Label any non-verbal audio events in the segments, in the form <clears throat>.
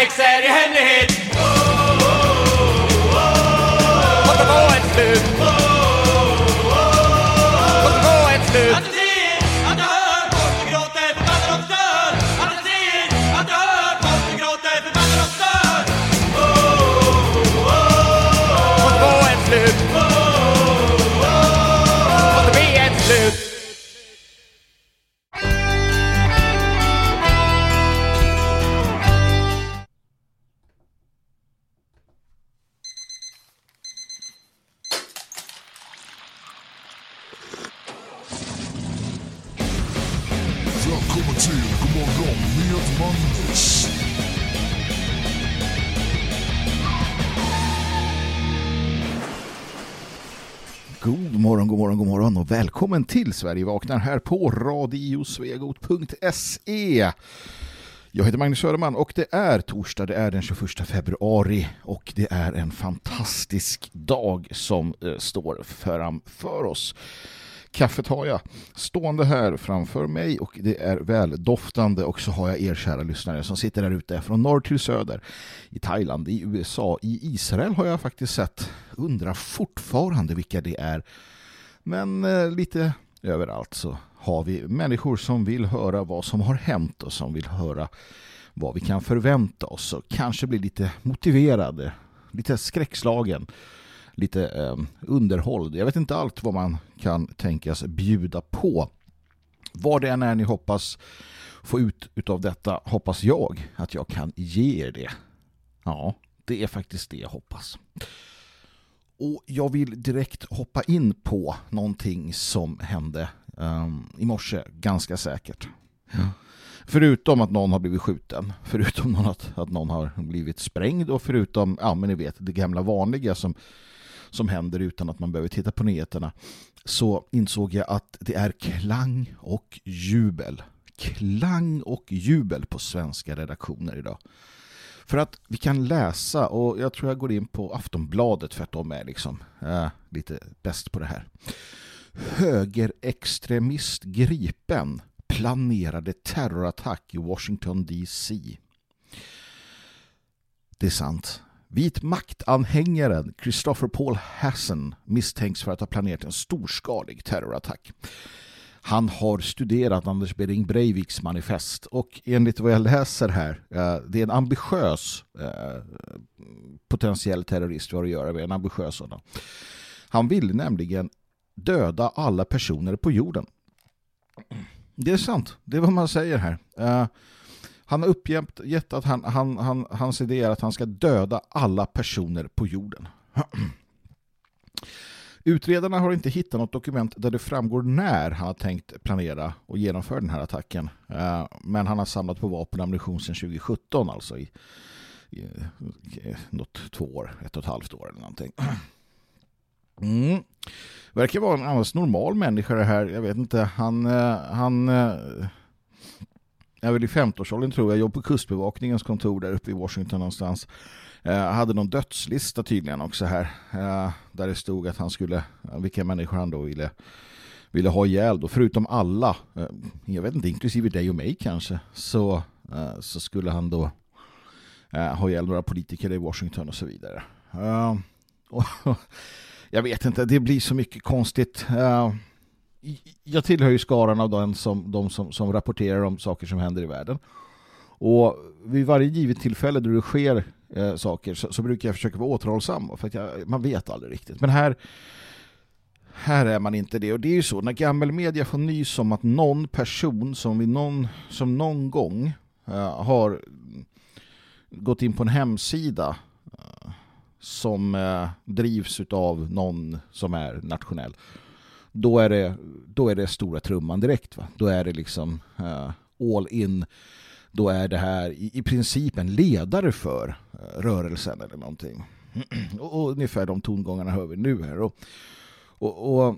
växer i hemlighet Och välkommen till Sverige vaknar här på radiosvegot.se. Jag heter Magnus Söderman och det är torsdag, det är den 21 februari och det är en fantastisk dag som eh, står framför oss. Kaffet har jag stående här framför mig och det är väl doftande och så har jag er kära lyssnare som sitter där ute från norr till söder i Thailand, i USA, i Israel har jag faktiskt sett. Undrar fortfarande vilka det är. Men eh, lite överallt så har vi människor som vill höra vad som har hänt och som vill höra vad vi kan förvänta oss och kanske bli lite motiverade, lite skräckslagen lite eh, underhåll. Jag vet inte allt vad man kan tänkas bjuda på. Vad det än är ni hoppas få ut av detta hoppas jag att jag kan ge er det. Ja, det är faktiskt det jag hoppas. Och jag vill direkt hoppa in på någonting som hände um, i morse, ganska säkert. Ja. Förutom att någon har blivit skjuten, förutom att, att någon har blivit sprängd och förutom, ja men ni vet, det gamla vanliga som som händer utan att man behöver titta på nyheterna så insåg jag att det är klang och jubel. Klang och jubel på svenska redaktioner idag. För att vi kan läsa, och jag tror jag går in på Aftonbladet för att de är liksom äh, lite bäst på det här. Högerextremist gripen planerade terrorattack i Washington DC. Det är sant. Vit maktanhängaren Christopher Paul Hassan misstänks för att ha planerat en storskalig terrorattack. Han har studerat Anders Bering Breiviks manifest och enligt vad jag läser här, eh, det är en ambitiös eh, potentiell terrorist vi har att göra med, en ambitiös sådan. Han vill nämligen döda alla personer på jorden. Det är sant, det är vad man säger här. Eh, han har uppgett att han, han, han, hans idé är att han ska döda alla personer på jorden. <clears throat> Utredarna har inte hittat något dokument där det framgår när han har tänkt planera och genomföra den här attacken. Eh, men han har samlat på vapen och ammunition sedan 2017, alltså i, i, i något två år, ett och ett halvt år eller någonting. <clears throat> Mm. Verkar vara en annars normal människa det här. Jag vet inte, han, eh, han eh, jag väl i 50-årsåldern tror jag, jobbar på kustbevakningens kontor där uppe i Washington någonstans. Eh, hade någon dödslista tydligen också här. Eh, där det stod att han skulle, vilka människor han då ville, ville ha ihjäl då. Förutom alla, eh, jag vet inte, inklusive dig och mig kanske, så, eh, så skulle han då eh, ha ihjäl några politiker i Washington och så vidare. Och, <laughs> jag vet inte, det blir så mycket konstigt jag tillhör ju skaran av de, som, de som, som rapporterar om saker som händer i världen. Och vid varje givet tillfälle då det sker eh, saker så, så, brukar jag försöka vara återhållsam för att jag, man vet aldrig riktigt. Men här, här är man inte det. Och det är ju så, när gammelmedia får nys om att någon person som, vi någon, som någon gång eh, har gått in på en hemsida eh, som eh, drivs av någon som är nationell då är det, då är det stora trumman direkt. Va? Då är det liksom eh, all in. Då är det här i, i princip en ledare för eh, rörelsen eller någonting. <clears throat> och, och ungefär de tongångarna hör vi nu här. Och, och, och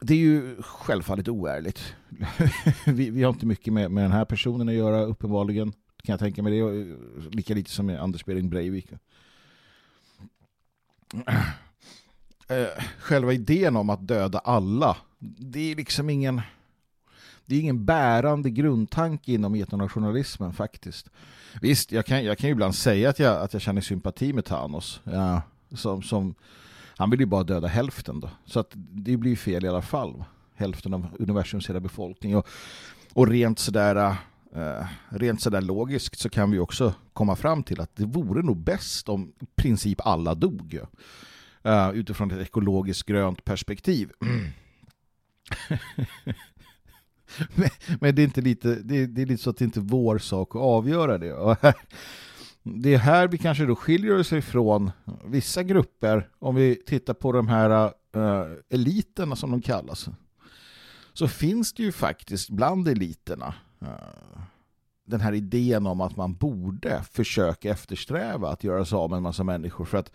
det är ju självfallet oärligt. <laughs> vi, vi, har inte mycket med, med den här personen att göra uppenbarligen. Kan jag tänka mig det. Lika lite som med Anders Bering Breivik <clears throat> eh, själva idén om att döda alla det är liksom ingen det är ingen bärande grundtanke inom etnonationalismen faktiskt. Visst, jag kan, jag kan ju ibland säga att jag, att jag känner sympati med Thanos. Ja, som, som, han vill ju bara döda hälften då. Så att det blir fel i alla fall. Hälften av universums hela befolkning. Och, och rent sådär Uh, rent sådär logiskt så kan vi också komma fram till att det vore nog bäst om i princip alla dog. Uh, utifrån ett ekologiskt grönt perspektiv. <clears throat> <laughs> men, men, det är inte lite det, det, är lite så att det inte är vår sak att avgöra det. Och det är här vi kanske då skiljer oss ifrån vissa grupper om vi tittar på de här uh, eliterna som de kallas. Så finns det ju faktiskt bland eliterna uh, den här idén om att man borde försöka eftersträva att göra sig av med en massa människor för att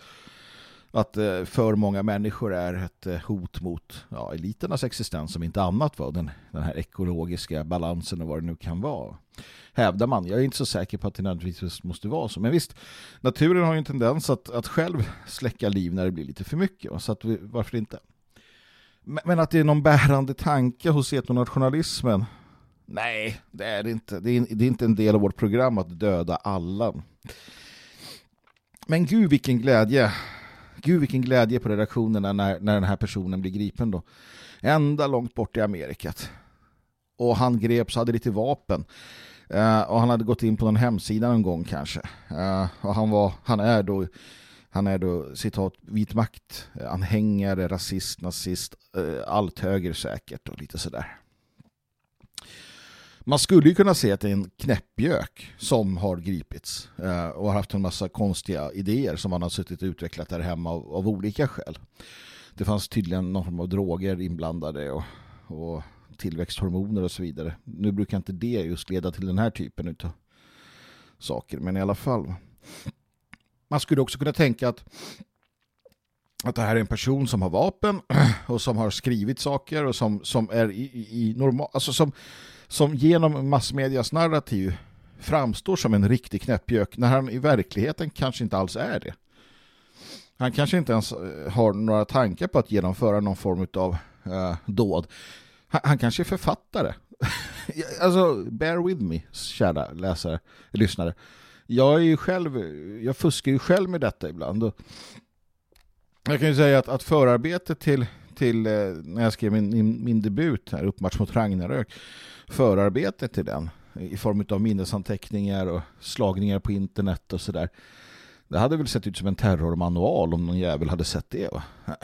att eh, för många människor är ett eh, hot mot ja, eliternas existens som inte annat var den, den här ekologiska balansen och vad det nu kan vara. Hävdar man. Jag är inte så säker på att det nödvändigtvis måste vara så. Men visst, naturen har ju en tendens att, att själv släcka liv när det blir lite för mycket. Så att vi, varför inte? Men, men att det är någon bärande tanke hos etnonationalismen Nej, det är det inte. Det är, det är inte en del av vårt program att döda alla. Men gud vilken glädje Gud vilken glädje på redaktionerna när, när den här personen blir gripen då. Ända långt bort i Amerikat. Och han greps, hade lite vapen. Uh, och han hade gått in på någon hemsida någon gång kanske. Uh, och han var, han är då han är då citat vit makt, eh, anhängare, rasist, nazist, uh, allt höger säkert och lite sådär. Man skulle ju kunna se att det är en knäppjök som har gripits eh, och har haft en massa konstiga idéer som man har suttit och utvecklat där hemma av, av olika skäl. Det fanns tydligen någon form av droger inblandade och, och tillväxthormoner och så vidare. Nu brukar inte det just leda till den här typen av saker, men i alla fall. Man skulle också kunna tänka att att det här är en person som har vapen <clears throat> och som har skrivit saker och som, som är i, i normal, alltså som som genom massmedias narrativ framstår som en riktig knäppjök när han i verkligheten kanske inte alls är det. Han kanske inte ens eh, har några tankar på att genomföra någon form av eh, dåd. Han, han, kanske är författare. <laughs> alltså, bear with me, kära läsare, lyssnare. Jag är ju själv, jag fuskar ju själv med detta ibland. Och jag kan ju säga att, att förarbetet till, till eh, när jag skrev min, min, min debut här, Uppmatch mot Ragnarök, förarbetet till den i form av minnesanteckningar och slagningar på internet och sådär. Det hade väl sett ut som en terrormanual om någon jävel hade sett det. Va? <clears throat>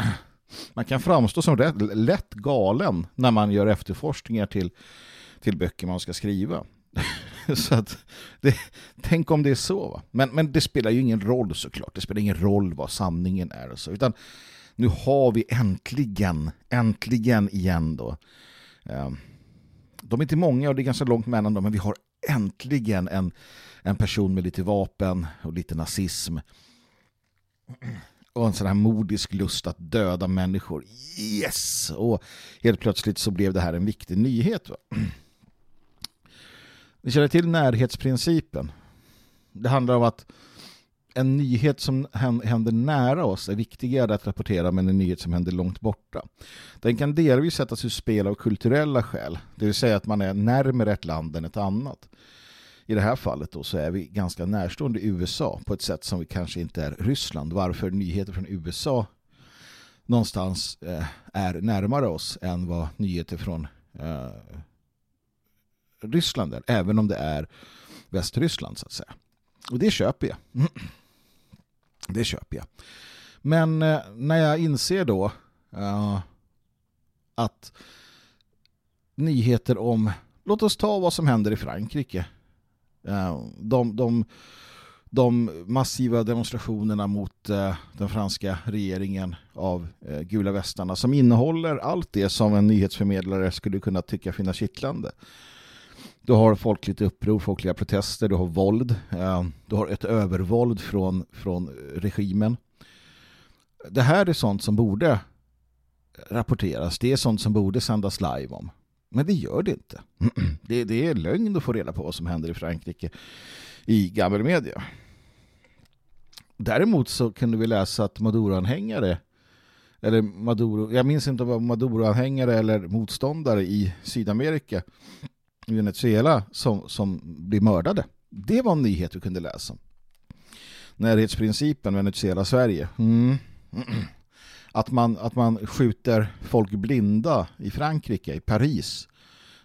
Man kan framstå som rätt, lätt galen när man gör efterforskningar till, till böcker man ska skriva. <laughs> så att det, tänk om det är så. Va? Men, men det spelar ju ingen roll såklart. Det spelar ingen roll vad sanningen är. Och så. Utan nu har vi äntligen, äntligen igen då. eh, de är inte många och det är ganska långt mellan dem men vi har äntligen en, en person med lite vapen och lite nazism och en sån här modisk lust att döda människor. Yes! Och helt plötsligt så blev det här en viktig nyhet. Va? Ni känner till närhetsprincipen. Det handlar om att en nyhet som händer nära oss är viktigare att rapportera men en nyhet som händer långt borta. Den kan delvis sättas ur spel av kulturella skäl, det vill säga att man är närmare ett land än ett annat. I det här fallet då så är vi ganska närstående USA på ett sätt som vi kanske inte är Ryssland. Varför nyheter från USA någonstans eh, är närmare oss än vad nyheter från eh, Ryssland är, även om det är Västryssland så att säga. Och det köper jag. <clears throat> Det köper jag. Men eh, när jag inser då uh, att nyheter om, låt oss ta vad som händer i Frankrike. Uh, de, de, de massiva demonstrationerna mot uh, den franska regeringen av gula västarna som innehåller allt det som en nyhetsförmedlare skulle kunna tycka finnas kittlande. Du har folkligt uppror, folkliga protester, du har våld, eh, du har ett övervåld från, från regimen. Det här är sånt som borde rapporteras. Det är sånt som borde sändas live om. Men det gör det inte. <clears throat> Det, det är lögn att få reda på vad som händer i Frankrike i gammal media. Däremot så kunde vi läsa att Maduro-anhängare eller Maduro, jag minns inte om det var Maduro-anhängare eller motståndare i Sydamerika, Venezuela, som, som blir mördade. Det var en nyhet vi kunde läsa. Närhetsprincipen, Venezuela-Sverige. Mm. <clears throat> Att, man, att man skjuter folk blinda i Frankrike, i Paris,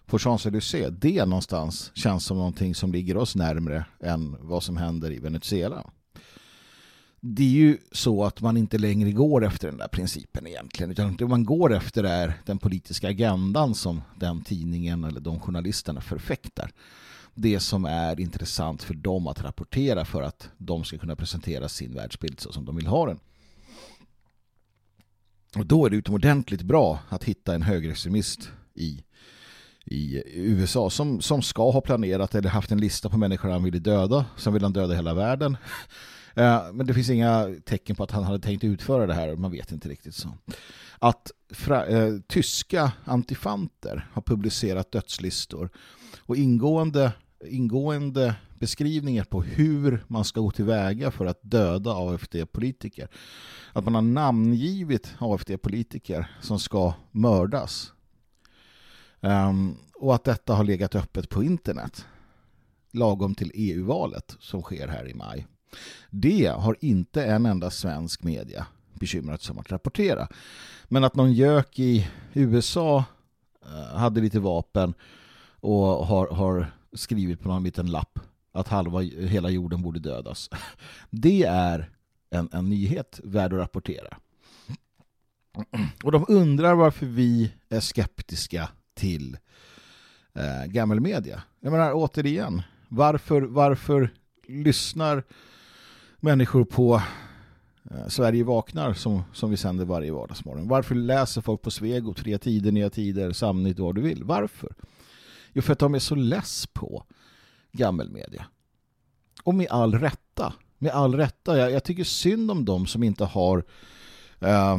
på Champs-Élysées, det någonstans känns som någonting som ligger oss närmre än vad som händer i Venezuela det är ju så att man inte längre går efter den där principen egentligen utan det man går efter är den politiska agendan som den tidningen eller de journalisterna förfäktar. Det som är intressant för dem att rapportera för att de ska kunna presentera sin världsbild så som de vill ha den. Och då är det utomordentligt bra att hitta en högerextremist i, i USA som, som ska ha planerat eller haft en lista på människor han ville döda. Sen vill han döda hela världen. Eh, men det finns inga tecken på att han hade tänkt utföra det här. Man vet inte riktigt så. Att fra, eh, tyska antifanter har publicerat dödslistor och ingående, ingående beskrivningar på hur man ska gå tillväga för att döda AFD-politiker. Att man har namngivit AFD-politiker som ska mördas. Um, och att detta har legat öppet på internet lagom till EU-valet som sker här i maj. Det har inte en enda svensk media bekymrat sig om att rapportera. Men att någon gök i USA eh, hade lite vapen och har, har skrivit på någon liten lapp att halva hela jorden borde dödas. <laughs> Det är en, en nyhet värd att rapportera. Och de undrar varför vi är skeptiska till eh, gammelmedia. Jag menar återigen, varför, varför lyssnar människor på eh, Sverige vaknar som, som vi sänder varje vardagsmorgon. Varför läser folk på Svego Tre tider, nya tider, Samnytt, vad du vill? Varför? Jo, för att de är så less på gammelmedia. Och med all rätta. Med all rätta. Jag, jag tycker synd om dem som inte har eh,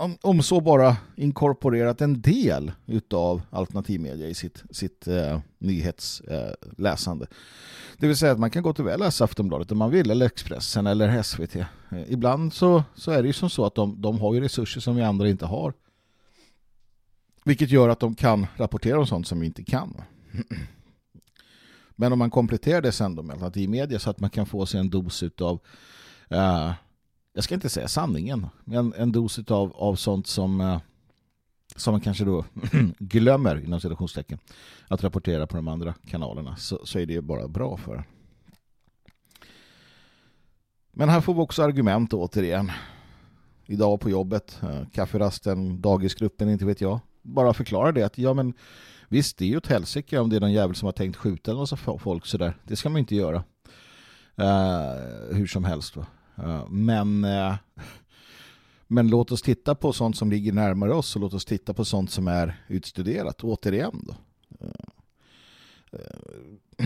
om, om, så bara inkorporerat en del utav alternativmedia i sitt, sitt eh, nyhetsläsande. Eh, det vill säga att man kan gå till väl läsa Aftonbladet om man vill, eller Expressen eller SVT. Eh, ibland så, så är det ju som så att de, de har ju resurser som vi andra inte har. Vilket gör att de kan rapportera om sånt som vi inte kan. Men om man kompletterar det sen då med alternativmedia så att man kan få sig en dos av uh, eh, jag ska inte säga sanningen, men en dos av, av sånt som eh, som man kanske då <clears throat> glömmer inom citationstecken att rapportera på de andra kanalerna så, så är det ju bara bra för Men här får vi också argument återigen. Idag på jobbet, eh, kafferasten, dagisgruppen, inte vet jag. Bara förklara det att ja men visst det är ju ett helsike om det är någon jävel som har tänkt skjuta eller så folk sådär. Det ska man inte göra. Uh, hur som helst. va. Eh, men eh, men låt oss titta på sånt som ligger närmare oss och låt oss titta på sånt som är utstuderat. Återigen då. Eh,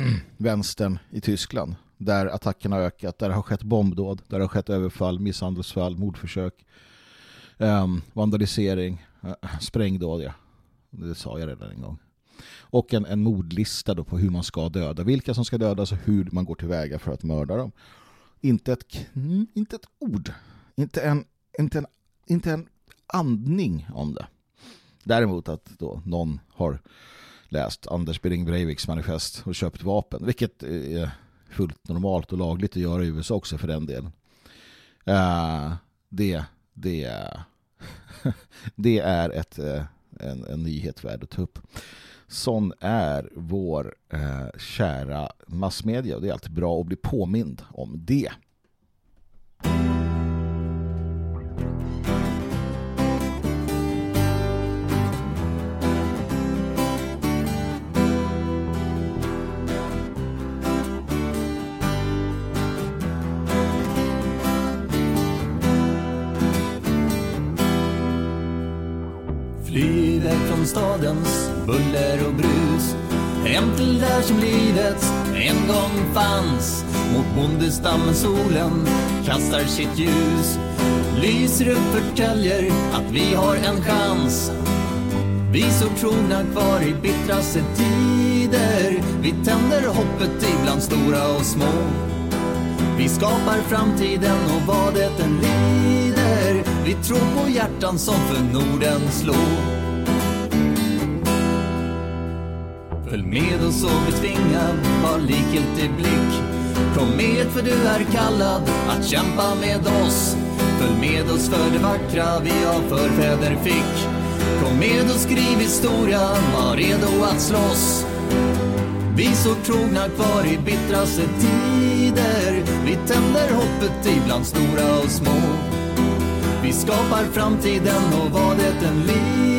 <clears throat> vänstern i Tyskland där attackerna har ökat, där det har skett bombdåd, där det har skett överfall, misshandelsfall, mordförsök, ehm, vandalisering, sprängdåd, ja. Det sa jag redan en gång. Och en, en mordlista då på hur man ska döda, vilka som ska dödas och hur man går tillväga för att mörda dem. Inte ett, mm, inte ett ord, inte en inte en, inte en andning om det. Däremot att då någon har läst Anders Bering Breiviks manifest och köpt vapen, vilket är fullt normalt och lagligt att göra i USA också för den delen. Uh, det, det, det är <laughs> ett, eh, en, en nyhet värd att ta upp. Sån är vår eh, kära massmedia och det är alltid bra att bli påmind om det. Stadens buller och brus. Hem till där som livet en gång fanns. Mot bondestammen solen kastar sitt ljus. Lyser upp förtäljer att vi har en chans. Vi står trogna kvar i bittraste tider. Vi tänder hoppet ibland stora och små. Vi skapar framtiden och vad det än lider. Vi tror på hjärtan som för Norden slår. Följ med oss och betvinga var likgiltig blick. Kom med för du är kallad att kämpa med oss. Följ med oss för det vackra vi av förfäder fick. Kom med och skriv historia, var redo att slåss. Vi så trogna kvar i bittraste tider. Vi tänder hoppet ibland stora och små. Vi skapar framtiden och vad det än lider.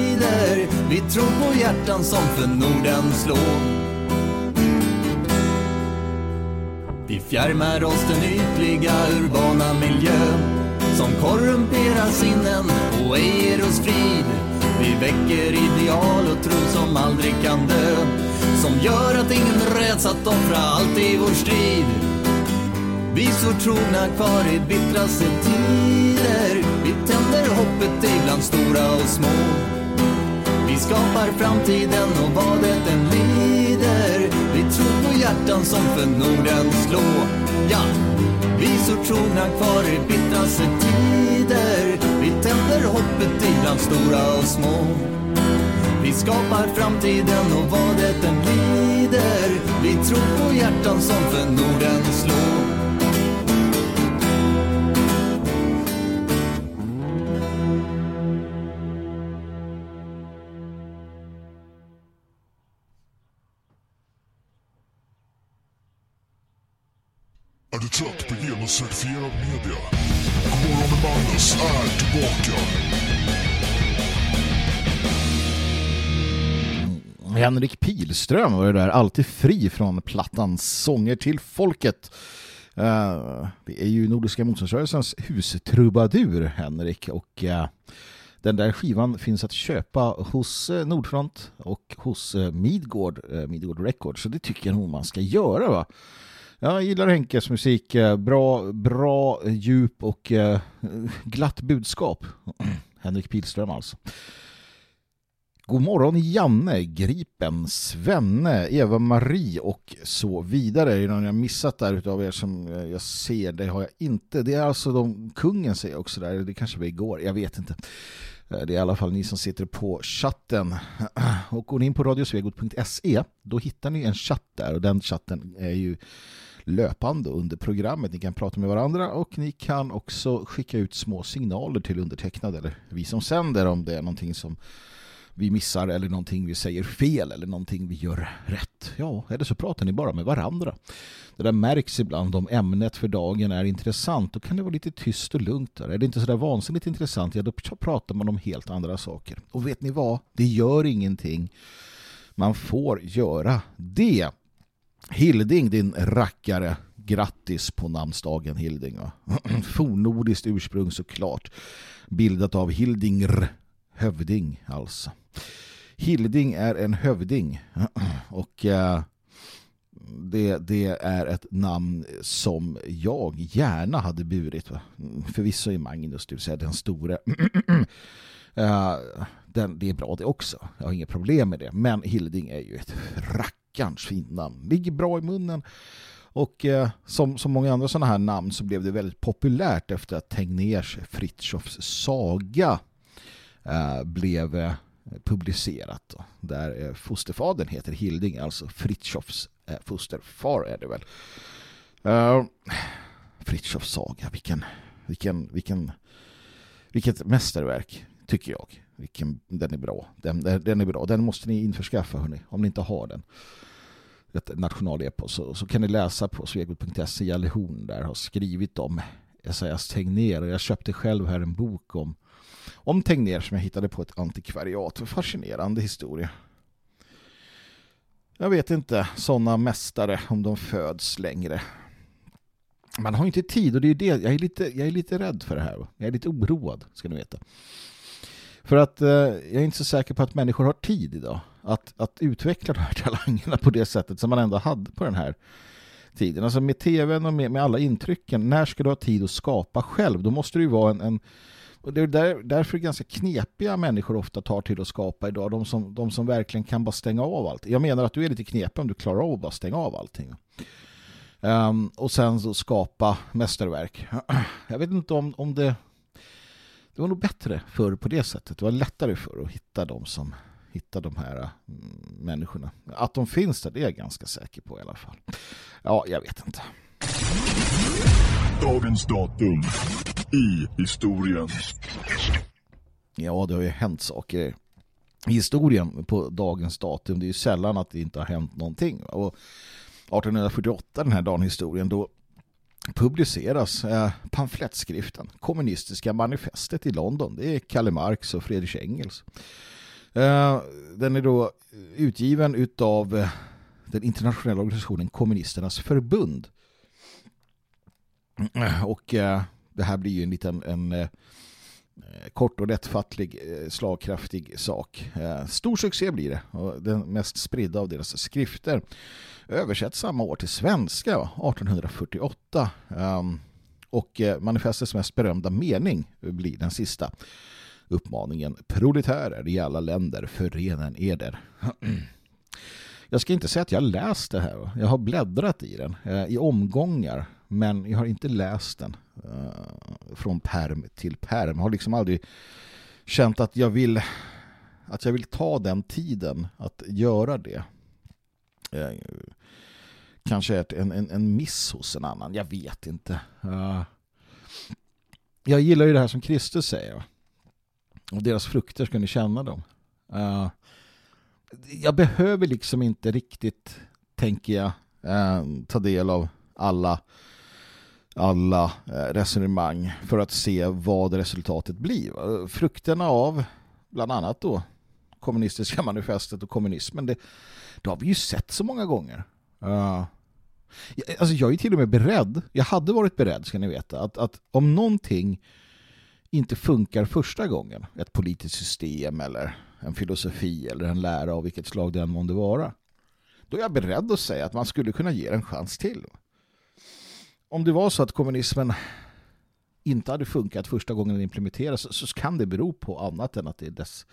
Vi tror på hjärtan som för Norden slår. Vi fjärmar oss den ytliga urbana miljön som korrumperar sinnen och ej ger oss frid. Vi väcker ideal och tro som aldrig kan dö som gör att ingen räds att offra allt i vår strid. Vi står trogna kvar i bittraste tider. Vi tänder hoppet ibland stora och små. Vi skapar framtiden och vad det än lider. Vi tror på hjärtan som för Norden slår. Ja, vi står trogna kvar i bittraste tider. Vi tänder hoppet ibland stora och små. Vi skapar framtiden och vad det än lider. Vi tror på hjärtan som för Norden slår. Trött certifierad media? Godmorgon med Magnus är tillbaka. Mm, Henrik Pilström var det där, alltid fri från plattans sånger till folket. Uh, det är ju Nordiska motståndsrörelsens hustrubadur, Henrik, och uh, den där skivan finns att köpa hos uh, Nordfront och hos Midgård, Midgård Records, så det tycker jag nog man ska göra va. Jag gillar Henkes musik, eh, bra, bra eh, djup och eh, glatt budskap. <clears throat> Henrik Pilström alltså. God morgon Janne, Gripen, Svenne, Eva-Marie och så vidare. Är det någon jag missat där utav er som jag ser? Det har jag inte. Det är alltså de kungen säger också där. Det kanske var igår, jag vet inte. Det är i alla fall ni som sitter på chatten. <clears throat> Och går ni in på radiosvegot.se då hittar ni en chatt där och den chatten är ju löpande under programmet. Ni kan prata med varandra och ni kan också skicka ut små signaler till undertecknade eller vi som sänder om det är någonting som vi missar eller någonting vi säger fel eller någonting vi gör rätt. Ja, eller så pratar ni bara med varandra. Det där märks ibland om ämnet för dagen är intressant. Då kan det vara lite tyst och lugnt där. Är det inte så där vansinnigt intressant, ja då pratar man om helt andra saker. Och vet ni vad? Det gör ingenting. Man får göra det. Hilding, din rackare. Grattis på namnsdagen Hilding. <clears throat> Fornordiskt ursprung såklart. Bildat av Hildingr hövding alltså. Hilding är en hövding <clears throat> och eh, det, det är ett namn som jag gärna hade burit. Va? Förvisso är Magnus, det vill säga den store. <clears throat> Eh, den, det är bra det också. Jag har inga problem med det. Men Hilding är ju ett rackarns fint namn. Ligger bra i munnen. Och eh, som, som många andra sådana här namn så blev det väldigt populärt efter att Tegners Fritjofs saga eh, blev eh, publicerat. Då, där eh, fosterfadern heter Hilding, alltså Fritjofs eh, fosterfar är det väl. Eh, Fritjofs saga, vilken, vilken, vilken, vilket mästerverk tycker jag. Vilken, den är bra. Den, den är bra. Den måste ni införskaffa hörni, om ni inte har den. Ett nationalepos så, så kan ni läsa på svegot.se Jalle Horn där har skrivit om Esaias Tegnér och jag köpte själv här en bok om om Tegnér som jag hittade på ett antikvariat. Fascinerande historia. Jag vet inte, sådana mästare om de föds längre. Man har inte tid och det är det. Jag är lite, jag är lite rädd för det här. Jag är lite oroad, ska ni veta. För att eh, jag är inte så säker på att människor har tid idag att, att utveckla de här <laughs> talangerna på det sättet som man ändå hade på den här tiden. Alltså med tvn och med, med alla intrycken, när ska du ha tid att skapa själv? Då måste det ju vara en, en och det är där, därför ganska knepiga människor ofta tar till att skapa idag. De som, de som verkligen kan bara stänga av allt. Jag menar att du är lite knepig om du klarar av att bara stänga av allting. Um, och sen så skapa mästerverk. <clears throat> Jag vet inte om, om det det var nog bättre för på det sättet. Det var lättare för att hitta de som hitta de här mm, människorna. Att de finns där, det är jag ganska säker på i alla fall. Ja, jag vet inte. Dagens datum i historien. Ja, det har ju hänt saker i historien på dagens datum. Det är ju sällan att det inte har hänt någonting. Och 1848, den här dagen historien, då publiceras eh, pamflettskriften Kommunistiska manifestet i London. Det är Kalle Marx och Fredrik Engels. Eh, den är då utgiven utav eh, den internationella organisationen Kommunisternas förbund. Och eh, det här blir ju en liten en, eh, Eh, kort och lättfattlig eh, slagkraftig sak. Eh, stor succé blir det och den mest spridda av deras skrifter översätts samma år till svenska 1848 ehm, och manifestets mest berömda mening blir den sista uppmaningen proletärer i alla länder förenen eder. <clears throat> Jag ska inte säga att jag läst det här. Jag har bläddrat i den i omgångar men jag har inte läst den uh, från perm till perm. Jag har liksom aldrig känt att jag vill att jag vill ta den tiden att göra det. Uh, kanske ett, en, en, en miss hos en annan. Jag vet inte. Eh, jag gillar ju det här som Kristus säger. Och deras frukter ska ni känna dem. Uh, jag behöver liksom inte riktigt, tänker jag, uh, ta del av alla alla eh, resonemang för att se vad resultatet blir. Frukterna av bland annat då kommunistiska <laughs> manifestet och kommunismen, det, det har vi ju sett så många gånger. Uh, alltså jag är till och med beredd, jag hade varit beredd ska ni veta, att, att om någonting inte funkar första gången, ett politiskt system eller en filosofi eller en lära av vilket slag det än månde vara, då är jag beredd att säga att man skulle kunna ge en chans till. Om det var så att kommunismen inte hade funkat första gången den implementeras så kan det bero på annat än att det är dess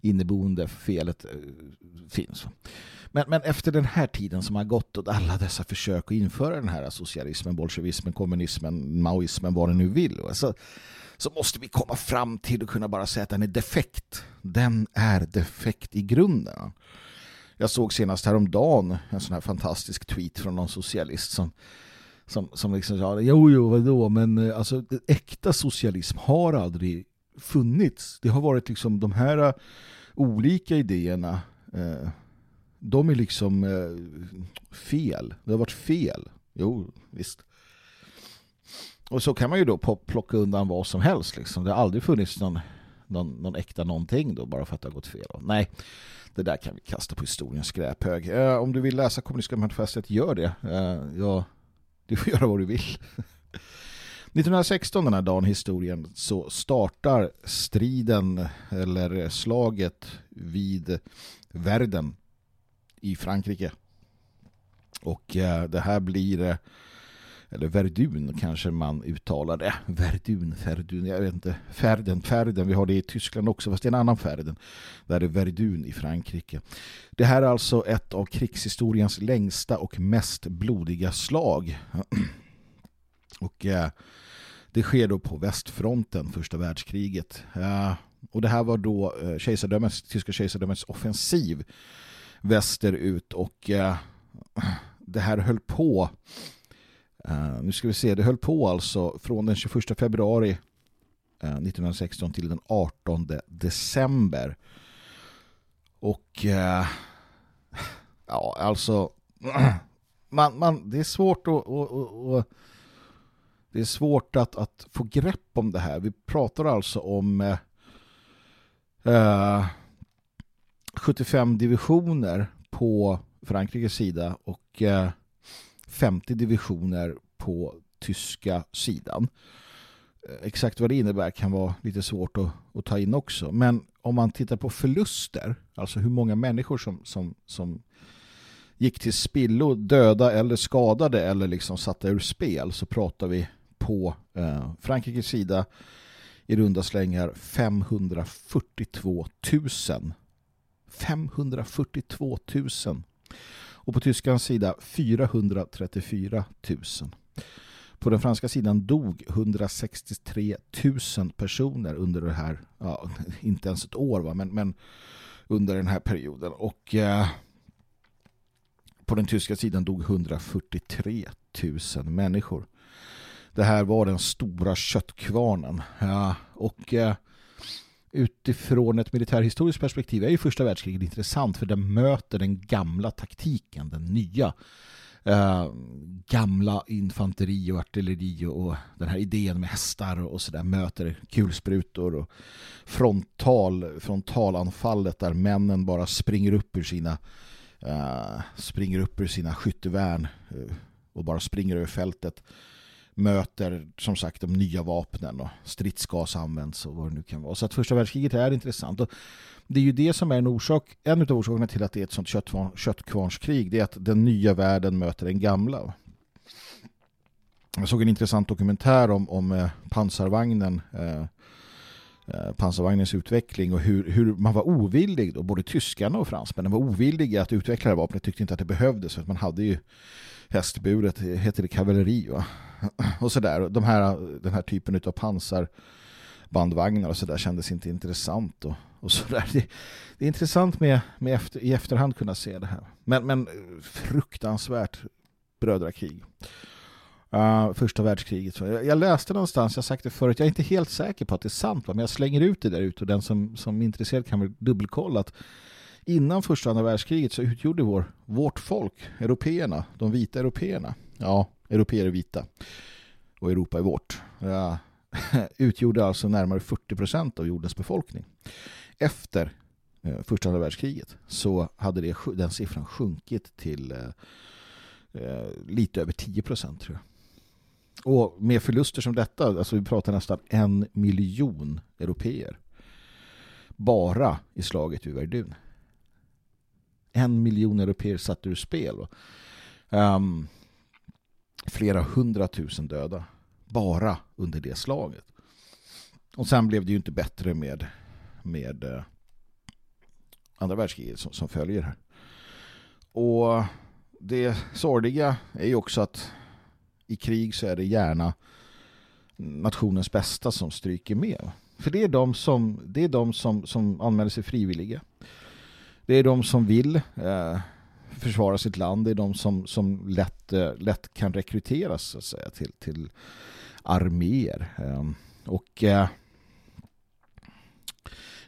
inneboende felet eh, finns. Men, men efter den här tiden som har gått och alla dessa försök att införa den här socialismen, bolsjevismen, kommunismen, maoismen, vad det nu vill. Alltså, så måste vi komma fram till att kunna bara säga att den är defekt. Den är defekt i grunden. Jag såg senast häromdagen en sån här fantastisk tweet från någon socialist som som, som liksom sa, jo jo vadå, men eh, alltså äkta socialism har aldrig funnits. Det har varit liksom de här eh, olika idéerna eh, de är liksom eh, fel. Det har varit fel. Jo, visst. Och så kan man ju då plocka undan vad som helst. Liksom. Det har aldrig funnits någon, någon, någon äkta någonting då bara för att det har gått fel. Nej, det där kan vi kasta på historiens skräphög. Eh, om du vill läsa kommunistiska manifestet, gör det. Eh, jag <laughs> du får göra vad du vill. <laughs> 1916 den här dagen historien så startar striden eller slaget vid världen i Frankrike. Och eh, det här blir eh, eller Verdun kanske man uttalar det. Verdun, Verdun, jag vet inte. Färden, Färden, vi har det i Tyskland också, fast det är en annan Färden. Där är Verdun i Frankrike. Det här är alltså ett av krigshistoriens längsta och mest blodiga slag. <clears throat> och eh, det sker då på västfronten, första världskriget. Eh, och det här var då eh, kejsardömets, tyska kejsardömets offensiv västerut och eh, det här höll på Uh, nu ska vi se, det höll på alltså från den 21 februari eh, uh, 1916 till den 18 december. Och uh, ja, alltså <clears throat> man, man, det är svårt att, att, att, det är svårt att, att få grepp om det här. Vi pratar alltså om 75 divisioner på Frankrikes sida och 50 divisioner på tyska sidan. Eh, exakt vad det innebär kan vara lite svårt att, att, ta in också. Men om man tittar på förluster, alltså hur många människor som, som, som gick till spillo, döda eller skadade eller liksom satta ur spel så pratar vi på eh, Frankrikes sida i runda slängar 542 000. 542 000 och på tyskans sida 434 000. på den franska sidan dog 163 000 personer under det här, ja, <laughs> inte ens ett år va, men, men under den här perioden. Och eh, på den tyska sidan dog 143 000 människor. Det här var den stora köttkvarnen. Ja, och eh, utifrån ett militärhistoriskt perspektiv är ju första världskriget intressant för den möter den gamla taktiken, den nya. Eh, gamla infanteri och artilleri och den här idén med hästar och sådär möter kulsprutor och frontal, frontalanfallet där männen bara springer upp ur sina eh, springer upp ur sina skyttevärn eh, och bara springer över fältet möter som sagt de nya vapnen och stridsgas används och vad det nu kan vara. Så att första världskriget är intressant och det är ju det som är en orsak, en av orsakerna till att det är ett sånt kött, köttkvarnskrig det är att den nya världen möter den gamla. Jag såg en intressant dokumentär om, om eh, pansarvagnen eh, eh, pansarvagnens utveckling och hur, hur man var ovillig då, både tyskarna och fransmännen var ovilliga att utveckla det vapnet, tyckte inte att det behövdes för att man hade ju hästburet, heter det kavalleri va? och sådär. De här, den här typen av pansarbandvagnar och sådär kändes inte intressant och, och sådär. Det, det, är intressant med, med efter, i efterhand kunna se det här. Men, men fruktansvärt brödrakrig. Uh, första världskriget. Jag, jag läste någonstans, jag har sagt det förut, jag är inte helt säker på att det är sant, men jag slänger ut det där ute och den som, som är intresserad kan väl dubbelkolla att innan första andra världskriget så utgjorde vår, vårt folk, européerna, de vita européerna, ja, europeer är vita och Europa är vårt, ja, <laughs> utgjorde alltså närmare 40% av jordens befolkning. Efter eh, första andra världskriget så hade det, den siffran sjunkit till eh, eh lite över 10% tror jag. Och med förluster som detta, alltså vi pratar nästan en miljon europeer bara i slaget vid Verdun. En miljon europeer satt ur spel. Um, flera hundratusen döda bara under det slaget. Och sen blev det ju inte bättre med, med uh, andra världskriget som, som följer här. Och det sorgliga är ju också att i krig så är det gärna nationens bästa som stryker med. För det är de som, det är de som, som anmäler sig frivilliga. Det är de som vill eh, försvara sitt land. Det är de som, som lätt, eh, lätt kan rekryteras så att säga, till, till arméer. Eh, och eh,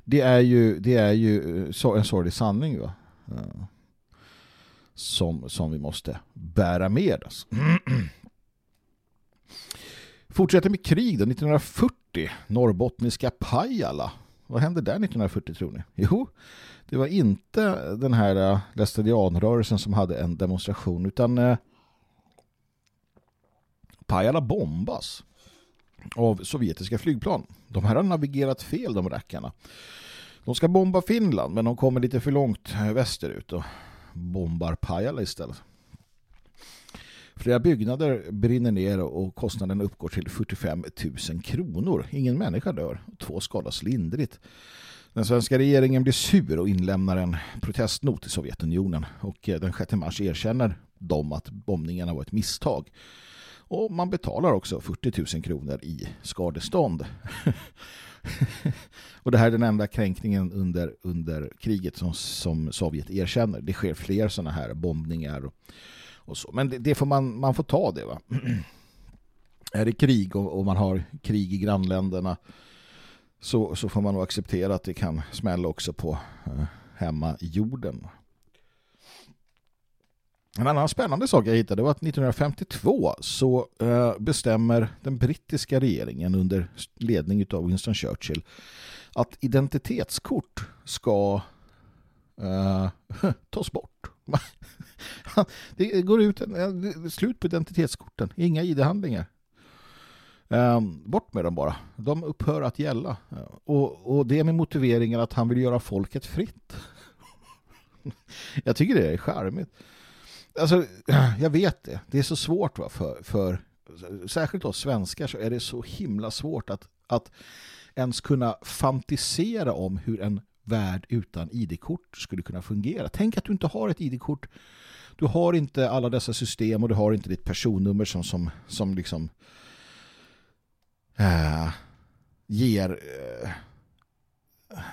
det är ju, det är ju eh, en sorglig sanning va? Eh, som, som vi måste bära med oss. <clears throat> Fortsätter med krig då, 1940. Norrbottniska Pajala. Vad hände där 1940 tror ni? Jo, det var inte den här eh, uh, lästadianrörelsen som hade en demonstration utan eh, Pajala bombas av sovjetiska flygplan. De här har navigerat fel de rackarna. De ska bomba Finland men de kommer lite för långt eh, västerut och bombar Pajala istället. Flera byggnader brinner ner och kostnaden uppgår till 45 000 kronor. Ingen människa dör. Två skadas lindrigt. Den svenska regeringen blir sur och inlämnar en protestnot till Sovjetunionen och eh, den 6 mars erkänner de att bombningarna var ett misstag. Och man betalar också 40 000 kronor i skadestånd. <laughs> och det här är den enda kränkningen under, under kriget som, som Sovjet erkänner. Det sker fler sådana här bombningar och så. Men det, det, får man, man får ta det va. <clears throat> är det krig och, och, man har krig i grannländerna så, så får man nog acceptera att det kan smälla också på eh, hemma i jorden. En annan spännande sak jag hittade var att 1952 så eh, bestämmer den brittiska regeringen under ledning av Winston Churchill att identitetskort ska uh, <laughs> tas bort. <laughs> det går ut en, slut på identitetskorten. Inga ID-handlingar. Um, bort med dem bara. De upphör att gälla. Och, och det med motiveringen att han vill göra folket fritt. <laughs> jag tycker det är charmigt. Alltså, <clears throat> jag vet det. Det är så svårt va, för, för särskilt oss svenskar så är det så himla svårt att, att ens kunna fantisera om hur en värld utan ID-kort skulle kunna fungera. Tänk att du inte har ett ID-kort du har inte alla dessa system och du har inte ditt personnummer som, som, som liksom äh, ger äh,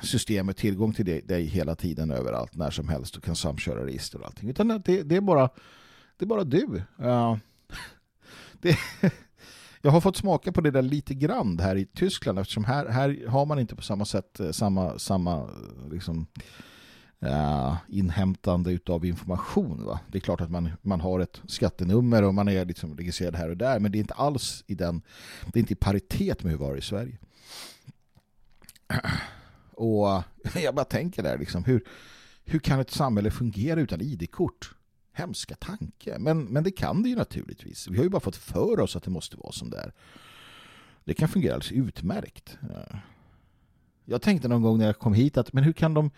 systemet tillgång till dig, dig, hela tiden överallt när som helst och kan samköra register och allting. Utan det, det är bara det är bara du. Äh, <laughs> det, jag har fått smaka på det där lite grann här i Tyskland eftersom här, här har man inte på samma sätt eh, samma, samma eh, liksom, äh, inhämtande av information. Va? Det är klart att man, man har ett skattenummer och man är liksom registrerad här och där men det är inte alls i den det är inte i paritet med hur det var i Sverige. Och <laughs> jag bara tänker där liksom, hur, hur kan ett samhälle fungera utan ID-kort? Hemska tanke. Men, men det kan det ju naturligtvis. Vi har ju bara fått för oss att det måste vara som det är. Det kan fungera alldeles utmärkt. Eh, jag tänkte någon gång när jag kom hit att men hur kan de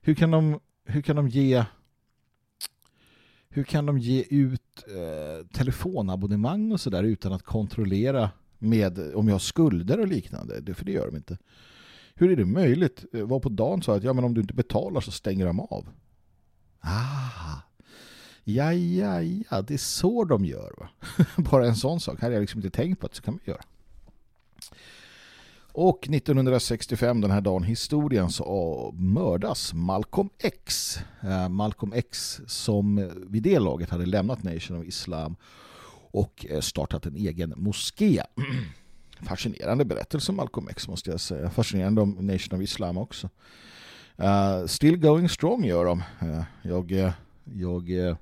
hur kan de hur kan de ge hur kan de ge ut eh, telefonabonnemang och sådär utan att kontrollera med om jag har skulder och liknande? Det, för det gör de inte. Hur är det möjligt? Eh, var på dagen sa att ja, men om du inte betalar så stänger de av. Ah, ja, ja, ja, det är så de gör va? <laughs> Bara en sån sak. Här har jag liksom inte tänkt på att så kan man göra. Och 1965, den här dagen historien, så mördas Malcolm X. Eh, Malcolm X som vid det laget hade lämnat Nation of Islam och eh, startat en egen moské. <clears throat> fascinerande berättelse om Malcolm X måste jag säga. Fascinerande om Nation of Islam också. Uh, still going strong gör de. Uh, jag uh, jag eh,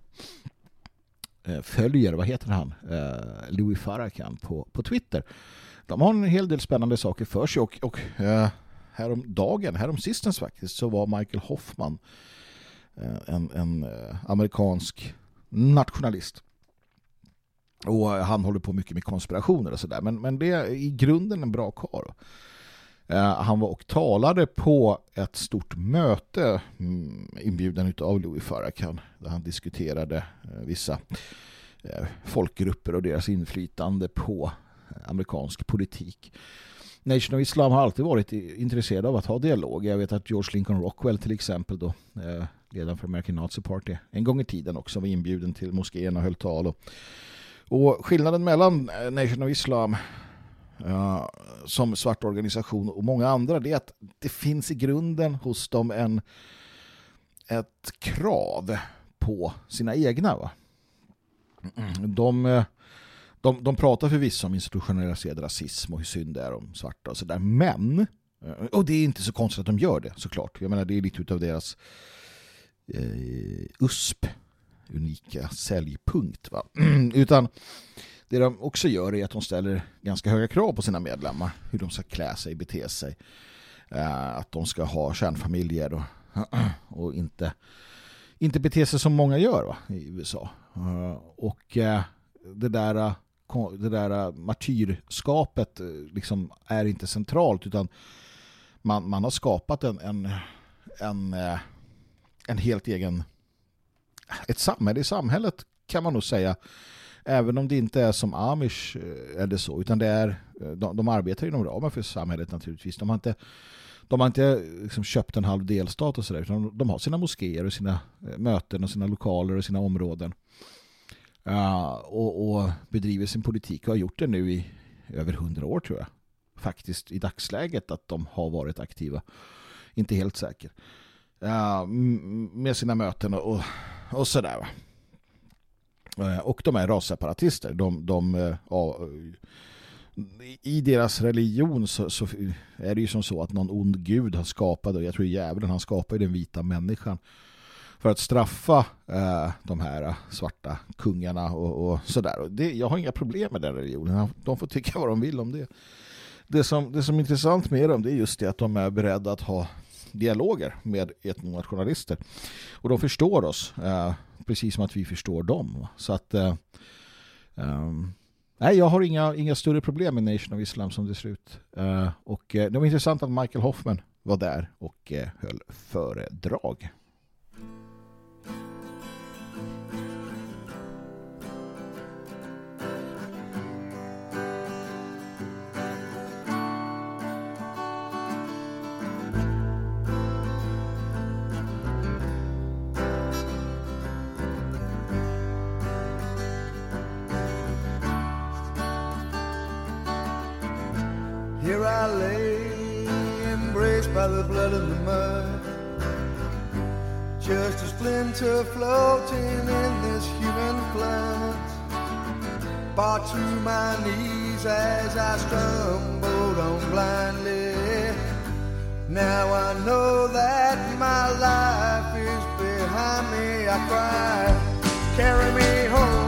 eh, följer, vad heter han? Eh, Louis Farrakhan på, på Twitter. De har en hel del spännande saker för sig och, och härom dagen, faktiskt, så var Michael Hoffman en, en amerikansk nationalist och han håller på mycket med konspirationer och sådär. Men, men det är i grunden en bra karl. Eh, han var och talade på ett stort möte mm, inbjuden av Louis Farrakhan där han diskuterade eh, vissa eh, folkgrupper och deras inflytande på amerikansk politik. Nation of Islam har alltid varit intresserad av att ha dialog. Jag vet att George Lincoln Rockwell till exempel då, ledaren för American Nazi Party, en gång i tiden också var inbjuden till moskén och höll tal och och skillnaden mellan Nation of Islam Eh, som svart organisation och många andra det är att det finns i grunden hos dem en ett krav på sina egna. Va? De, eh, de, de pratar förvisso om institutionaliserad rasism och hur synd det är om svarta och sådär. Men, eh, och det är inte så konstigt att de gör det såklart. Jag menar det är lite utav deras eh, USP unika säljpunkt. Va? <clears throat> Utan det de också gör är att de ställer ganska höga krav på sina medlemmar. Hur de ska klä sig, bete sig. Eh, att de ska ha kärnfamiljer och, <clears throat> och inte, inte bete sig som många gör va, i USA. Eh, och eh, det där det där martyrskapet liksom är inte centralt utan man, man har skapat en, en, en, en helt egen ett samhälle i samhället kan man nog säga. Även om det inte är som Amish eh, eller så, utan det är, eh, de, de arbetar inom ramen för samhället naturligtvis. De har inte, de har inte liksom köpt en halv delstat och sådär, utan de har sina moskéer och sina eh, möten och sina lokaler och sina områden. Uh, och, och bedriver sin politik och har gjort det nu i över hundra år tror jag. Faktiskt i dagsläget att de har varit aktiva. Inte helt säker. Uh, med sina möten och, och sådär. va. Eh, och de är rasseparatister. De, de, eh, ja, I deras religion så, så, är det ju som så att någon ond gud har skapat, och jag tror djävulen han skapar den vita människan för att straffa eh, de här svarta kungarna och, och sådär. Och det, jag har inga problem med den religionen. De får tycka vad de vill om det. Det som, det som är intressant med dem det är just det att de är beredda att ha dialoger med etnonationalister. Och de förstår oss eh, precis som att vi förstår dem. Så att eh, um, nej, jag har inga, inga större problem med Nation of Islam som det ser ut. Uh, och eh, det var intressant att Michael Hoffman var där och eh, höll föredrag. the blood and the mud. Just a splinter floating in this human planet. Bought to my knees as I stumbled on blindly. Now I know that my life is behind me. I cry, carry me home.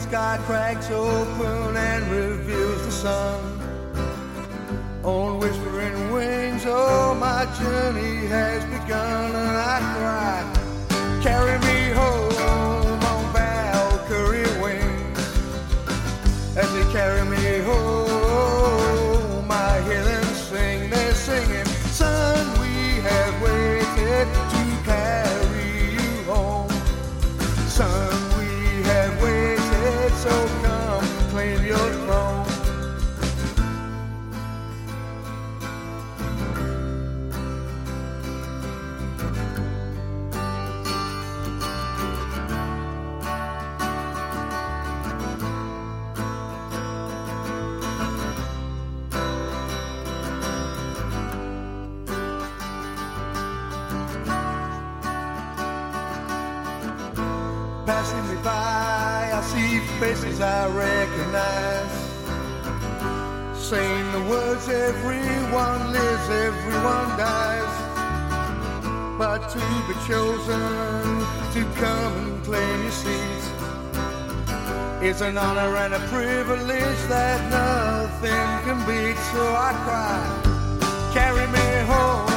sky cracks open and reveals the sun. On whispering wings, oh, my journey has begun, and I cry. I recognize. Saying the words everyone lives, everyone dies. But to be chosen to come and claim your seat is an honor and a privilege that nothing can beat. So I cry, carry me home.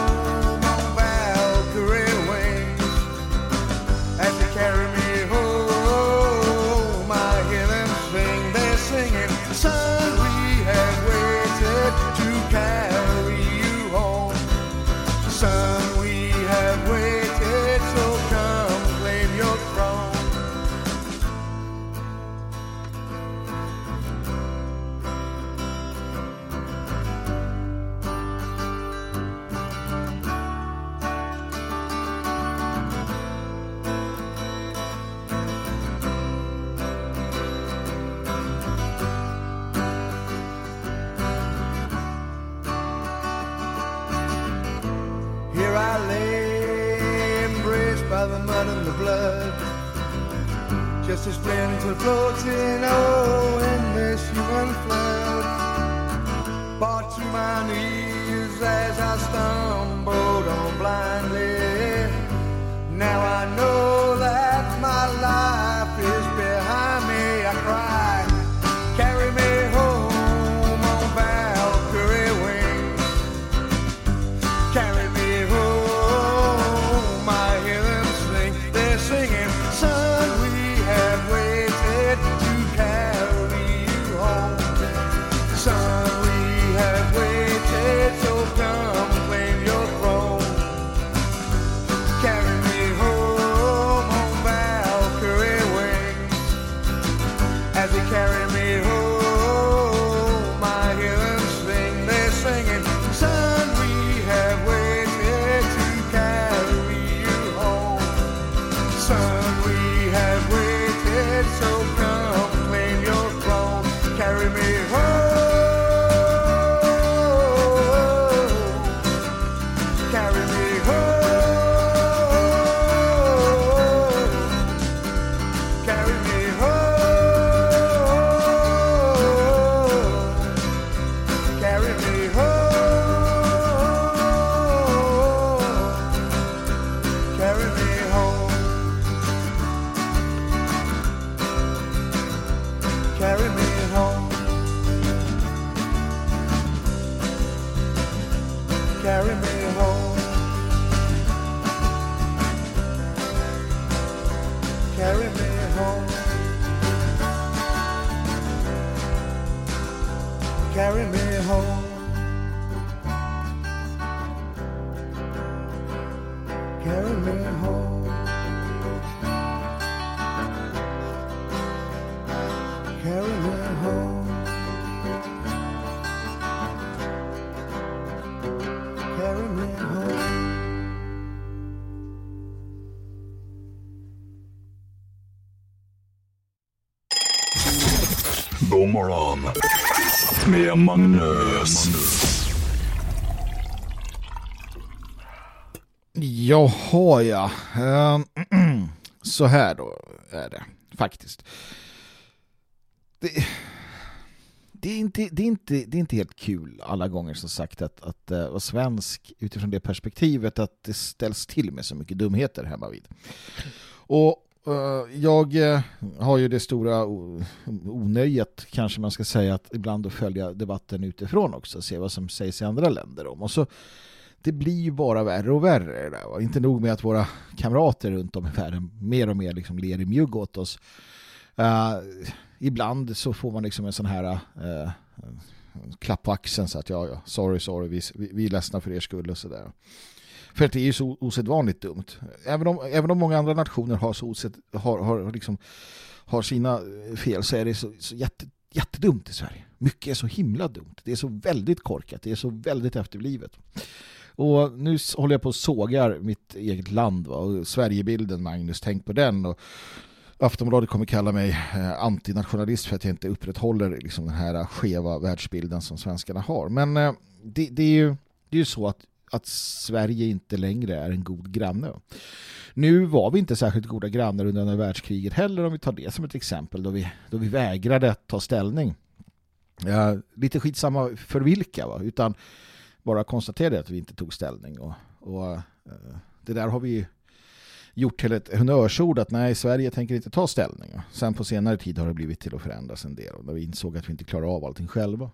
Jaha, ja. Ehm, <clears throat> så här då är det faktiskt. Det, det, är inte, det, är inte, det är inte helt kul alla gånger som sagt att, att eh, vara svensk utifrån det perspektivet att det ställs till med så mycket dumheter hemma vid. Och eh, jag eh, har ju det stora onöjet kanske man ska säga att ibland följa debatten utifrån också se vad som sägs i andra länder om. Och så det blir ju bara värre och värre. där. Inte nog med att våra kamrater runt om i världen mer och mer liksom ler i mjugg åt oss. Uh, ibland så får man liksom en sån här uh, klapp på axeln så att ja, ja sorry, sorry, vi, vi, vi är ledsna för er skull och sådär. För att det är ju så osedvanligt dumt. Även om, även om många andra nationer har, så osed, har, har, liksom, har sina fel så är det så, så jätte, jättedumt i Sverige. Mycket är så himla dumt. Det är så väldigt korkat. Det är så väldigt efterblivet. Och nu håller jag på att sågar mitt eget land. Va? Och Sverigebilden, Magnus, tänk på den. Och Aftonbladet kommer kalla mig eh, antinationalist för att jag inte upprätthåller liksom, den här skeva världsbilden som svenskarna har. Men eh, det, det, är ju, det är ju så att, att Sverige inte längre är en god granne. Nu var vi inte särskilt goda grannar under andra världskriget heller om vi tar det som ett exempel då vi, då vi vägrade ta ställning. Ja, lite skitsamma för vilka va? utan bara konstaterade att vi inte tog ställning och, och eh, det där har vi gjort till ett honnörsord att nej, Sverige tänker inte ta ställning. Sen på senare tid har det blivit till att förändras en del och när vi insåg att vi inte klarar av allting själva.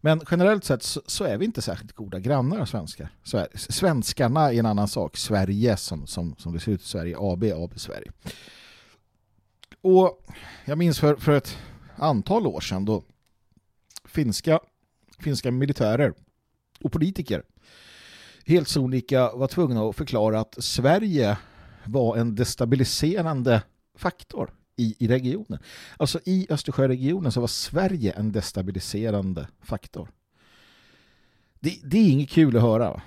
Men generellt sett så, så är vi inte särskilt goda grannar svenskar. Sver svenskarna är en annan sak. Sverige som, som, som det ser ut Sverige, AB, AB Sverige. Och jag minns för, för ett antal år sedan då finska, finska militärer och politiker helt sonika var tvungna att förklara att Sverige var en destabiliserande faktor i, i regionen. Alltså i Östersjöregionen så var Sverige en destabiliserande faktor. Det, det är inget kul att höra. Va?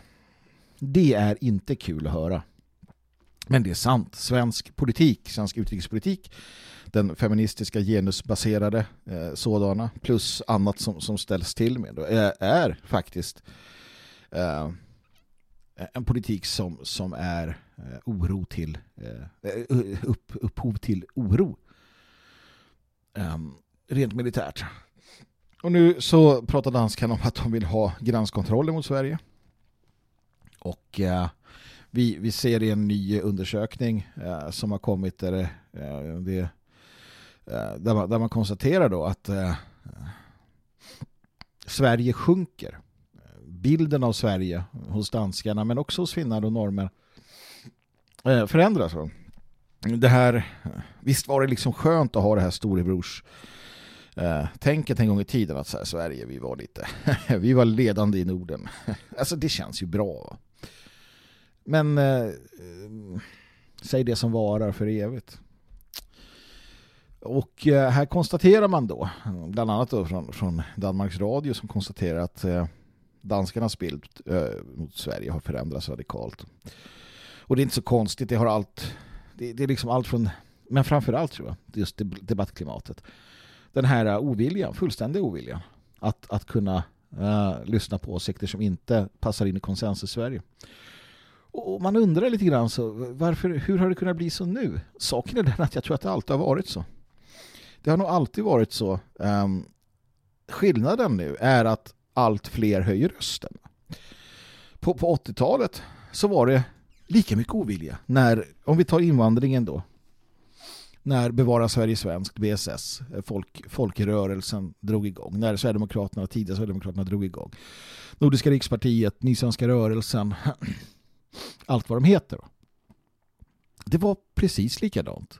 Det är inte kul att höra. Men det är sant. Svensk politik, svensk utrikespolitik, den feministiska genusbaserade eh, sådana, plus annat som, som ställs till med, då, är, är faktiskt eh, en politik som, som är eh, oro till eh, eh upp, upphov till oro ehm, rent militärt. Och nu så pratar danskarna om att de vill ha gränskontroller mot Sverige. Och eh, vi, vi ser i en ny undersökning eh, som har kommit där, eh, det, Eh, där, man, där man konstaterar då att eh, Sverige sjunker. Bilden av Sverige hos danskarna men också hos finnar och normer eh, förändras. Det här, visst var det liksom skönt att ha det här storebrors eh, tänket en gång i tiden att så här, Sverige, vi var lite <laughs> vi var ledande i Norden. <laughs> alltså det känns ju bra. Men eh, säg det som varar för evigt. Och eh, här konstaterar man då, bland annat då från, från Danmarks Radio som konstaterar att eh, danskarnas bild eh, mot Sverige har förändrats radikalt. Och det är inte så konstigt, det har allt det, det är liksom allt från men framförallt tror jag, just debattklimatet. Den här oviljan, fullständiga oviljan att, att kunna uh, lyssna på åsikter som inte passar in i konsensus Sverige. Och man undrar lite grann så, varför, hur har det kunnat bli så nu? Saken är den att jag tror att det alltid har varit så. Det har nog alltid varit så. Um, skillnaden nu är att allt fler höjer rösten. På, på 80-talet så var det lika mycket ovilja. När, om vi tar invandringen då. när Bevara Sverige Svenskt, BSS, folk, folkrörelsen drog igång. När Sverigedemokraterna, tidiga Sverigedemokraterna drog igång. Nordiska rikspartiet, Nysvenska rörelsen, <clears throat> allt vad de heter. Det var precis likadant.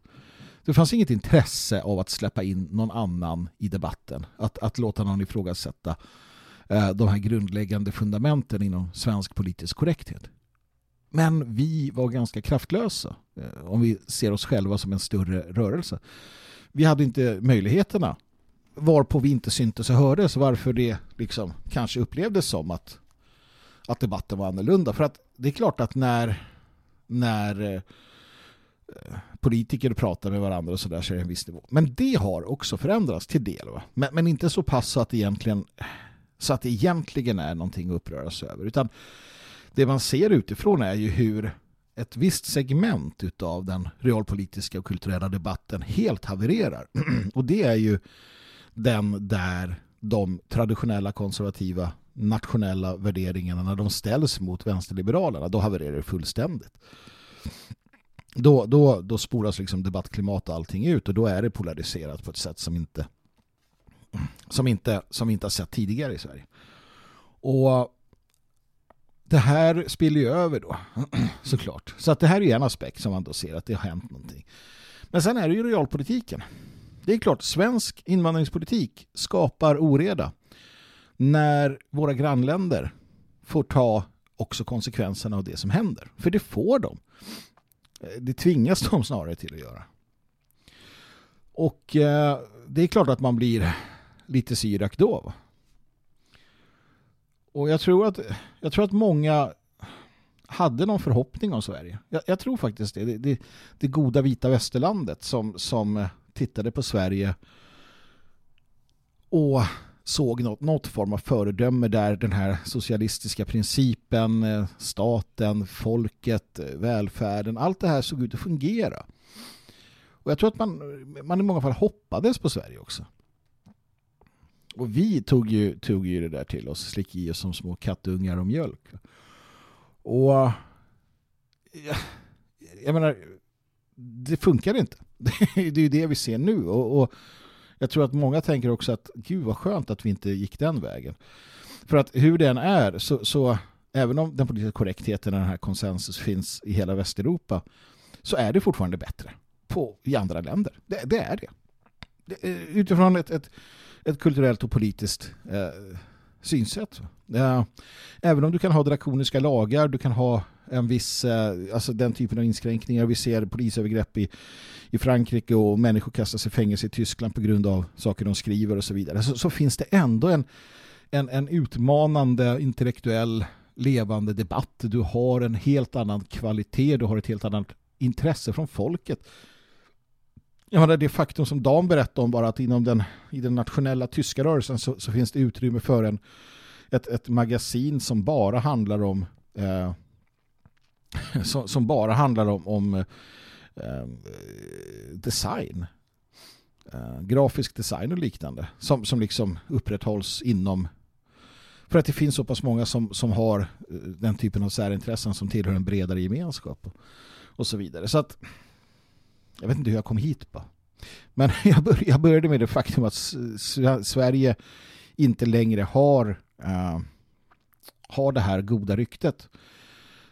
Det fanns inget intresse av att släppa in någon annan i debatten. Att, att låta någon ifrågasätta eh, de här grundläggande fundamenten inom svensk politisk korrekthet. Men vi var ganska kraftlösa eh, om vi ser oss själva som en större rörelse. Vi hade inte möjligheterna varpå vi inte syntes och hördes varför det liksom kanske upplevdes som att, att debatten var annorlunda. För att det är klart att när, när eh, politiker pratar med varandra och sådär så är det en viss nivå. Men det har också förändrats till del. Va? Men, men inte så pass så att, egentligen, så att det egentligen är någonting att uppröras över. Utan det man ser utifrån är ju hur ett visst segment av den realpolitiska och kulturella debatten helt havererar. <clears throat> och det är ju den där de traditionella konservativa nationella värderingarna när de ställs mot vänsterliberalerna, då havererar det fullständigt. Då, då, då spolas liksom debattklimat och allting ut och då är det polariserat på ett sätt som inte som inte, som vi inte har sett tidigare i Sverige. Och det här spiller ju över då, <clears throat> såklart. Så att det här är en aspekt som man då ser att det har hänt någonting. Men sen är det ju realpolitiken. Det är klart, svensk invandringspolitik skapar oreda när våra grannländer får ta också konsekvenserna av det som händer. För det får de. Det tvingas de snarare till att göra. Och eh, det är klart att man blir lite syrak då. Och jag tror att, jag tror att många hade någon förhoppning om Sverige. Jag, jag tror faktiskt det. Det, det. det, goda vita västerlandet som, som tittade på Sverige och såg något, något form av föredöme där den här socialistiska principen, eh, staten, folket, eh, välfärden, allt det här såg ut att fungera. Och jag tror att man, man i många fall hoppades på Sverige också. Och vi tog ju, tog ju det där till oss, slick i oss som små kattungar och mjölk. Och jag, jag menar, det funkar inte. <laughs> Det är ju det vi ser nu. Och, och, jag tror att många tänker också att gud vad skönt att vi inte gick den vägen. För att hur den är så, så även om den politiska korrektheten och den här konsensus finns i hela Västeuropa så är det fortfarande bättre på, i andra länder. Det, det är det. det eh, utifrån ett, ett ett kulturellt och politiskt eh, synsätt. Eh, även om du kan ha drakoniska lagar, du kan ha en viss, eh, alltså den typen av inskränkningar. Vi ser polisövergrepp i, i Frankrike och människor kastas i fängelse i Tyskland på grund av saker de skriver och så vidare. Så, så finns det ändå en, en, en utmanande intellektuell levande debatt. Du har en helt annan kvalitet, du har ett helt annat intresse från folket jag menar, det faktum som Dan berättade om bara att inom den, i den nationella tyska rörelsen så, så finns det utrymme för en, ett, ett magasin som bara handlar om eh, <laughs> som, som, bara handlar om, om eh, design eh, grafisk design och liknande som, som liksom upprätthålls inom för att det finns så pass många som, som har eh, den typen av särintressen som tillhör en bredare gemenskap och, och så vidare. Så att jag vet inte hur jag kom hit på. Men <laughs> jag, började med det faktum att Sverige inte längre har, äh, har det här goda ryktet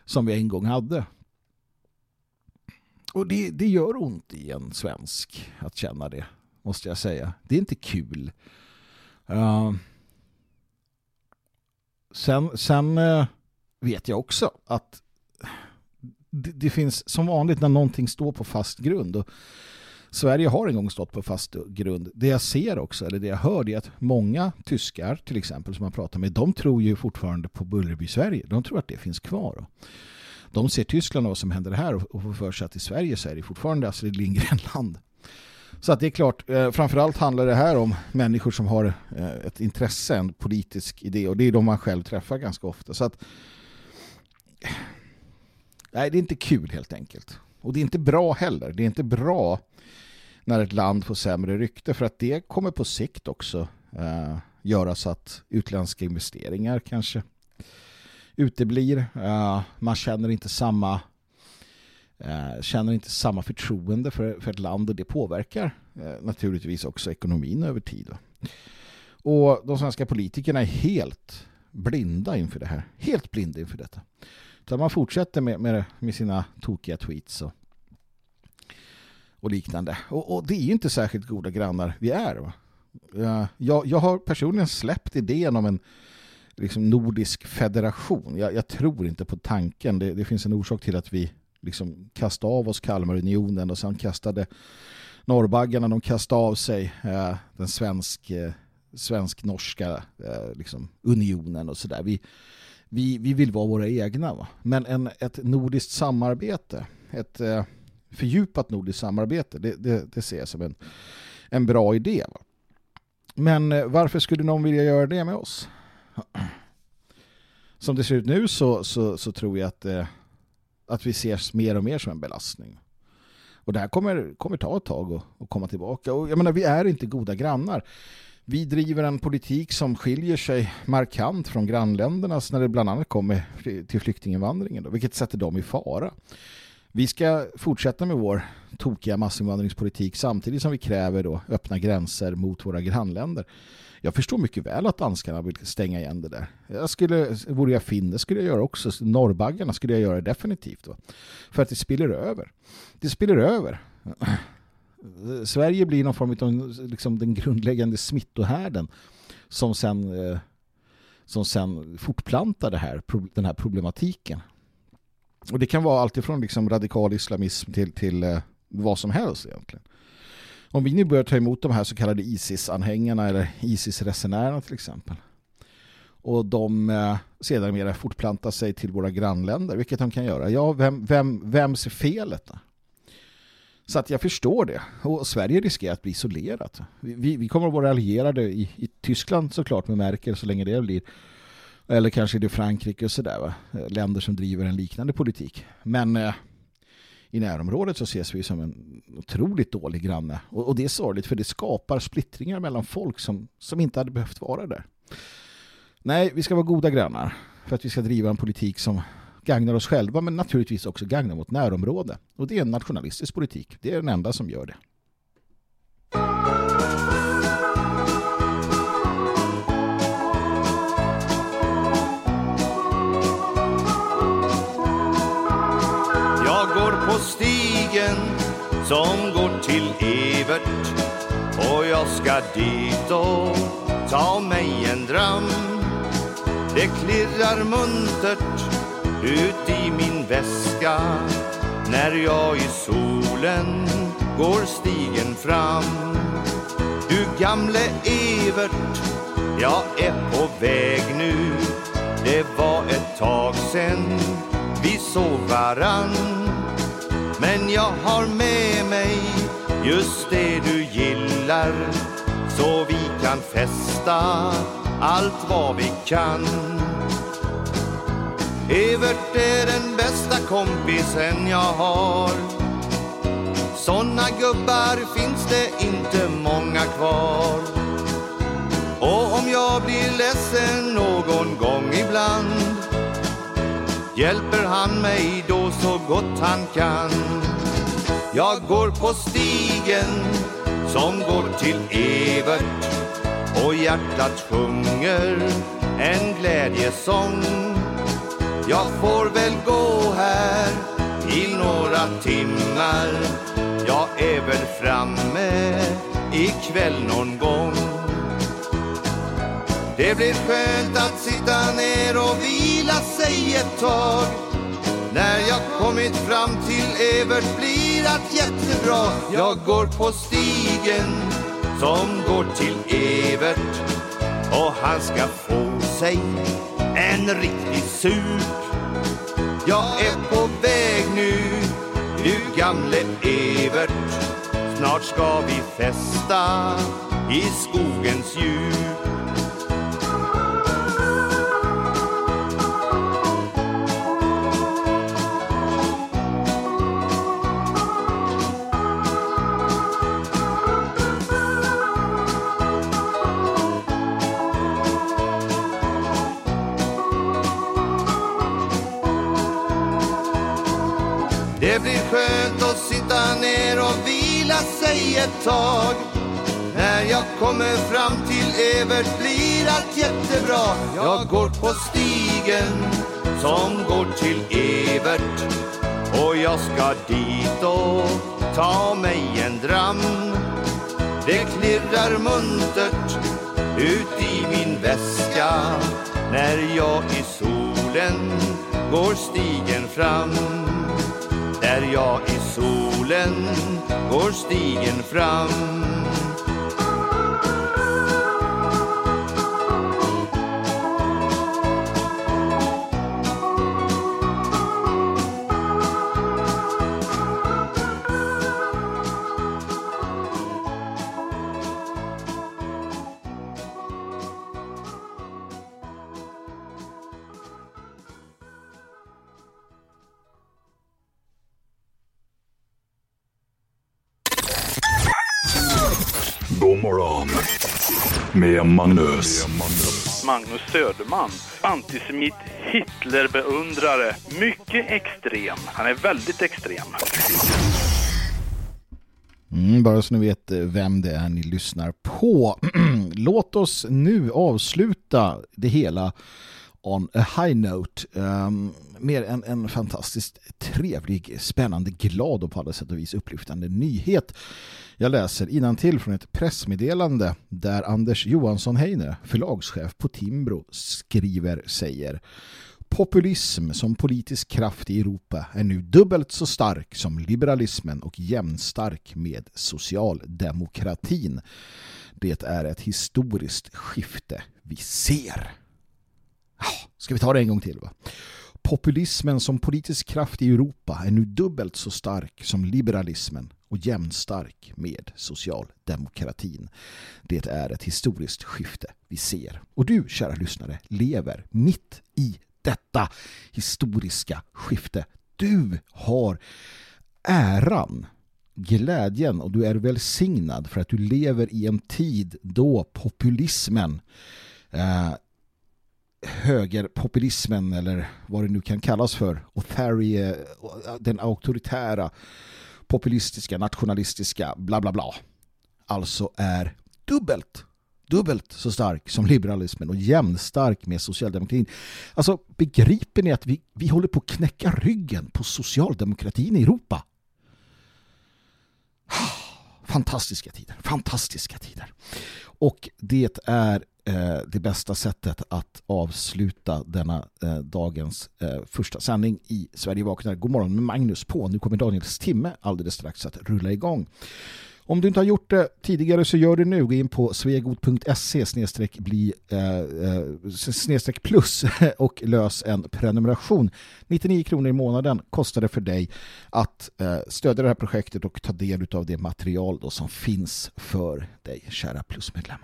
som vi en gång hade. Och det, det gör ont i en svensk att känna det, måste jag säga. Det är inte kul. Uh, sen sen uh, vet jag också att det, det, finns som vanligt när någonting står på fast grund och Sverige har en gång stått på fast grund. Det jag ser också, eller det jag hör är att många tyskar till exempel som man pratar med, de tror ju fortfarande på Bullerby Sverige. De tror att det finns kvar. De ser Tyskland och vad som händer här och får för sig att i Sverige så är det fortfarande Astrid Lindgren-land. Så att det är klart, eh, framförallt handlar det här om människor som har eh, ett intresse, en politisk idé och det är de man själv träffar ganska ofta. Så att Nej, det är inte kul helt enkelt. Och det är inte bra heller. Det är inte bra när ett land får sämre rykte för att det kommer på sikt också eh, göra så att utländska investeringar kanske uteblir. Eh, man känner inte samma eh, känner inte samma förtroende för, för ett land och det påverkar eh, naturligtvis också ekonomin över tid. Då. Och de svenska politikerna är helt blinda inför det här. Helt blinda inför detta. Utan man fortsätter med, med, med sina tokiga tweets och, och liknande. Och, och, det är ju inte särskilt goda grannar vi är. Va? Jag, jag har personligen släppt idén om en liksom nordisk federation. Jag, jag, tror inte på tanken. Det, det, finns en orsak till att vi liksom kastade av oss Kalmarunionen och sen kastade norrbaggarna, de kastade av sig eh, den svensk, eh, svensk-norska eh, liksom, unionen och sådär. Vi, vi, vi vill vara våra egna. Va? Men en, ett nordiskt samarbete, ett eh, fördjupat nordiskt samarbete, det, det, det ser jag som en, en bra idé. Va? Men eh, varför skulle någon vilja göra det med oss? <clears throat> Som det ser ut nu så, så, så tror jag att, eh, att vi ses mer och mer som en belastning. Och det här kommer, kommer ta ett tag att, komma tillbaka. Och jag menar, vi är inte goda grannar. Vi driver en politik som skiljer sig markant från grannländernas när det bland annat kommer till flyktinginvandringen, då, vilket sätter dem i fara. Vi ska fortsätta med vår tokiga massinvandringspolitik samtidigt som vi kräver då öppna gränser mot våra grannländer. Jag förstår mycket väl att danskarna vill stänga igen det där. Jag skulle, vore jag finne skulle jag göra också. Norrbaggarna skulle jag göra definitivt. Då. För att det spiller över. Det spiller över. Sverige blir någon form av liksom, den grundläggande smittohärden som sen, eh, som sen fortplantar det här, den här problematiken. Och det kan vara alltifrån liksom radikal islamism till, till eh, vad som helst egentligen. Om vi nu börjar ta emot de här så kallade ISIS-anhängarna eller ISIS-resenärerna till exempel och de eh, sedan mer fortplantar sig till våra grannländer, vilket de kan göra. Ja, vem, vem, vem ser felet då? Så att jag förstår det. Och Sverige riskerar att bli isolerat. Vi, vi kommer att vara allierade i, i Tyskland såklart med Merkel så länge det blir. Eller kanske i Frankrike och sådär. Länder som driver en liknande politik. Men eh, i närområdet så ses vi som en otroligt dålig granne. Och, och det är sorgligt för det skapar splittringar mellan folk som, som inte hade behövt vara där. Nej, vi ska vara goda grannar för att vi ska driva en politik som gagnar oss själva men naturligtvis också gagnar vårt närområde. Och det är en nationalistisk politik. Det är den enda som gör det. Jag går på stigen som går till Evert och jag ska dit och ta mig en dram. Det klirrar muntert ut i min väska när jag i solen går stigen fram. Du gamle Evert, jag är på väg nu. Det var ett tag sen vi såg varann. Men jag har med mig just det du gillar så vi kan festa allt vad vi kan. Evert är den bästa kompisen jag har. Såna gubbar finns det inte många kvar. Och om jag blir ledsen någon gång ibland Hjälper han mig då så gott han kan. Jag går på stigen som går till Evert och hjärtat sjunger en glädjesång jag får väl gå här i några timmar. Jag är väl framme ikväll någon gång. Det blir skönt att sitta ner och vila sig ett tag. När jag kommit fram till Evert blir allt jättebra. Jag går på stigen som går till Evert och han ska få sig en riktig sup Jag är på väg nu, du gamle Evert. Snart ska vi festa i skogens djup. Det blir skönt att sitta ner och vila sig ett tag. När jag kommer fram till Evert blir allt jättebra. Jag går på stigen som går till Evert och jag ska dit och ta mig en dram. Det klirrar muntert ut i min väska när jag i solen går stigen fram. Där jag i solen går stigen fram. Med Magnus. Magnus Söderman. Antisemit, Hitlerbeundrare. Mycket extrem. Han är väldigt extrem. Mm, bara så ni vet eh, vem det är ni lyssnar på. <clears throat> Låt oss nu avsluta det hela on a high note um, med en, en fantastiskt trevlig, spännande, glad och på alla sätt och vis upplyftande nyhet. Jag läser till från ett pressmeddelande där Anders Johansson Heine, förlagschef på Timbro, skriver, säger Populism som politisk kraft i Europa är nu dubbelt så stark som liberalismen och jämnstark med socialdemokratin. Det är ett historiskt skifte vi ser. Ska vi ta det en gång till va? Populismen som politisk kraft i Europa är nu dubbelt så stark som liberalismen och jämnstark med socialdemokratin. Det är ett historiskt skifte vi ser. Och du, kära lyssnare, lever mitt i detta historiska skifte. Du har äran, glädjen och du är välsignad för att du lever i en tid då populismen eh, högerpopulismen eller vad det nu kan kallas för authority, eh, den auktoritära populistiska, nationalistiska bla bla bla alltså är dubbelt dubbelt så stark som liberalismen och jämnstark med socialdemokratin. Alltså begriper ni att vi, vi håller på att knäcka ryggen på socialdemokratin i Europa? <sighs> Fantastiska tider, fantastiska tider. Och det är Eh, det bästa sättet att avsluta denna eh, dagens eh, första sändning i Sverige vaknar. God morgon med Magnus på. Nu kommer Daniels timme alldeles strax att rulla igång. Om du inte har gjort det tidigare så gör det nu. Gå in på svegot.se eh, eh, snedstreck plus <laughs> och lös en prenumeration. 99 kronor i månaden kostar det för dig att stödja det här projektet och ta del av det material då som finns för dig, kära plusmedlem.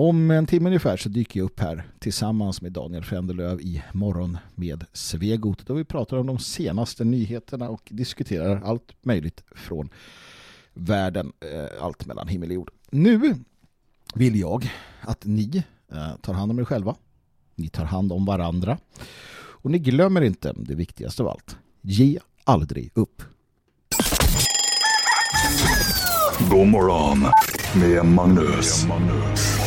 Om en timme ungefär så dyker jag upp här tillsammans med Daniel Fänderlöv i morgon med Svegot då vi pratar om de senaste nyheterna och diskuterar allt möjligt från världen, eh, allt mellan himmel och jord. Nu vill jag att ni eh, tar hand om er själva. Ni tar hand om varandra. Och ni glömmer inte det viktigaste av allt. Ge aldrig upp. God morgon med Magnus. Med Magnus.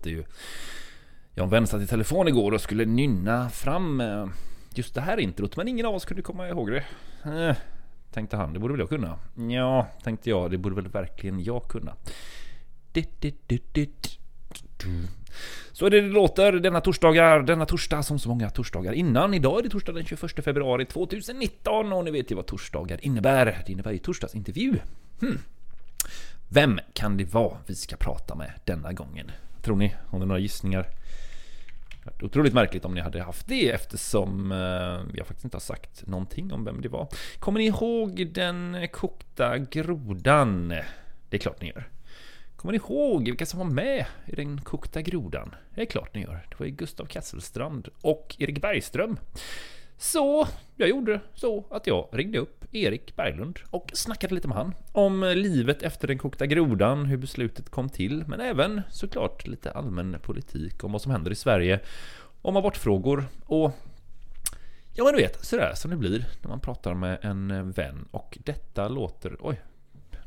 Låter ju. Jag satt i telefon igår och skulle nynna fram eh, just det här introt, men ingen av oss kunde komma ihåg det. Eh, tänkte han, det borde väl jag kunna? Ja, tänkte jag, det borde väl verkligen jag kunna. Så är det det låter denna torsdagar, denna torsdag som så många torsdagar innan. Idag är det torsdag den 21 februari 2019 och ni vet ju vad torsdagar innebär. Det innebär ju torsdagsintervju. Hmm. Vem kan det vara vi ska prata med denna gången? Tror ni? Har ni några gissningar? Otroligt märkligt om ni hade haft det eftersom eh, jag faktiskt inte har sagt någonting om vem det var. Kommer ni ihåg den kokta grodan? Det är klart ni gör. Kommer ni ihåg vilka som var med i den kokta grodan? Det är klart ni gör. Det var ju Gustav Kasselstrand och Erik Bergström. Så jag gjorde så att jag ringde upp Erik Berglund och snackade lite med han om livet efter den kokta grodan, hur beslutet kom till, men även såklart lite allmän politik om vad som händer i Sverige, om abortfrågor och ja, men du vet, sådär som det blir när man pratar med en vän och detta låter, oj,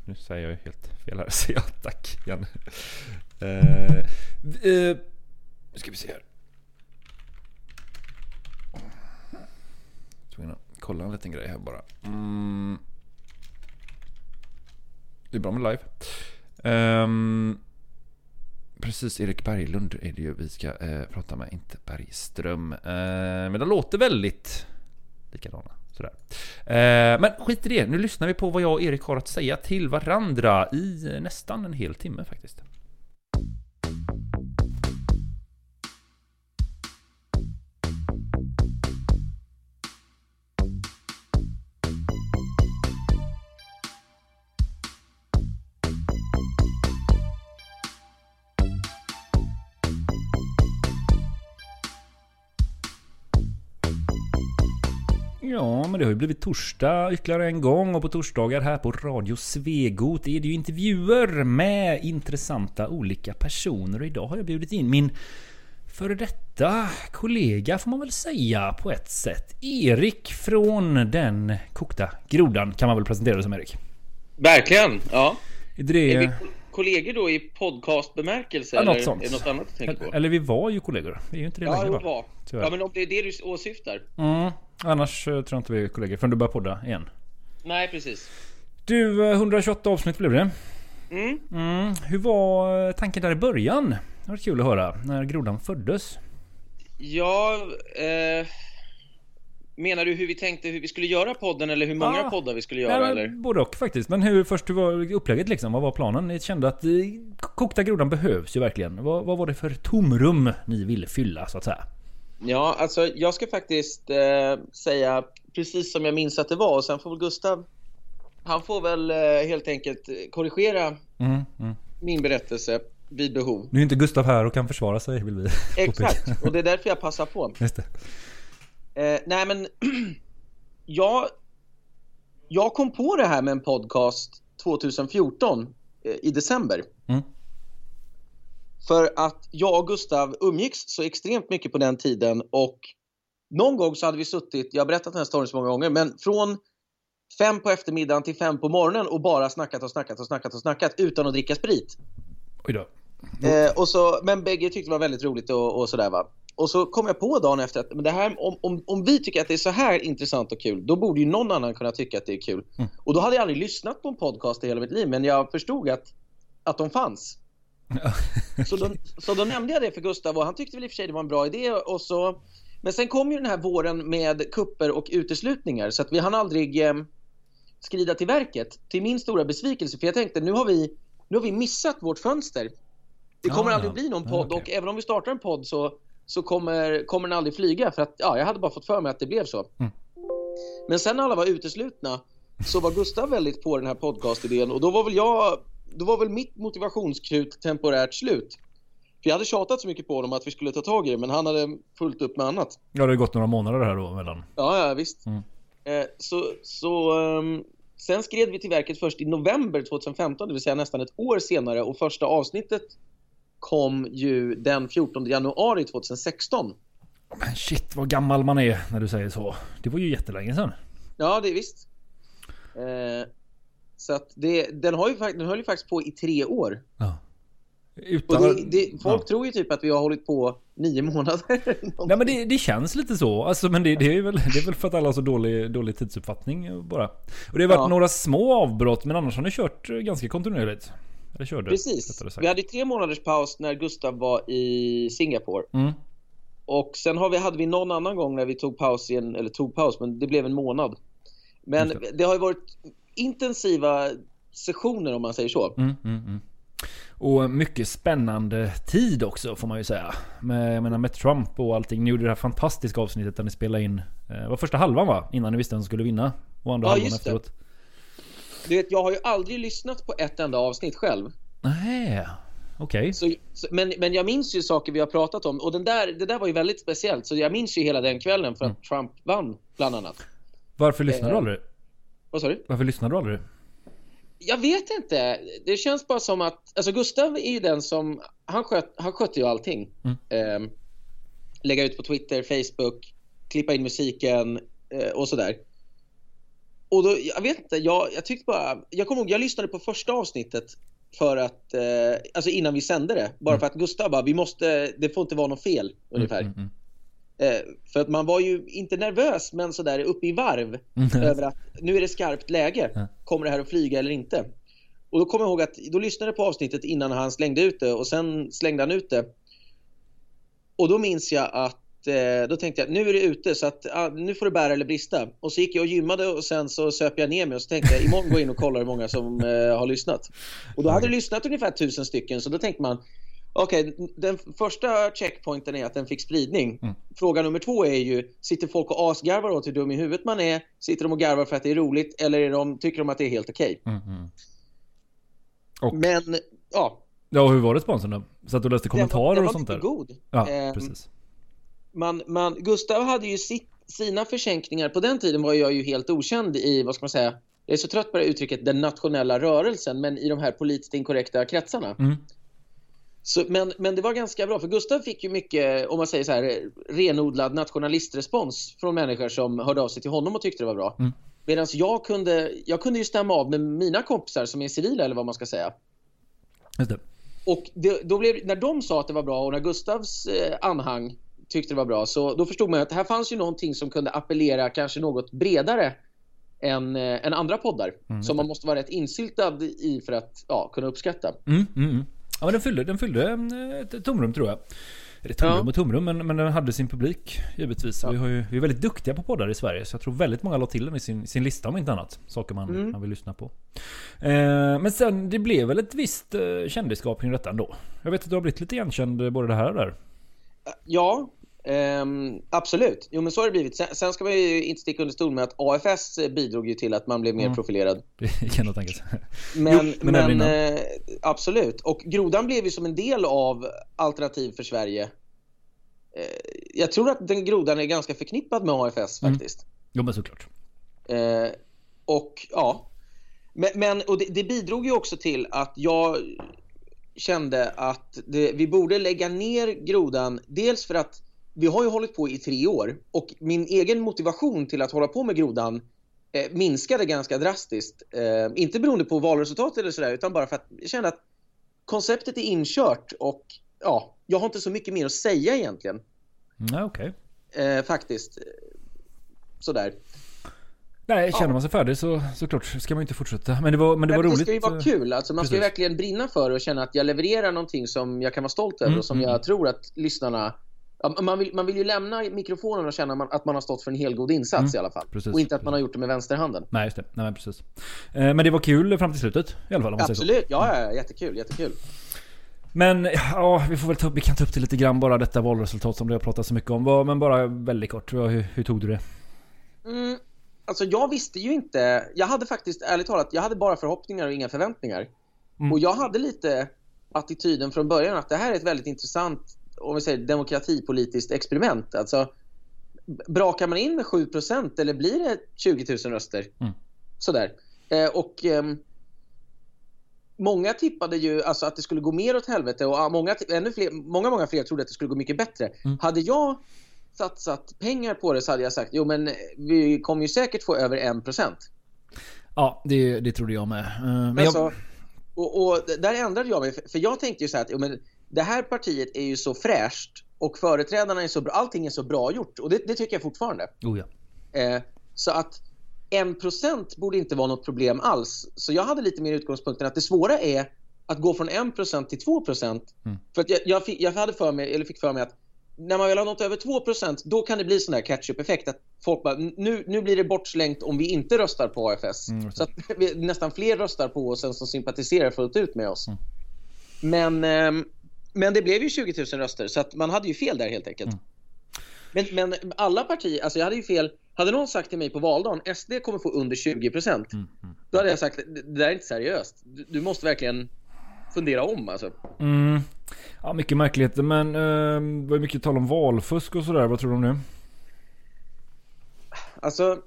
nu säger jag ju helt fel här, <laughs> säger jag tack igen. Uh, uh, nu ska vi se här. Tvungen att kolla en liten grej här bara. Mm. Det är bra med live. Um. precis, Erik Berglund är det ju vi ska eh, prata med, inte Bergström. Eh, men de låter väldigt likadana. Sådär. Eh, men skit i det, nu lyssnar vi på vad jag och Erik har att säga till varandra i eh, nästan en hel timme faktiskt. Men det har ju blivit torsdag ytterligare en gång och på torsdagar här på Radio Svegot är det ju intervjuer med intressanta olika personer och idag har jag bjudit in min före detta kollega får man väl säga på ett sätt. Erik från den kokta grodan kan man väl presentera det som Erik. Verkligen, ja. Är det Kollegor då i podcastbemärkelse? Ja, något eller sånt. är det något annat du tänker på? Eller, vi var ju kollegor. Vi är ju inte det ja, längre var. Tyvärr. Ja, men om det är det du åsyftar? Mm, annars eh, tror jag inte vi är kollegor förrän du börjar podda igen. Nej, precis. Du, eh, 128 avsnitt blev det. Mm. Mm, hur var eh, tanken där i början? Det var kul att höra, när grodan föddes. Ja, eh, menar du hur vi tänkte hur vi skulle göra podden eller hur många Ah. poddar vi skulle göra Ja, eller? Både och faktiskt. Men hur först hur var upplägget liksom? Vad var planen? Ni kände att eh, kokta grodan behövs ju verkligen. Vad, vad var det för tomrum ni ville fylla så att säga? Ja, alltså jag ska faktiskt eh, säga precis som jag minns att det var och sen får väl Gustav han får väl eh, helt enkelt korrigera Mm, mm. min berättelse vid behov. Nu är inte Gustav här och kan försvara sig vill vi Exakt, och det är därför jag passar på. Just det. Eh, nej men, <clears throat> jag, jag kom på det här med en podcast 2014 eh, i december. Mm. För att jag och Gustav umgicks så extremt mycket på den tiden och någon gång så hade vi suttit, jag har berättat den här storyn så många gånger, men från fem på eftermiddagen till fem på morgonen och bara snackat och snackat och snackat och snackat utan att dricka sprit. Oj då. Eh, och så, men bägge tyckte det var väldigt roligt och, och sådär va. Och så kom jag på dagen efter att men det här, om, om, om vi tycker att det är så här intressant och kul, då borde ju någon annan kunna tycka att det är kul. Mm. Och då hade jag aldrig lyssnat på en podcast i hela mitt liv, men jag förstod att, att de fanns. så, då, så då nämnde jag det för Gustav och han tyckte väl i och för sig det var en bra idé och så Men sen kom ju den här våren med kupper och uteslutningar så att vi hann aldrig eh, skrida till verket. Till min stora besvikelse, för jag tänkte nu har vi, nu har vi missat vårt fönster. Det kommer Ah, aldrig bli någon podd okej. och även om vi startar en podd så, så kommer, kommer den aldrig flyga för att ja, jag hade bara fått för mig att det blev så. Mm. Men sen när alla var uteslutna så var Gustav väldigt på den här podcastidén och då var väl jag, då var väl mitt motivationskrut temporärt slut. För jag hade tjatat så mycket på honom att vi skulle ta tag i det men han hade fullt upp med annat. Ja, det har gått några månader här då mellan. Ja, ja visst. Mm. Eh, så så ehm, sen skred vi till verket först i november 2015, det vill säga nästan ett år senare och första avsnittet kom ju den 14 januari 2016. Men shit vad gammal man är när du säger så. Det var ju jättelänge sedan. Ja, det är visst. Eh, så att det, den, har ju, den höll ju faktiskt på i tre år. Ja. Utan... det, det, folk Ja. tror ju typ att vi har hållit på nio månader. <laughs> Nej men det, det känns lite så. Alltså, men det, det, är väl, det är väl för att alla har så dålig, dålig tidsuppfattning bara. Och det har varit Ja. några små avbrott men annars har ni kört ganska kontinuerligt. Eller körde. Precis. Vi hade tre månaders paus när Gustav var i Singapore. Mm. Och sen har vi, hade vi någon annan gång när vi tog paus i en, eller tog paus, men det blev en månad. Men Just det. har ju varit intensiva sessioner om man säger så. Mm, mm, mm. Och mycket spännande tid också får man ju säga. Med, jag menar, med Trump och allting. Ni gjorde det här fantastiska avsnittet där ni spelade in. Eh, var första halvan va? Innan ni visste vem som skulle vinna. Och andra Ja, halvan just det. Du vet, jag har ju aldrig lyssnat på ett enda avsnitt själv. Nej, okej. Så, men, men jag minns ju saker vi har pratat om och den där, det där var ju väldigt speciellt. Så jag minns ju hela den kvällen för att Trump vann, bland annat. Varför lyssnade du Eh, aldrig? Vad sa du? Varför lyssnade du aldrig? Jag vet inte. Det känns bara som att... Alltså Gustav är ju den som... Han, sköt, han sköter ju allting. Mm. Ehm, lägga ut på Twitter, Facebook, klippa in musiken eh, och sådär. Och då, jag vet inte, jag, jag tyckte bara... Jag kommer ihåg, jag lyssnade på första avsnittet för att... Eh, alltså innan vi sände det. Bara för att Gustav bara, vi måste... Det får inte vara något fel, ungefär. Mm, mm, Eh, för att man var ju inte nervös, men sådär uppe i varv Mm. <laughs> över att nu är det skarpt läge. Kommer det här att flyga eller inte? Och då kommer jag ihåg att då lyssnade jag på avsnittet innan han slängde ut det och sen slängde han ut det. Och då minns jag att eh, då tänkte jag nu är det ute så att ah, nu får det bära eller brista. Och så gick jag och gymmade och sen så söp jag ner mig och så tänkte jag imorgon gå in och kolla hur många som eh, har lyssnat. Och då hade det lyssnat ungefär tusen stycken så då tänkte man Okej, den första checkpointen är att den fick spridning. Mm. Fråga nummer två är ju, sitter folk och asgarvar åt hur dum i huvudet man är? Sitter de och garvar för att det är roligt eller är de, tycker de att det är helt okej? mm, mm. Och- Men, ja. Ja, hur var responsen då? Så att du läste den var- kommentarer den och var sånt där? mycket god. Ja, Ehm, precis. Man, man, Gustav hade ju sitt, sina försänkningar. På den tiden var jag ju helt okänd i, vad ska man säga, jag är så trött på det uttrycket, den nationella rörelsen, men i de här politiskt inkorrekta kretsarna. Mm. Så, men, men det var ganska bra, för Gustav fick ju mycket, om man säger så här, renodlad nationalistrespons från människor som hörde av sig till honom och tyckte det var bra. Mm. Medan jag kunde, jag kunde ju stämma av med mina kompisar som är civila, eller vad man ska säga. Just det. Och det, då blev, när de sa att det var bra och när Gustavs eh, anhang tyckte det var bra så då förstod man att här fanns ju någonting som kunde appellera kanske något bredare än, eh, än andra poddar. som man måste vara rätt insyltad i för att ja, kunna uppskatta. Mm, mm, mm. Ja men den fyllde, den fyllde eh, ett tomrum tror jag. Eller tomrum Ja. och tomrum, men, men den hade sin publik givetvis. Vi, har ju, vi är väldigt duktiga på poddar i Sverige, så jag tror väldigt många la till den i sin, sin lista om inte annat. Saker man, Mm. man vill lyssna på. Eh, men sen, det blev väl ett visst eh, kändisskap kring detta ändå. Jag vet att du har blivit lite igenkänd eh, både det här och där. Ja, ehm, absolut. Jo men så har det blivit. Sen, sen ska man ju inte sticka under stol med att AFS bidrog ju till att man blev mer Mm. profilerad. <laughs> Men, Jo, men men eh, absolut. Och Grodan blev ju som en del av Alternativ för Sverige. Eh, jag tror att den Grodan är ganska förknippad med AFS Mm. faktiskt. Jo men såklart. Eh, och ja, men, men och det, det bidrog ju också till att jag kände att det, vi borde lägga ner grodan. Dels för att vi har ju hållit på i tre år och min egen motivation till att hålla på med grodan eh, minskade ganska drastiskt. Eh, inte beroende på valresultat eller sådär utan bara för att jag kände att konceptet är inkört och ja, jag har inte så mycket mer att säga egentligen. Nej okej. Eh, faktiskt. Sådär. Nej, känner man sig färdig så såklart ska man ju inte fortsätta. Men det var, men det var det roligt. ska ju vara eh, kul. Alltså man ska ju precis. verkligen brinna för det och känna att jag levererar någonting som jag kan vara stolt över Mm, och som mm, jag mm. tror att lyssnarna man, vill, man vill ju lämna mikrofonen och känna att man har stått för en helgod insats Mm, i alla fall. precis, och inte att man har gjort det med vänsterhanden. Nej, just det. Nej, men precis. Eh, Men det var kul fram till slutet i alla fall. Absolut, ja, ja, jättekul, jättekul. Men ja, vi får väl ta upp, vi kan ta upp det lite grann bara detta valresultat som det har pratat så mycket om. Men bara väldigt kort, hur, hur tog du det? Mm, alltså jag visste ju inte, jag hade faktiskt ärligt talat, jag hade bara förhoppningar och inga förväntningar. Mm. Och jag hade lite attityden från början att det här är ett väldigt intressant, om vi säger demokratipolitiskt experiment. Alltså, brakar man in med 7% eller blir det 20 000 röster? Mm. Sådär. Eh, och ehm, Många tippade ju alltså att det skulle gå mer åt helvete och många, ännu fler, många, många fler trodde att det skulle gå mycket bättre. Mm. Hade jag satsat pengar på det så hade jag sagt jo men vi kommer ju säkert få över 1%. Ja, det, det trodde jag med. Eh, Men Men jag, och, och där ändrade jag mig, för- för jag tänkte ju så här att jo, men det här partiet är ju så fräscht och företrädarna är så bra, allting är så bra gjort och det, det tycker jag fortfarande. oh ja. Eh, så att 1% borde inte vara något problem alls. Så jag hade lite mer utgångspunkten att det svåra är att gå från 1% till 2%. Mm. För att jag, jag, fick, jag hade för mig, eller fick för mig att när man väl har nått över 2% då kan det bli sån där catch-up-effekt att folk bara, nu, nu blir det bortslängt om vi inte röstar på AFS. Mm, så att <laughs> vi, nästan fler röstar på oss än som sympatiserar fullt ut med oss. Mm. Men, ehm, men det blev ju 20 000 röster så att man hade ju fel där helt enkelt. Mm. Men, men alla partier, alltså jag hade ju fel. Hade någon sagt till mig på valdagen SD kommer få under 20 procent. Mm, mm. Då hade jag sagt det där är inte seriöst. Du, du måste verkligen fundera om alltså. Mm. Ja, mycket märkligheter. Men eh, det var mycket tal om valfusk och sådär. Vad tror du om det? Alltså.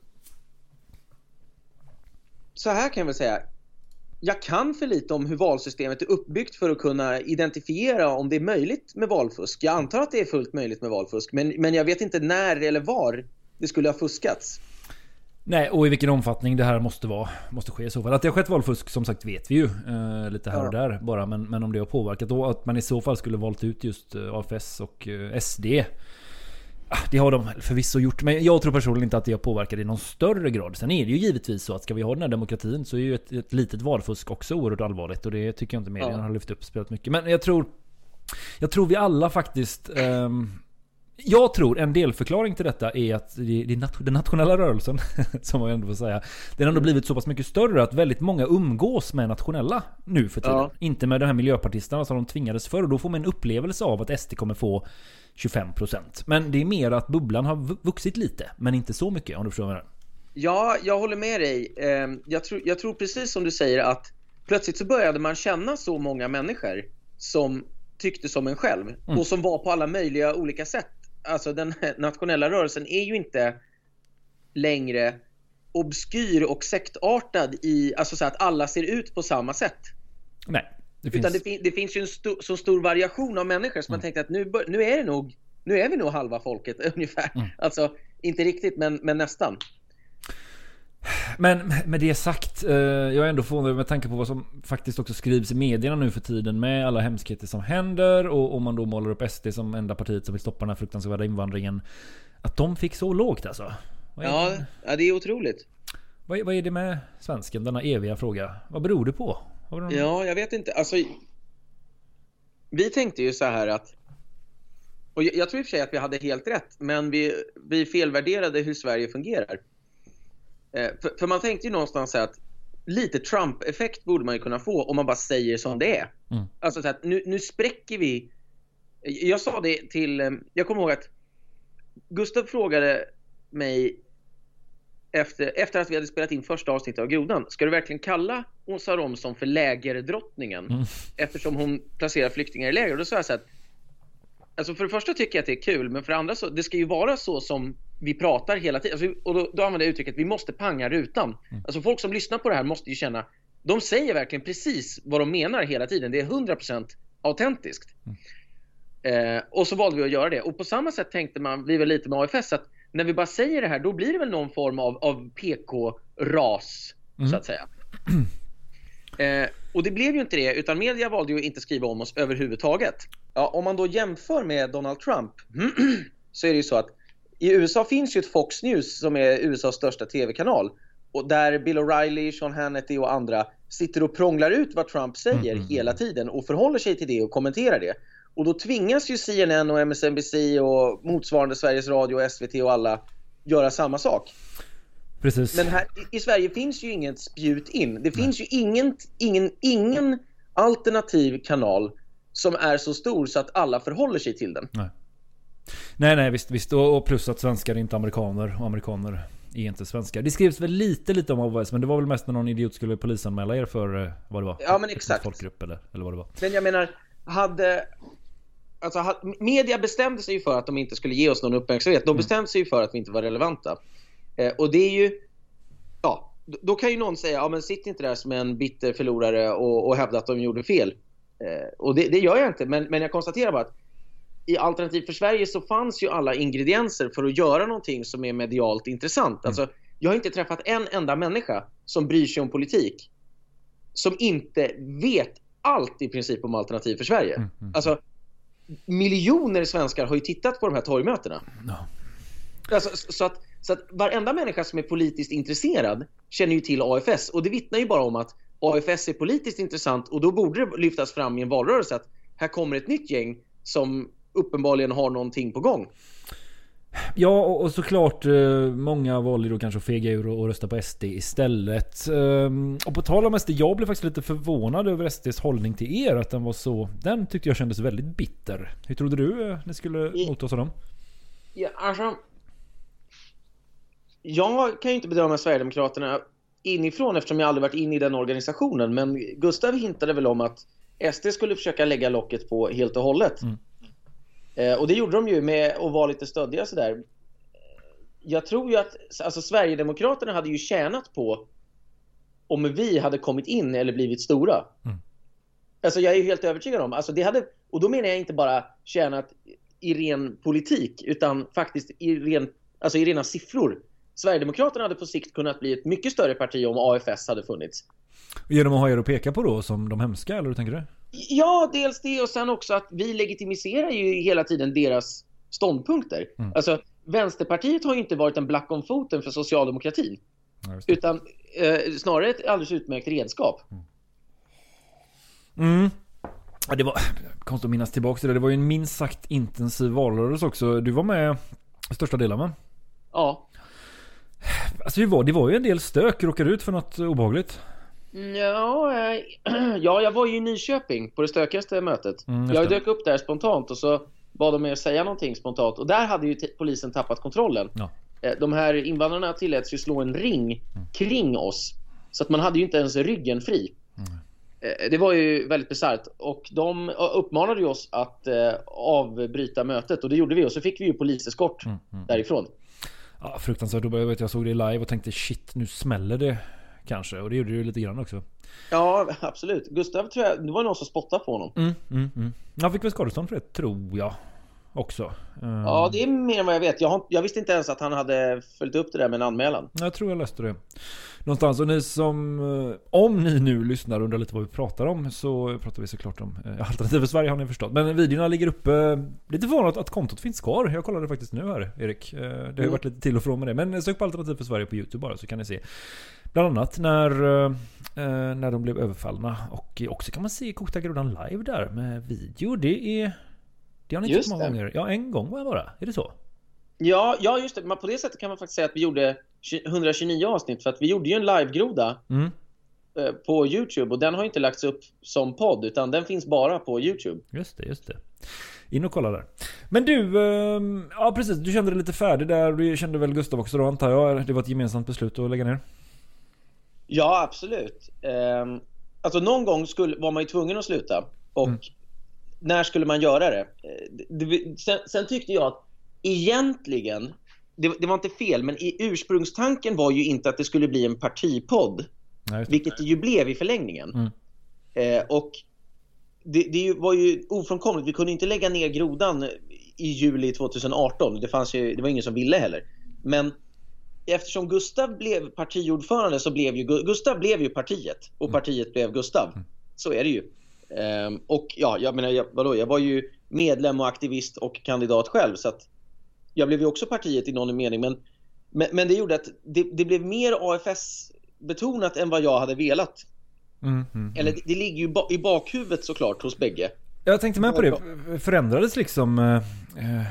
Så här kan jag väl säga. Jag kan för lite om hur valsystemet är uppbyggt för att kunna identifiera om det är möjligt med valfusk. Jag antar att det är fullt möjligt med valfusk, men, men jag vet inte när eller var det skulle ha fuskats. Nej, och i vilken omfattning det här måste vara, måste ske i så fall. Att det har skett valfusk som sagt vet vi ju. Eh, lite här och Ja. där bara. Men, men om det har påverkat då, att man i så fall skulle valt ut just eh, AFS och eh, SD. Ah, Det har de förvisso gjort, men jag tror personligen inte att det har påverkat i någon större grad. Sen är det ju givetvis så att ska vi ha den här demokratin så är ju ett, ett litet valfusk också oerhört allvarligt. Och det tycker jag inte medierna Ja. har lyft upp spelat mycket. Men jag tror... Jag tror vi alla faktiskt... ehm, jag tror en delförklaring till detta är att den nationella rörelsen, <laughs> som man ändå får säga, den har ändå blivit så pass mycket större att väldigt många umgås med nationella nu för tiden. Ja. Inte med de här miljöpartisterna som de tvingades förr. Och då får man en upplevelse av att SD kommer få 25%. Men det är mer att bubblan har vu- vuxit lite, men inte så mycket om du förstår vad jag menar. Ja, jag håller med dig. Ehm, Jag tror, jag tror precis som du säger att plötsligt så började man känna så många människor som tyckte som en själv Mm. och som var på alla möjliga olika sätt. Alltså den nationella rörelsen är ju inte längre obskyr och sektartad i, alltså så att alla ser ut på samma sätt. Nej, det finns... Utan det, fin- det finns ju en sto- så stor variation av människor man Mm. tänkte att nu, nu är det nog, nu är vi nog halva folket <laughs> ungefär. Mm. Alltså inte riktigt men, men nästan. Men med det sagt, eh, jag är ändå förvånad med tanke på vad som faktiskt också skrivs i medierna nu för tiden med alla hemskheter som händer och om man då målar upp SD som enda partiet som vill stoppa den här fruktansvärda invandringen. Att de fick så lågt alltså. Vad är, Ja, ja det är otroligt. vad, är, vad är det med svensken? Denna eviga fråga. Vad beror det på? Någon- Ja, jag vet inte. Alltså, vi tänkte ju så här att och jag, jag tror i och för sig att vi hade helt rätt, men vi, vi felvärderade hur Sverige fungerar. Eh, för, för man tänkte ju någonstans att lite Trump-effekt borde man ju kunna få om man bara säger som det är. Mm. Alltså så att nu, nu spräcker vi. Jag sa det till, eh, jag kommer ihåg att Gustav frågade mig efter, efter att vi hade spelat in första avsnittet av Grodan. Ska du verkligen kalla Åsa Romson för lägerdrottningen? Mm. Eftersom hon placerar flyktingar i läger. Och då sa jag så att Alltså för det första tycker jag att det är kul, men för det andra så det ska ju vara så som vi pratar hela tiden. Alltså, och då, då använder jag uttrycket vi måste panga rutan. Alltså folk som lyssnar på det här måste ju känna, de säger verkligen precis vad de menar hela tiden. Det är 100% autentiskt. Eh, och så valde vi att göra det. Och på samma sätt tänkte man, vi väl lite med AFS, att när vi bara säger det här, då blir det väl någon form av, av PK-ras, Mm. så att säga. <clears throat> Eh, och det blev ju inte det, utan media valde ju att inte skriva om oss överhuvudtaget. Ja, om man då jämför med Donald Trump <clears throat> så är det ju så att i USA finns ju ett Fox News som är USAs största tv-kanal. Och där Bill O'Reilly, Sean Hannity och andra sitter och prånglar ut vad Trump säger Mm, mm, hela tiden och förhåller sig till det och kommenterar det. Och då tvingas ju CNN och MSNBC och motsvarande Sveriges Radio och SVT och alla göra samma sak. Precis. Men här i- Sverige finns ju inget spjut in. Det finns ju ingen, ingen, ingen alternativ kanal som är så stor så att alla förhåller sig till den. Nej. Nej, nej, visst, visst. Och plus att svenskar är inte amerikaner och amerikaner är inte svenskar. Det skrevs väl lite, lite om AVS, men det var väl mest när någon idiot skulle polisanmäla er för eh, vad det var? Ja, men exakt. Folkgrupp eller, eller vad det var. Men jag menar, hade... Alltså, media bestämde sig ju för att de inte skulle ge oss någon uppmärksamhet. De bestämde sig ju för att vi inte var relevanta. Eh, och det är ju... Ja, då- kan ju någon säga, ja men sitt inte där som en bitter förlorare och, och hävda att de gjorde fel. Eh, och det, det gör jag inte, men, men jag konstaterar bara att i Alternativ för Sverige så fanns ju alla ingredienser för att göra någonting som är medialt intressant. Alltså, jag har inte träffat en enda människa som bryr sig om politik som inte vet allt i princip om Alternativ för Sverige. Alltså, miljoner svenskar har ju tittat på de här torgmötena. Alltså, så- så, att, så att varenda människa som är politiskt intresserad känner ju till AFS och det vittnar ju bara om att AFS är politiskt intressant och då borde det lyftas fram i en valrörelse att här kommer ett nytt gäng som uppenbarligen har någonting på gång. Ja, och, såklart eh, många valde då kanske att fega ur och, rösta på SD istället. Ehm, och på tal om SD, jag blev faktiskt lite förvånad över SDs hållning till er. Att den var så... Den tyckte jag kändes väldigt bitter. Hur trodde du eh, ni skulle mottas av dem? Ja, alltså, jag kan ju inte bedöma Sverigedemokraterna inifrån eftersom jag aldrig varit inne i den organisationen. Men Gustav hintade väl om att SD skulle försöka lägga locket på helt och hållet. Eh, och det gjorde de ju med att vara lite stöddiga sådär. Jag tror ju att alltså, Sverigedemokraterna hade ju tjänat på om vi hade kommit in eller blivit stora. Alltså jag är ju helt övertygad om, alltså det hade, och då menar jag inte bara tjänat i ren politik utan faktiskt i, ren, alltså i rena siffror. Sverigedemokraterna hade på sikt kunnat bli ett mycket större parti om AFS hade funnits. Genom att ha er att peka på då som de hemska, eller hur tänker du? Ja, dels det och sen också att vi legitimiserar ju hela tiden deras ståndpunkter. Mm. Alltså, Vänsterpartiet har ju inte varit en black om foten för socialdemokratin. utan eh, snarare ett alldeles utmärkt redskap. Mm. Ja, det var konstigt att minnas tillbaka till det. Det var ju en minst sagt intensiv valrörelse också. Du var med största delen va? Ja. Alltså det var, det var ju en del stök. Råkade du ut för något obehagligt? Ja, eh, <clears throat> ja, jag var ju i Nyköping på det stökigaste mötet. Mm, jag dök upp där spontant och så bad de mig att säga någonting spontant. Och där hade ju polisen tappat kontrollen. Ja. Eh, De här invandrarna tilläts ju slå en ring kring oss. Så att man hade ju inte ens ryggen fri. Eh, Det var ju väldigt bisarrt. Och de uppmanade ju oss att avbryta mötet. Och det gjorde vi. Och så fick vi ju poliseskort därifrån. Ja, fruktansvärt. Jag, vet, jag såg det live och tänkte shit, nu smäller det kanske. Och det gjorde det ju lite grann också. Ja, absolut. Gustav tror jag, det var någon som spottade på honom. Mm, mm, mm. Han fick väl skadestånd för det, tror jag. Också. Eh, Ja, det är mer än vad jag vet. Jag, har, jag visste inte ens att han hade följt upp det där med en anmälan. Jag tror jag läste det. Någonstans. Och ni som... eh, Om ni nu lyssnar och undrar lite vad vi pratar om så pratar vi såklart om eh, Alternativ för Sverige har ni förstått. Men videorna ligger uppe. Lite förvånat att kontot finns kvar. Jag kollade faktiskt nu här Erik. Eh, Det har ju Mm. varit lite till och från med det. Men sök på Alternativ för Sverige på YouTube bara så kan ni se. Bland annat när, eh, när de blev överfallna. Och också kan man se Kokta Grodan live där med video. Det är... Det har ni inte så många det. gånger. Ja, en gång var jag bara. Är det så? Ja, ja just det. Men på det sättet kan man faktiskt säga att vi gjorde 129 avsnitt. För att vi gjorde ju en livegroda Mm. eh, på YouTube. Och den har inte lagts upp som podd, utan den finns bara på YouTube. Just det, just det. In och kolla där. Men du, ehm, ja precis. Du kände dig lite färdig där. Du kände väl Gustav också då antar jag. Det var ett gemensamt beslut att lägga ner. Ja, absolut. Ehm, alltså någon gång skulle, var man ju tvungen att sluta. Och när skulle man göra det? Eh, det, sen, sen tyckte jag att egentligen, det, det var inte fel, men i ursprungstanken var ju inte att det skulle bli en partipodd. Nej. Vilket det ju blev i förlängningen. Mm. Eh, och det, det var ju ofrånkomligt. Vi kunde inte lägga ner grodan i juli 2018. Det, fanns ju, det var ingen som ville heller. Men eftersom Gustav blev partiordförande så blev ju Gu- Gustav blev ju partiet och partiet blev Gustav. Så är det ju. Ehm, och ja, jag menar, jag, vadå, jag var ju medlem och aktivist och kandidat själv så att jag blev ju också partiet i någon mening. Men, men, men det gjorde att det, det blev mer AFS-betonat än vad jag hade velat. Mm, mm, Eller det, det ligger ju ba, i bakhuvudet såklart hos bägge. Jag tänkte med på det. Förändrades liksom eh, eh,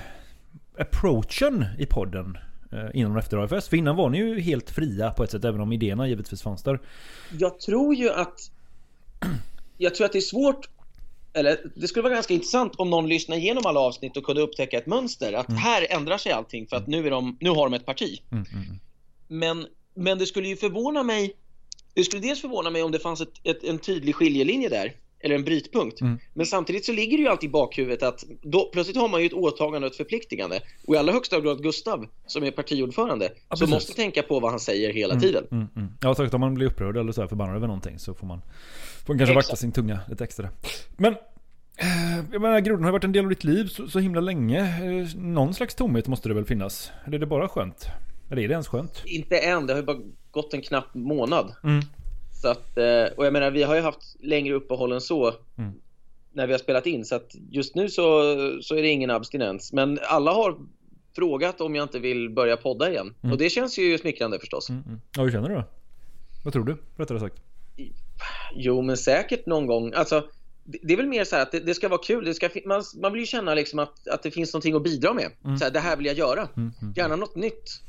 approachen i podden eh, innan och efter AFS? För innan var ni ju helt fria på ett sätt, även om idéerna givetvis fanns där. Jag tror ju att... Jag tror att det är svårt... Eller det skulle vara ganska intressant om någon lyssnar igenom alla avsnitt och kunde upptäcka ett mönster. Att här ändrar sig allting för att nu, är de, nu har de ett parti. Mm, mm, Men, men det skulle ju förvåna mig Det skulle dels förvåna mig om det fanns ett, ett, en tydlig skiljelinje där Eller en brytpunkt Mm. Men samtidigt så ligger det ju alltid i bakhuvudet att då, Plötsligt har man ju ett åtagande och ett förpliktigande Och i allra högsta grad Gustav Som är partiordförande Ja, Som måste tänka på vad han säger hela Mm, tiden Mm, mm. Ja, sagt om man blir upprörd eller så här förbannad över någonting så får man, får man kanske Exakt. vakta sin tunga lite extra. Men, eh, jag menar Grodan har varit en del av ditt liv så, så himla länge. Eh, Någon slags tomhet måste det väl finnas? Eller är det bara skönt? Eller är det ens skönt? Inte än, det har ju bara gått en knapp månad Mm. Så att, eh, och jag menar vi har ju haft längre uppehåll än så Mm. När vi har spelat in så att just nu så, så är det ingen abstinens Men alla har frågat om jag inte vill börja podda igen Mm. Och det känns ju smickrande förstås Mm, mm. Ja, hur känner du då? Vad tror du? Rättare sagt. Jo men säkert någon gång Alltså det det är väl mer så här att det, det ska vara kul, det ska, man, man vill ju känna liksom att, att det finns någonting att bidra med. Mm. Så här, det här vill jag göra. Mm, mm. Gärna något nytt.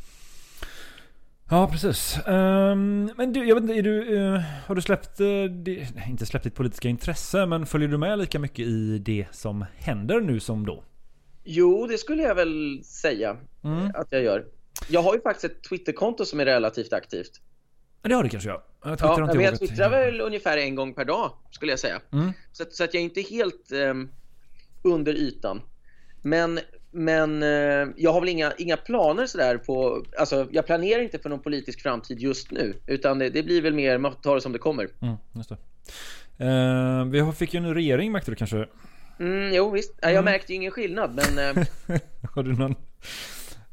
Ja, precis. Ehm, men du, jag vet inte, du, eh, har du släppt, uh, det, nej, inte släppt ditt politiska intresse, men följer du med lika mycket i det som händer nu som då? Jo, det skulle jag väl säga Mm. att jag gör. Jag har ju faktiskt ett Twitterkonto som är relativt aktivt. Ja, det har du kanske ja. Jag Ja, twittrar inte men jag twittrar väl ungefär en gång per dag, skulle jag säga. Mm. Så, att- så att jag är inte helt ehm, under ytan. Men, men eh, jag har väl inga, inga planer sådär på... Alltså, jag planerar inte för någon politisk framtid just nu. Utan det, det blir väl mer, man får ta det som det kommer. Mm, just det. Eh, vi fick ju en regering märkte du kanske? Mm, jo, visst. Ja, Jag märkte ju ingen skillnad, men... eh, <laughs> Har du någon,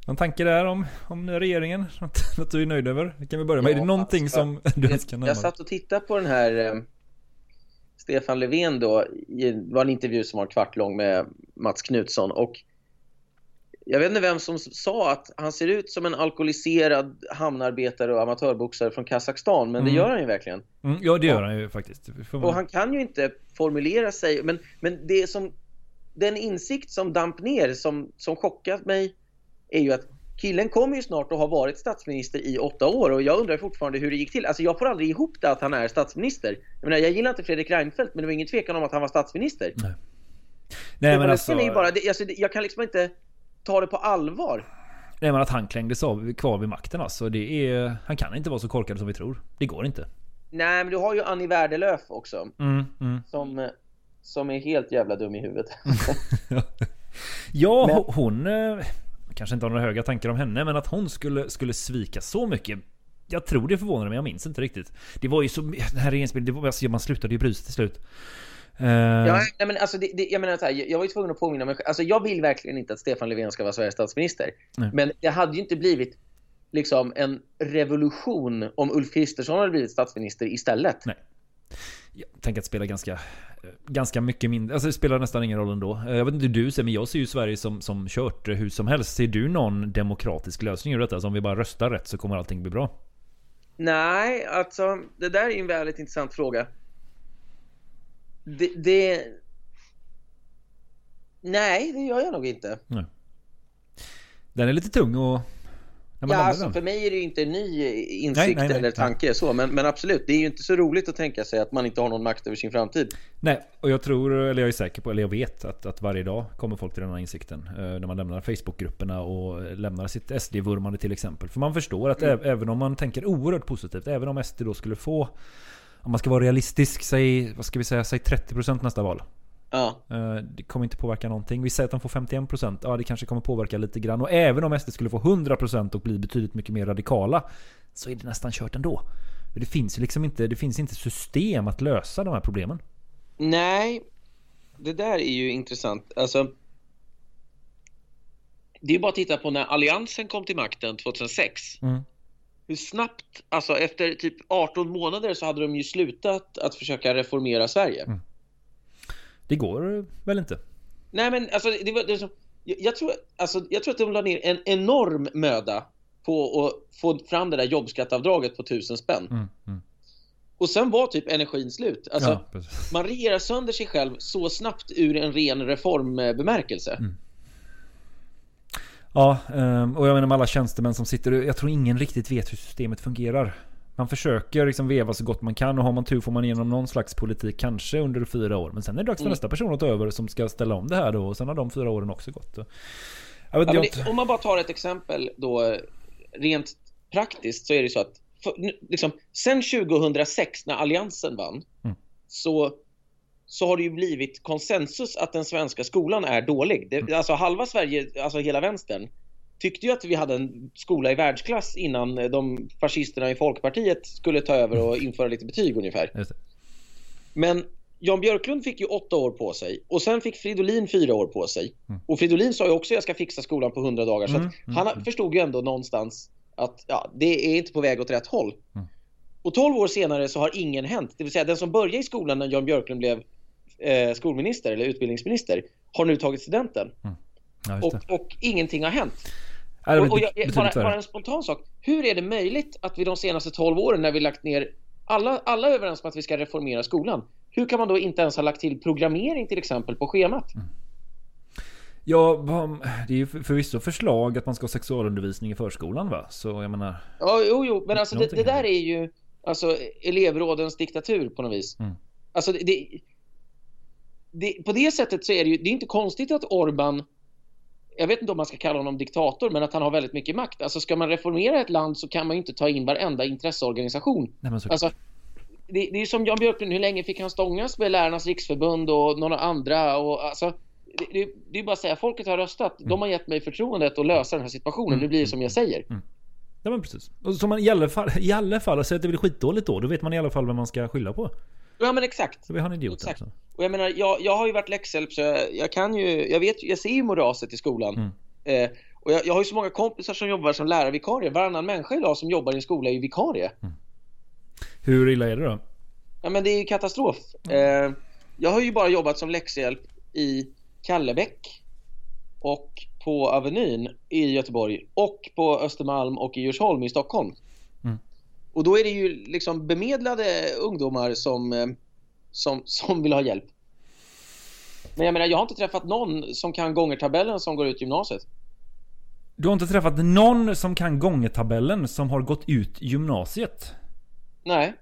någon tanke där om, om nya regeringen? <laughs> Något, något du är nöjd över? Det kan vi börja med. är det Ja, någonting alltså, som du önskar Jag satt och tittade på den här eh, Stefan Löfven då, det var en intervju som var kvart lång med Mats Knutsson och jag vet inte vem som sa att han ser ut som en alkoholiserad hamnarbetare och amatörboxare från Kazakstan, men Mm. det gör han ju verkligen. Mm, ja, det gör han ju faktiskt. Man- Och han kan ju inte formulera sig, men, men det som den insikt som damp ner som, som chockat mig är ju att killen kommer ju snart att ha varit statsminister i åtta år och jag undrar fortfarande hur det gick till. Alltså jag får aldrig ihop det att han är statsminister. Jag menar, jag gillar inte Fredrik Reinfeldt men det var ingen tvekan om att han var statsminister. Nej, men Men alltså... är bara, det, alltså, jag kan liksom inte ta det på allvar. Nej men att han klängdes av kvar vid makten alltså. Det är, han kan inte vara så korkad som vi tror. Det går inte. Nej men du har ju Annie Wärdelöf också Mm, mm. som, eh, som är helt jävla dum i huvudet. <laughs> Ja, Men- ho- hon... Kanske inte har några höga tankar om henne, men att hon skulle, skulle svika så mycket. Jag tror det förvånade mig, jag minns inte riktigt. Det var ju så... Den här regeringsbilden, det var, alltså, man slutade ju bry sig till slut. Eh, Ja, nej, men alltså, det, det, jag menar så här, jag var ju tvungen att påminna mig. Alltså, jag vill verkligen inte att Stefan Löfven ska vara Sveriges statsminister. Nej. Men det hade ju inte blivit liksom en revolution om Ulf Kristersson hade blivit statsminister istället. Nej. Jag tänker att spela ganska, ganska mycket mindre. Alltså det spelar nästan ingen roll ändå. Eh, Jag vet inte hur du ser, men jag ser ju Sverige som, som kört eh, hur som helst. Ser du någon demokratisk lösning ur detta? Så om vi bara röstar rätt så kommer allting bli bra? Nej, alltså det där är en väldigt intressant fråga. Det, det... Nej, det gör jag nog inte. Nej. Den är lite tung och... Ja, alltså, för mig är det ju inte en ny insikt Nej, nej, nej, eller tanke så, men, men absolut, det är ju inte så roligt att tänka sig att man inte har någon makt över sin framtid. Nej, och jag tror, eller jag är säker på, eller jag vet att, att varje dag kommer folk till den här insikten. Eh, när man lämnar Facebookgrupperna och lämnar sitt SD-vurmande till exempel. För man förstår att Mm. även om man tänker oerhört positivt, även om SD då skulle få, om man ska vara realistisk, säg, vad ska vi säga, säg 30% nästa val. Ja, Eh, Det kommer inte påverka någonting. Vi säger att de får 51%. Ja, det kanske kommer påverka lite grann. Och även om SD skulle få 100% och bli betydligt mycket mer radikala så är det nästan kört ändå. För det finns ju liksom inte, det finns inte system att lösa de här problemen. Nej, det där är ju intressant. Alltså, det är bara att titta på när Alliansen kom till makten 2006. Mm. Hur snabbt, alltså efter typ 18 månader så hade de ju slutat att försöka reformera Sverige. Mm. Det går väl inte? Nej men alltså, det var, det var jag, jag, tror, alltså, jag tror att de la ner en enorm möda på att få fram det där jobbskattavdraget på tusen spänn. Mm, mm. Och sen var typ energin slut. Alltså, Ja, man regerar sönder sig själv så snabbt ur en ren reformbemärkelse. Mm. Ja, ehm, och jag menar med alla tjänstemän som sitter, jag tror ingen riktigt vet hur systemet fungerar. Man försöker liksom veva så gott man kan och har man tur får man igenom någon slags politik kanske under fyra år. Men sen är det dags för Mm. nästa person att ta över som ska ställa om det här då och sen har de fyra åren också gått. Ja, det, om man bara tar ett exempel då rent praktiskt så är det så att för, liksom, sen 2006 när Alliansen vann Mm. så, så har det ju blivit konsensus att den svenska skolan är dålig. Det, Mm. Alltså halva Sverige, alltså hela vänstern tyckte ju att vi hade en skola i världsklass innan eh, de fascisterna i Folkpartiet skulle ta över och <laughs> införa lite betyg ungefär. Men Jan Björklund fick ju åtta år på sig och sen fick Fridolin fyra år på sig. Mm. Och Fridolin sa ju också jag ska fixa skolan på hundra dagar. Så Mm, att mm, han mm. förstod ju ändå någonstans att ja, det är inte på väg åt rätt håll. Mm. Och 12 år senare så har ingen hänt. Det vill säga den som började i skolan när Jan Björklund blev eh, skolminister eller utbildningsminister har nu tagit studenten. Ja. Och, och ingenting har hänt. Ja, Och, och jag, bara, bara en spontan sak. Hur är det möjligt att vi de senaste 12 åren när vi lagt ner alla, alla är överens om att vi ska reformera skolan. Hur kan man då inte ens ha lagt till programmering till exempel på schemat? Mm. Ja, det är ju för- förvisso förslag att man ska ha sexualundervisning i förskolan va? Så jag menar... Ja, jo, jo, men alltså det, det där är ju alltså elevrådens diktatur på något vis. Mm. Alltså det, det, det, på det sättet så är det ju, det är inte konstigt att Orban jag vet inte om man ska kalla honom diktator, men att han har väldigt mycket makt. Alltså ska man reformera ett land så kan man ju inte ta in varenda intresseorganisation. Nej, så, Alltså, det, det är som Jan Björklund, hur länge fick han stångas med Lärarnas riksförbund och några andra? Och, alltså, det, det, det är bara att säga, folket har röstat. De har gett mig förtroendet att lösa den här situationen. Mm. Nu blir det som jag säger. ja men precis. Och så man i alla fall, i alla fall, säger att det blir skitdåligt då. Då vet man i alla fall vem man ska skylla på. Ja men exakt. Vi har en idiot Exakt. alltså. Och jag menar, jag, jag har ju varit läxhjälp så jag, jag kan ju, jag vet jag ser ju moraset i skolan. Mm. Eh, och jag, jag har ju så många kompisar som jobbar som lärarvikarie. Varannan människa idag som jobbar i en skola är ju vikarie. Hur illa är det då? Ja men det är ju katastrof. Eh, jag har ju bara jobbat som läxhjälp i Kallebäck och på Avenyn i Göteborg och på Östermalm och i Djursholm i Stockholm. Mm. Och då är det ju liksom bemedlade ungdomar som, eh, som, som vill ha hjälp. Men jag menar, jag har inte träffat någon som kan gångertabellen som går ut gymnasiet. Du har inte träffat någon som kan gångertabellen som har gått ut gymnasiet? Nej.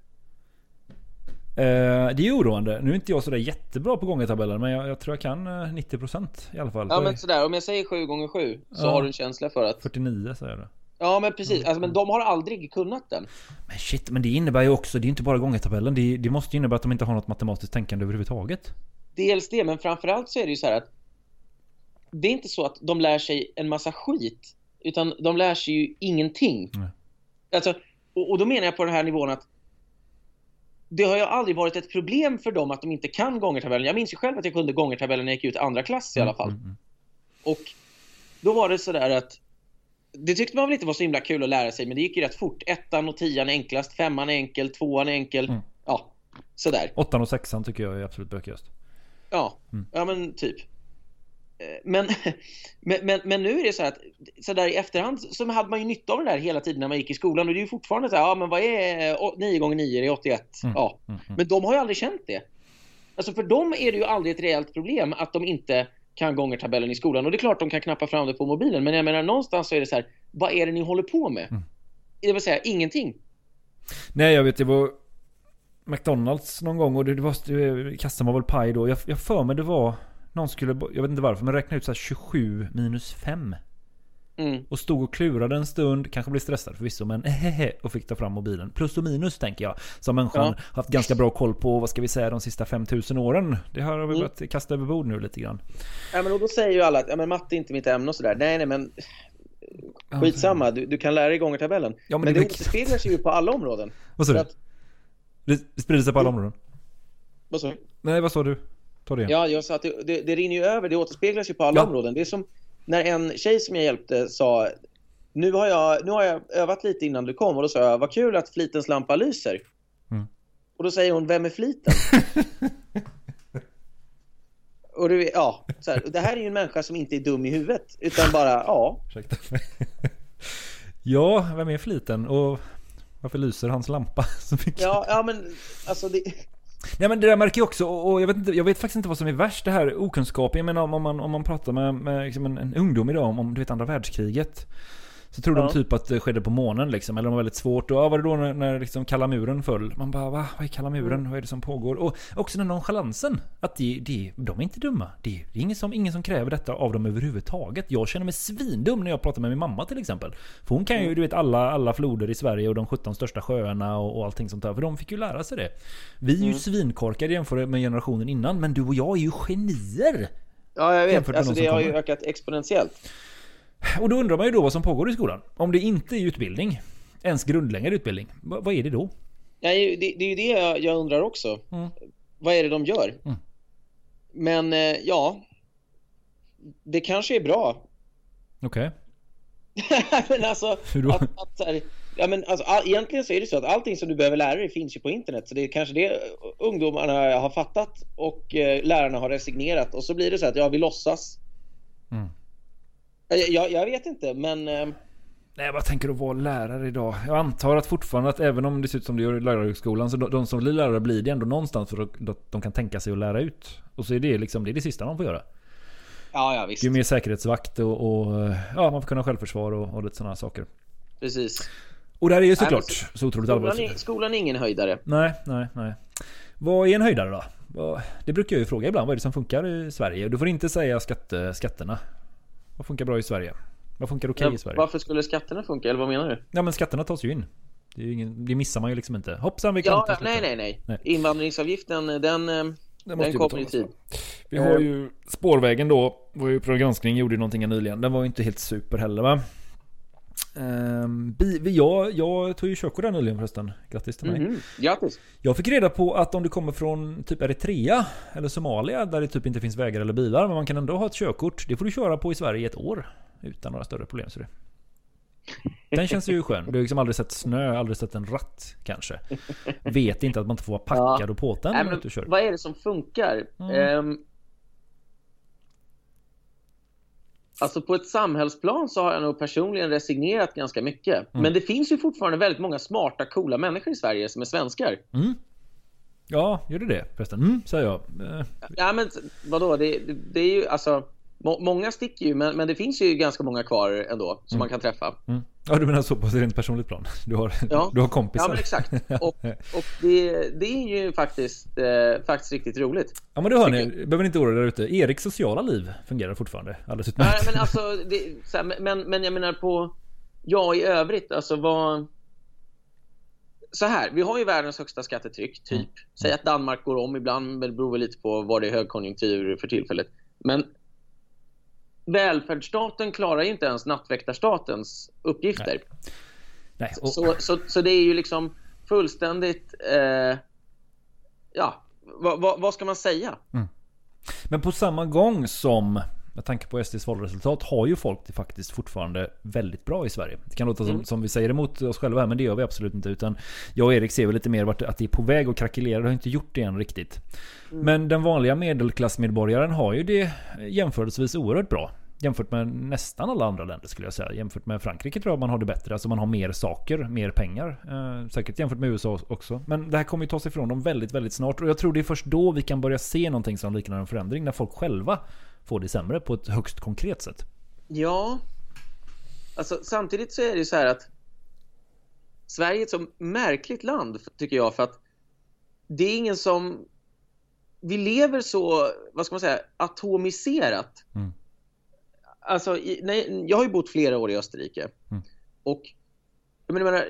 Eh, det är oroande. Nu är inte jag sådär jättebra på gångertabellen men jag, jag tror jag kan eh, 90% i alla fall. Ja men är- sådär, om jag säger 7 gånger 7 så Ja. har du en känsla för att... 49 säger du. Ja men precis, alltså, men de har aldrig kunnat den. Men shit, men det innebär ju också, det är inte bara gångertabellen. Det, det måste ju innebära att de inte har något matematiskt tänkande överhuvudtaget. Dels det, men framförallt så är det ju så här att det är inte så att de lär sig en massa skit, utan de lär sig ju ingenting. Nej. Alltså, och, och då menar jag på den här nivån att det har ju aldrig varit ett problem för dem att de inte kan gångertabellen. Jag minns ju själv att jag kunde gångertabellen när jag gick ut andra klass i alla fall. Mm, mm. Och då var det sådär att det tyckte man väl inte var så himla kul att lära sig, men det gick ju rätt fort. Ettan och tian är enklast, femman är enkel, tvåan är enkel. Mm. Ja, sådär. Åttan och sexan tycker jag är absolut bökigast. Ja, Mm. ja men typ. Eh, Men, <laughs> men, men, nu är det så här att så där i efterhand så hade man ju nytta av det där hela tiden när man gick i skolan och det är ju fortfarande så här, ja men vad är å- 9 gånger 9 är 81? Mm, Ja, mm, mm. men de har ju aldrig känt det. Alltså för dem är det ju aldrig ett reellt problem att de inte kan gångertabellen i skolan och det är klart de kan knappa fram det på mobilen men jag menar någonstans så är det så här, vad är det ni håller på med? Mm. Det vill säga ingenting. Nej jag vet, det var McDonalds någon gång och det, det var, kassan var väl paj då. Jag, jag för mig det var någon skulle, jag vet inte varför, men räkna ut så här 27 minus 5. Mm. Och stod och klurade en stund, kanske blev stressad förvisso men hehehe och fick ta fram mobilen. Plus och minus tänker jag. Som människan Ja. haft ganska bra koll på, vad ska vi säga, de sista 5000 åren. Det har vi Mm. börjat kasta över bord nu lite grann. Ja, men och då säger ju alla att ja, men matte är inte mitt ämne och sådär. Nej, nej, men skitsamma. Du, du kan lära dig gångertabellen. Ja, men men det det återspeglar sig ju på alla områden. Vad sa du? att- Det sprider sig på alla områden. Vad sa du? Nej vad sa du? Ta det igen. Ja, jag sa att det, det, det rinner ju över. Det återspeglas ju på alla Ja. områden. Det är som när en tjej som jag hjälpte sa nu har, jag, nu har jag övat lite innan du kom och då sa jag vad kul att flitens lampa lyser. Mm. Och då säger hon, vem är fliten? <laughs> och du, ja, så här, det här är ju en människa som inte är dum i huvudet utan bara, ja, Ursäkta. <laughs> ja, vem är fliten? Och Varför lyser hans lampa så mycket? Ja, ja men alltså det... Nej men det där märker jag också, och jag vet, inte, jag vet faktiskt inte vad som är värst, det här okunskapen. Jag menar om, om, man, om man pratar med, med liksom en, en ungdom idag om, om du vet andra världskriget. Så tror Ja. de typ att det skedde på månen liksom, eller de var väldigt svårt. Och ja, var det då när, när liksom kalla muren föll? Man bara va? Vad är kalla muren? Mm. Vad är det som pågår? Och också den nonchalansen. Att de, de, de är inte dumma. Det, det är ingen som, ingen som kräver detta av dem överhuvudtaget. Jag känner mig svindum när jag pratar med min mamma till exempel. För hon kan Mm. ju, du vet alla, alla floder i Sverige och de 17 största sjöarna och, och allting sånt där. För de fick ju lära sig det. Vi är ju Mm. svinkorkade jämfört med generationen innan. Men du och jag är ju genier! Ja, jag vet. Alltså det har ju ökat exponentiellt. Och då undrar man ju då vad som pågår i skolan. Om det inte är utbildning, ens grundläggande utbildning, vad, är det då? Ja, det, det är ju det jag, undrar också. Mm. Vad är det de gör? Mm. Men eh, ja, det kanske är bra. Okej. <laughs> men alltså, Hur då? att, att, så här, ja, men alltså, all, egentligen så är det så att allting som du behöver lära dig finns ju på internet. Så det är kanske det ungdomarna har fattat och eh, lärarna har resignerat. Och så blir det så att ja, vi låtsas. Mm. Jag, jag, vet inte, men eh, Nej, vad tänker du vara lärare idag? Jag antar att fortfarande att även om det ser ut som det gör i lärarhögskolan så de, de som blir lärare blir det ändå någonstans för att de kan tänka sig att lära ut. Och så är det liksom det, är det sista de får göra. ja, ja visst. Det är mer säkerhetsvakt och, och ja, man får kunna självförsvar och, och lite sådana saker. Precis. Och det här är ju Nej, såklart men så otroligt allvarligt. skolan är ingen höjdare. Nej, nej, nej. Vad är en höjdare då? Det brukar jag ju fråga ibland. Vad är det som funkar i Sverige? Du får inte säga skatte, skatterna. Vad funkar bra i Sverige? Vad funkar okej Ja, i Sverige? varför skulle skatterna funka, eller vad menar du? Ja men skatterna tas ju in. Det, ju ingen, det missar man ju liksom inte. Hoppsan vi kan Ja, nej, nej, nej, Nej. Invandringsavgiften, den, den, måste den ju kommer i tid. Vi har ju spårvägen då. Ju Uppdrag granskning gjorde ju någonting nyligen. Den var ju inte helt super heller va? Ehm, bi, jag, jag tog ju körkort där nyligen förresten. Grattis till mig. Mhm, Grattis! Jag fick reda på att om du kommer från typ Eritrea eller Somalia där det typ inte finns vägar eller bilar men man kan ändå ha ett körkort. Det får du köra på i Sverige i ett år. Utan några större problem. Så det. Den känns ju skön. Du har liksom aldrig sett snö, aldrig sett en ratt kanske. Vet inte att man inte får vara packad och påtänd när och kör. vad är det som funkar? Mm. Ehm, alltså på ett samhällsplan så har jag nog personligen resignerat ganska mycket. Mm. Men det finns ju fortfarande väldigt många smarta, coola människor i Sverige som är svenskar. Mm. Ja, gör det det förresten? Mm, säger jag. Eh, Ja men vadå, det, det, det är ju alltså Många sticker ju men, men det finns ju ganska många kvar ändå som man kan träffa. Mm. Ja, du menar så på rent personligt plan? <laughs> Du har, Ja. du har kompisar? Ja men exakt. <laughs> Och, och det, det är ju faktiskt, eh, faktiskt riktigt roligt. Ja men du hör ni, behöver ni inte oroa er ute. Eriks sociala liv fungerar fortfarande alldeles Nej, utmärkt. men alltså, det, här, men, men jag menar på, ja i övrigt, alltså vad... Så här, vi har ju världens högsta skattetryck, typ. Säg att Danmark går om ibland, men det beror väl lite på var det är högkonjunktur för tillfället. Men välfärdsstaten klarar ju inte ens nattväktarstatens uppgifter. Nej, och, Så, så, så det är ju liksom fullständigt... Eh, ja, vad, vad, vad ska man säga? Men på samma gång som med tanke på SDs valresultat har ju folk det faktiskt fortfarande väldigt bra i Sverige. Det kan låta som, Mm. som vi säger emot oss själva här, men det gör vi absolut inte. Utan jag och Erik ser väl lite mer vart, att det är på väg att krackelera. Det har inte gjort det än riktigt. Mm. Men den vanliga medelklassmedborgaren har ju det jämförelsevis oerhört bra. Jämfört med nästan alla andra länder skulle jag säga. Jämfört med Frankrike tror jag man har det bättre. Alltså man har mer saker, mer pengar. Eh, säkert jämfört med USA också. Men det här kommer ju ta sig ifrån dem väldigt, väldigt snart. Och jag tror det är först då vi kan börja se någonting som liknar en förändring. När folk själva får det sämre på ett högst konkret sätt. Ja, alltså samtidigt så är det ju så här att Sverige är ett så märkligt land tycker jag för att det är ingen som vi lever så, vad ska man säga, atomiserat. Mm. Alltså, nej, jag har ju bott flera år i Österrike Mm. och jag menar,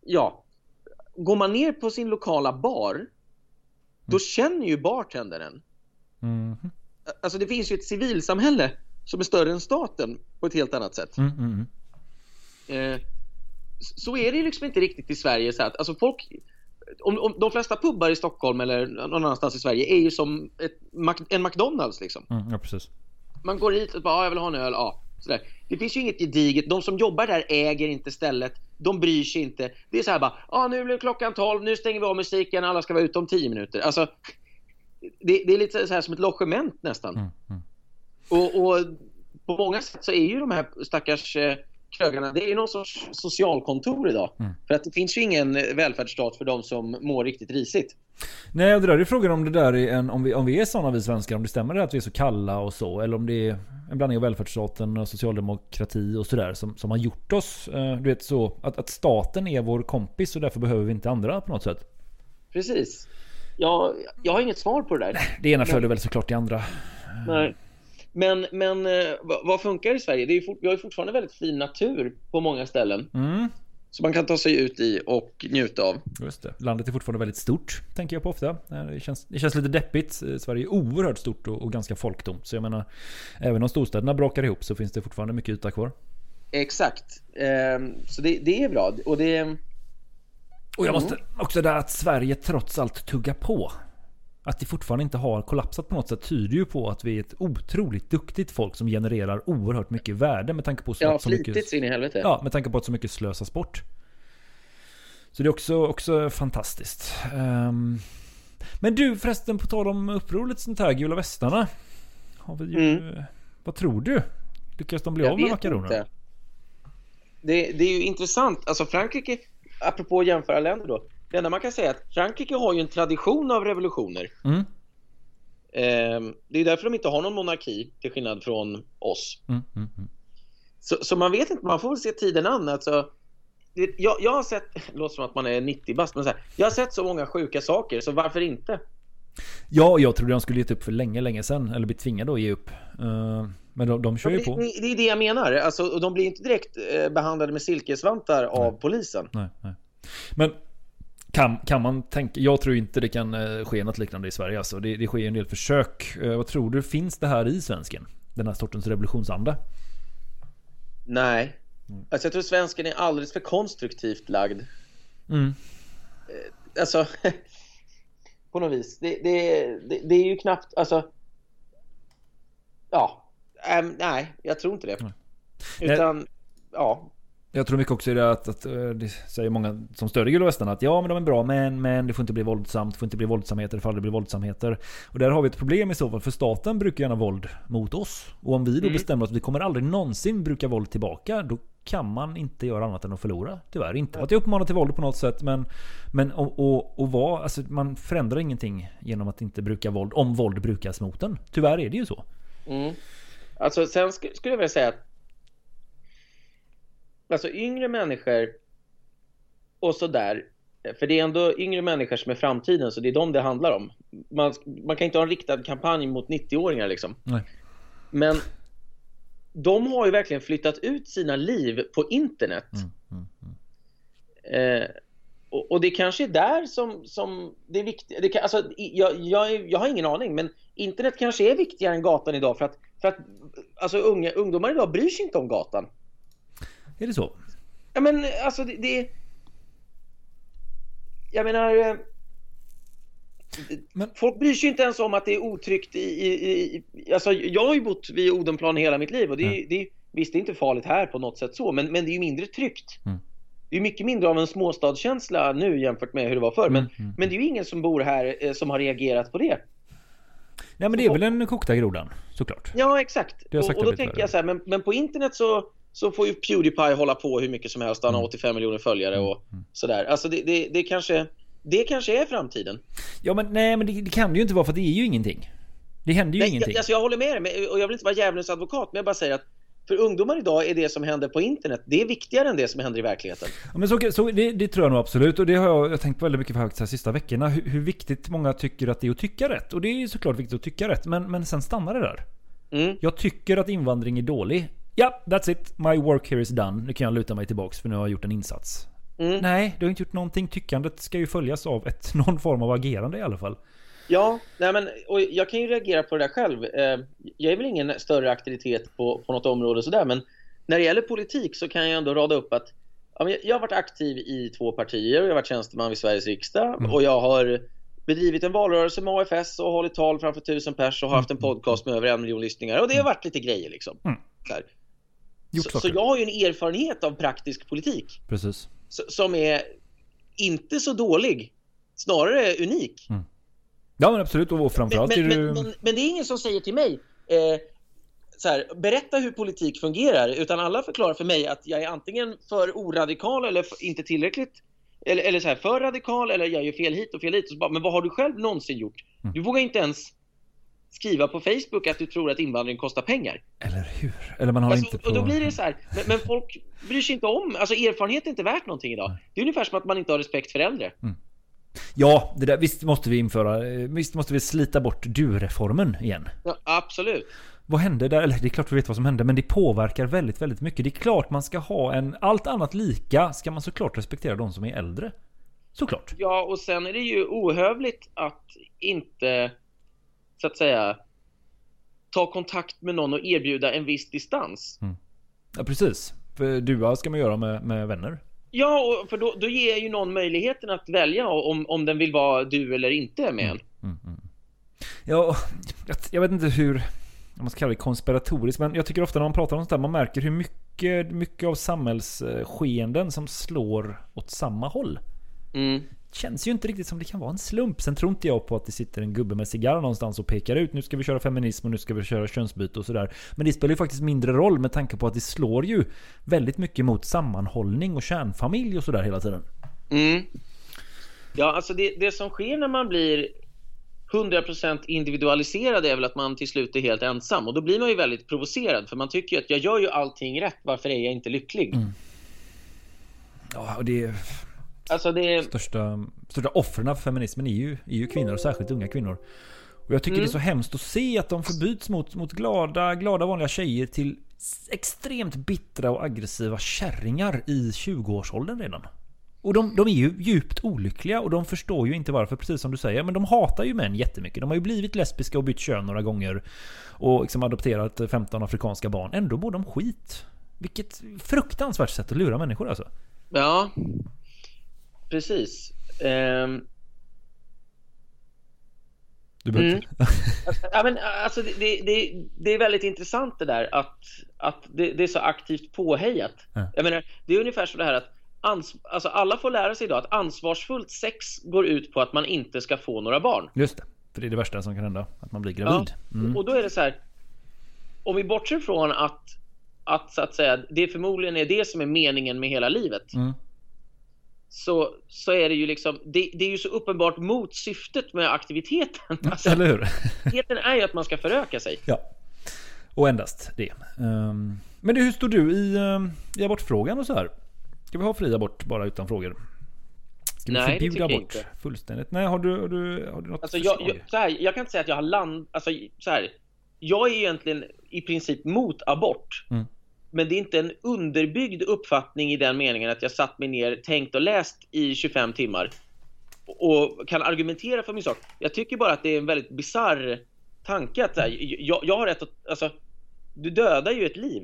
ja, går man ner på sin lokala bar då känner ju bartendern Mm. Alltså det finns ju ett civilsamhälle som är större än staten på ett helt annat sätt. Mm, mm, mm. Eh, så är det ju liksom inte riktigt i Sverige. Så att, alltså folk, om, om, de flesta pubbar i Stockholm eller någon annanstans i Sverige är ju som ett, en McDonalds. Liksom. Mm, ja, precis. Man går hit och bara, ah, jag vill ha en öl. Ja, sådär. Det finns ju inget gediget. De som jobbar där äger inte stället. De bryr sig inte. Det är så här bara, ah, nu blir klockan 12, nu stänger vi av musiken, alla ska vara ute om 10 minuter. Alltså, det, det är lite så här som ett logement nästan. Mm, mm. Och, och på många sätt så är ju de här stackars eh, krögarna, det är ju någon sorts socialkontor idag. Mm. För att det finns ju ingen eh, välfärdsstat för de som mår riktigt risigt. Nej, och det där är frågan om det där är en, om vi, om vi är sådana vi svenskar, om det stämmer det att vi är så kalla och så, eller om det är en blandning av välfärdsstaten och socialdemokrati och sådär som, som har gjort oss, eh, du vet så, att, att staten är vår kompis och därför behöver vi inte andra på något sätt. Precis. Jag, jag har inget svar på det där. Det ena följer väl såklart det andra. Nej. Men, men eh, vad, funkar i Sverige? Det är ju fort, vi har fortfarande väldigt fin natur på många ställen. Mm. Som man kan ta sig ut i och njuta av. Just det. Landet är fortfarande väldigt stort, tänker jag på ofta. Eh, Det känns, det känns lite deppigt. Eh, Sverige är oerhört stort och, och ganska folktomt. Så jag menar, även om storstäderna brakar ihop så finns det fortfarande mycket yta kvar. Exakt. Ehm, så det, det är bra. Och det... Och jag Mm. måste också där att Sverige trots allt tuggar på. Att det fortfarande inte har kollapsat på något sätt tyder ju på att vi är ett otroligt duktigt folk som genererar oerhört mycket värde med tanke på så, Ja, så mycket... in i helvete. Ja, med tanke på att så mycket slösas bort. Så det är också, också fantastiskt. Ehm, men du förresten, på tal om uppror lite sånt här, gula västarna. Har vi ju, Vad tror du? Lyckas de bli Mm. Jag av med makaronerna? Det, det är ju intressant. Alltså Frankrike, apropå att jämföra länder då. Det enda man kan säga är att Frankrike har ju en tradition av revolutioner. Mm. Ehm, det är därför de inte har någon monarki, till skillnad från oss. Mm, mm, mm. Så, så man vet inte, man får väl se tiden an. Alltså, det, jag, jag har sett, <laughs> det låter som att man är 90 bast, men så här, jag har sett så många sjuka saker, så varför inte? Ja, jag trodde de skulle gett upp för länge, länge sedan. Eller blivit tvingade att ge upp. Eh, men de, de kör ju det, på. det, det är det jag menar. Alltså, de blir inte direkt eh, behandlade med silkesvantar av polisen. Nej, nej. Men kan, kan man tänka... Jag tror inte det kan eh, ske något liknande i Sverige. Alltså. Det, det sker en del försök. Eh, vad tror du? Finns det här i svensken? Den här sortens revolutionsanda? Nej. Alltså jag tror svensken är alldeles för konstruktivt lagd. Mm. Alltså, <laughs> på något vis. Det, det, det, det är ju knappt, alltså... Ja. Ehm, nej, jag tror inte det. Utan, ja. Jag tror mycket också i det att, att eh, det säger många som stödjer Gula Västarna att ja men de är bra men, men det får inte bli våldsamt, det får inte bli våldsamheter, det får aldrig bli våldsamheter. Och där har vi ett problem i så fall för staten brukar gärna våld mot oss. Och om vi då Mm. bestämmer att vi kommer aldrig någonsin bruka våld tillbaka då kan man inte göra annat än att förlora. Tyvärr. Inte att jag uppmanar till våld på något sätt men, men och, och, och vad, alltså man förändrar ingenting genom att inte bruka våld om våld brukas mot en. Tyvärr är det ju så. Mm. Alltså sen sk- skulle jag vilja säga att Alltså yngre människor och sådär för det är ändå yngre människor som är framtiden så det är dem det handlar om. Man, man kan inte ha en riktad kampanj mot 90-åringar liksom. Nej. Men de har ju verkligen flyttat ut sina liv på internet. Eh, och, och det kanske är där som, som det är viktigt. Det kan, alltså, jag, jag, jag har ingen aning, men internet kanske är viktigare än gatan idag för att, för att alltså, unga, ungdomar idag bryr sig inte om gatan. Är det så? Ja men alltså det... det jag menar... eh, Folk bryr sig inte ens om att det är otryggt i... i, i alltså jag har ju bott vid Odenplan hela mitt liv och det är, det visst det är inte farligt här på något sätt så men, men det är ju mindre tryggt. Mm. Det är mycket mindre av en småstadskänsla nu jämfört med hur det var förr. Men, men det är ju ingen som bor här eh, som har reagerat på det. Nej men det är väl den kokta grodan, såklart. Ja, exakt. Och, och då tänker jag så här, men, men på internet så, så får ju Pewdiepie hålla på hur mycket som helst. Han har Mm. 85 miljoner följare och sådär. Alltså det, det, det, kanske, det kanske är framtiden. Ja men nej men det, det kan det ju inte vara för det är ju ingenting. Det händer ju Nej, ingenting. jag, alltså jag håller med dig och jag vill inte vara djävulens advokat men jag bara säger att för ungdomar idag är det som händer på internet, det är viktigare än det som händer i verkligheten. Ja, men så, så det, det tror jag nog absolut. Och det har jag, jag tänkt på väldigt mycket faktiskt de sista veckorna. Hur, hur viktigt många tycker att det är att tycka rätt. Och det är såklart viktigt att tycka rätt. Men, men sen stannar det där. Mm. Jag tycker att invandring är dålig. Ja, that's it. My work here is done. Nu kan jag luta mig tillbaks för nu har jag gjort en insats. Mm. Nej, du har inte gjort någonting. Tyckandet ska ju följas av ett, <laughs> någon form av agerande i alla fall. Ja, nej men, och jag kan ju reagera på det där själv. Eh, Jag är väl ingen större aktivitet på, på något område sådär, men när det gäller politik så kan jag ändå rada upp att ja, jag- har varit aktiv i två partier och jag har varit tjänsteman vid Sveriges riksdag och jag har bedrivit en valrörelse med AFS och hållit tal framför tusen pers och har haft en podcast med över en miljon lyssningar och det har varit lite grejer liksom. Mm. Så, så, jag har ju en erfarenhet av praktisk politik Precis. som är inte så dålig, snarare unik. Ja men absolut. Och framförallt men, är men, du... men, men, det är ingen som säger till mig eh, så här, berätta hur politik fungerar, utan alla förklarar för mig att jag är antingen för oradikal eller för, inte tillräckligt eller, eller så här, för radikal eller jag gör fel hit och fel hit. Och så bara, men vad har du själv någonsin gjort? Du vågar inte ens skriva på Facebook att du tror att invandring kostar pengar. Eller hur? Eller man har Alltså, inte på... Och då blir det så här, men, men folk bryr sig inte om, alltså erfarenhet är inte värt någonting idag. Det är ungefär som att man inte har respekt för äldre. Ja, det där, visst måste vi införa... eh, Visst måste vi slita bort du-reformen igen. Ja, absolut. Vad hände där? Eller det är klart vi vet vad som hände, men det påverkar väldigt, väldigt mycket. Det är klart man ska ha en... Allt annat lika ska man såklart respektera de som är äldre. Såklart. Ja, och sen är det ju ohövligt att inte, så att säga, ta kontakt med någon och erbjuda en viss distans. Ja, precis. För dua ska man göra med, med vänner. Ja, för då, då ger ju någon möjligheten att välja om, om den vill vara du eller inte med en. Ja, <laughs> jag, jag vet inte hur... Om man ska kalla det konspiratoriskt, men jag tycker ofta när man pratar om sånt där, man märker hur mycket, mycket av samhällsskeenden som slår åt samma håll. Mm. Känns ju inte riktigt som det kan vara en slump. Sen tror inte jag på att det sitter en gubbe med cigarr någonstans och pekar ut nu ska vi köra feminism och nu ska vi köra könsbyte och sådär. Men det spelar ju faktiskt mindre roll med tanke på att det slår ju väldigt mycket mot sammanhållning och kärnfamilj och sådär hela tiden. Mm. Ja, alltså det, det som sker när man blir 100% individualiserad är väl att man till slut är helt ensam och då blir man ju väldigt provocerad för man tycker ju att jag gör ju allting rätt, varför är jag inte lycklig? Ja, och det... Alltså det... Största, största offren för feminismen är ju, är ju kvinnor och särskilt unga kvinnor. Och jag tycker Mm. det är så hemskt att se att de förbyts mot, mot glada, glada vanliga tjejer till extremt bittra och aggressiva kärringar i 20-årsåldern redan. Och de, de är ju djupt olyckliga och de förstår ju inte varför, precis som du säger. Men de hatar ju män jättemycket. De har ju blivit lesbiska och bytt kön några gånger. Och liksom adopterat 15 afrikanska barn. Ändå mår de skit. Vilket fruktansvärt sätt att lura människor alltså. Ja, precis. Du behöver Mm. <laughs> ja, men, alltså, det, det, det, är väldigt intressant det där att, att det, det är så aktivt påhejat. Ja. Jag menar, det är ungefär så det här att ans, alltså, alla får lära sig idag att ansvarsfullt sex går ut på att man inte ska få några barn. Just det. För det är det värsta som kan hända. Att man blir gravid. Mm. Och då är det så här, om vi bortser från att, att, så att säga, det förmodligen är det som är meningen med hela livet. Mm. Så, så är det ju liksom, det, det är ju så uppenbart mot syftet med aktiviteten. Alltså, Eller hur? aktiviteten är ju att man ska föröka sig. Ja. Och endast det. Ehm, men du, hur står du i, um, i abortfrågan och så här? Ska vi ha fri abort bara utan frågor? Ska Nej, det förbjuda tycker abort inte. fullständigt? Nej, har du, har du, har du något Alltså jag, jag, så här, jag kan inte säga att jag har land... Alltså, så här, jag är egentligen i princip mot abort. Mm. Men det är inte en underbyggd uppfattning i den meningen att jag satt mig ner, tänkt och läst i 25 timmar och kan argumentera för min sak. Jag tycker bara att det är en väldigt bizarr tanke att här, jag, jag har rätt att... Alltså, du dödar ju ett liv.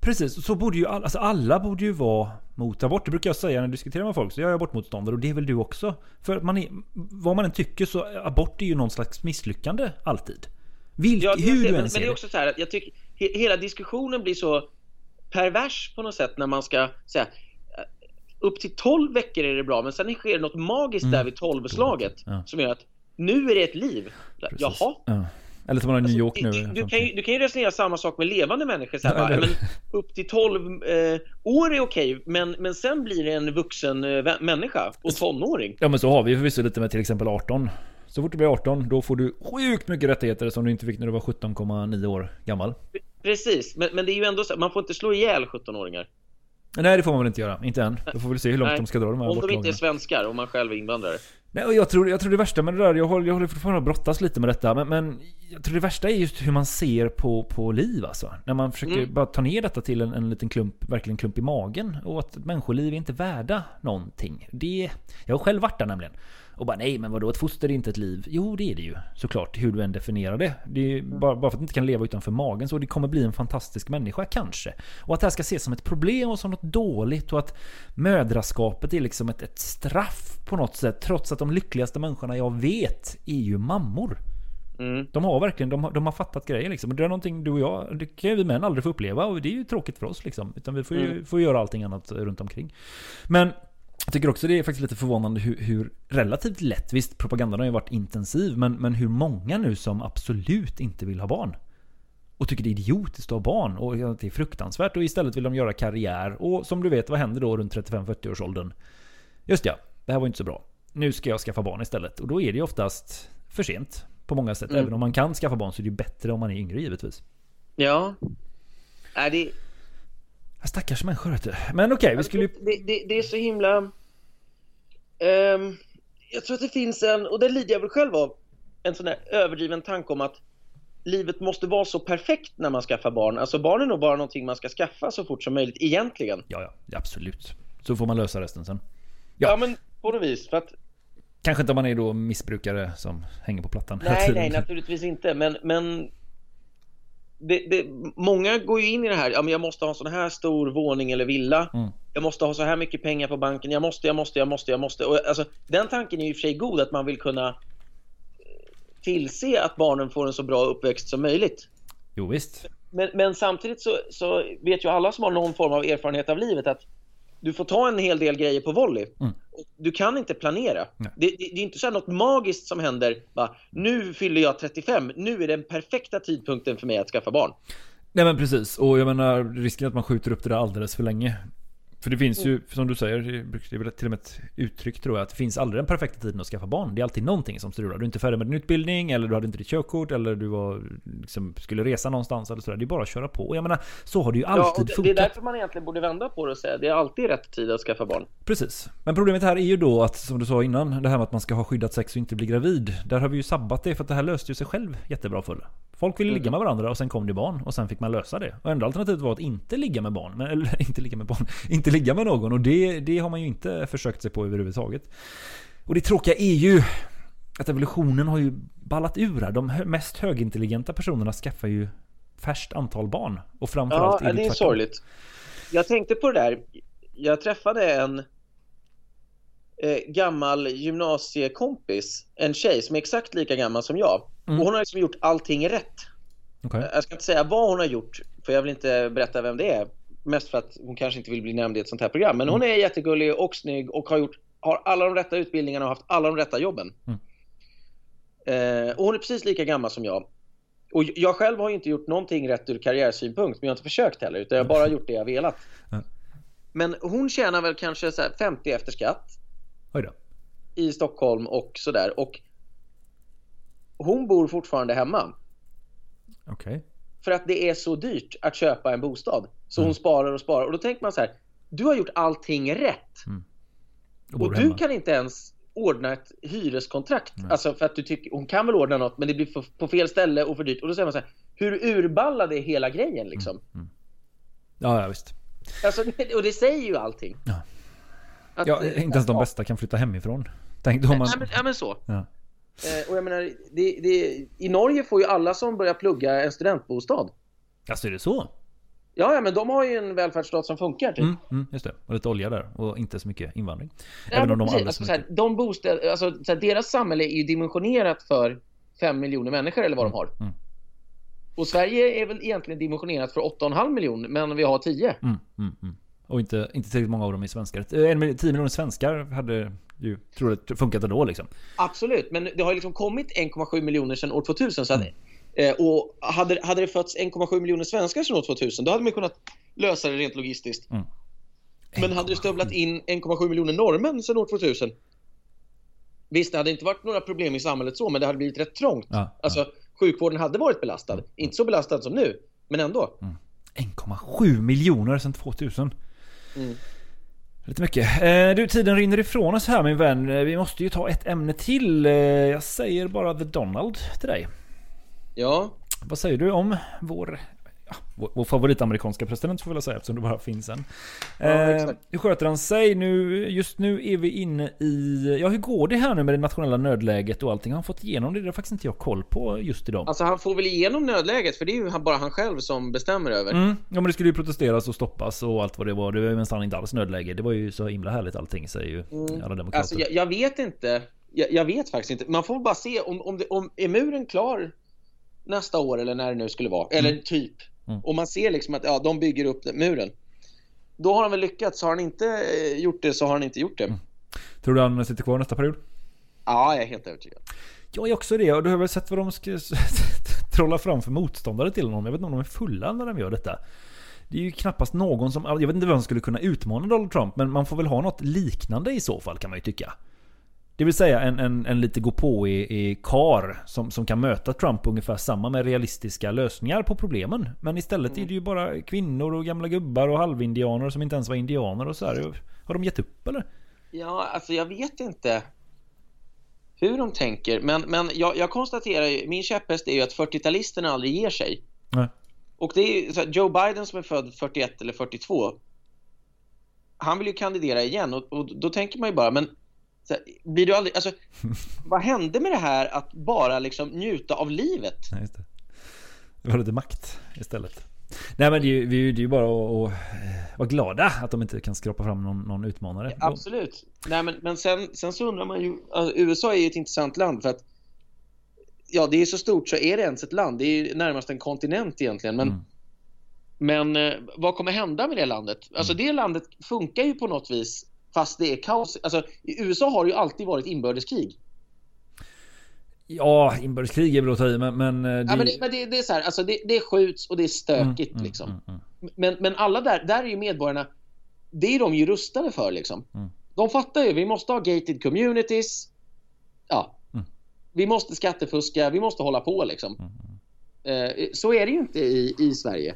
Precis, så borde ju alla, alltså alla borde ju vara mot abort. Det brukar jag säga när jag diskuterar med folk. Så jag är abortmotståndare och det är väl du också. För man är, vad man än tycker så abort är ju någon slags misslyckande alltid. Vilk, Ja, hur jag du ser- än men, men ser det är det. också så här att jag tycker he, hela diskussionen blir så pervers på något sätt när man ska säga eh, upp till 12 veckor är det bra men sen sker det något magiskt Mm. där vid 12-slaget Ja. som gör att nu är det ett liv. Jaha. Ja. Eller som man i New York nu. Du, du, kan ju, du kan ju resonera samma sak med levande människor. Så här, <laughs> Ja, bara, men upp till 12 eh, år är okej, men, men sen blir det en vuxen eh, människa och tonåring. Ja men så har vi förvisso lite med till exempel 18. Så fort du blir 18 då får du sjukt mycket rättigheter som du inte fick när du var 17,9 år gammal. Precis, men, men det är ju ändå så man får inte slå ihjäl 17-åringar. Nej det får man väl inte göra, inte än. Då får vi se hur långt Nej, de ska dra de här Om de inte är svenskar, om man själv är invandrare. Nej, och jag tror, jag tror det värsta med det där, jag håller, jag håller fortfarande att brottas lite med detta, men, men jag tror det värsta är just hur man ser på, på liv alltså. När man försöker Mm. bara ta ner detta till en, en liten klump, verkligen klump i magen. Och att människoliv är inte värda någonting. Det, jag har själv varit där nämligen. Och bara nej, men vadå, ett foster är inte ett liv? Jo, det är det ju såklart, hur du än definierar det. det är bara, bara för att du inte kan leva utanför magen så det kommer bli en fantastisk människa, kanske. Och att det här ska ses som ett problem och som något dåligt och att mödraskapet är liksom ett, ett straff på något sätt. Trots att de lyckligaste människorna jag vet är ju mammor. Mm. De har verkligen, de har, de har fattat grejer liksom. Och det är någonting du och jag, det kan ju vi män aldrig få uppleva och det är ju tråkigt för oss liksom. Utan vi får ju, Mm. får göra allting annat runt omkring. Men jag tycker också det är faktiskt lite förvånande hur, hur relativt lätt, visst propagandan har ju varit intensiv, men, men hur många nu som absolut inte vill ha barn. och tycker det är idiotiskt att ha barn och att det är fruktansvärt och istället vill de göra karriär. Och som du vet, vad händer då runt 35-40 års åldern? Just ja, det här var inte så bra. Nu ska jag skaffa barn istället. Och då är det ju oftast för sent på många sätt. Mm. Även om man kan skaffa barn så är det ju bättre om man är yngre givetvis. Ja. Nej, det, Stackars människor vet du. Men okej, vi skulle ju... det, det, det är så himla... Ehm, jag tror att det finns en, och det lider jag väl själv av, en sån där överdriven tanke om att livet måste vara så perfekt när man skaffar barn. Alltså barn är nog bara någonting man ska skaffa så fort som möjligt egentligen. Ja, ja, absolut. Så får man lösa resten sen. Ja, men på något vis. För att, Kanske inte om man är då missbrukare som hänger på plattan nej, nej, naturligtvis inte. Men, men det, det, många går ju in i det här, ja, men jag måste ha en sån här stor våning eller villa. Mm. Jag måste ha så här mycket pengar på banken. Jag måste, jag måste, jag måste, jag måste. Och, alltså, den tanken är ju i och för sig god, att man vill kunna eh, tillse att barnen får en så bra uppväxt som möjligt. Jo, visst. Men, men samtidigt så, så vet ju alla som har någon form av erfarenhet av livet att du får ta en hel del grejer på volley. Mm. Du kan inte planera. Det, det, det är inte så något magiskt som händer. Bara, nu fyller jag 35, nu är den perfekta tidpunkten för mig att skaffa barn. Nej men precis, och jag menar risken att man skjuter upp det där alldeles för länge. För det finns ju, som du säger, det är väl till och med ett uttryck tror jag, att det finns aldrig den perfekta tiden att skaffa barn. Det är alltid någonting som strular. Du är inte färdig med din utbildning, eller du hade inte ditt körkort, eller du var, liksom, skulle resa någonstans eller sådär. Det är bara att köra på. Och jag menar, så har det ju Ja, och alltid det, det är funkat. därför man egentligen borde vända på det och säga det är alltid rätt tid att skaffa barn. Precis. Men problemet här är ju då att, som du sa innan, det här med att man ska ha skyddat sex och inte bli gravid. Där har vi ju sabbat det för att det här löste ju sig själv jättebra förr. Folk ville ligga med varandra och sen kom det barn och sen fick man lösa det. Och enda alternativet var att inte ligga med barn. Eller <laughs> inte ligga med barn. Inte ligga med någon. Och det, det har man ju inte försökt sig på överhuvudtaget. Och det tråkiga är ju att evolutionen har ju ballat ur här. De mest högintelligenta personerna skaffar ju färst antal barn. Och framförallt Ja, är det, det är sorgligt. Jag tänkte på det där. Jag träffade en gammal gymnasiekompis, en tjej som är exakt lika gammal som jag. Mm. Och hon har liksom gjort allting rätt. Okej. Jag ska inte säga vad hon har gjort, för jag vill inte berätta vem det är. Mest för att hon kanske inte vill bli nämnd i ett sånt här program. Men hon är jättegullig och snygg och har, gjort, har alla de rätta utbildningarna och haft alla de rätta jobben. Eh, och hon är precis lika gammal som jag. Och jag själv har ju inte gjort någonting rätt ur karriärsynpunkt, men jag har inte försökt heller, utan jag har bara gjort det jag velat. Men hon tjänar väl kanske så här 50 efter skatt Oj då. i Stockholm och sådär. Och hon bor fortfarande hemma. Okej. För att det är så dyrt att köpa en bostad. Så Mm. hon sparar och sparar. Och då tänker man så här, du har gjort allting rätt. Och bor Och du hemma. kan inte ens ordna ett hyreskontrakt. Nej. Alltså för att du tycker, hon kan väl ordna något men det blir för, på fel ställe och för dyrt. Och då säger man så här, hur urballad är hela grejen liksom? Ja, ja visst. Alltså, <laughs> och det säger ju allting. Ja. Att, Ja, eh, inte ens de ja. bästa kan flytta hemifrån. Tänk då om man... Nej, men, ja, men så. Ja. Eh, och jag menar, det, det, i Norge får ju alla som börjar plugga en studentbostad. Alltså är det så? Ja, ja, men de har ju en välfärdsstat som funkar. Typ. Mm, mm, just det. Och lite olja där. Och inte så mycket invandring. Ja, Även men om de har precis. alltså, mycket. de bostäder, alltså, här, Deras samhälle är ju dimensionerat för fem miljoner människor eller vad de har. mm. Och Sverige är väl egentligen dimensionerat för 8,5 miljoner, men vi har 10. Mm, mm, mm. Och inte, inte tillräckligt många av dem är svenskar. Eh, En, 10 miljoner svenskar hade ju troligt funkat ändå liksom. Absolut, men det har ju liksom kommit 1,7 miljoner sedan år 2000. Så att, Mm. eh, och hade, hade det fötts 1,7 miljoner svenskar sedan år 2000, då hade man kunnat lösa det rent logistiskt. Mm. Men hade det stövlat in 1,7 miljoner norrmän sedan år 2000, Visst, det hade inte varit några problem i samhället så, men det hade blivit rätt trångt. Ja, alltså, sjukvården hade varit belastad. Inte så belastad som nu, men ändå. 1,7 miljoner sedan 2000. Mm. Lite mycket. Eh, du, tiden rinner ifrån oss här min vän. Eh, Vi måste ju ta ett ämne till. Eh, jag säger bara The Donald till dig. Ja, Vad säger du om vår, vår, vår favoritamerikanska president får vi väl säga eftersom det bara finns en. Ja, eh, hur sköter han sig? Nu, just nu är vi inne i... Ja, hur går det här nu med det nationella nödläget och allting? Har han fått igenom det? Det har faktiskt inte jag koll på just idag. alltså han får väl igenom nödläget, för det är ju bara han själv som bestämmer över. Mm, ja men det skulle ju protesteras och stoppas och allt vad det var. Det var ju nästan inte alls nödläge. Det var ju så himla härligt allting säger ju alla demokrater. Alltså, jag, jag vet inte. Jag, jag vet faktiskt inte. Man får bara se om, om, det, om är muren klar nästa år eller när det nu skulle vara. Eller typ. Mm. Och man ser liksom att ja, de bygger upp muren. Då har han väl lyckats. Har han inte eh, gjort det så har han inte gjort det. Mm. Tror du han sitter kvar nästa period? Ja, jag är helt övertygad. Jag är också det och du har väl sett vad de ska... <laughs> trolla fram för motståndare till honom. Jag vet inte om de är fulla när de gör detta. Det är ju knappast någon som, jag vet inte vem som skulle kunna utmana Donald Trump, men man får väl ha något liknande i så fall kan man ju tycka. Det vill säga en, en, en lite gå på i, i kar som, som kan möta Trump ungefär samma med realistiska lösningar på problemen. Men istället är det ju bara kvinnor och gamla gubbar och halvindianer som inte ens var indianer och så här. Har de gett upp eller? Ja, alltså jag vet inte hur de tänker. Men, men jag, jag konstaterar ju, min käpphäst är ju att 40-talisterna aldrig ger sig. Nej. Och det är ju Joe Biden som är född 41 eller 42. Han vill ju kandidera igen och, och då tänker man ju bara, men så blir du aldrig, alltså, vad hände med det här att bara liksom njuta av livet? Nej, just det. Vi har lite makt istället. Nej men det är ju, det är ju bara att, att vara glada att de inte kan skrapa fram någon, någon utmanare. Absolut. Nej, men, men sen, sen så undrar man ju, alltså, USA är ju ett intressant land för att ja, det är så stort så är det ens ett land. Det är ju närmast en kontinent egentligen. Men, Mm. men eh, vad kommer hända med det landet? Alltså det landet funkar ju på något vis fast det är kaos. Alltså i USA har det ju alltid varit inbördeskrig. Ja, inbördeskrig är väl att ta i men... men eh, det... Ja, men det, men det, det är så här, alltså det, det skjuts och det är stökigt Mm, mm, liksom. mm, mm. Men, men alla där, där är ju medborgarna, det är de ju rustade för liksom. Mm. De fattar ju, vi måste ha gated communities. Ja. Mm. Vi måste skattefuska, vi måste hålla på liksom. Eh, så är det ju inte i, i Sverige.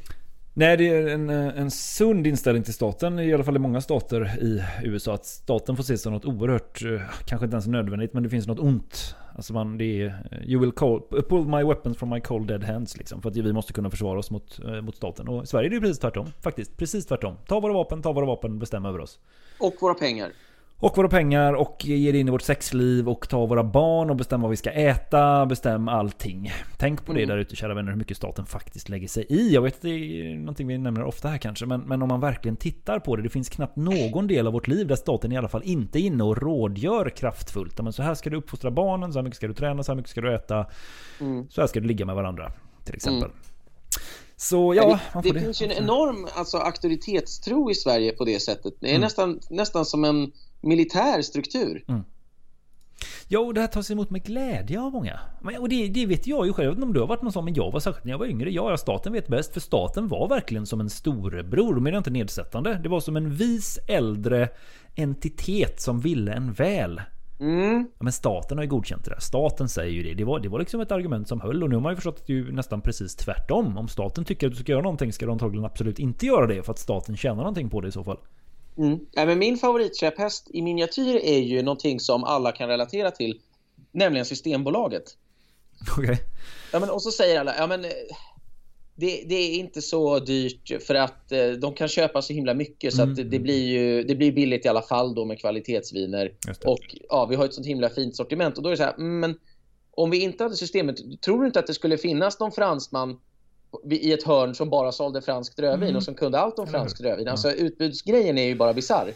Nej, det är en, eh, en sund inställning till staten, i alla fall i många stater i USA. Att staten får ses som något oerhört, eh, kanske inte ens nödvändigt, men det finns något ont. Alltså man, det är, eh, you will call, pull my weapons from my cold dead hands liksom. För att vi måste kunna försvara oss mot, mot staten. Och i Sverige är det ju precis tvärtom. Faktiskt, precis tvärtom. Ta våra vapen, ta våra vapen, bestäm över oss. Och våra pengar. Och våra pengar och ge det in i vårt sexliv och ta våra barn och bestämma vad vi ska äta, bestäm allting. Tänk på det Mm. där ute kära vänner, hur mycket staten faktiskt lägger sig i. Jag vet att det är någonting vi nämner ofta här kanske, men, men om man verkligen tittar på det, det finns knappt någon del av vårt liv där staten i alla fall inte är inne och rådgör kraftfullt. Men så här ska du uppfostra barnen, så här mycket ska du träna, så här mycket ska du äta. Mm. Så här ska du ligga med varandra, till exempel. Så ja, det, det det. finns ju en enorm alltså, auktoritetstro i Sverige på det sättet. Det är Mm. nästan, nästan som en militär struktur. Ja, och det här tas emot med glädje av många. Och det, det vet jag ju själv. Jag vet inte om du har varit någon sån, men jag var särskilt när jag var yngre. Ja, staten vet bäst. För staten var verkligen som en storebror. Men det är inte nedsättande. Det var som en vis äldre entitet som ville en väl. Mm. Ja, men staten har ju godkänt det där. Staten säger ju det. Det var, det var liksom ett argument som höll. Och nu har man ju förstått att det är ju nästan precis tvärtom. Om staten tycker att du ska göra någonting ska du antagligen absolut inte göra det. För att staten tjänar någonting på det i så fall. Mm. Ja, men min favoritkäpphäst i miniatyr är ju någonting som alla kan relatera till, nämligen Systembolaget. Okej. Ja, men, och så säger alla, ja men eh, det, det är inte så dyrt för att eh, de kan köpa så himla mycket så Mm. att det, blir ju det blir billigt i alla fall då med kvalitetsviner. Och ja, vi har ett sånt himla fint sortiment och då är det så här, mm, men om vi inte hade systemet, tror du inte att det skulle finnas någon fransman i ett hörn som bara sålde franskt rödvin Mm. och som kunde allt om franskt rödvin? Alltså utbudsgrejen är ju bara bisarr.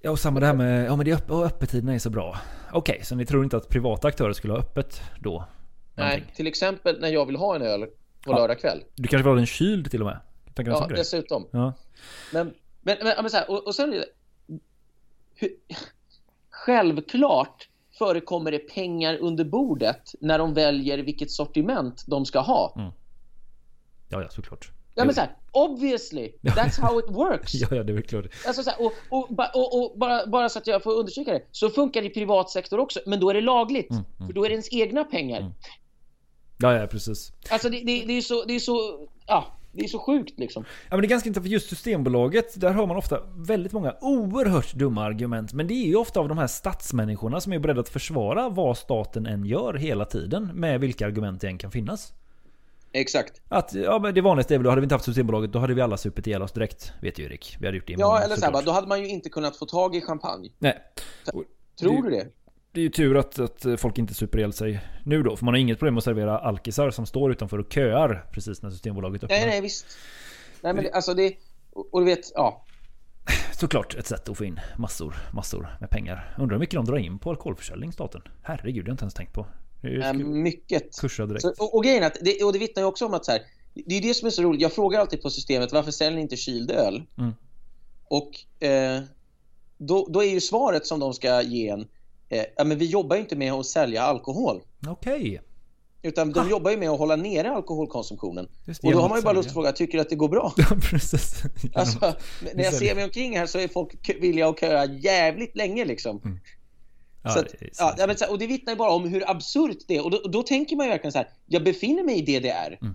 Ja, och samma det här med ja, men det är öpp och öppettiderna är så bra. Okej, så ni tror inte att privata aktörer skulle ha öppet då? Nej, Någonting? till exempel när jag vill ha en öl på Ja. lördag kväll. Du kanske vill ha den kyld till och med? Tänker Ja, dessutom. Ja. Men, men, men, men så här, och, och sen hur, Självklart förekommer det pengar under bordet när de väljer vilket sortiment de ska ha. Ja, ja, såklart. Ja men så här, obviously, that's how it works. <laughs> Ja, ja, det är väl klart. Alltså så här, och, och, och, och bara, bara så att jag får understryka det, så funkar det i privat sektor också, men då är det lagligt. Mm, För då är det ens egna pengar. Ja, ja, precis. Alltså det, det, det är så, det är så, ja, det är så sjukt liksom. Ja, men det är ganska intressant för just Systembolaget, där hör man ofta väldigt många oerhört dumma argument. Men det är ju ofta av de här statsmänniskorna som är beredda att försvara vad staten än gör hela tiden. Med vilka argument det än kan finnas. Exakt. Att, ja men det vanligaste är väl då, hade vi inte haft Systembolaget då hade vi alla supit ihjäl oss direkt. Vet ju Erik. Vi hade gjort det Ja, eller så här, såklart. bara, då hade man ju inte kunnat få tag i champagne. Nej. Tror du det? Det är ju tur att, att folk inte super ihjäl sig nu då. För man har inget problem att servera alkisar som står utanför och köar precis när Systembolaget öppnar. Nej, nej, visst. Nej, men det, alltså det... Och, och du vet, ja. <laughs> Såklart ett sätt att få in massor, massor med pengar. Undrar hur mycket de drar in på alkoholförsäljning, staten. Herregud, det har jag inte ens tänkt på. Äh, mycket. Kursa direkt. Så, och, och grejen att, det, och det vittnar ju också om att så här, det är det som är så roligt. Jag frågar alltid på systemet, varför säljer ni inte kyld öl? Mm. Och eh, då, då är ju svaret som de ska ge en, eh, ja men vi jobbar ju inte med att sälja alkohol. Okej. Utan de jobbar ju med att hålla nere alkoholkonsumtionen. Det, och då har man ju bara lust att fråga, tycker du att det går bra? <laughs> Ja, precis. Alltså, när jag ser mig omkring här så är folk villiga att köa jävligt länge liksom. Mm. Ja, så att, ja, ja, men, och det vittnar ju bara om hur absurt det är. Och då, och då tänker man ju verkligen så här, jag befinner mig i DDR. Mm.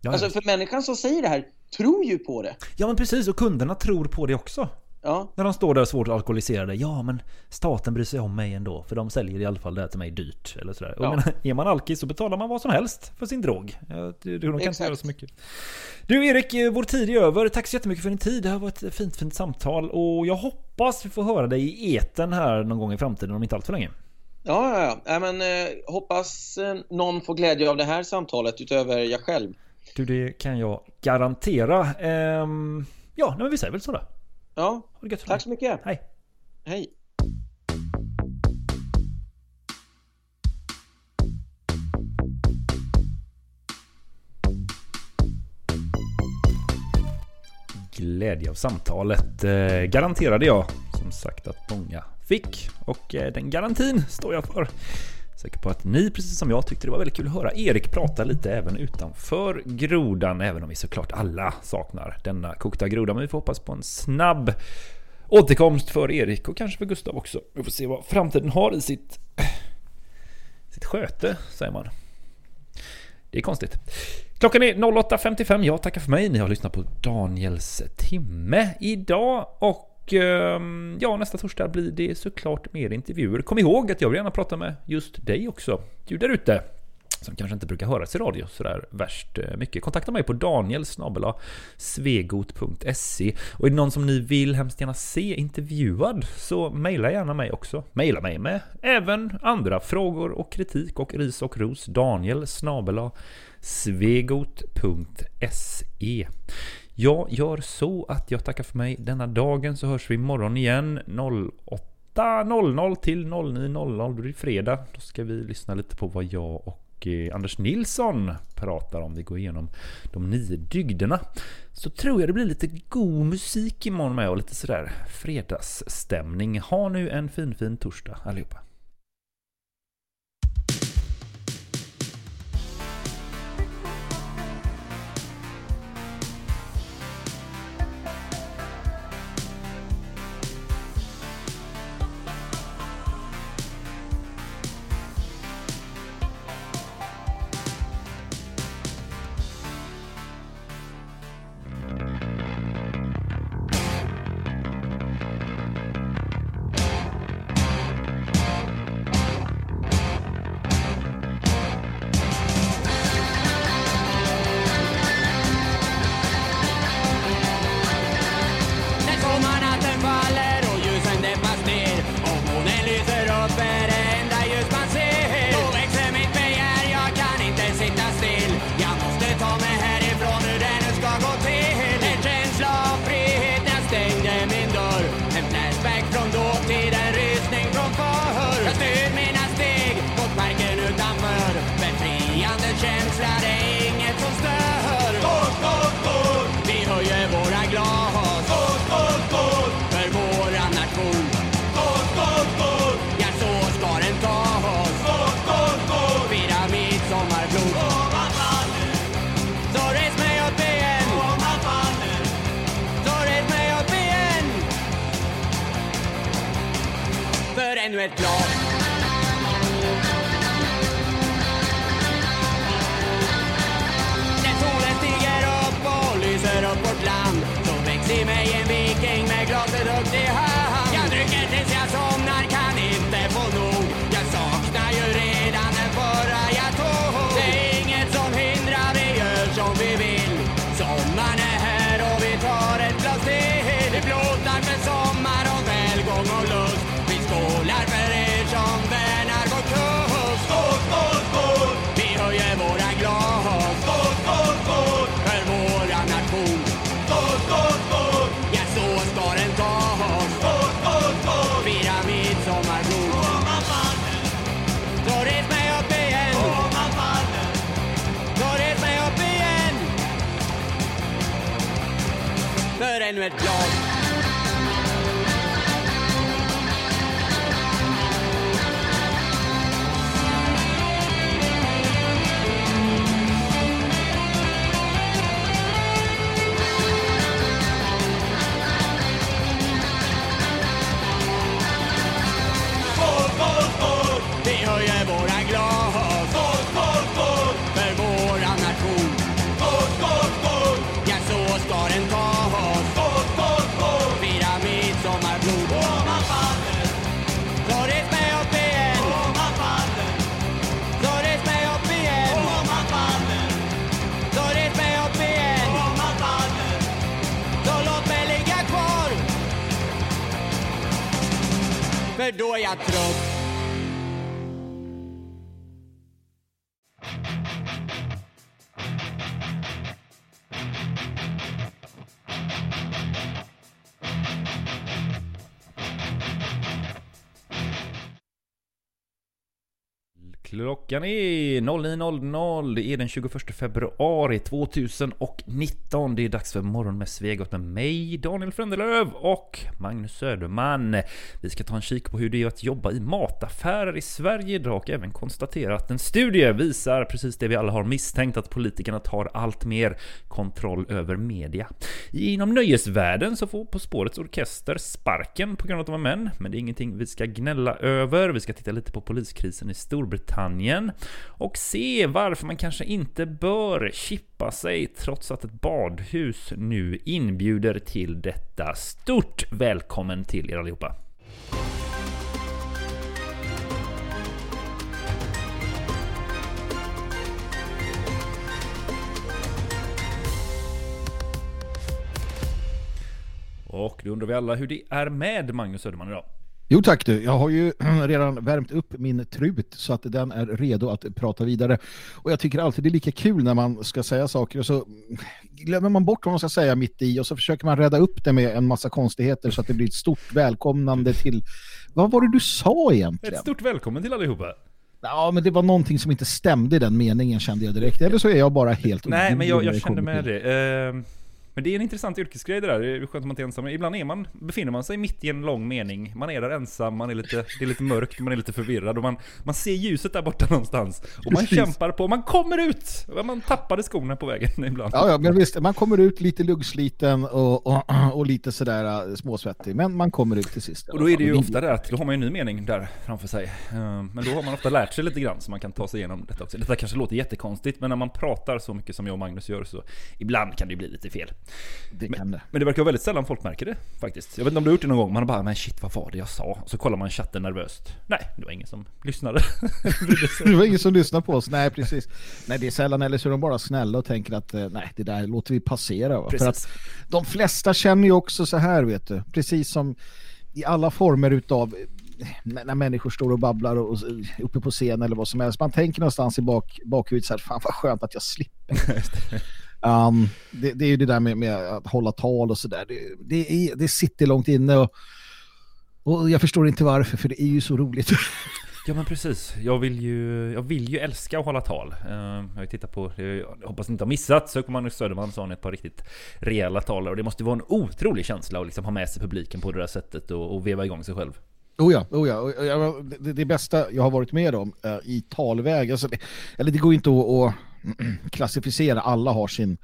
Ja, Alltså för människan som säger det här tror ju på det. ja men precis, och kunderna tror på det också. Ja, När de står där svårt alkoholiserade. Ja men staten bryr sig om mig ändå. För de säljer i alla fall det här till mig dyrt. Eller sådär. Ja. men, <laughs> är man alkis så betalar man vad som helst för sin drog. Ja, De kan inte göra så mycket. Du Erik, eh, vår tid är över. Tack så jättemycket för din tid. Det här var ett fint fint samtal. Och jag hoppas vi får höra dig i eten här någon gång i framtiden om inte allt för länge. ja, ja. ja. men, eh, hoppas eh, någon får glädje av det här samtalet utöver jag själv. Du det kan jag garantera. Ehm, ja, men vi säger väl så då. Ja, tack så mycket. Hej. Hej. glädje av samtalet eh, garanterade jag som sagt att många fick och eh, den garantin står jag för. Säker på att ni precis som jag tyckte det var väldigt kul att höra Erik prata lite även utanför grodan även om vi såklart alla saknar denna kokta groda men vi får hoppas på en snabb återkomst för Erik och kanske för Gustav också. Vi får se vad framtiden har i sitt <sniffs> sitt sköte säger man. Det är konstigt. Klockan är 08.55. Jag tackar för mig. Ni har lyssnat på Daniels timme idag. Och och ehm, ja, nästa torsdag blir det såklart mer intervjuer. Kom ihåg att jag vill gärna prata med just dig också. Du där ute. Som kanske inte brukar höras i radio sådär värst eh, mycket. Kontakta mig på danielsnabela.svegot.se Och är det någon som ni vill hemskt gärna se intervjuad så mejla gärna mig också. Mejla mig med även andra frågor och kritik och ris och ros. Daniel svegot.se jag gör så att jag tackar för mig denna dagen så hörs vi imorgon igen 08.00 till 09.00 då är det fredag. Då ska vi lyssna lite på vad jag och eh, Anders Nilsson pratar om. Vi går igenom de nio dygderna. Så tror jag det blir lite god musik imorgon med och lite sådär fredagsstämning. Ha nu en fin fin torsdag allihopa. Kropp. Klockan är 09.00, det är den 21 februari 19. Det är dags för Morgon med Svegot med mig, Daniel Frändelöv och Magnus Söderman. Vi ska ta en kik på hur det är att jobba i mataffärer i Sverige idag och även konstatera att en studie visar precis det vi alla har misstänkt, att politikerna tar allt mer kontroll över media. Inom nöjesvärlden så får På spårets orkester sparken på grund av att de är män, men det är ingenting vi ska gnälla över. Vi ska titta lite på poliskrisen i Storbritannien och se varför man kanske inte bör chippa sig trots att ett badhus nu inbjuder till detta. Stort välkommen till er allihopa! Och då undrar vi alla hur det är med Magnus Söderman idag. Jo tack du, jag har ju <clears throat> redan värmt upp min trut så att den är redo att prata vidare. Och jag tycker alltid det är lika kul när man ska säga saker och så glömmer man bort vad man ska säga mitt i och så försöker man rädda upp det med en massa konstigheter så att det blir ett stort välkomnande till... Vad var det du sa egentligen? Ett stort välkommen till allihopa! Ja, men det var någonting som inte stämde i den meningen kände jag direkt. Eller så är jag bara helt Nej, men jag, jag kände med det. Eh, men det är en intressant yrkesgrej det där. Det är skönt att man inte är ensam. Ibland är man, befinner man sig mitt i en lång mening. Man är där ensam, man är lite, det är lite mörkt, man är lite förvirrad och man, man ser ljuset där borta någonstans. Och man Precis. kämpar på, man kommer ut! Man tappade skorna på vägen <laughs> ibland. Ja, ja, men visst, man kommer ut lite luggsliten och, och, och lite sådär äh, småsvettig, men man kommer ut till sist. Och då är det ju ofta det att då har man ju en ny mening där framför sig. Eh, Men då har man ofta lärt sig lite grann så man kan ta sig igenom detta också. Detta kanske låter jättekonstigt men när man pratar så mycket som jag och Magnus gör så ibland kan det bli lite fel. Det kan det. Men det verkar vara väldigt sällan folk märker det faktiskt. Jag vet inte om du har gjort det någon gång, man bara men shit vad var det jag sa? Och så kollar man chatten nervöst. Nej, det var ingen som lyssnade. <laughs> Det var ingen som lyssnar på oss. Nej, precis. Nej, det är sällan, eller så är de bara snälla och tänker att eh, nej, det där låter vi passera. Va? För att de flesta känner ju också så här, vet du. Precis som i alla former utav eh, när när människor står och babblar och, och uppe på scen eller vad som helst. Man tänker någonstans i bak, bakhuvudet så här, fan vad skönt att jag slipper. <laughs> Um, det, det är ju det där med, med att hålla tal och sådär. Det, det, det sitter långt inne och, och jag förstår inte varför, för det är ju så roligt. <laughs> Ja men precis. Jag vill ju, jag vill ju älska att hålla tal. Eh, Jag har ju tittat på, jag hoppas ni inte har missat, sök på Magnus Söderman så har ni ett par riktigt rejäla talare. Och det måste vara en otrolig känsla att liksom ha med sig publiken på det där sättet och, och veva igång sig själv. Oh ja, oh ja. Det, det bästa jag har varit med om eh, i talväg, alltså, det, eller det går inte att, att <clears throat> klassificera, alla har, sin,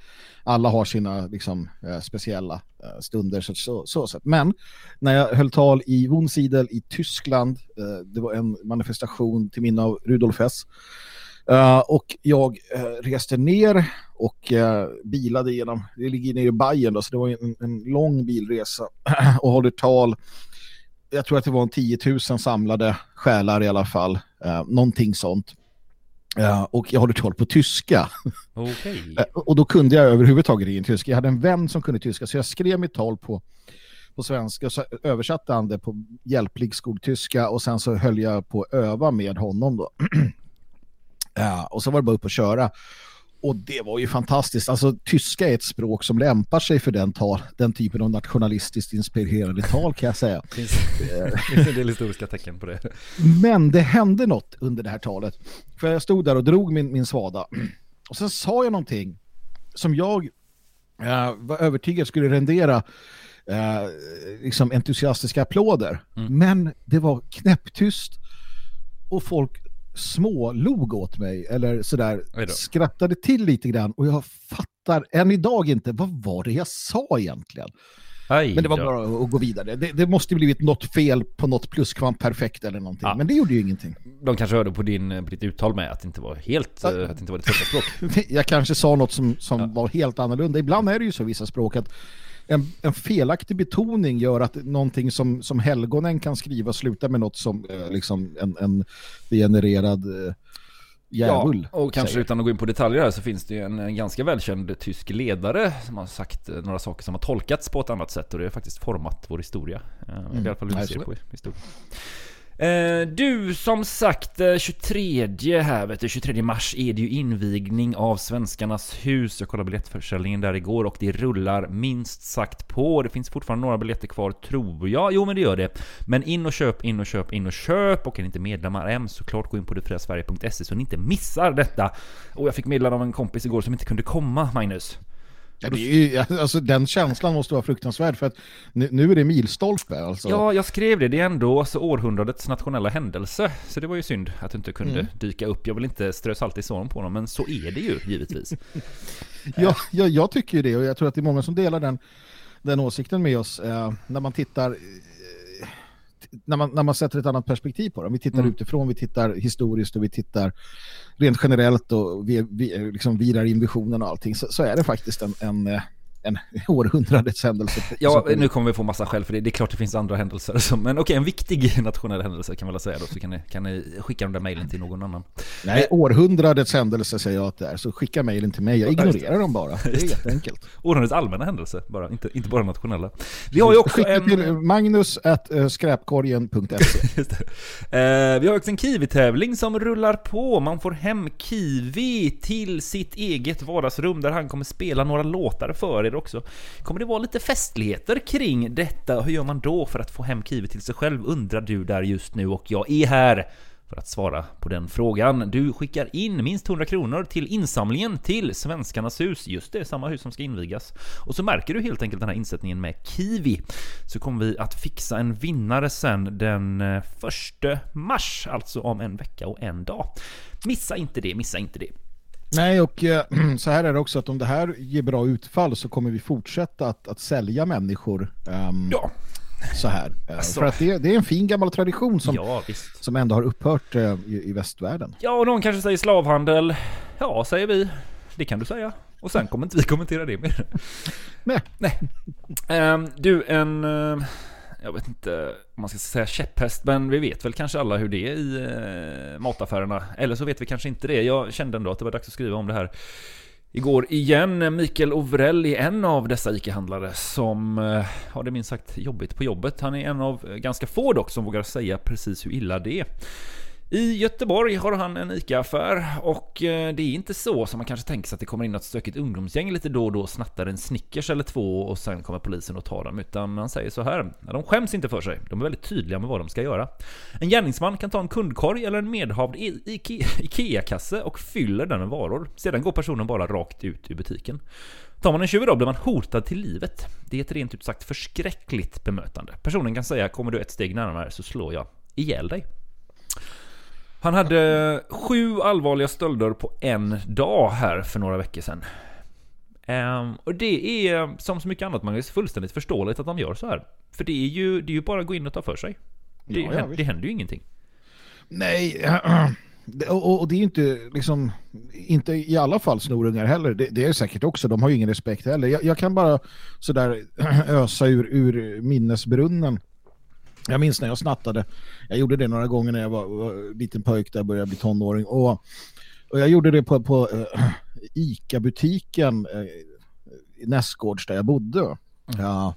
alla har sina liksom, eh, speciella eh, stunder. Så, så, så, sätt. Men när jag höll tal i Wunsiedel i Tyskland, eh, det var en manifestation till minne av Rudolf Hess, Eh, och jag eh, reste ner och eh, bilade genom, det ligger nere i Bayern då, så det var en, en lång bilresa <clears throat> och håller tal jag tror att det var en 10 000 samlade själar i alla fall. Eh, någonting sånt. Eh, och jag håller tal på tyska. Okej. <laughs> Eh, och då kunde jag överhuvudtaget ingen tyska. Jag hade en vän som kunde tyska så jag skrev mitt tal på, på svenska och så översatte han det på hjälplig skoltyska och sen så höll jag på att öva med honom då. Ja, <clears throat> och så var det bara upp och köra. Och det var ju fantastiskt. Alltså tyska är ett språk som lämpar sig för den, tal, den typen av nationalistiskt inspirerade tal kan jag säga. Det <laughs> finns, en del historiska tecken på det. Men det hände något under det här talet. För jag stod där och drog min, min svada. Och sen sa jag någonting som jag eh, var övertygad skulle rendera eh, liksom entusiastiska applåder. Men det var knäpptyst och folk smålog åt mig eller sådär skrattade till lite grann och jag fattar än idag inte vad var det jag sa egentligen. Aj Men det var då. bara att gå vidare. Det, det måste blivit något fel på något pluskvamp perfekt eller någonting. Ja. Men det gjorde ju ingenting. De kanske hörde på, din, på ditt uttal med att det inte var helt, Ja. eh, att det inte var ditt första språk. <laughs> Jag kanske sa något som, som Ja. var helt annorlunda. Ibland är det ju så vissa språk att en, en felaktig betoning gör att någonting som, som helgonen kan skriva slutar med något som eh, liksom en, en degenererad eh, djävul. Ja, och kanske säger. utan att gå in på detaljer här så finns det ju en, en ganska välkänd tysk ledare som har sagt eh, några saker som har tolkats på ett annat sätt och det har faktiskt format vår historia. Eh, I alla fall hur vi ser på historia. Eh, du, som sagt, eh, 23 här vet du, 23 mars är det ju invigning av Svenskarnas hus. Jag kollade biljettförsäljningen där igår och det rullar minst sagt på. Det finns fortfarande några biljetter kvar, tror jag. Jo, men det gör det. Men in och köp, in och köp, in och köp. Och är ni inte medlemmar än, såklart gå in på detfriasverige.se så ni inte missar detta. Och jag fick meddelande av en kompis igår som inte kunde komma, Magnus. Ja, det är ju, <laughs> alltså, den känslan måste vara fruktansvärd för att nu, nu är det milstolpe. Alltså. Ja, jag skrev det. Det är ändå alltså, århundradets nationella händelse. Så det var ju synd att du inte kunde Mm. dyka upp. Jag vill inte strö salt i såren på honom, men så är det ju givetvis. <laughs> Ja, ja, jag tycker ju det och jag tror att det är många som delar den, den åsikten med oss eh, när man tittar när man, när man sätter ett annat perspektiv på det. Om vi tittar Mm. utifrån, vi tittar historiskt och vi tittar rent generellt och vi, vi liksom virar in visionen och allting så, så är det faktiskt en, en, eh, en <laughs> århundradets händelse. Ja, nu kommer vi få massa skäll för det. Det är klart det finns andra händelser. Som, men okej, en viktig <laughs> nationell händelse kan man väl säga då. Så kan ni, kan ni skicka de där mejlen till någon annan. Nej, århundradets händelse säger jag att det är. Så skicka mejlen till mig. Jag ignorerar dem bara. Det är jätteenkelt. <laughs> Århundradets allmänna händelse, bara, inte, inte bara nationella. Vi har ju också Skicka en... till magnus at eh, skräpkorgen.se. Eh, vi har också en Kiwi-tävling som rullar på. Man får hem Kiwi till sitt eget vardagsrum där han kommer spela några låtar för er också. Kommer det vara lite festligheter kring detta? Hur gör man då för att få hem Kiwi till sig själv? Undrar du där just nu och jag är här för att svara på den frågan. Du skickar in minst 100 kronor till insamlingen till Svenskarnas hus. Just det, samma hus som ska invigas. Och så märker du helt enkelt den här insättningen med Kiwi. Så kommer vi att fixa en vinnare sen den eh, 1 mars, alltså om en vecka och en dag. Missa inte det, missa inte det. Nej, och eh, <clears throat> så här är det också att om det här ger bra utfall så kommer vi fortsätta att, att sälja människor ehm, Ja. så här. Eh, Alltså. För att det, det är en fin gammal tradition som, Ja, som ändå har upphört eh, i, i västvärlden. Ja, och någon kanske säger slavhandel. Ja, säger vi. Det kan du säga. Och sen kommer inte vi kommentera det mer. Nej. Nej. Ehm, du, en... eh, jag vet inte om man ska säga käpphäst, men vi vet väl kanske alla hur det är i eh, mataffärerna. Eller så vet vi kanske inte det. Jag kände ändå att det var dags att skriva om det här. Igår igen, Mikael Ovrell är en av dessa ICA-handlare som eh, har det minst sagt jobbigt på jobbet. Han är en av ganska få dock som vågar säga precis hur illa det är. I Göteborg har han en ICA-affär och eh, det är inte så som man kanske tänker sig att det kommer in något stökigt ungdomsgäng lite då och då och snattar en Snickers eller två och sen kommer polisen och tar dem. Utan han säger så här, de skäms inte för sig. De är väldigt tydliga med vad de ska göra. En gärningsman kan ta en kundkorg eller en medhavd IKEA-kasse och fyller den med varor. Sedan går personen bara rakt ut ur butiken. Tar man en tjuv idag blir man hotad till livet. Det är ett rent ut sagt förskräckligt bemötande. Personen kan säga kommer du ett steg närmare så slår jag ihjäl dig. Han hade sju allvarliga stölder på en dag här för några veckor sedan. Ehm, och det är som så mycket annat Magnus fullständigt förståeligt att de gör så här. För det är ju, det är ju bara att gå in och ta för sig. Det, Ja, händer, det händer ju ingenting. Nej, <clears throat> och det är ju inte liksom, inte i alla fall snorungar heller. Det, det är säkert också, de har ju ingen respekt heller. Jag, jag kan bara sådär <clears throat> ösa ur, ur minnesbrunnen. Jag minns när jag snattade. Jag gjorde det några gånger när jag var, var liten pojk där jag började bli tonåring. Och, och jag gjorde det på, på äh, <clears throat> ICA-butiken äh, i Näsgårds där jag bodde. Ja.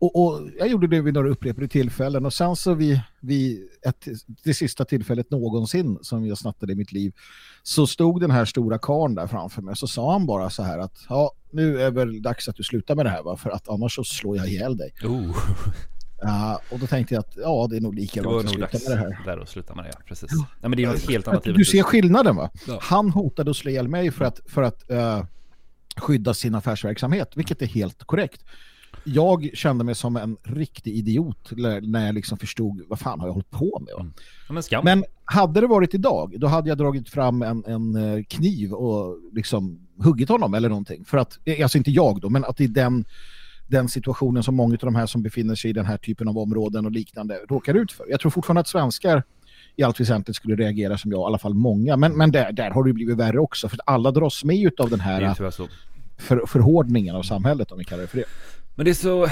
Och, och jag gjorde det vid några upprepade tillfällen och sen så vid, vid ett, det sista tillfället någonsin som jag snattade i mitt liv så stod den här stora karn där framför mig så sa han bara så här att ja, nu är väl dags att du slutar med det här va? för att annars så slår jag ihjäl dig. Oh. <laughs> Ja, och då tänkte jag att ja, det är nog lika bra att sluta dags med det här. där att sluta med det, ja. Precis. Nej men det är något helt annat Du ser skillnaden va? Ja. Han hotade att slå ihjäl mig för att, för att eh, skydda sin affärsverksamhet, vilket är helt korrekt. Jag kände mig som en riktig idiot när jag liksom förstod vad fan har jag hållit på med. va? Ja, men skam. Men hade det varit idag, då hade jag dragit fram en, en eh, kniv och liksom huggit honom eller någonting. För att, alltså inte jag då, men att i den, den situationen som många av de här som befinner sig i den här typen av områden och liknande råkar ut för. Jag tror fortfarande att svenskar i allt väsentligt skulle reagera som jag, i alla fall många. Men, men där, där har det blivit värre också, för att alla dras med av den här för, förhårdningen av samhället, om vi kallar det för det. Men det är så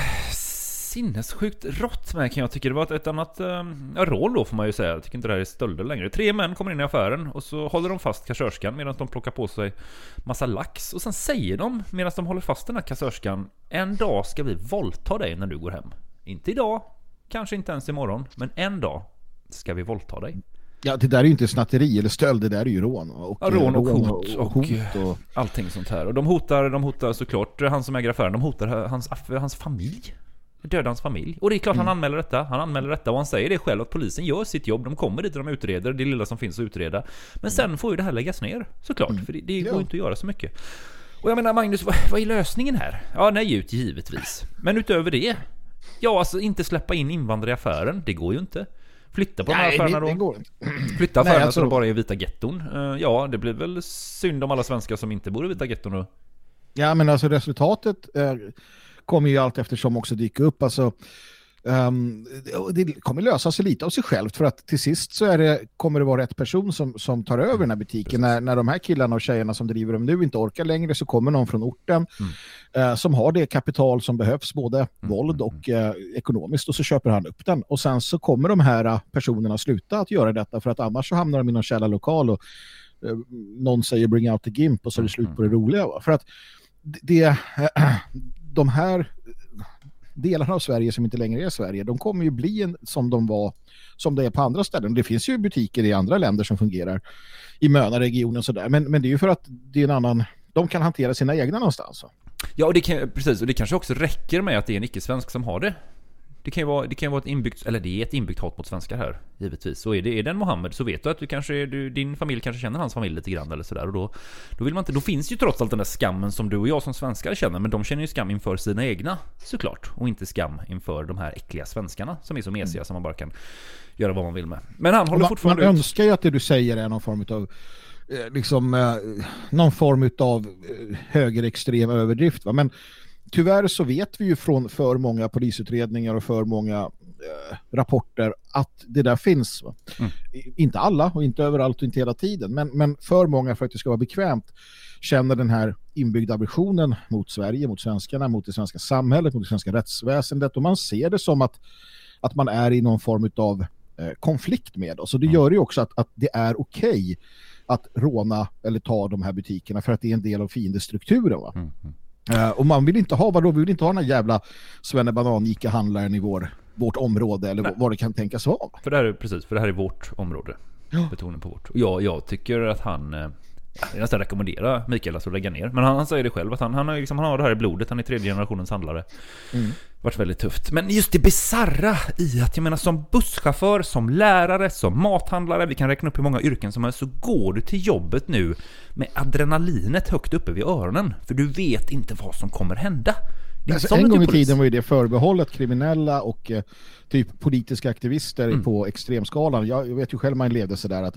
sinnessjukt rått med kan jag tycka. Det var ett, ett annat eh, rån då får man ju säga. Jag tycker inte det här är stölder längre. Tre män kommer in i affären och så håller de fast kassörskan medan de plockar på sig massa lax. Och sen säger de medan de håller fast den här kassörskan En dag ska vi våldta dig när du går hem. Inte idag, kanske inte ens imorgon, men en dag ska vi våldta dig? Ja, det där är ju inte snatteri eller stöld, det där är ju rån. Och, Ja, rån och rån hot och, hot och allting sånt här. Och de hotar, de hotar såklart han som äger affären, de hotar hans, hans familj. Döda hans familj. Och det är klart han anmäler detta. Han anmäler detta och han säger det själv att polisen gör sitt jobb. De kommer dit och de utreder det lilla som finns att utreda. Men sen får ju det här läggas ner såklart. För det, det går ju inte att göra så mycket. Och jag menar Magnus, vad, vad är lösningen här? Ja, nej ut givetvis. Men utöver det? Ja, alltså inte släppa in invandrare i affären. Det går ju inte. Flytta på de här Nej, affärerna det, det då. inte. Flytta <clears throat> Nej, affärerna alltså- så de bara är vita getton. Eh, Ja, det blir väl synd om alla svenskar som inte bor i vita getton då. Ja, men alltså resultatet eh, kommer ju allt eftersom också dyka upp. Alltså, ehm, det- kommer lösa sig lite av sig självt för att till sist så är det, kommer det vara rätt person som, som tar över den här butiken. När, när de här killarna och tjejerna som driver dem nu inte orkar längre så kommer någon från orten eh, som har det kapital som behövs, både våld och eh, ekonomiskt och så köper han upp den. Och sen så kommer de här eh, personerna sluta att göra detta för att annars så hamnar de i någon källarlokal och någon säger bring out the gimp och så är det slut på det roliga. Va? För att det, <clears throat> de här delarna av Sverige som inte längre är Sverige, de kommer ju bli en, som de var som det är på andra ställen. Det finns ju butiker i andra länder som fungerar i Möna-regionen och sådär. Men, men det är ju för att det är en annan, de kan hantera sina egna någonstans. Ja, och det kan, precis. Och det kanske också räcker med att det är en icke-svensk som har det. Det kan ju vara, det kan vara ett inbyggt, eller det är ett inbyggt hat mot svenskar här, givetvis. Så är det, är det en Mohammed så vet du att du kanske, du, din familj kanske känner hans familj lite grann eller sådär. Och då, då vill man inte, då finns ju trots allt den där skammen som du och jag som svenskar känner. Men de känner ju skam inför sina egna, såklart. Och inte skam inför de här äckliga svenskarna som är så mesiga som man bara kan göra vad man vill med. Men han håller Man, man fortfarande ut. önskar ju att det du säger är någon form av eh, liksom eh, någon form av eh, högerextrem överdrift. Va? Men tyvärr så vet vi ju från för många polisutredningar och för många eh, rapporter att det där finns. I- Inte alla och inte överallt och inte hela tiden, men, men för många för att det ska vara bekvämt känner den här inbyggda aversionen mot Sverige, mot svenskarna, mot det svenska samhället, mot det svenska rättsväsendet och man ser det som att, att man är i någon form av eh, konflikt med oss. Och det gör ju också att, att det är okej att råna eller ta de här butikerna för att det är en del av fiendestrukturen. Va? Eh, och man vill inte ha, vadå, vi vill inte ha den här jävla svennebanan-Ica-handlaren i vår, vårt område eller Nej. vad det kan tänkas vara. För det här är precis, för det här är vårt område. Betoning på vårt. Och jag, jag tycker att han... Jag nästan rekommendera Mikael att lägga ner. Men han, han säger det själv att han, han, har, liksom, han har det här i blodet. Han är tredje generationens handlare. Mm. Varit väldigt tufft. Men just det bizarra i att jag menar som busschaufför, som lärare, som mathandlare. Vi kan räkna upp hur många yrken som helst. Så går du till jobbet nu med adrenalinet högt uppe vid öronen. För du vet inte vad som kommer hända. Alltså, en gång i tiden var ju det förbehållet kriminella och eh, typ politiska aktivister Mm. på extremskalan. Jag, jag vet ju själv man levde sådär att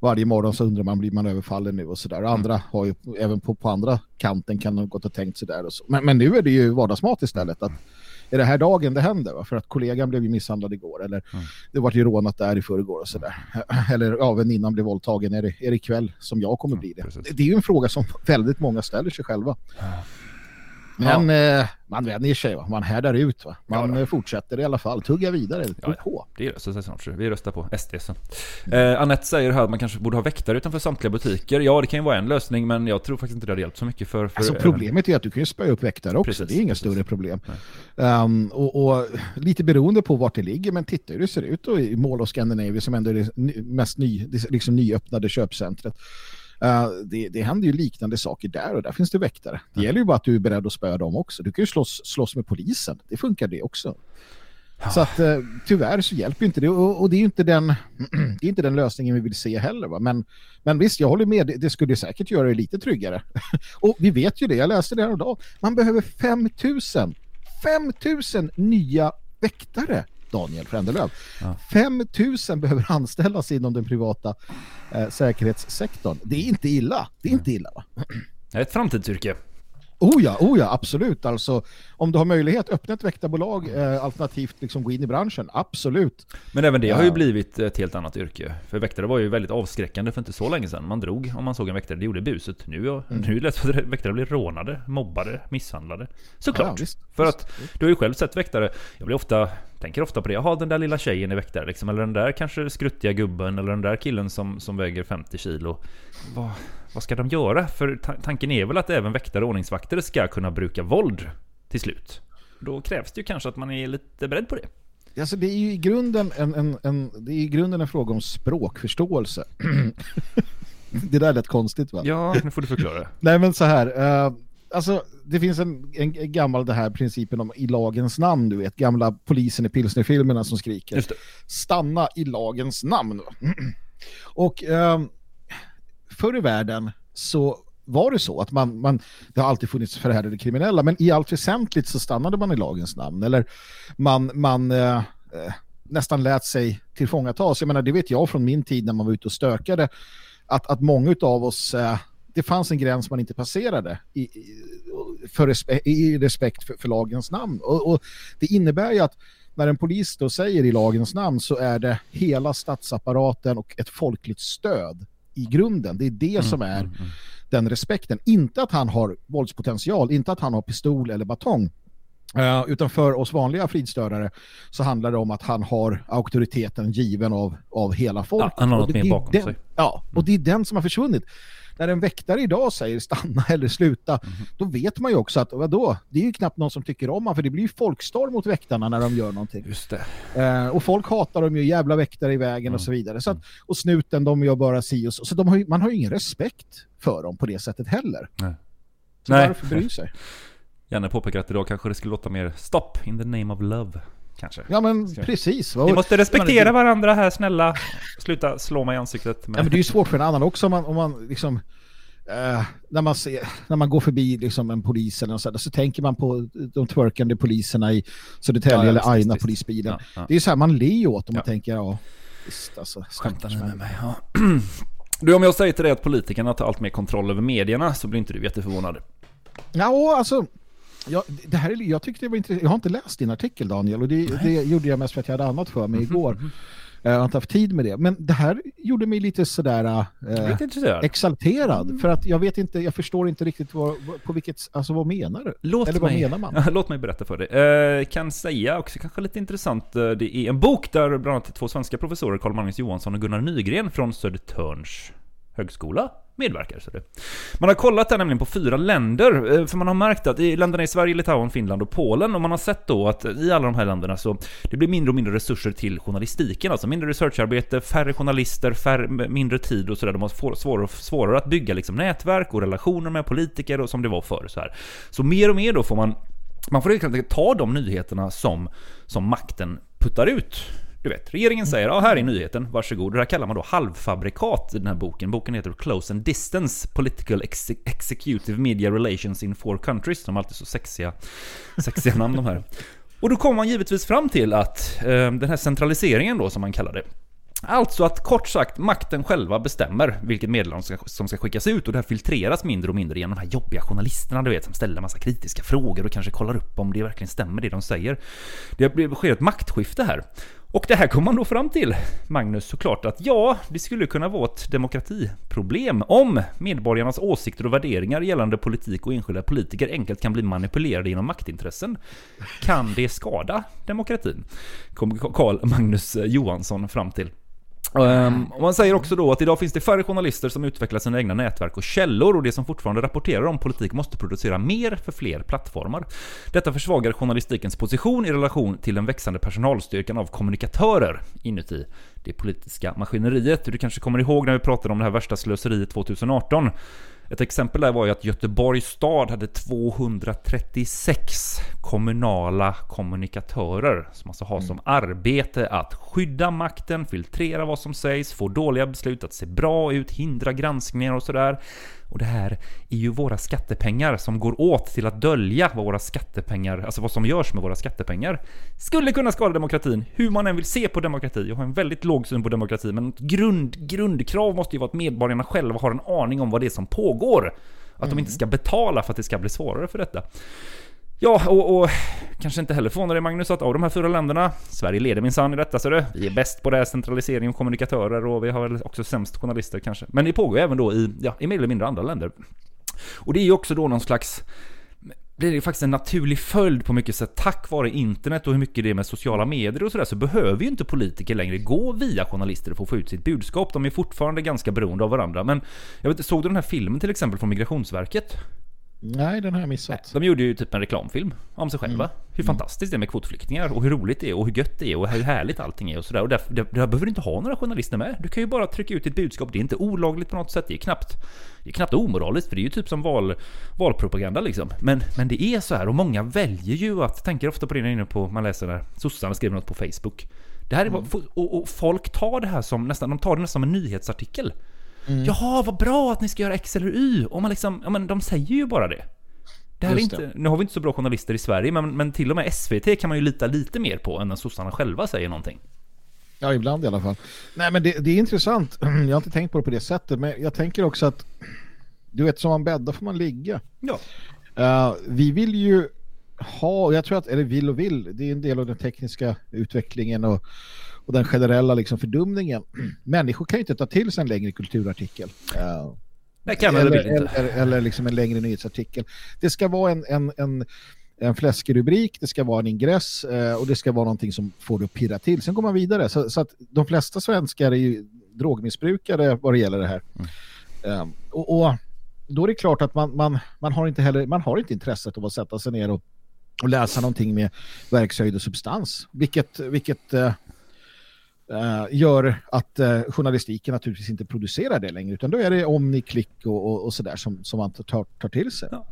varje morgon så undrar man blir man överfallen nu och sådär. Mm. Andra har ju även på, på andra kanten kan ha gått och tänkt sådär. Och så. Men, men nu är det ju vardagsmat istället. Att, är det här dagen det händer? Va? För att kollegan blev ju misshandlad igår eller Mm. det var ju rånat där i förrgår och sådär. <clears throat> Eller ja, väninnan blev våldtagen. Är det, är det ikväll som jag kommer bli det? det? Det är ju en fråga som väldigt många ställer sig själva. Men eh, man vänjer sig, va? man härdar ut. Va? Man eh, fortsätter i alla fall, tugga vidare. Ja, på. Det löser sig snart. så Vi röstar på SD sen. Eh, Annette säger här att man kanske borde ha väktare utanför samtliga butiker. Ja, det kan ju vara en lösning, men jag tror faktiskt inte det hade hjälpt så mycket för... för Alltså problemet är att du kan ju spöa upp väktare också. Precis, det är inga större problem. Um, och, och lite beroende på vart det ligger, men titta hur det ser ut då i Mall of Scandinavia som ändå är det mest ny, liksom nyöppnade köpcentret. Uh, det, det händer ju liknande saker där och där finns det väktare. Det gäller ju bara att du är beredd att spöa dem också. Du kan ju slåss, slåss med polisen. Det funkar det också. Så att eh, tyvärr så hjälper inte det och, och det är ju inte den <clears throat> det är inte den lösningen vi vill se heller va? Men, men visst, jag håller med, det, det skulle säkert göra det lite tryggare. <laughs> och vi vet ju det, jag läste det här idag. Man behöver 5000 5000 nya väktare Daniel Frändelöv. 5000 behöver anställas inom den privata eh, säkerhetssektorn. Det är inte illa. Det är inte illa va? Det är ett framtidsyrke. Oh ja, oh ja, absolut. Alltså, om du har möjlighet, öppna ett väktarbolag, eh, alternativt liksom gå in i branschen, absolut. Men även det har ju Ja. blivit ett helt annat yrke. För väktare var ju väldigt avskräckande för inte så länge sedan. Man drog om man såg en väktare, det gjorde buset. Nu, Mm. nu är det lätt för väktare blir rånade, mobbade, misshandlade. Såklart. Ja, för att du har ju själv sett väktare. Jag blir ofta, tänker ofta på det. Jaha, den där lilla tjejen är väktare liksom. Eller den där kanske skruttiga gubben. Eller den där killen som, som väger 50 kilo. Vad, vad ska de göra? För ta- tanken är väl att även väktare och ordningsvakter ska kunna bruka våld till slut. Då krävs det ju kanske att man är lite beredd på det. Alltså det är ju i grunden en, en, en, det är i grunden en fråga om språkförståelse. <clears throat> det där lät konstigt va? Ja, nu får du förklara. Nej men så här, eh, alltså det finns en, en, gammal det här principen om i lagens namn, du vet, gamla polisen i pilsnerfilmerna som skriker. Stanna i lagens namn. <clears throat> Och eh, förr i världen så var det så att man, man, det har alltid funnits förhärdade kriminella, men i allt väsentligt så stannade man i lagens namn. Eller man, man eh, eh, nästan lät sig tillfångatas. Jag menar, det vet jag från min tid när man var ute och stökade, att, att många av oss, eh, det fanns en gräns man inte passerade i, i, för respe, i respekt för, för lagens namn. Och, och det innebär ju att när en polis då säger i lagens namn så är det hela statsapparaten och ett folkligt stöd i grunden. Det är det som är den respekten. Inte att han har våldspotential, inte att han har pistol eller batong. Eh, utan för oss vanliga fridstörare så handlar det om att han har auktoriteten given av, av hela folket. Ja, han har något det- mer det bakom den, sig. Ja, och det är den som har försvunnit. När en väktare idag säger stanna <laughs> eller sluta, Mhm. då vet man ju också att vadå, det är ju knappt någon som tycker om honom för det blir ju folkstorm mot väktarna när de gör någonting. Just det. Eh, och folk hatar dem ju, jävla väktare i vägen Mm. och så vidare. Så att, och snuten, de gör bara si och så. Så de har ju, man har ju ingen respekt för dem på det sättet heller. Nej. Så Nej. varför bry sig? <laughs> Janne påpekar att idag kanske det skulle låta mer Stop in the name of love. Kanske. Ja men Ska- precis. Vi måste respektera varandra här, snälla. Sluta slå mig i ansiktet. Ja, men det är ju svårt för en annan också om man, om man liksom eh, när, man ser, när man går förbi liksom en polis eller något sådär, så tänker man på de twerkande poliserna i Södertälje Ja, ja, eller Aina polisbilen. Ja, ja. Det är ju så här, man ler åt och Ja. tänker ja, visst alltså. Skämtar ni med mig? <clears throat> Du, om jag säger till dig att politikerna tar allt mer kontroll över medierna så blir inte du jätteförvånad. Ja, alltså jag, det här är, jag tyckte det var intressant. Jag har inte läst din artikel Daniel och det, det gjorde jag mest för att jag hade annat för mig igår. Jag har inte haft tid med det. Men det här gjorde mig lite sådär eh, exalterad. För att jag vet inte, jag förstår inte riktigt vad, på vilket, alltså vad menar du? Låt Eller vad mig, menar man? Ja, <laughs> låt mig berätta för dig. Eh, kan säga också kanske lite intressant. eh, Det är en bok där bland annat två svenska professorer, Carl Magnus Johansson och Gunnar Nygren från Södertörns högskola medverkar. Så det. Man har kollat här nämligen på fyra länder, eh, för man har märkt att i länderna i Sverige, Litauen, Finland och Polen, och man har sett då att i alla de här länderna så det blir mindre och mindre resurser till journalistiken, alltså mindre researcharbete, färre journalister, färre, mindre tid och sådär. De har svårare svårare, svårare att bygga liksom nätverk och relationer med politiker och som det var förr. Så, här. så mer och mer då får man man får helt enkelt ta de nyheterna som, som makten puttar ut. Du vet, regeringen säger ja här är nyheten, varsågod. Det här kallar man då halvfabrikat i den här boken. Boken heter Close and Distance Political Ex Executive Media Relations in Four Countries. De har alltid så sexiga, sexiga namn de här. Och då kommer man givetvis fram till att eh, den här centraliseringen då som man kallar det. Alltså att kort sagt makten själva bestämmer vilket meddelande som ska, som ska skickas ut och det här filtreras mindre och mindre genom de här jobbiga journalisterna du vet som ställer massa kritiska frågor och kanske kollar upp om det verkligen stämmer det de säger. Det sker ett maktskifte här. Och det här kom man då fram till, Magnus, såklart att ja, det skulle kunna vara ett demokratiproblem om medborgarnas åsikter och värderingar gällande politik och enskilda politiker enkelt kan bli manipulerade genom maktintressen. Kan det skada demokratin? Kom Carl Magnus Johansson fram till. Um, man säger också då att idag finns det färre journalister som utvecklar sina egna nätverk och källor och det som fortfarande rapporterar om politik måste producera mer för fler plattformar. Detta försvagar journalistikens position i relation till den växande personalstyrkan av kommunikatörer inuti det politiska maskineriet. Du kanske kommer ihåg när vi pratade om det här värsta slöseriet 2018. Ett exempel där var ju att Göteborgs stad hade 236 kommunala kommunikatörer som alltså har som arbete att skydda makten, filtrera vad som sägs, få dåliga beslut att se bra ut, hindra granskningar och sådär. Och det här är ju våra skattepengar som går åt till att dölja vad våra skattepengar, alltså vad som görs med våra skattepengar. Skulle kunna skada demokratin, hur man än vill se på demokrati. Jag har en väldigt låg syn på demokrati, men grund, grundkrav måste ju vara att medborgarna själva har en aning om vad det är som pågår. Att de inte ska betala för att det ska bli svårare för detta. Ja, och, och kanske inte heller förvånar dig Magnus att av de här fyra länderna, Sverige leder minsann i detta ser du. Vi är bäst på det här centralisering och kommunikatörer och vi har väl också sämst journalister kanske. Men det pågår ju även då i, ja, i mer eller mindre andra länder. Och det är ju också då någon slags blir det faktiskt en naturlig följd på mycket sätt tack vare internet och hur mycket det är med sociala medier och sådär så behöver ju inte politiker längre gå via journalister för att få ut sitt budskap. De är fortfarande ganska beroende av varandra. Men jag vet, såg du den här filmen till exempel från Migrationsverket? Nej, den har jag missat. De gjorde ju typ en reklamfilm om sig själva. Mm. Hur fantastiskt det är med kvotflyktingar och hur roligt det är och hur gött det är och hur härligt allting är och sådär. Och där, där, där behöver du inte ha några journalister med. Du kan ju bara trycka ut ditt budskap. Det är inte olagligt på något sätt. Det är knappt, det är knappt omoraliskt för det är ju typ som val, valpropaganda liksom. Men, men det är så här och många väljer ju att, tänker ofta på det när inne på, man läser där, sossarna skriver något på Facebook. Det här är, Mm. och, och folk tar det här som nästan, de tar det nästan som en nyhetsartikel. Mm. Jaha, vad bra att ni ska göra X eller Y. Och man liksom, ja men de säger ju bara det. Det här är inte, nu har vi inte så bra journalister i Sverige, men, men till och med SVT kan man ju lita lite mer på än när sossarna själva säger någonting. Ja, ibland i alla fall. Nej, men det, det är intressant. <clears throat> Jag har inte tänkt på det på det sättet, men jag tänker också att du vet, som man bäddar får man ligga. Ja. Eh, vi vill ju ha, jag tror att, eller vill och vill, det är en del av den tekniska utvecklingen och, och den generella liksom fördumningen. <clears throat> Människor kan ju inte ta till sig en längre kulturartikel. Eh, Det kan eller, inte. eller, eller liksom en längre nyhetsartikel. Det ska vara en, en, en, en fläskig rubrik, det ska vara en ingress eh, och det ska vara någonting som får det att pirra till. Sen går man vidare. Så, så att de flesta svenskar är ju drogmissbrukare vad det gäller det här. Eh, och, och då är det klart att man, man, man, har inte heller, man har inte intresset av att sätta sig ner och, och läsa någonting med verkshöjd och substans. Vilket, vilket eh, gör att eh, journalistiken naturligtvis inte producerar det längre. Utan då är det omni, klick och, och, och sådär som, som man tar, tar till sig. Ja.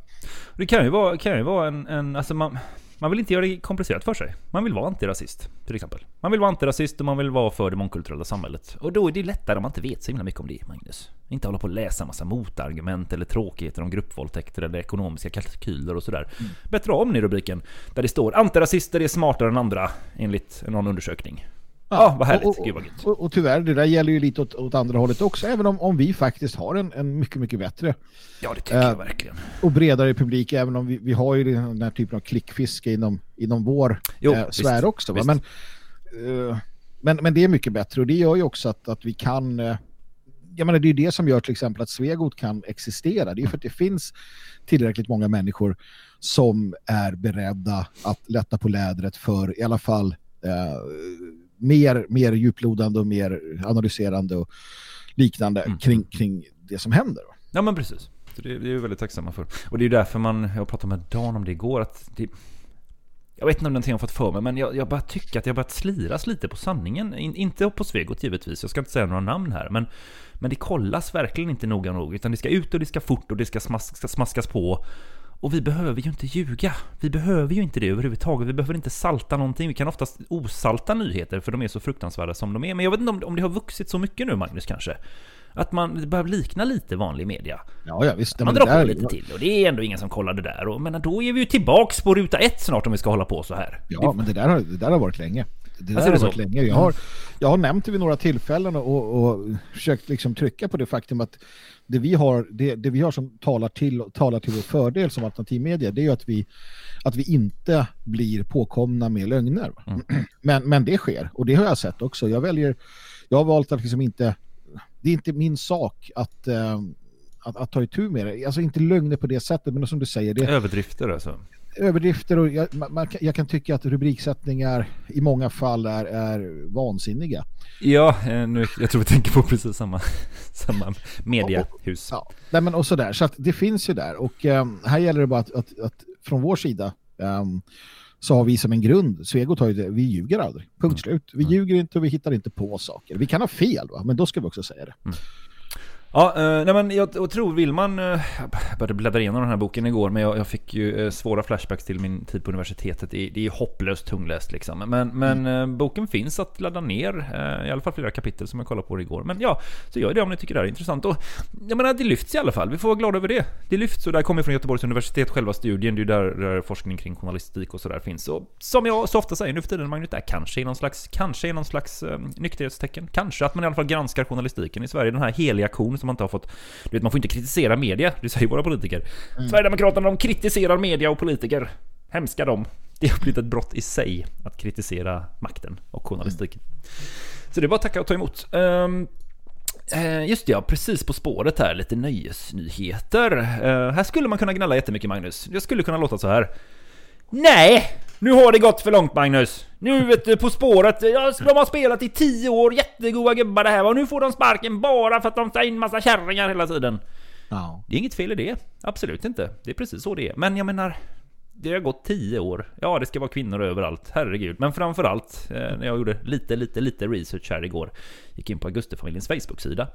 Det kan ju vara, kan ju vara en, en alltså man, man vill inte göra det komplicerat för sig. Man vill vara antirasist, till exempel. Man vill vara antirasist och man vill vara för det mångkulturella samhället. Och då är det lättare om man inte vet så himla mycket om det, Magnus. Inte hålla på och läsa massa motargument eller tråkigheter om gruppvåldtäkter eller ekonomiska kalkyler och sådär. Bättre om ni rubriken, där det står antirasister är smartare än andra, enligt någon undersökning. Ja, vad härligt. Och, Gud vad gött. och, och tyvärr, det där gäller ju lite åt, åt andra hållet också. Även om, om vi faktiskt har en, en mycket, mycket bättre Ja, det tycker jag verkligen. och bredare publik. Även om vi, vi har ju den här typen av klickfiske inom, inom vår Jo, eh, visst, sfär också. Va? visst. Men, eh, men, men det är mycket bättre och det gör ju också att, att vi kan... Eh, jag menar, det är ju det som gör till exempel att Svegot kan existera. Det är ju för att det finns tillräckligt många människor som är beredda att lätta på lädret för i alla fall eh, mer, mer djuplodande och mer analyserande och liknande Mm. kring, kring det som händer. Ja men precis. Så det, är vi väldigt tacksamma för. Och det är därför man, jag pratade med Dan om det igår, att det, jag vet inte om det är någonting jag har fått för mig, men jag, jag bara tycker att jag börjat sliras lite på sanningen. In, inte på Svegot givetvis, jag ska inte säga några namn här, men, men det kollas verkligen inte noga nog, utan det ska ut och det ska fort och det ska, smas, ska smaskas på. Och vi behöver ju inte ljuga. Vi behöver ju inte det överhuvudtaget. Vi behöver inte salta någonting. Vi kan oftast osalta nyheter för de är så fruktansvärda som de är. Men jag vet inte om, om det har vuxit så mycket nu, Magnus, kanske. Att man börjar likna lite vanlig media. Ja, ja visst. Man drar på lite till och det är ändå ingen som kollar det där. Och, men då är vi ju tillbaks på ruta ett snart om vi ska hålla på så här. Ja, men det där, har, det där har varit länge. Det där Alltså, är har varit länge. Jag har, jag har nämnt det vid några tillfällen och, och försökt liksom trycka på det faktum att det vi har, det, det vi har som talar till, talar till vår fördel som alternativmedia det är ju att vi, att vi inte blir påkomna med lögner. Mm. <clears throat> Men, men det sker och det har jag sett också. Jag väljer, jag har valt att liksom inte, det är inte min sak att, eh, att, att ta itu med det. Alltså inte lögner på det sättet men som du säger, det, Överdrifter alltså. Överdrifter och jag, man, jag kan tycka att rubriksättningar i många fall är, är vansinniga. Ja, eh, nu, jag tror vi tänker på precis samma, <laughs> samma mediahus. Ja, nej men och sådär. Så det finns ju där och ehm, här gäller det bara att, att, att från vår sida ehm, så har vi som en grund, Svegot har ju det, vi ljuger aldrig, punkt slut. Vi ljuger inte och vi hittar inte på saker. Vi kan ha fel va, men då ska vi också säga det. Ja, eh, nej men jag, jag tror vill man... Eh, jag började bläddra igenom den här boken igår, men jag, jag fick ju eh, svåra flashbacks till min tid på universitetet. Det, är- det är hopplöst tunglöst liksom. Men, men eh, boken finns att ladda ner, i alla fall flera kapitel som jag kollade på igår. Men ja, så gör det om ni tycker det här är intressant. Och jag menar, det lyfts i alla fall. Vi får vara glada över det. Det lyfts och det här kommer från Göteborgs universitet, själva studien. Det är ju där, där forskning kring journalistik och sådär finns. Och som jag så ofta säger nu för tiden, Magnus, det här kanske är någon slags, kanske är någon slags eh, nykterhetstecken. Kanske att man i alla fall granskar journalistiken i Sverige. Den här heliga kon som man inte har fått... Du vet, man får inte kritisera media, det säger våra politiker. Sverigedemokraterna, de kritiserar media och politiker. Hemska dem. Det har blivit ett brott i sig att kritisera makten och journalistiken. Så det är bara att tacka och ta emot. Eh, just det, ja, precis på spåret här, lite nöjesnyheter. Eh, här skulle man kunna gnälla jättemycket Magnus. Jag skulle kunna låta så här. Nej! Nu har det gått för långt Magnus! Nu vet du, På spåret, ja, de har spelat i tio år, jättegoda gubbar det här och nu får de sparken bara för att de tar in massa kärringar hela tiden. Ja. Det är inget fel i det. Absolut inte. Det är precis så det är. Men jag menar, det har gått tio år. Ja, det ska vara kvinnor överallt. Herregud. Men framförallt, eh, när jag gjorde lite, lite, lite research här igår. Gick in på Augustifamiljens Facebook-sida.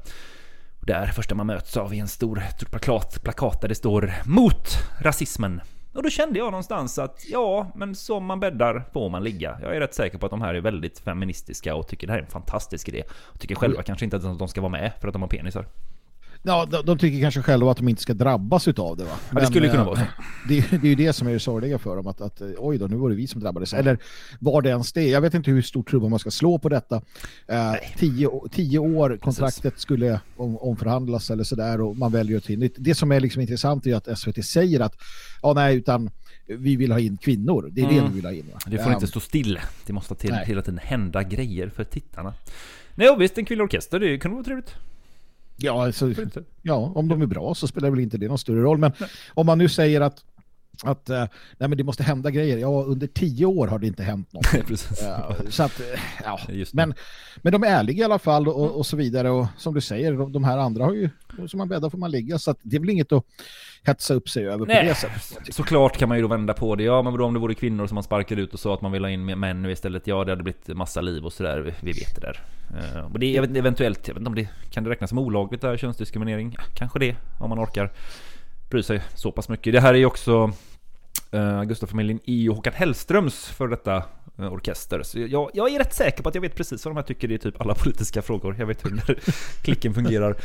Där första man möts av är en stor, stor plakat, plakat där det står Mot rasismen. Och då kände jag någonstans att ja, men som man bäddar får man ligga. Jag är rätt säker på att de här är väldigt feministiska och tycker det här är en fantastisk idé. Och tycker själva kanske inte att de ska vara med för att de har penisar. Ja, de, de tycker kanske själva att de inte ska drabbas utav det va? Ja, det skulle kunna eh, vara så. Det, är- det är ju det som är det sorgliga för dem att, att eh, oj då, nu var det vi som drabbades. Eller var det ens det? Jag vet inte hur stor trubba man ska slå på detta. Eh, tio, tio år, kontraktet skulle om, omförhandlas eller sådär och man väljer ta in. Det, det som är liksom intressant är att SVT säger att ja nej, utan vi vill ha in kvinnor. Det är det Mm. vi vill ha in. Va? Det får Eh, inte stå still. Det måste till, Nej. hela tiden hända grejer för tittarna. Nej, och visst en kvinnlig orkester, det kunde vara trevligt. Ja, alltså, ja, om de är bra så spelar väl inte det någon större roll. Men om man nu säger att, att eh, nej, men det måste hända grejer. Ja, under tio år har det inte hänt något. <laughs> Ja, så att, eh, ja. Men, men de är ärliga i alla fall och, och så vidare. Och som du säger, de, de här andra har ju, som man bäddar får man ligga. Så att det är väl inget att hetsa upp sig över på Nej, det sättet. såklart kan man ju då vända på det. Ja, men om det vore kvinnor som man sparkade ut och sa att man vill ha in män nu istället? Ja, det hade blivit massa liv och sådär. Vi, vet det där. Eh, och det är eventuellt, jag vet inte om det kan det räknas som olagligt där, könsdiskriminering? Ja, kanske det, om man orkar bry sig så pass mycket. Det här är ju också uh, Gustafamiljen E och Håkan Hellströms för detta eh, orkester. Så jag, jag är rätt säker på att jag vet precis vad de här tycker i typ alla politiska frågor. Jag vet hur den där <laughs> klicken fungerar.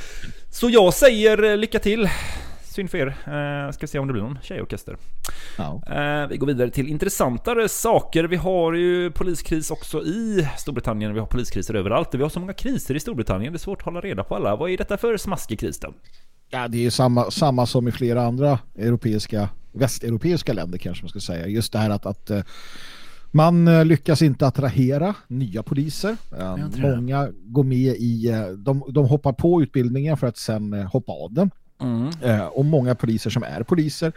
Så jag säger eh, lycka till. Synd för er. Uh, ska se om det blir någon tjeyorkester. Ja. Eh, vi går vidare till intressantare saker. Vi har ju poliskris också i Storbritannien. Vi har poliskriser överallt. Vi har så många kriser i Storbritannien. Det är svårt att hålla reda på alla. Vad är detta för smaskig kris då? Ja, det är samma, samma som i flera andra europeiska, västeuropeiska länder kanske man ska säga. Just det här att, att eh, man eh, lyckas inte attrahera nya poliser. Eh. Många går med i, de, de hoppar på utbildningen för att sen hoppa av den. Eh, Och många poliser som är poliser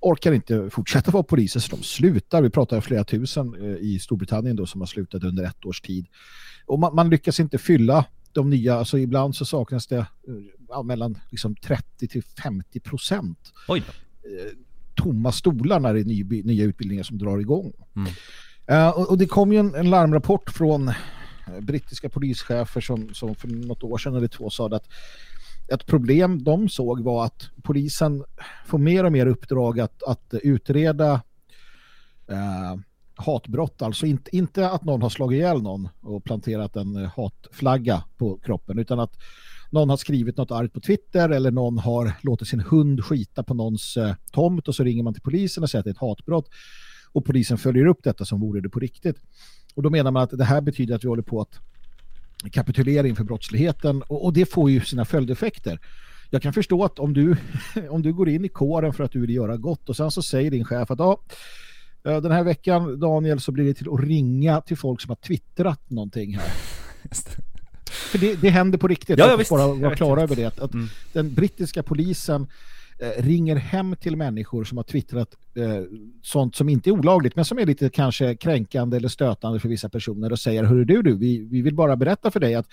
orkar inte fortsätta vara poliser så de slutar. Vi pratar om flera tusen i Storbritannien då som har slutat under ett års tid. Och man, man lyckas inte fylla de nya, alltså ibland så saknas det eh, ja, mellan liksom 30 till 50 procent då. tomma stolar när det är ny, nya utbildningar som drar igång. Mm. Eh, och, och det kom ju en, en larmrapport från eh, brittiska polischefer som, som för något år sedan eller två sa att ett problem de såg var att polisen får mer och mer uppdrag att, att utreda eh, hatbrott. Alltså inte, inte att någon har slagit ihjäl någon och planterat en eh, hatflagga på kroppen utan att någon har skrivit något argt på Twitter eller någon har låtit sin hund skita på någons eh, tomt och så ringer man till polisen och säger att det är ett hatbrott och polisen följer upp detta som vore det på riktigt. Och då menar man att det här betyder att vi håller på att kapitulera inför brottsligheten och, och det får ju sina följdeffekter. Jag kan förstå att om du, <laughs> om du går in i kåren för att du vill göra gott och sen så säger din chef att ja, ah, den här veckan Daniel så blir det till att ringa till folk som har twittrat någonting här. <laughs> För det, det händer på riktigt. Ja, ja, Jag visst. bara vara klara över det. Att Mm. Den brittiska polisen eh, ringer hem till människor som har twittrat eh, sånt som inte är olagligt men som är lite kanske kränkande eller stötande för vissa personer och säger hörru du, du vi, vi vill bara berätta för dig att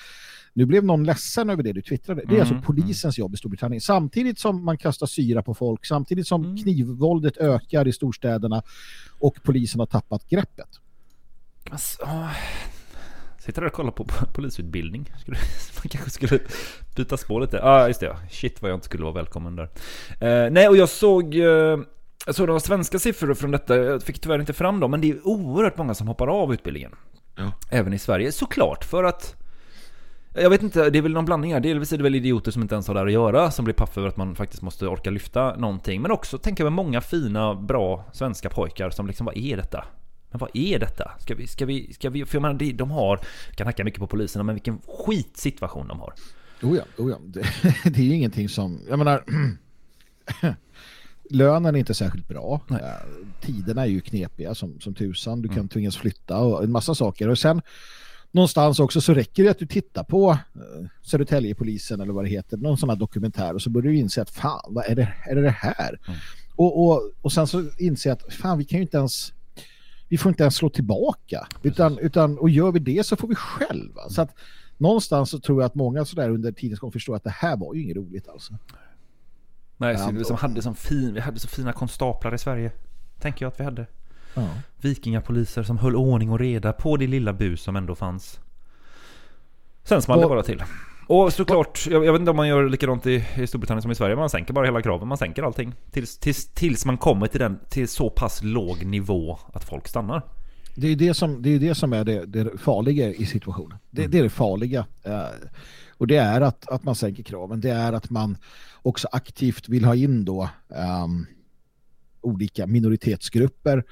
nu blev någon ledsen över det du twittrade. Det är Mm, alltså polisens jobb i Storbritannien. Samtidigt som man kastar syra på folk, samtidigt som Mm. knivvåldet ökar i storstäderna och polisen har tappat greppet. Alltså, åh. Sitter där och kollar på polisutbildning. Skulle, <laughs> man kanske skulle byta spår lite. Ja, ah, just det. ja. Shit vad jag inte skulle vara välkommen där. Eh, nej, och jag såg... Eh, jag såg några svenska siffror från detta. Jag fick tyvärr inte fram dem, men det är oerhört många som hoppar av utbildningen. Även i Sverige. Såklart, för att... Jag vet inte, det är väl någon blandning här. Delvis är det väl idioter som inte ens har där att göra, som blir paff över att man faktiskt måste orka lyfta någonting. Men också, tänker jag, många fina, bra svenska pojkar som liksom, vad är detta? Men vad är detta? Ska vi, ska vi, ska vi, för jag menar, de har, jag kan hacka mycket på polisen, men vilken skitsituation de har. Oh ja, oh ja. Det, <laughs> det är ju ingenting som, jag menar, <clears throat> lönen är inte särskilt bra. Nej. Eh, Tiderna är ju knepiga som, som tusan. Du kan Mm. tvingas flytta och en massa saker. Och sen någonstans också så räcker det att du tittar på uh, Södertäljepolisen eller vad det heter, någon sån här dokumentär och så börjar du inse att fan, vad är det, är det det här? Mm. Och, och, och sen så inse att fan, vi kan ju inte ens vi får inte ens slå tillbaka utan, utan, och gör vi det så får vi själva. Så att någonstans så tror jag att många sådär under tidens gång förstår att det här var ju inget roligt alltså. Nej, så vi som hade som fin, vi hade så fina konstaplar i Sverige. Tänker jag att vi hade. Ja. Vikingapoliser som höll ordning och reda på det lilla bus som ändå fanns. Sen small det bara till. Och såklart, jag, jag vet inte om man gör likadant i, i Storbritannien som i Sverige. Man sänker bara hela kraven, man sänker allting. Tills, tills, tills man kommer till den, till så pass låg nivå att folk stannar. Det är det som, det är, det, som är det, det farliga i situationen. Det, det är det farliga. Eh, och det är att, att man sänker kraven. Det är att man också aktivt vill ha in då ehm, olika minoritetsgrupper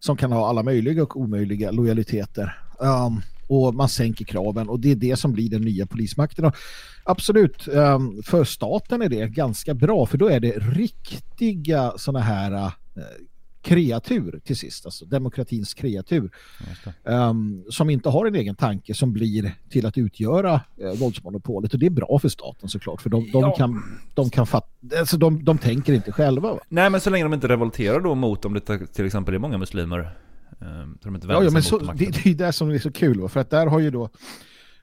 som kan ha alla möjliga och omöjliga lojaliteter. Um, och man sänker kraven och det är det som blir den nya polismakten. Och absolut, um, för staten är det ganska bra för då är det riktiga sådana här uh, kreatur till sist, alltså demokratins kreatur ehm, som inte har en egen tanke som blir till att utgöra eh, våldsmonopolet och det är bra för staten såklart för de, de Ja. kan de kan fatta, alltså de, de tänker inte själva va? Nej men så länge de inte revolterar då mot om det till exempel är många muslimer. Så de inte Ja, ja men så, det, det är det som är så kul va? för att där har ju då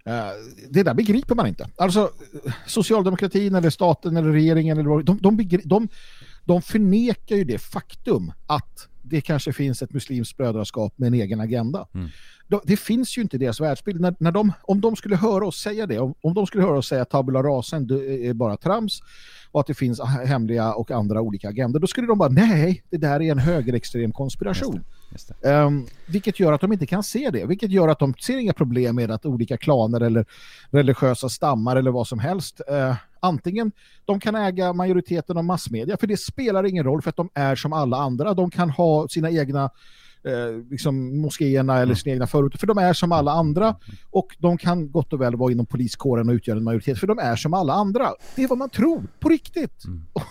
eh, det där begriper man inte. Alltså eh, socialdemokratin eller staten eller regeringen eller vad- de, de, begri, de, de förnekar ju det faktum att det kanske finns ett muslimskt brödraskap med en egen agenda. Mm. De, det finns ju inte i deras världsbild. När, när de, om de skulle höra oss säga det, om, om de skulle höra oss säga att tabula rasen det är bara trams och att det finns hemliga och andra olika agendor, då skulle de bara nej, det där är en högerextrem konspiration. Just det. Ehm, vilket gör att de inte kan se det. Vilket gör att de ser inga problem med att olika klaner eller religiösa stammar eller vad som helst. eh, antingen de kan äga majoriteten av massmedia, för det spelar ingen roll för att de är som alla andra. De kan ha sina egna eh, liksom moskéerna eller sina egna förorter, för de är som alla andra. Och de kan gott och väl vara inom poliskåren och utgöra en majoritet, för de är som alla andra. Det är vad man tror, på riktigt.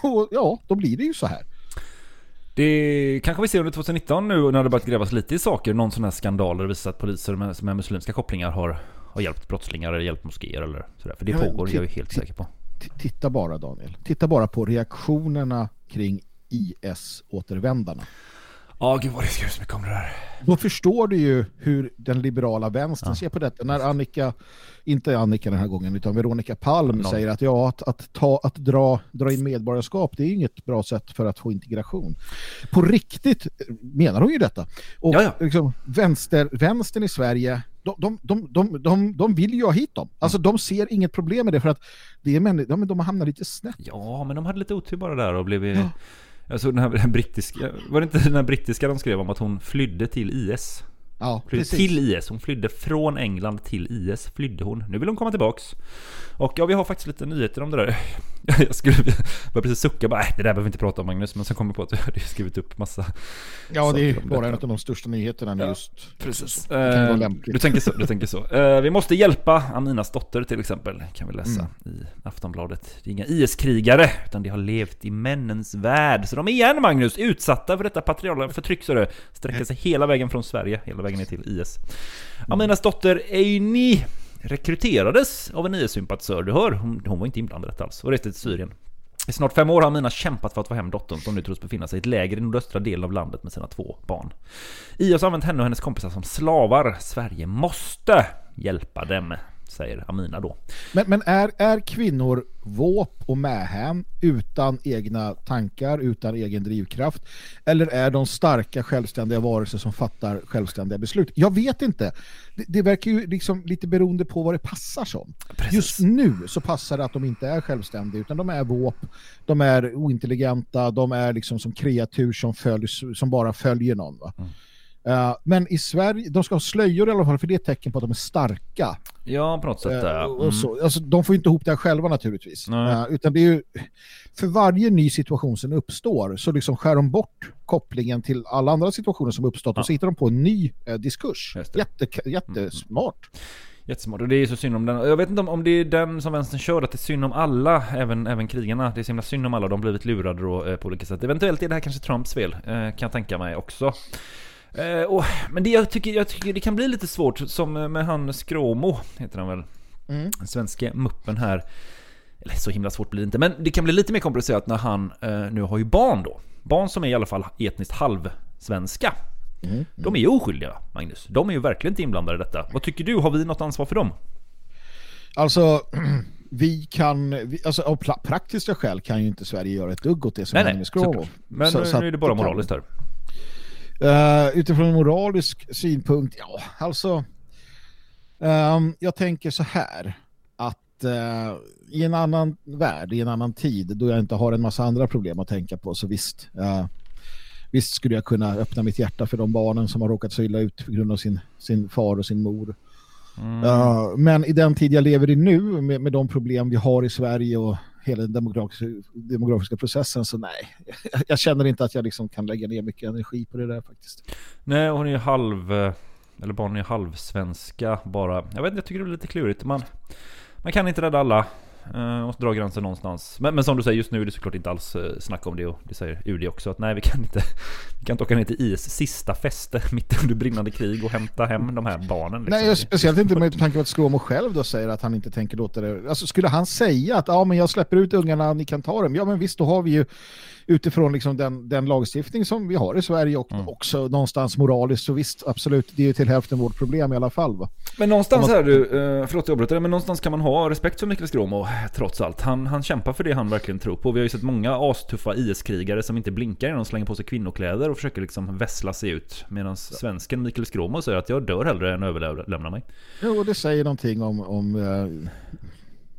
Och ja, då blir det ju så här. Det kanske vi ser under 2019 nu när det börjat grävas lite i saker. Någon sån här skandal där det visar att poliser med, med muslimska kopplingar har, har hjälpt brottslingar eller hjälpt moskéer eller sådär. För det Ja, pågår, jag är helt ti- säker på. Titta bara Daniel. Titta bara på reaktionerna kring IS-återvändarna. Ja, gud vad det skrivs mycket om det där. Då förstår du ju hur den liberala vänstern ser på detta. När Annika, inte Annika den här gången, utan Veronica Palm Någon. säger att ja, att, att, ta, att dra, dra in medborgarskap, det är inget bra sätt för att få integration. På riktigt menar hon ju detta. Och Ja, ja. Liksom, vänster, vänstern i Sverige, de, de, de, de, de, de vill ju ha hit dem. Alltså de ser inget problem med det för att det är de, de hamnar lite snett. Ja, men de hade lite otur bara där och blev... Jag såg den här den brittiska... Var det inte den här brittiska de skrev om att hon flydde till IS? Ja, precis. till IS. Hon flydde från England till IS. Flydde hon. Nu vill hon komma tillbaks. Och ja, vi har faktiskt lite nyheter om det där. <laughs> Jag skulle börja precis sucka bara, "Äh, det där behöver vi inte prata om Magnus. Men sen kom jag på att jag hade skrivit upp massa... Ja, det är bara en av de största nyheterna nu just. Precis. Lämpligt. du tänker så, du tänker så. Eh, vi måste hjälpa Aminas dotter till exempel, kan vi läsa Mm. i Aftonbladet. Det är inga IS-krigare, utan de har levt i männens värld. Så de är igen Magnus, utsatta för detta patriarkala förtryck så det sträcker sig hela vägen från Sverige, hela vägen ner till IS. Aminas dotter Eini rekryterades av en IS-sympatisör, du hör, hon, hon var inte inblandad alls, och reste till Syrien. I snart fem år har Amina kämpat för att få hem dottern som nu tros befinna sig i ett läger i nordöstra delen av landet med sina två barn. IS har använt henne och hennes kompisar som slavar. Sverige måste hjälpa dem, säger Amina då. Men, men är, är kvinnor våp och mähän utan egna tankar, utan egen drivkraft? Eller är de starka självständiga varelser som fattar självständiga beslut? Jag vet inte. Det, det verkar ju liksom lite beroende på vad det passar som. Precis. Just nu så passar det att de inte är självständiga utan de är våp, de är ointelligenta, de är liksom som kreatur som, följs, som bara följer någon. Va? Eh, men i Sverige, de ska ha slöjor i alla fall för det är ett tecken på att de är starka. Ja, på något sätt. Eh, ja. och Mm. så, alltså, de får inte ihop det här själva naturligtvis. Eh, utan det är ju, för varje ny situation som uppstår så liksom skär de bort kopplingen till alla andra situationer som uppstått och så hittar de på en ny diskurs. Jätte, jättesmart. Jättesmart. Och det är så synd om den. Jag vet inte om, om det är den som vänstern kör, att det är synd om alla, även, även krigarna. Det är så himla synd om alla, de har blivit lurade då, eh, på olika sätt. Eventuellt är det här kanske Trumps fel, eh, kan jag tänka mig också. Eh, och, men det jag tycker, jag tycker det kan bli lite svårt, som med han Skråmo, heter han väl? Mm. Den svenske muppen här. Eller så himla svårt blir det inte, men det kan bli lite mer komplicerat när han eh, nu har ju barn då. Barn som är i alla fall etniskt halvsvenska. De är ju oskyldiga, Magnus. De är ju verkligen inte inblandade i detta. Vad tycker du? Har vi något ansvar för dem? Alltså, <clears throat> vi kan, vi, alltså av pra- praktiska skäl kan ju inte Sverige göra ett dugg åt det som Nej, händer med Skråmo. Men Så- nu, så nu är det bara moraliskt här. Eh, utifrån en moralisk synpunkt, ja, alltså ehm, jag tänker så här att eh, i en annan värld, i en annan tid då jag inte har en massa andra problem att tänka på så visst eh, visst skulle jag kunna öppna mitt hjärta för de barnen som har råkat så illa ut på grund av sin, sin far och sin mor. Eh, men i den tid jag lever i nu med, med de problem vi har i Sverige och hela den demografiska, demografiska processen så nej, <laughs> jag känner inte att jag liksom kan lägga ner mycket energi på det där faktiskt. Nej, hon är ju halv... Eh, eller barnen är halvsvenska bara. Jag vet inte, jag tycker det är lite klurigt. Man, man kan inte rädda alla. Eh, uh, måste dra gränsen någonstans. Men, men som du säger, just nu är det såklart inte alls eh, snack om det. Och det säger UD också. Att nej, vi kan inte, <laughs> vi kan inte åka ner till IS sista fäste <laughs> mitt under brinnande krig och hämta hem de här barnen. Liksom. Nej, speciellt inte med tanke på att Skråmo själv då säger att han inte tänker låta det. Alltså skulle han säga att ja, men jag släpper ut ungarna, ni kan ta dem. Ja, men visst, då har vi ju utifrån liksom den, den lagstiftning som vi har i Sverige och Mm. också någonstans moraliskt så visst, absolut, det är ju till hälften vårt problem i alla fall. Va? Men någonstans man- är du, eh, förlåt jag avbryter, men någonstans kan man ha respekt för Mikael Skråmo trots allt. Han, han kämpar för det han verkligen tror på. Vi har ju sett många astuffa IS-krigare som inte blinkar innan de slänger på sig kvinnokläder och försöker liksom vässla sig ut. Medan svensken Mikael Skråmo säger att jag dör hellre än överlämna mig. Jo, och det säger någonting om, om eh,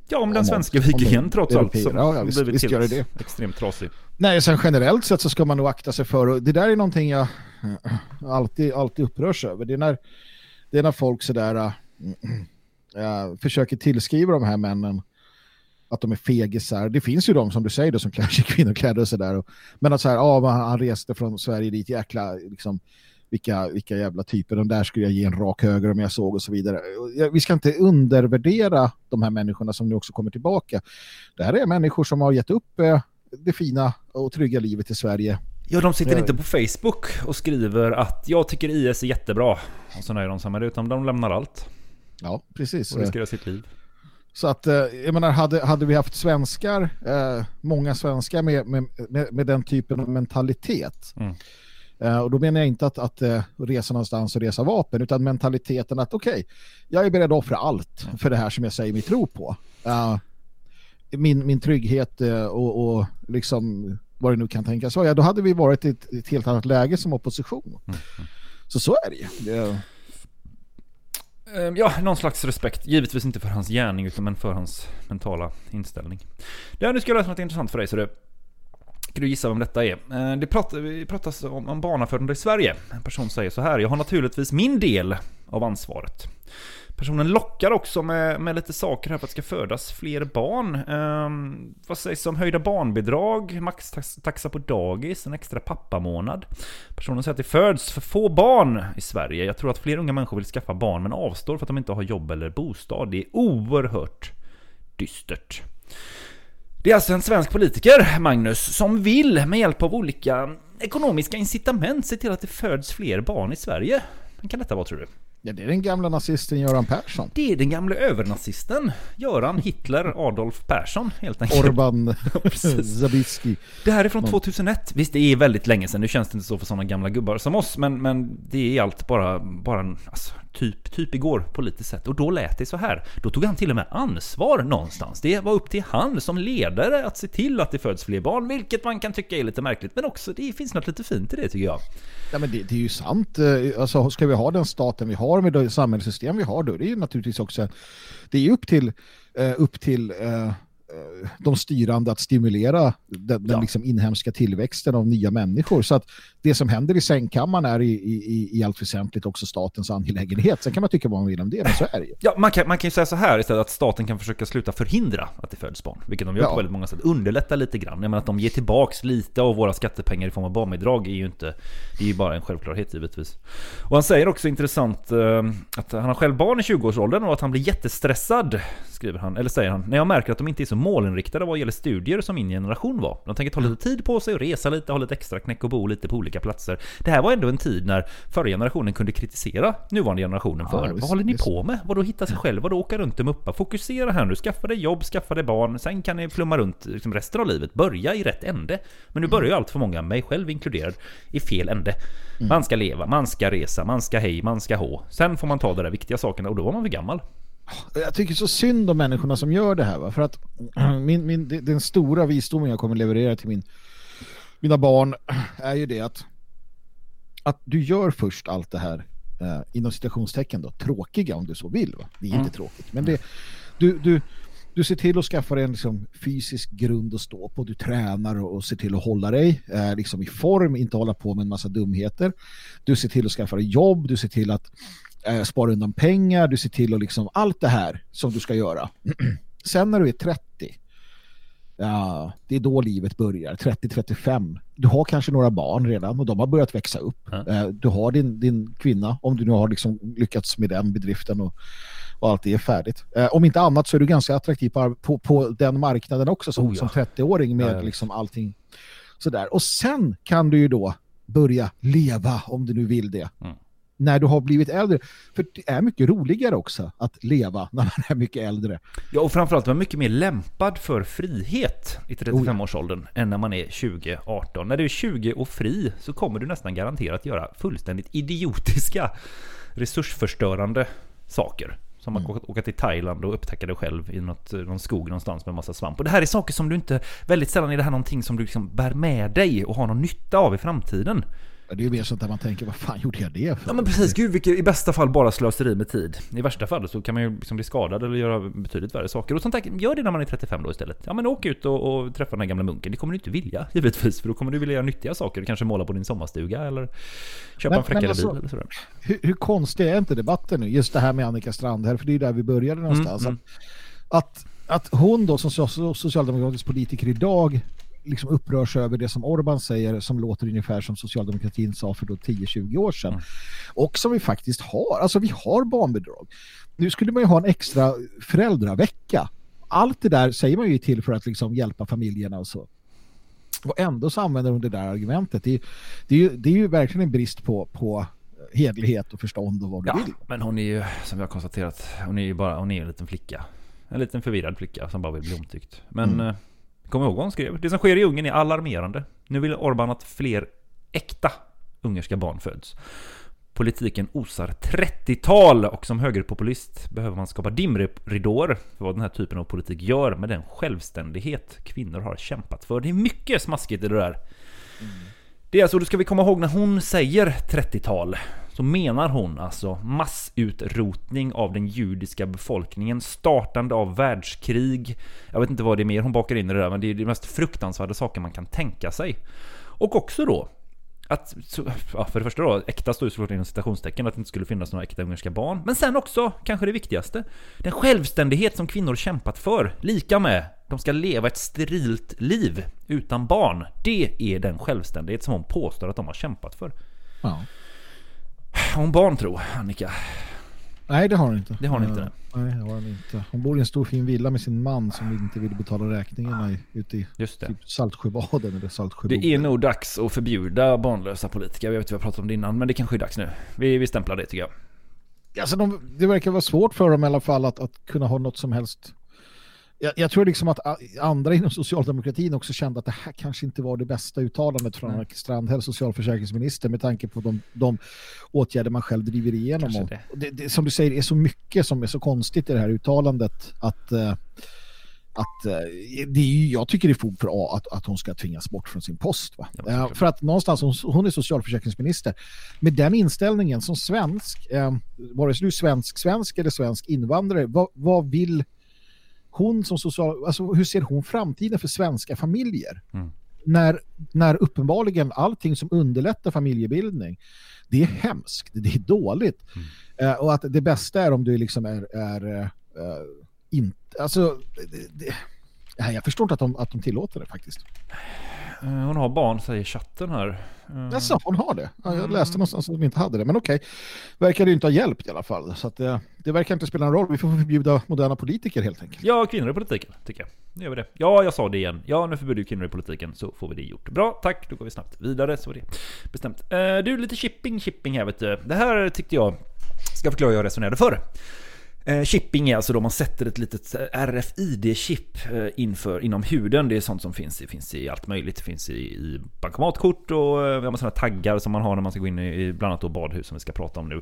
Ja, om den svenska vikingen trots allt. Som Ja, ja, visst- blivit visst gör det det. extremt trasig. Nej, sen generellt sett så ska man nog akta sig för, och det där är någonting jag eh, alltid, alltid upprörs över. Det är när, det är när folk sådär äh, eh, eh, försöker tillskriva de här männen att de är fegisar. Det finns ju de som du säger då, som klär sig i kvinnokläder och sådär. Men att så här, ah, ja, han reste från Sverige dit, jäkla, liksom, vilka, vilka jävla typer, de där skulle jag ge en rak höger om jag såg och så vidare. Vi ska inte undervärdera de här människorna som nu också kommer tillbaka. Det här är människor som har gett upp eh, det fina och trygga livet i Sverige. Ja, de sitter Ja. inte på Facebook och skriver att jag tycker IS är jättebra. Och så nöjer de sig med det, utan de lämnar allt. Ja, precis. Och riskerar sitt liv. Så att, eh, jag menar, hade, hade vi haft svenskar, eh, många svenskar med, med, med, med den typen av mentalitet. Mm. Eh, och då menar jag inte att, att eh, resa någonstans och resa vapen, utan mentaliteten att okej, jag är beredd att offra allt för det här som jag säger mig tro på. Min, min trygghet eh, och, och liksom vad det nu kan tänkas vara, ja, då hade vi varit i ett, ett helt annat läge som opposition. Så så är det ju. Det, Ehm, Ja, någon slags respekt. Givetvis inte för hans gärning, utan men för hans mentala inställning. Ja, nu ska jag läsa något intressant för dig, så du... Kan du gissa vem detta är? Eh, Det pratas om, om barnafödande i Sverige. En person säger så här. Jag har naturligtvis min del av ansvaret. Personen lockar också med, med lite saker här för att det ska födas fler barn. Ehm, vad sägs om höjda barnbidrag, maxtaxa på dagis, en extra pappamånad? Personen säger att det föds för få barn i Sverige. Jag tror att fler unga människor vill skaffa barn men avstår för att de inte har jobb eller bostad. Det är oerhört dystert. Det är alltså en svensk politiker, Magnus, som vill med hjälp av olika ekonomiska incitament se till att det föds fler barn i Sverige. Men kan detta vara tror du? Ja, det är den gamla nazisten Göran Persson. Det är den gamle övernazisten Göran Hitler Adolf Persson helt enkelt. Orban. <laughs> Zabitski. Det här är från 2001. Visst, det är väldigt länge sedan. Nu känns det inte så för sådana gamla gubbar som oss. Men, men det är allt bara, bara en, alltså, typ, typ igår politiskt sett. Och då lät det så här. Då tog han till och med ansvar någonstans. Det var upp till han som ledare att se till att det föds fler barn. Vilket man kan tycka är lite märkligt. Men också, det finns något lite fint i det tycker jag. Ja, men det, det är ju sant. Eh, alltså, ska vi ha den staten vi har med det samhällssystem vi har då, det är ju naturligtvis också det är upp till, eh, upp till eh, de styrande att stimulera den, den Ja. liksom inhemska tillväxten av nya människor. Så att det som händer i sängkammaren är i, i, i allt väsentligt också statens angelägenhet. Sen kan man tycka vad man vill om det, men så är det ju. Ja, man kan, man kan ju säga så här istället att staten kan försöka sluta förhindra att det föds barn. Vilket de gör Ja. på väldigt många sätt. Underlätta lite grann. Jag menar att de ger tillbaks lite av våra skattepengar i form av barnbidrag är ju inte... Det är ju bara en självklarhet givetvis. Och han säger också intressant eh, att han har själv barn i 20-årsåldern och att han blir jättestressad, skriver han. Eller säger han, när jag märker att de inte är så målinriktade vad gäller studier som min generation var. De tänker ta lite tid på sig och resa lite, ha lite extra knäck och bo lite på olika platser. Det här var ändå en tid när förra generationen kunde kritisera nuvarande generationen för. Ja, visst, vad håller ni visst. på med? Vadå hitta sig själv? Vadå åka runt och muppa? Fokusera här nu, skaffa dig jobb, skaffa dig barn, sen kan ni flumma runt liksom resten av livet. Börja i rätt ände. Men nu börjar ju allt för många, mig själv inkluderad, i fel ände. Man ska leva, man ska resa, man ska hej, man ska hå. Sen får man ta de där viktiga sakerna och då var man för gammal. Jag tycker så synd om människorna som gör det här. Va? För att <clears throat> min, min, den stora visdomen jag kommer leverera till min, mina barn är ju det att, att du gör först allt det här eh, inom citationstecken då, tråkiga om du så vill. Va? Det är inte tråkigt. Men det, du, du, du ser till att skaffa dig en liksom, fysisk grund att stå på. Du tränar och, och ser till att hålla dig eh, liksom i form, inte hålla på med en massa dumheter. Du ser till att skaffa dig jobb, du ser till att eh, spara undan pengar, du ser till att liksom allt det här som du ska göra. <clears throat> Sen när du är 30 Ja, det är då livet börjar, 30-35. Du har kanske några barn redan och de har börjat växa upp. Eh, Du har din, din kvinna, om du nu har liksom lyckats med den bedriften och, och allt det är färdigt. Eh, Om inte annat så är du ganska attraktiv på, på, på den marknaden också som, Oh ja. som 30-åring med Ja, liksom allting sådär. Och sen kan du ju då börja leva om du nu vill det. Mm. När du har blivit äldre. För det är mycket roligare också att leva <laughs> när man är mycket äldre. Ja, och framförallt vara mycket mer lämpad för frihet i 35-årsåldern än när man är 20-18. När du är 20 och fri så kommer du nästan garanterat göra fullständigt idiotiska, resursförstörande saker. Som att åka- åka till Thailand och upptäcka dig själv i något, någon skog någonstans med massa svamp. Och det här är saker som du inte, väldigt sällan är det här någonting som du liksom bär med dig och har någon nytta av i framtiden. Det är ju mer sånt där man tänker, vad fan gjorde jag det för? Ja men precis, gud vilket i bästa fall bara slöseri med tid. I värsta fall så kan man ju liksom bli skadad eller göra betydligt värre saker. Och sånt där, gör det när man är 35 då istället. Ja men åk ut och, och träffa den här gamla munken. Det kommer du inte vilja givetvis, för då kommer du vilja göra nyttiga saker. Kanske måla på din sommarstuga eller köpa Men- en fräckare alltså- bil eller sådär. hur, hur konstig är inte debatten nu? Just det här med Annika Strandhäll, för det är där vi började någonstans. mm. Att, att hon då som so- socialdemokratisk politiker idag liksom upprörs över det som Orban säger som låter ungefär som socialdemokratin sa för då 10-20 år sedan. Och som vi faktiskt har. Alltså vi har barnbidrag. Nu skulle man ju ha en extra föräldravecka. Allt det där säger man ju till för att liksom hjälpa familjerna och så. Och ändå så använder hon det där argumentet. Det är, det är, ju, det är ju verkligen en brist på, på hedlighet och förstånd och vad du Ja, vill. men hon är ju, som har konstaterat, hon är ju bara, hon är en liten flicka. En liten förvirrad flicka som bara vill bli omtyckt. Men Mm. Kom ihåg vad hon skrev. Det som sker i Ungern är alarmerande. Nu vill Orban att fler äkta ungerska barn föds. Politiken osar 30-tal och som högerpopulist behöver man skapa dimridåer för vad den här typen av politik gör med den självständighet kvinnor har kämpat för. Det är mycket smaskigt i det där. Det är alltså, då ska vi komma ihåg när hon säger 30-tal så menar hon alltså massutrotning av den judiska befolkningen, startande av världskrig. Jag vet inte vad det är mer hon bakar in i det där, men det är det mest fruktansvärda saker man kan tänka sig. Och också då att, ja, för det första då, äkta står ju såklart inom citationstecken, att det inte skulle finnas några äkta ungerska barn. Men sen också, kanske det viktigaste, den självständighet som kvinnor kämpat för. Lika med, de ska leva ett sterilt liv utan barn. Det är den självständighet som hon påstår att de har kämpat för. Ja. Har hon barn tro, Annika? Nej, det har hon inte. Det har hon inte, Nej, det har hon inte. Hon bor i en stor fin villa med sin man som inte vill betala räkningarna i, ute i Just det. typ Saltsjöbaden eller Saltsjöboden. Det är nog dags att förbjuda barnlösa politiker. Jag vet inte vad jag pratat om det innan, men det kanske är dags nu. Vi, vi stämplar det tycker jag. Alltså de, det verkar vara svårt för dem i alla fall att, att kunna ha något som helst. Jag, jag tror liksom att andra inom socialdemokratin också kände att det här kanske inte var det bästa uttalandet från Annika Strandhäll, socialförsäkringsminister, med tanke på de, de åtgärder man själv driver igenom. Det. och det, det, som du säger, det är så mycket som är så konstigt i det här uttalandet att, eh, att eh, det är, jag tycker det är fog för A att, att hon ska tvingas bort från sin post. Va? Ja, Eh, för att någonstans, hon, hon är socialförsäkringsminister. Med den inställningen som svensk, eh, vare sig du är svensk, svensk eller svensk invandrare, vad, vad vill hon som social, alltså hur ser hon framtiden för svenska familjer? Mm. När, när uppenbarligen allting som underlättar familjebildning, det är hemskt, det är dåligt. Mm. Eh, och att det bästa är om du liksom är, är eh, inte, alltså det, det, jag förstår inte att de, att de tillåter det faktiskt. Eh, Hon har barn, säger chatten här. Eh, Jaså, hon har det? Ja, Mm. jag läste någonstans att de inte hade det, men okej. Verkar det inte ha hjälpt i alla fall. Så att, eh, det verkar inte spela någon roll. Vi får förbjuda moderna politiker helt enkelt. Ja, kvinnor i politiken, tycker jag. Nu gör vi det. Ja, jag sa det igen. Ja, nu förbjuder vi kvinnor i politiken, så får vi det gjort. Bra, tack. Då går vi snabbt vidare, så var det bestämt. Du, lite shipping, shipping här vet du. Det här tyckte jag, ska förklara hur jag resonerade förr. Eh, Chipping är alltså då man sätter ett litet eh, RFID-chip eh, inför, inom huden. Det är sånt som finns Det finns i allt möjligt. Det finns i, i bankomatkort och vi har sådana taggar som man har när man ska gå in i, bland annat då badhus som vi ska prata om nu.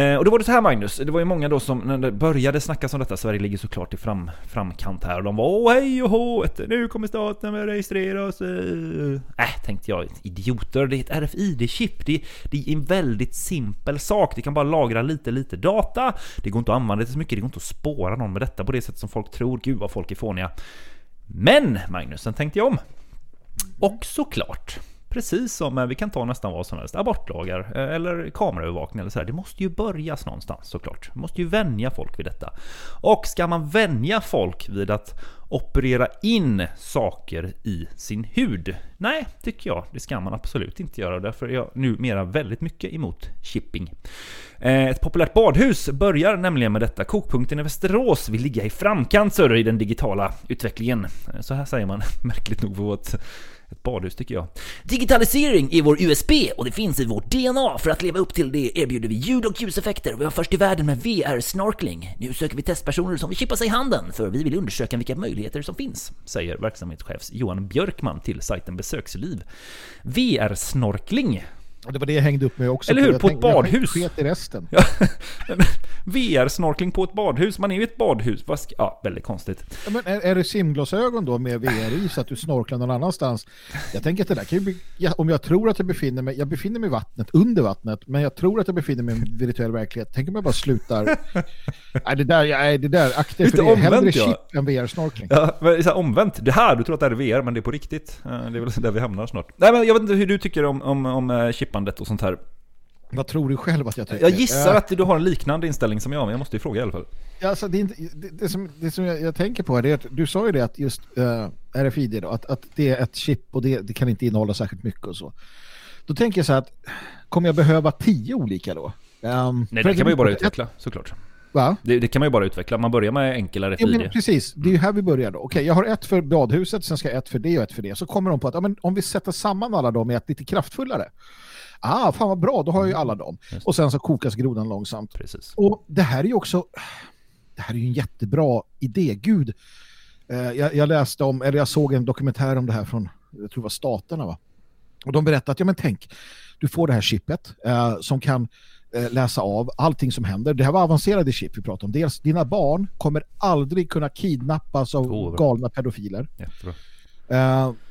Eh, och då var det så här Magnus, det var ju många då som när det började snackas om detta, Sverige ligger såklart i fram, framkant här och de var åh hej och hå, nu kommer staten att registrera oss. Äh, tänkte jag, idioter, det är ett RFID-chip. Det, det är en väldigt simpel sak. Det kan bara lagra lite, lite data. Det går inte att använda det så mycket, det går inte att spåra någon med detta på det sätt som folk tror. Gud vad folk är fåniga. Men Magnus, sen tänkte jag om. Och såklart, precis som vi kan ta nästan vad som helst, abortlagar eh, eller kameraövervakning eller så här. Det måste ju börjas någonstans såklart. Det måste ju vänja folk vid detta. Och ska man vänja folk vid att operera in saker i sin hud? Nej, tycker jag. Det ska man absolut inte göra. Därför är jag numera väldigt mycket emot chipping. Eh, ett populärt badhus börjar nämligen med detta. Kokpunkten i Västerås vill ligga i framkant i den digitala utvecklingen. Eh, så här säger man <laughs> märkligt nog på vårt ett badhus tycker jag. Digitalisering är vår USB och det finns i vårt DNA. För att leva upp till det erbjuder vi ljud och ljuseffekter och vi var först i världen med VR-snorkling. Nu söker vi testpersoner som vill chippa sig i handen för vi vill undersöka vilka möjligheter som finns. Säger verksamhetschef Johan Björkman till sajten Besöksliv. VR-snorkling det var det jag hängde upp mig också. Eller hur? På, på ett badhus. Jag i resten. <laughs> VR-snorkling på ett badhus. Man är ju ett badhus. Ja, väldigt konstigt. Ja, men är, är det simglasögon då med VR i så att du snorklar någon annanstans? Jag tänker att det där kan ju ja, om jag tror att jag befinner mig, jag befinner mig i vattnet, under vattnet, men jag tror att jag befinner mig i en virtuell verklighet. Tänk om jag bara slutar. <laughs> nej, det där, nej, det där, akta för det. Omvänt, Hellre chip ja. än VR-snorkling. Ja, men här, omvänt. Det här, du tror att det är VR, men det är på riktigt. Det är väl där vi hamnar snart. Nej, men jag vet inte hur du tycker om, om, om eh, chip klippandet och sånt här. Vad tror du själv att jag tycker? Jag gissar att du har en liknande inställning som jag, men jag måste ju fråga i alla fall. Alltså, det, det, det som, det som jag, jag, tänker på är att du sa ju det att just uh, eh, RFID då, att, att det är ett chip och det, det kan inte innehålla särskilt mycket och så. Då tänker jag så här att kommer jag behöva tio olika då? Um, Nej, det kan man ju bara utveckla, såklart. Det, det, kan man ju bara utveckla. Man börjar med enklare ja, men Precis, det är ju här vi börjar då. Okej, jag har ett för badhuset, sen ska jag ett för det och ett för det. Så kommer de på att ja, men om vi sätter samman alla dem med ett lite kraftfullare ah, fan vad bra, då har jag ju mm. alla dem. Och sen så kokas grodan långsamt. Precis. Och det här är ju också, det här är ju en jättebra idé. Gud, eh, jag, jag, läste om, eller jag såg en dokumentär om det här från, jag tror det var staterna va? Och de berättade att, ja men tänk, du får det här chippet eh, som kan eh, läsa av allting som händer. Det här var avancerade chip vi pratar om. Dels, dina barn kommer aldrig kunna kidnappas av oh, galna pedofiler. Jättebra.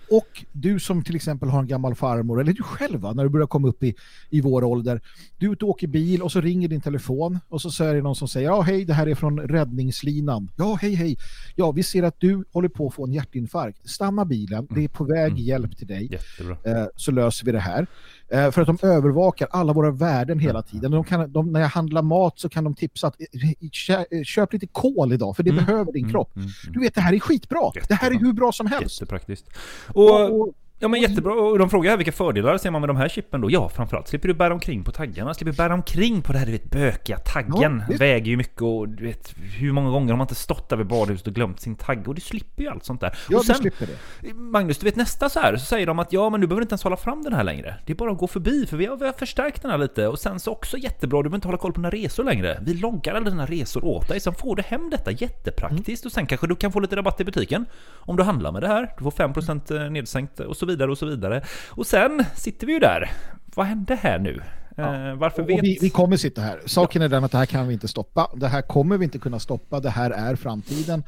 Och du som till exempel har en gammal farmor, eller du själv när du börjar komma upp i, i vår ålder. Du ute och åker bil och så ringer din telefon och så är det någon som säger ja hej det här är från räddningslinan. Ja hej hej. Ja vi ser att du håller på att få en hjärtinfarkt. Stanna bilen, det är på väg mm. hjälp till dig. Eh, så löser vi det här. Eh, för att de övervakar alla våra värden hela tiden. De kan, de, när jag handlar mat så kan de tipsa att eh, köp lite kol idag för det mm. behöver din mm. kropp. Mm. Mm. Du vet, det här är skitbra. Jättebra. Det här är hur bra som helst. Jättepraktiskt. Och, och Ja men jättebra, och de frågar här vilka fördelar ser man med de här chippen då? Ja framförallt slipper du bära omkring på taggarna, slipper bära omkring på det här du vet bökiga taggen. Ja, Väger ju mycket och du vet hur många gånger har man inte stått där vid badhuset och glömt sin tagg och du slipper ju allt sånt där. Ja, och sen, du slipper det. Magnus, du vet nästa så här så säger de att ja men du behöver inte ens hålla fram den här längre. Det är bara att gå förbi för vi har, vi har förstärkt den här lite och sen så också jättebra, du behöver inte hålla koll på dina resor längre. Vi loggar alla dina resor åt dig, sen får du hem detta jättepraktiskt mm. och sen kanske du kan få lite rabatt i butiken om du handlar med det här. Du får 5% eh, nedsänkt och så vidare och så vidare. Och sen sitter vi ju där. Vad hände här nu? Ja. Eh, varför vet... Vi, vi, kommer sitta här. Saken ja. är den att det här kan vi inte stoppa. Det här kommer vi inte kunna stoppa. Det här är framtiden.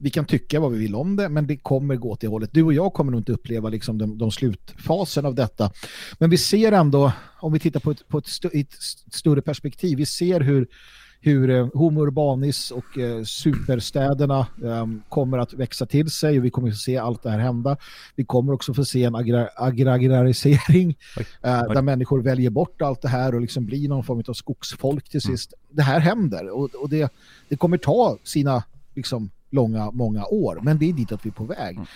Vi kan tycka vad vi vill om det, men det kommer gå till hållet. Du och jag kommer nog inte uppleva liksom de, de slutfasen av detta. Men vi ser ändå, om vi tittar på ett, på ett, st ett större perspektiv, vi ser hur hur eh, Homo urbanis och eh, superstäderna eh, kommer att växa till sig och vi kommer att se allt det här hända. Vi kommer också få se en agra agrarisering eh, där människor väljer bort allt det här och liksom blir någon form av skogsfolk till mm. sist. Mm. Det här händer och, och det, det kommer ta sina liksom, långa, många år men det är dit att vi är på väg. Mm.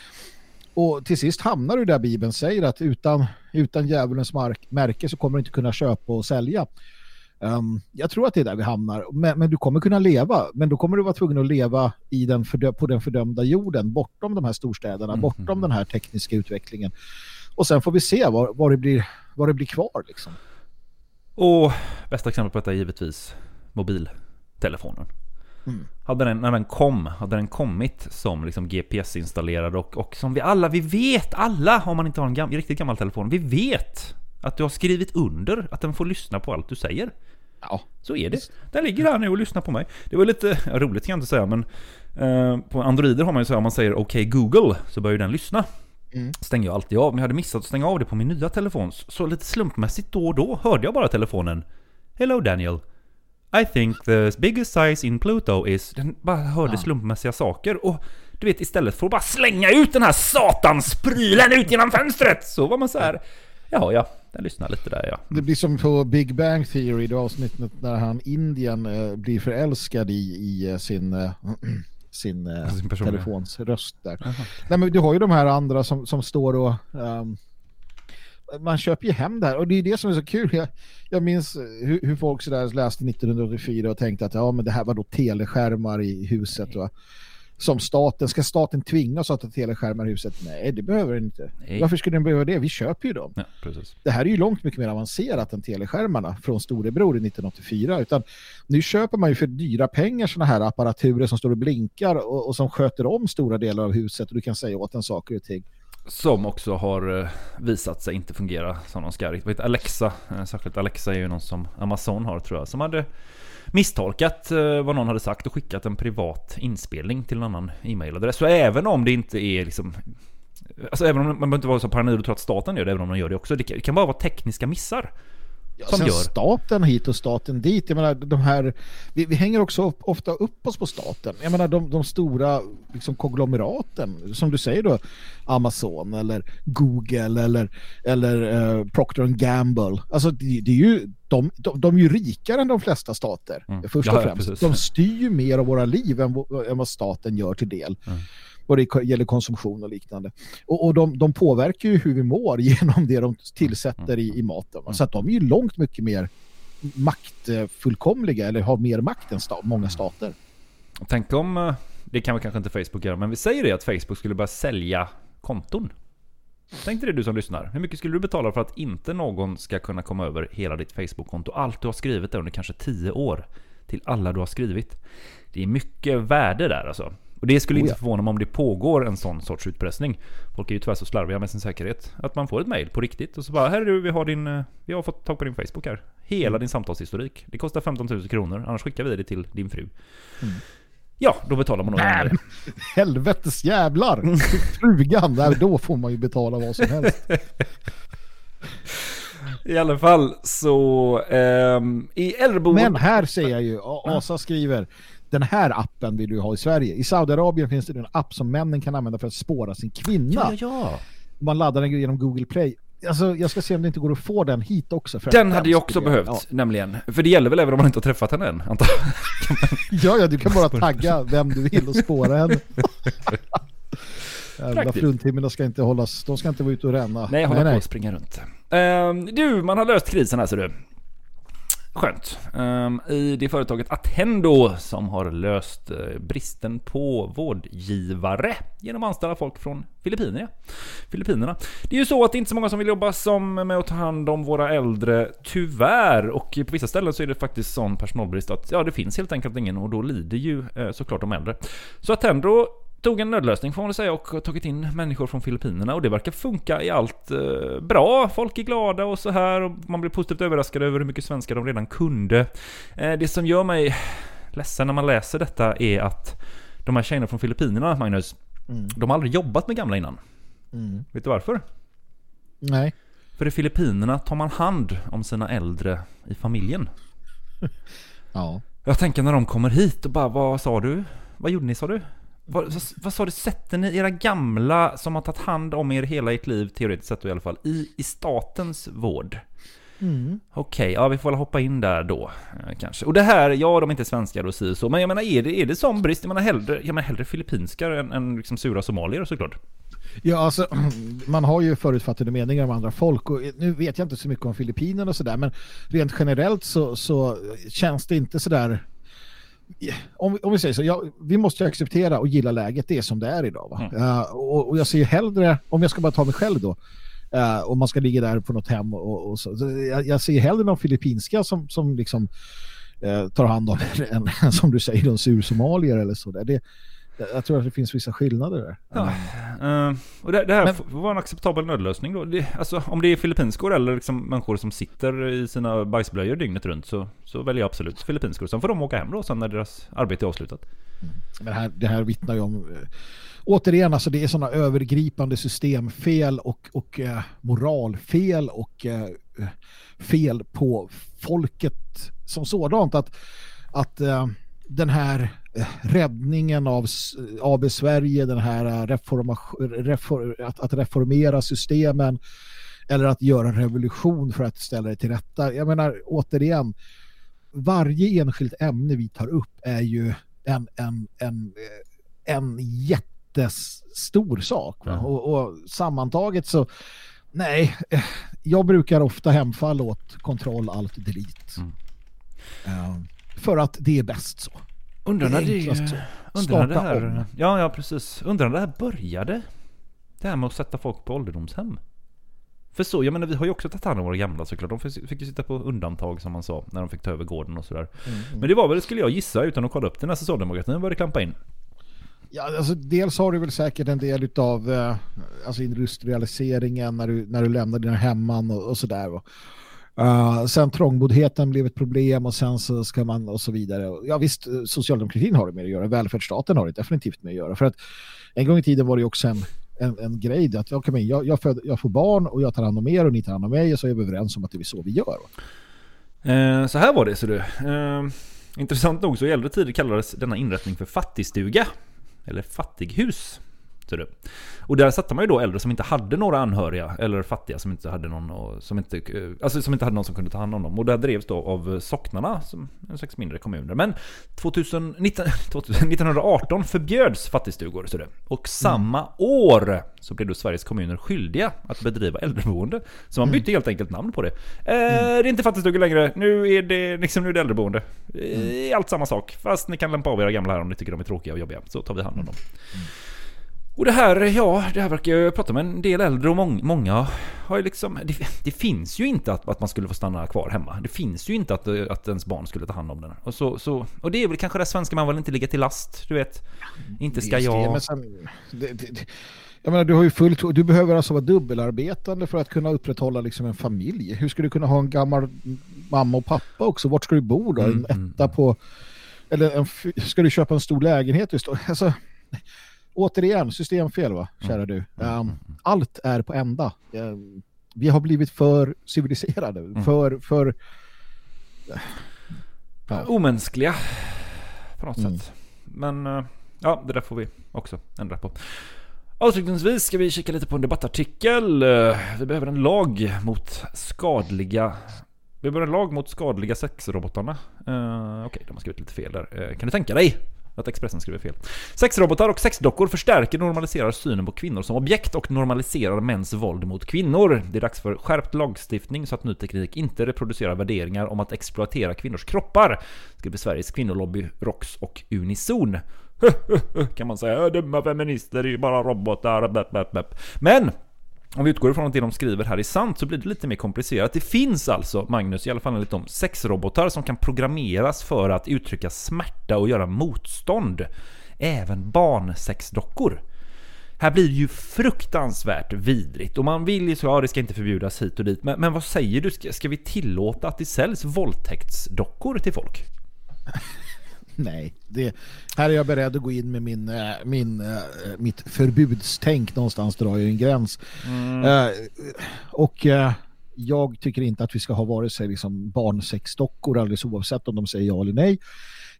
Och till sist hamnar du där Bibeln säger att utan, utan djävulens mark, märke så kommer du inte kunna köpa och sälja. Um, jag tror att det är där vi hamnar. Men, men, du kommer kunna leva. Men då kommer du vara tvungen att leva i den på den fördömda jorden. Bortom de här storstäderna. Mm. Bortom den här tekniska utvecklingen. Och sen får vi se vad, vad, det, blir, vad det blir kvar. Liksom. Och bästa exempel på detta är givetvis mobiltelefonen. Hade den, när den kom, hade den kommit som liksom GPS-installerad och, och som vi alla, vi vet alla om man inte har en gam, riktigt gammal telefon, vi vet att du har skrivit under att den får lyssna på allt du säger. Ja. Så är det. Den ligger där nu och lyssnar på mig. Det var lite ja, roligt kan jag inte säga men eh, på Androider har man ju så här, om man säger okej Google så börjar ju den lyssna. Mm. Stänger jag alltid av, men jag hade missat att stänga av det på min nya telefon. Så lite slumpmässigt då och då hörde jag bara telefonen Hello Daniel. I think the biggest size in Pluto is... Den bara hörde slumpmässiga saker och du vet istället för att bara slänga ut den här satansprylen ut genom fönstret så var man så här. Jaha ja, den lyssnar lite där ja. Det blir som på Big Bang Theory, det avsnittet när han Indien eh, blir förälskad i, i eh, sin, eh, <clears throat> sin, eh, Sin telefons röst där. Nej, men du har ju de här andra som, som står och ehm, man köper ju hem det här och det är det som är så kul. Jag, jag minns hur, hur folk sådär läste 1984 och tänkte att ja men det här var då teleskärmar i huset va? Som staten, ska staten tvinga oss att ha teleskärmar i huset? Nej, det behöver den inte. Nej. Varför skulle den behöva det? Vi köper ju dem Ja, det här är ju långt mycket mer avancerat än teleskärmarna från storebror i 1984 utan nu köper man ju för dyra pengar såna här apparaturer som står och blinkar och, och som sköter om stora delar av huset och du kan säga åt en saker och ting. Som också har eh, visat sig inte fungera som de ska. Alexa, eh, särskilt Alexa är ju någon som Amazon har tror jag, som hade misstolkat eh, vad någon hade sagt och skickat en privat inspelning till en annan e-mailadress. Så även om det inte är liksom Alltså även om man behöver inte vara så paranoid och tro att staten gör det, även om de gör det också. Det kan bara vara tekniska missar som Sen gör. staten hit och staten dit. Jag menar, de här, vi, vi hänger också upp, ofta upp oss på staten. Jag menar de, de stora liksom, konglomeraten, som du säger då, Amazon eller Google eller, eller eh, Procter Gamble. Alltså det, det är ju, de, de, de är ju rikare än de flesta stater, Mm. först Ja, och ja, främst. precis. de styr ju mer av våra liv än, vad- än vad staten gör till del. Mm. Vad det gäller konsumtion och liknande. Och, och de, de påverkar ju hur vi mår <laughs> genom det de tillsätter i, i maten. va. Så att de är ju långt mycket mer maktfullkomliga eller har mer makt än sta många stater. Tänk om, eh, det kan väl kanske inte Facebook göra, men vi säger det att Facebook skulle börja sälja konton. Tänk dig det du som lyssnar. Hur mycket skulle du betala för att inte någon ska kunna komma över hela ditt Facebook-konto? Allt du har skrivit där under kanske 10 år. Till alla du har skrivit. Det är mycket värde där alltså. Och det skulle Oh inte förvåna mig om det pågår en sån sorts utpressning. Folk är ju tyvärr så slarviga med sin säkerhet. Att man får ett mail på riktigt och så bara Här är du, vi har din... eh, Vi har fått tag på din Facebook här. Hela Mm. din samtalshistorik. Det kostar 15 000 kronor, annars skickar vi det till din fru. Mm. Ja, då betalar man nog det. Helvetes jävlar! <laughs> Frugan, där, då får man ju betala vad som helst. <laughs> I alla fall så... ehm, I äldreboende... Men här ser jag ju, Asa skriver den här appen vill du ha i Sverige. I Saudiarabien finns det en app som männen kan använda för att spåra sin kvinna. Ja, ja, ja. Man laddar den genom Google Play. Alltså, jag ska se om det inte går att få den hit också. Den hade jag också skulle- behövt, nämligen. För det gäller väl även om man inte har träffat henne än, antar. <laughs> Ja, ja, du kan bara tagga vem du vill och spåra henne. <laughs> Jävla fruntimmerna ska inte hållas, de ska inte vara ute och ränna. Nej, hålla på och springa runt. Ehm, du, man har löst krisen här ser du. Skönt. Ehm, I det företaget Attendo som har löst eh, bristen på vårdgivare genom att anställa folk från Filippinerna. Filippinerna. Det är ju så att det är inte så många som vill jobba som med att ta hand om våra äldre, tyvärr. Och på vissa ställen så är det faktiskt sån personalbrist att ja, det finns helt enkelt ingen och då lider ju eh, såklart de äldre. Så Attendo tog en nödlösning får man väl säga och tagit in människor från Filippinerna och det verkar funka i allt eh, bra. Folk är glada och så här och man blir positivt överraskad över hur mycket svenska de redan kunde. Eh, det som gör mig ledsen när man läser detta är att de här tjejerna från Filippinerna, Magnus, Mm. de har aldrig jobbat med gamla innan. Mm. Vet du varför? Nej. För i Filippinerna tar man hand om sina äldre i familjen. <laughs> Ja. Jag tänker när de kommer hit och bara, vad sa du? Vad gjorde ni sa du? Vad, vad, sa du? Sätter ni era gamla som har tagit hand om er hela ert liv, teoretiskt sett i alla fall, i, i statens vård? Mm. Okej, ja vi får väl hoppa in där då eh, kanske. Och det här, ja de är inte svenskar och si så, men jag menar är det, är det sån brist? Jag menar hellre, jag menar hellre filippinskar än, än liksom sura somalier såklart. Ja, alltså, <clears throat> man har ju förutfattade meningar om andra folk och nu vet jag inte så mycket om Filippinerna och sådär men rent generellt så, så känns det inte sådär om, om vi säger så, ja, vi måste ju acceptera och gilla läget, det är som det är idag. Mm. Eh, och, och jag ser hellre, om jag ska bara ta mig själv då, eh, om man ska ligga där på något hem och, och så, så jag, jag ser hellre någon filippinska som, som liksom eh, tar hand om <laughs> en, som du säger, en sursomalier eller så där. Det, jag tror att det finns vissa skillnader där. Ja, eh, och det, det här får vara en acceptabel nödlösning då. Det, alltså, om det är filippinskor eller liksom människor som sitter i sina bajsblöjor dygnet runt så, så väljer jag absolut filippinskor. Sen får de åka hem då sen när deras arbete är avslutat. Men det här, det här vittnar ju om eh, återigen, alltså det är sådana övergripande systemfel och, och eh, moralfel och eh, fel på folket som sådant att, att eh, den här eh, räddningen av AB Sverige, den här eh, reforma, refor, att, att reformera systemen eller att göra en revolution för att ställa det till rätta. Jag menar återigen, varje enskilt ämne vi tar upp är ju en, en, en, eh, en jättestor sak. Va? Och, och sammantaget så, nej, jag brukar ofta hemfalla åt kontroll, alt, delete. Eh, för att det är bäst så. Undrar när det, så. undrar det här, om. ja, ja precis. Undrar när det här började. Det här med att sätta folk på ålderdomshem. För så, jag menar vi har ju också tagit hand om våra gamla såklart. De fick, ju sitta på undantag som man sa när de fick ta över gården och sådär. Men det var väl, skulle jag gissa utan att kolla upp det, när socialdemokratin började klampa in. Ja, alltså, dels har du väl säkert en del av eh, alltså industrialiseringen när du, när du lämnar dina hemman och, och sådär. va. Uh, sen trångboddheten blev ett problem och sen så ska man och så vidare. Ja visst, eh, socialdemokratin har det med att göra, välfärdsstaten har det definitivt med att göra. För att en gång i tiden var det också en, en, en grej att jag, men jag, jag, föd, jag får barn och jag tar hand om er och ni tar hand om mig och så är vi överens om att det är så vi gör. Eh, så här var det, så du. Eh, intressant nog så i äldre tider kallades denna inrättning för fattigstuga. Eller fattighus. Ser du. Och där satte man ju då äldre som inte hade några anhöriga, eller fattiga som inte hade någon, som inte, eh, alltså som inte hade någon som kunde ta hand om dem. Och det drevs då av socknarna, som en slags mindre kommuner. Men 2000, 19, 2000, 1918 förbjöds fattigstugor. Så det. Och samma år så blev då Sveriges kommuner skyldiga att bedriva äldreboende. Så man bytte helt enkelt namn på det. Eh, Det är inte fattigstugor längre, nu är det, liksom, nu är det äldreboende. Mm. Allt samma sak, fast ni kan lämpa av era gamla här om ni tycker de är tråkiga och jobbiga. Så tar vi hand om dem. Och det här, ja, det här verkar jag prata med en del äldre och mång, många har ju liksom... Det, det finns ju inte att, att man skulle få stanna kvar hemma. Det finns ju inte att, att ens barn skulle ta hand om den. Och, så, så, och det är väl kanske det svenska man vill inte ligga till last, du vet. Inte ska det, jag... men sen- det, det, det, jag menar, du har ju fullt, du behöver alltså vara dubbelarbetande för att kunna upprätthålla liksom en familj. Hur ska du kunna ha en gammal mamma och pappa också? Vart ska du bo då? Mm, En etta på... Eller en, ska du köpa en stor lägenhet? Just då? Alltså, återigen, systemfel va, kära du. Um, allt är på ända. Um, vi har blivit för civiliserade, för... för ja. Omänskliga. På något Mm. sätt. Men eh, ja, det där får vi också ändra på. Avslutningsvis ska vi kika lite på en debattartikel. Eh, Vi behöver en lag mot skadliga... Vi behöver en lag mot skadliga sexrobotarna. Uh, Okej, de har skrivit lite fel där. Eh, kan du tänka dig att Expressen skriver fel? Sexrobotar och sexdockor förstärker och normaliserar synen på kvinnor som objekt och normaliserar mäns våld mot kvinnor. Det är dags för skärpt lagstiftning så att ny teknik inte reproducerar värderingar om att exploatera kvinnors kroppar, skriver Sveriges kvinnolobby ROX och Unison. <laughs> kan man säga. Dumma feminister är ju bara robotar. Men om vi utgår ifrån att det de skriver här är sant så blir det lite mer komplicerat. Det finns alltså, Magnus, i alla fall enligt dem, sexrobotar som kan programmeras för att uttrycka smärta och göra motstånd. Även barnsexdockor. Här blir det ju fruktansvärt vidrigt och man vill ju så, ja det ska inte förbjudas hit och dit. Men, men vad säger du, ska, ska vi tillåta att det säljs våldtäktsdockor till folk? <laughs> Nej, det, här är jag beredd att gå in med min, eh, min, eh, mitt förbudstänk. Någonstans drar jag en gräns. Eh, och jag tycker inte att vi ska ha vare sig liksom barnsexdockor alldeles oavsett om de säger ja eller nej.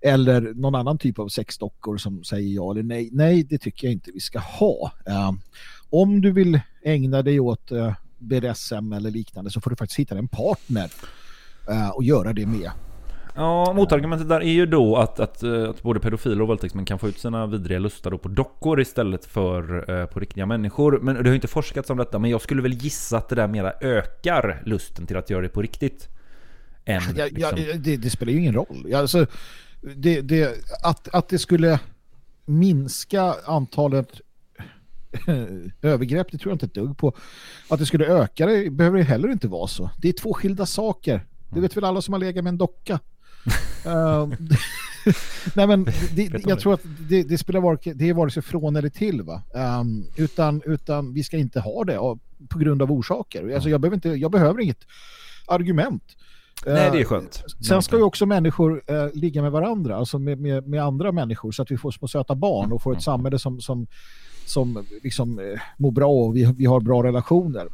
Eller någon annan typ av sexdockor som säger ja eller nej. Nej, det tycker jag inte vi ska ha. Om du vill ägna dig åt BDSM eller liknande så får du faktiskt hitta en partner och göra det med. Ja, motargumentet där är ju då att, att, eh, att både pedofiler och våldtäktsmän kan få ut sina vidriga lustar på dockor istället för eh, på riktiga människor. Men det har ju inte forskats om detta, men jag skulle väl gissa att det där mera ökar lusten till att göra det på riktigt. Än, Ja, ja, liksom. det, det spelar ju ingen roll. Alltså, det, det, att, att det skulle minska antalet <laughs> övergrepp, det tror jag inte ett dugg på. Att det skulle öka det behöver det heller inte vara så. Det är två skilda saker. Det vet väl alla som har legat med en docka. Eh, <laughs> Nej men det, jag tror att det, det spelar var, det är vare sig från eller till va. Um, utan, utan vi ska inte ha det av, på grund av orsaker. Alltså jag, behöver inte, jag behöver inget argument. Nej, det är skönt. Uh, sen ska ju också människor uh, ligga med varandra, alltså med, med, med, andra människor så att vi får små söta barn och får ett samhälle som, som, som liksom uh, mår bra och vi, vi har bra relationer.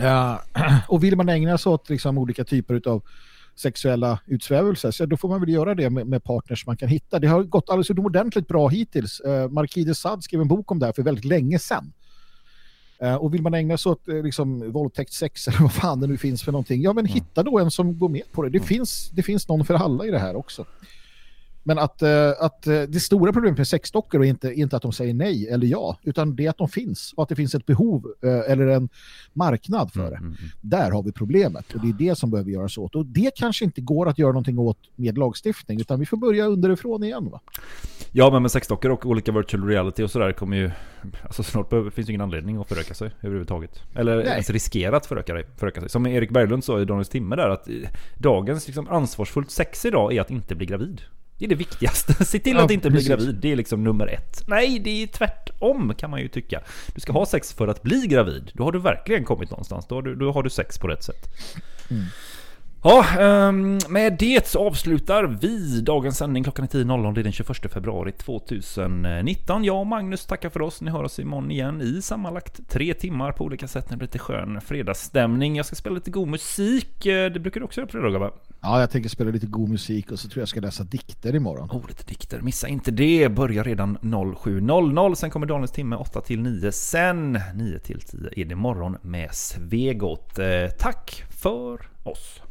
Uh, <clears throat> och vill man ägna sig åt liksom, olika typer av sexuella utsvävelser så då får man väl göra det med, med, partners man kan hitta. Det har gått alldeles utomordentligt bra hittills. Uh, Marquis de Sade skrev en bok om det här för väldigt länge sedan. Uh, och vill man ägna sig åt uh, liksom, våldtäkt, sex <laughs> eller vad fan det nu finns för någonting, ja men mm. hitta då en som går med på det. Det, mm. finns, det finns någon för alla i det här också. Men att, uh, att uh, det stora problemet med sexdockor är inte, inte att de säger nej eller ja, utan det är att de finns och att det finns ett behov uh, eller en marknad för det. Mm, mm, mm. Där har vi problemet och det är det som behöver göras åt. Och det kanske inte går att göra någonting åt med lagstiftning utan vi får börja underifrån igen va? Ja, men med sexdockor och olika virtual reality och sådär kommer ju... Alltså snart behöver, finns det ingen anledning att föröka sig överhuvudtaget. Eller Nej. ens riskera att föröka, föröka sig. Som Erik Berglund sa i Daniels timme där att dagens liksom, ansvarsfullt sex idag är att inte bli gravid. Det är det viktigaste. <laughs> Se till ja, att inte bli gravid. Det är liksom nummer ett. Nej, det är tvärtom kan man ju tycka. Du ska ha sex för att bli gravid. Då har du verkligen kommit någonstans. Då har du, då har du sex på rätt sätt. Mm. Ja, ehm, med det så avslutar vi dagens sändning klockan är 10.00. Det är den 21 februari 2019. Jag och Magnus tackar för oss. Ni hör oss imorgon igen i sammanlagt tre timmar på olika sätt. Det blir lite skön fredagsstämning. Jag ska spela lite god musik. Eh, det brukar du också göra på fredagar va? Ja, jag tänker spela lite god musik och så tror jag jag ska läsa dikter imorgon. Oh, lite dikter. Missa inte det. Börjar redan 07.00. Sen kommer Daniels timme 8 till 9. Sen 9 till 10 är det morgon med Svegot. Eh, tack för oss.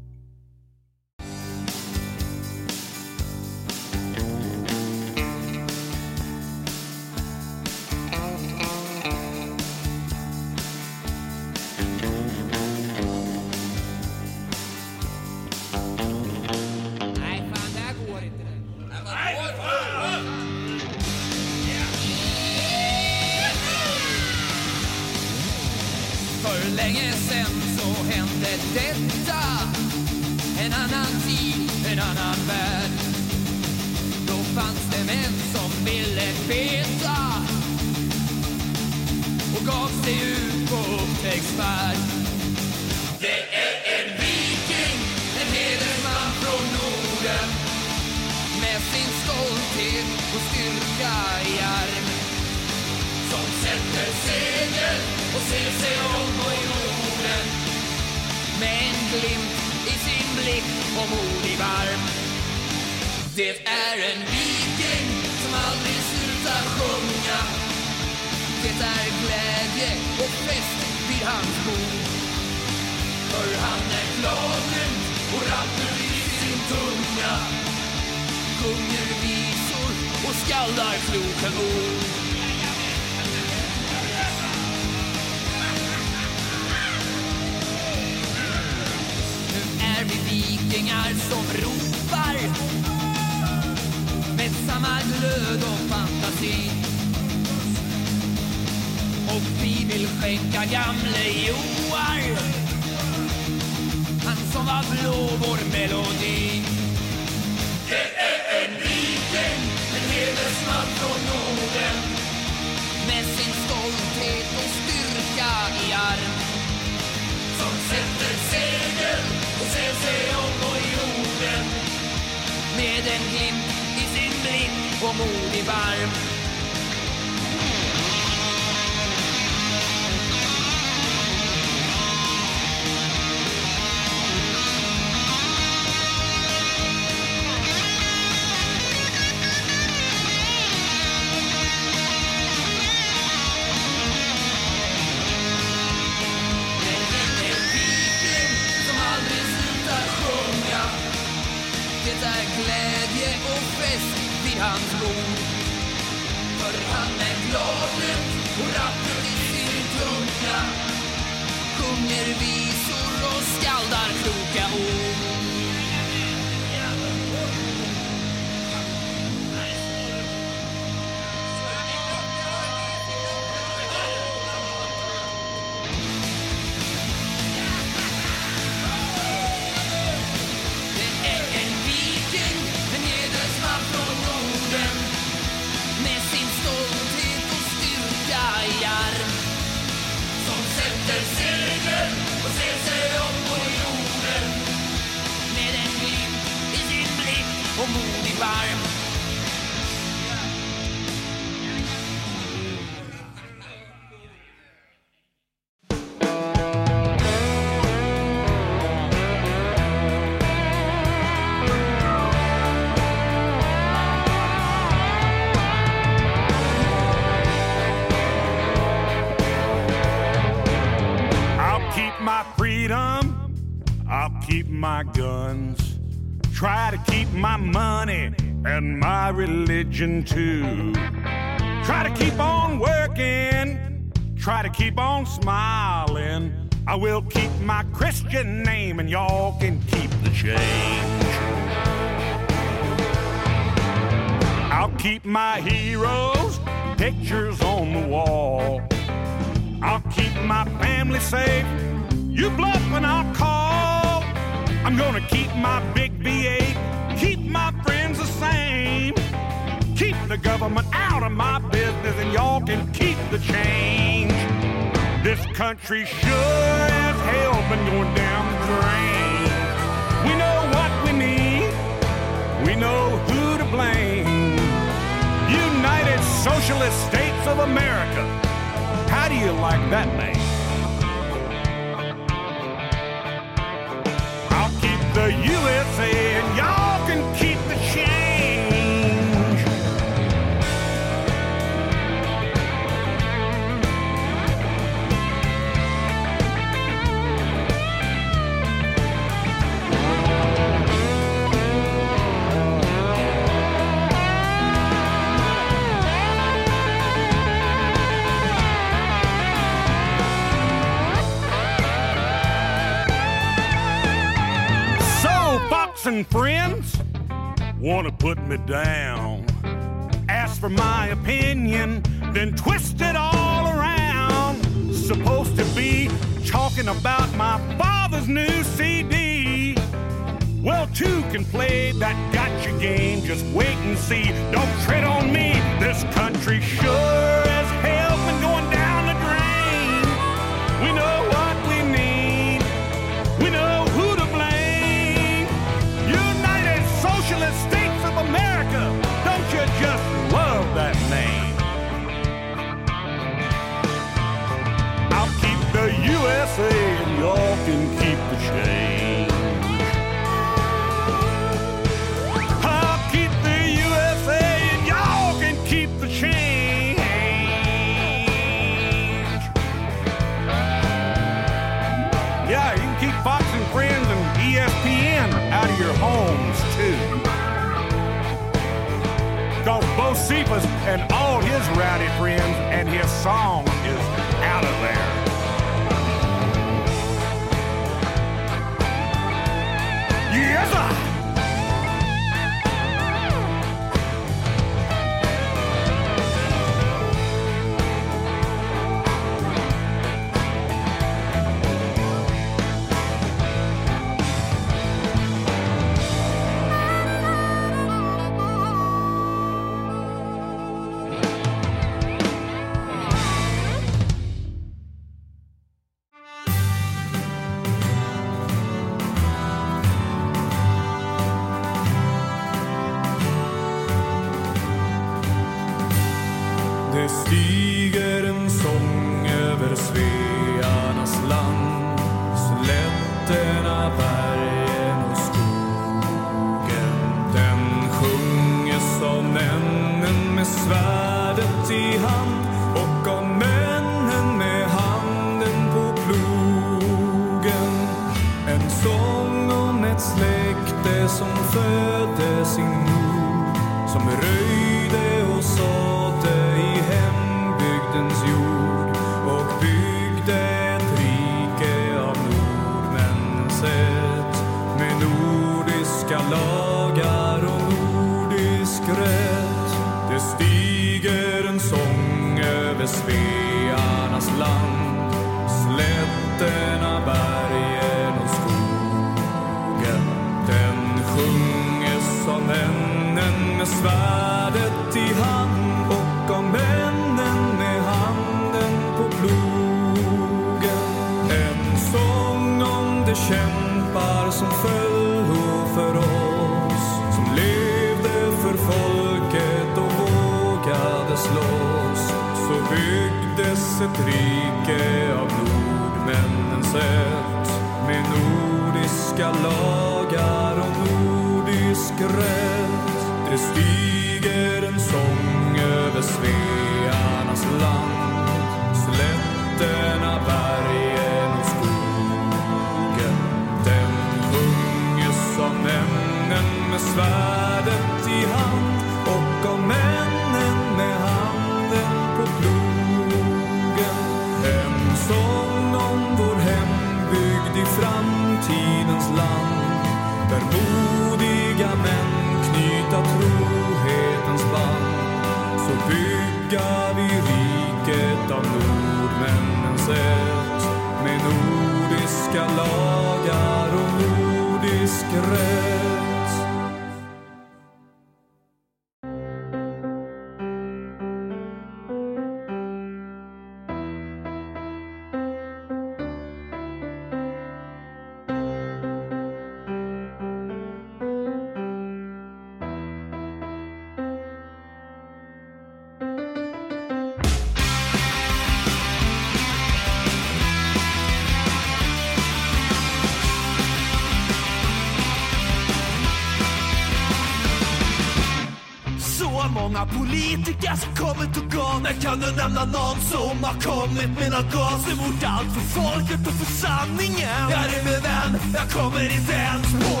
politiker som kommit och gått. När kan du nämna någon som har kommit med nåt gott emot allt för folket och för sanningen? Jag är min vän, jag kommer inte ens på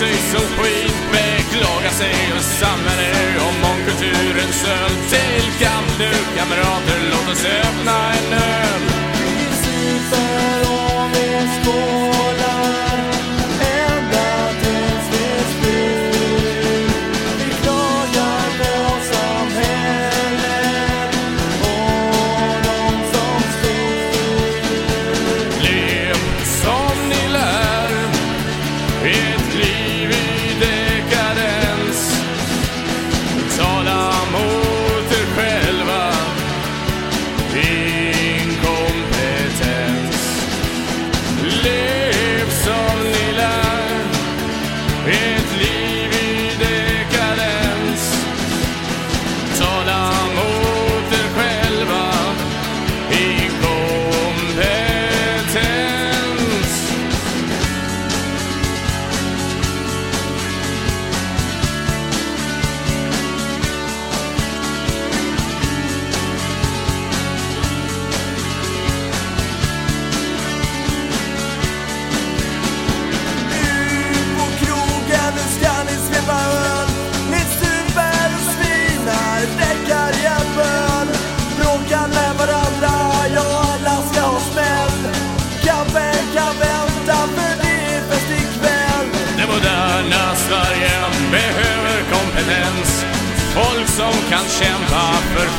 sig som skit, beklagar sig och samlar om mångkulturen söl. Till kamp nu kamrater, låt oss öppna en öl. Vi sitter och vi skål.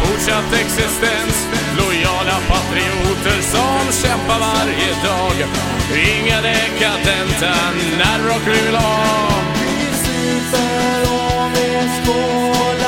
fortsatt existens. Lojala patrioter som kämpar varje dag. Inga dekadenta nerv och klulag. Vi super och vi skålar.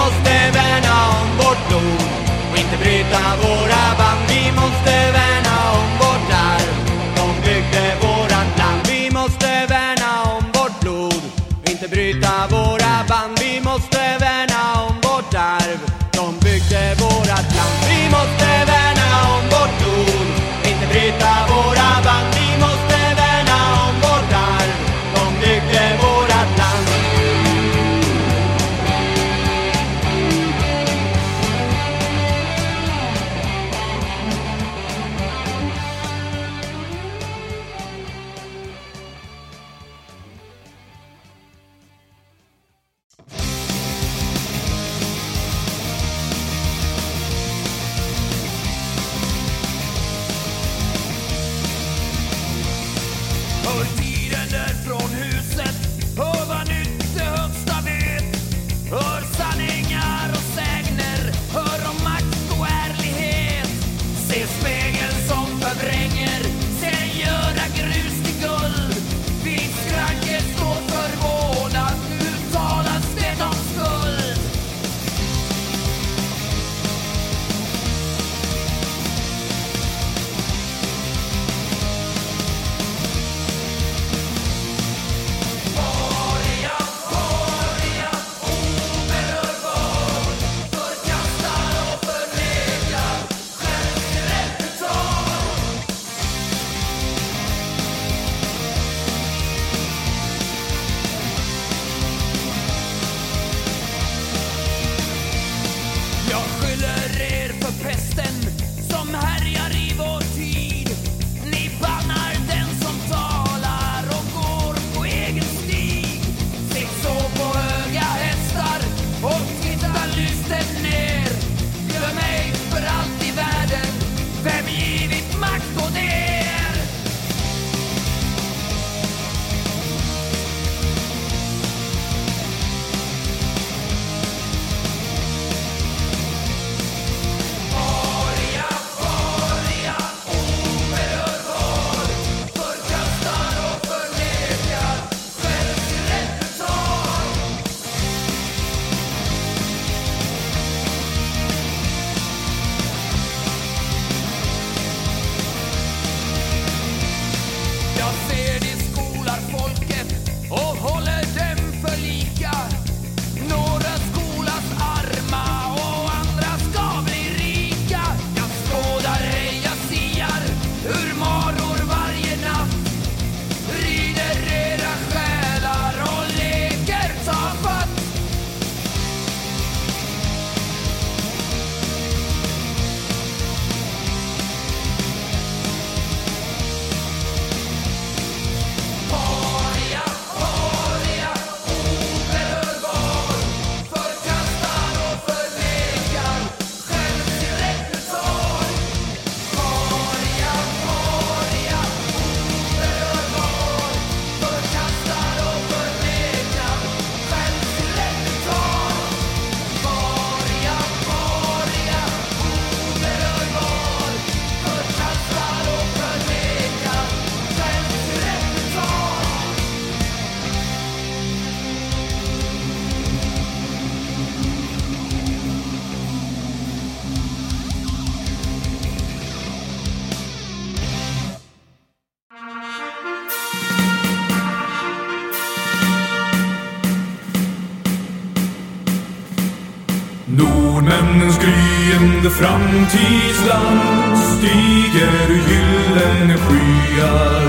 måste värna om vårt blod och inte bryta våra band. Vi måste värna om vårt arv. De byggde vårat land. Vi måste värna om vårt blod och inte bryta våra band. Vi måste gryende framtidsland stiger ur gyllene skyar.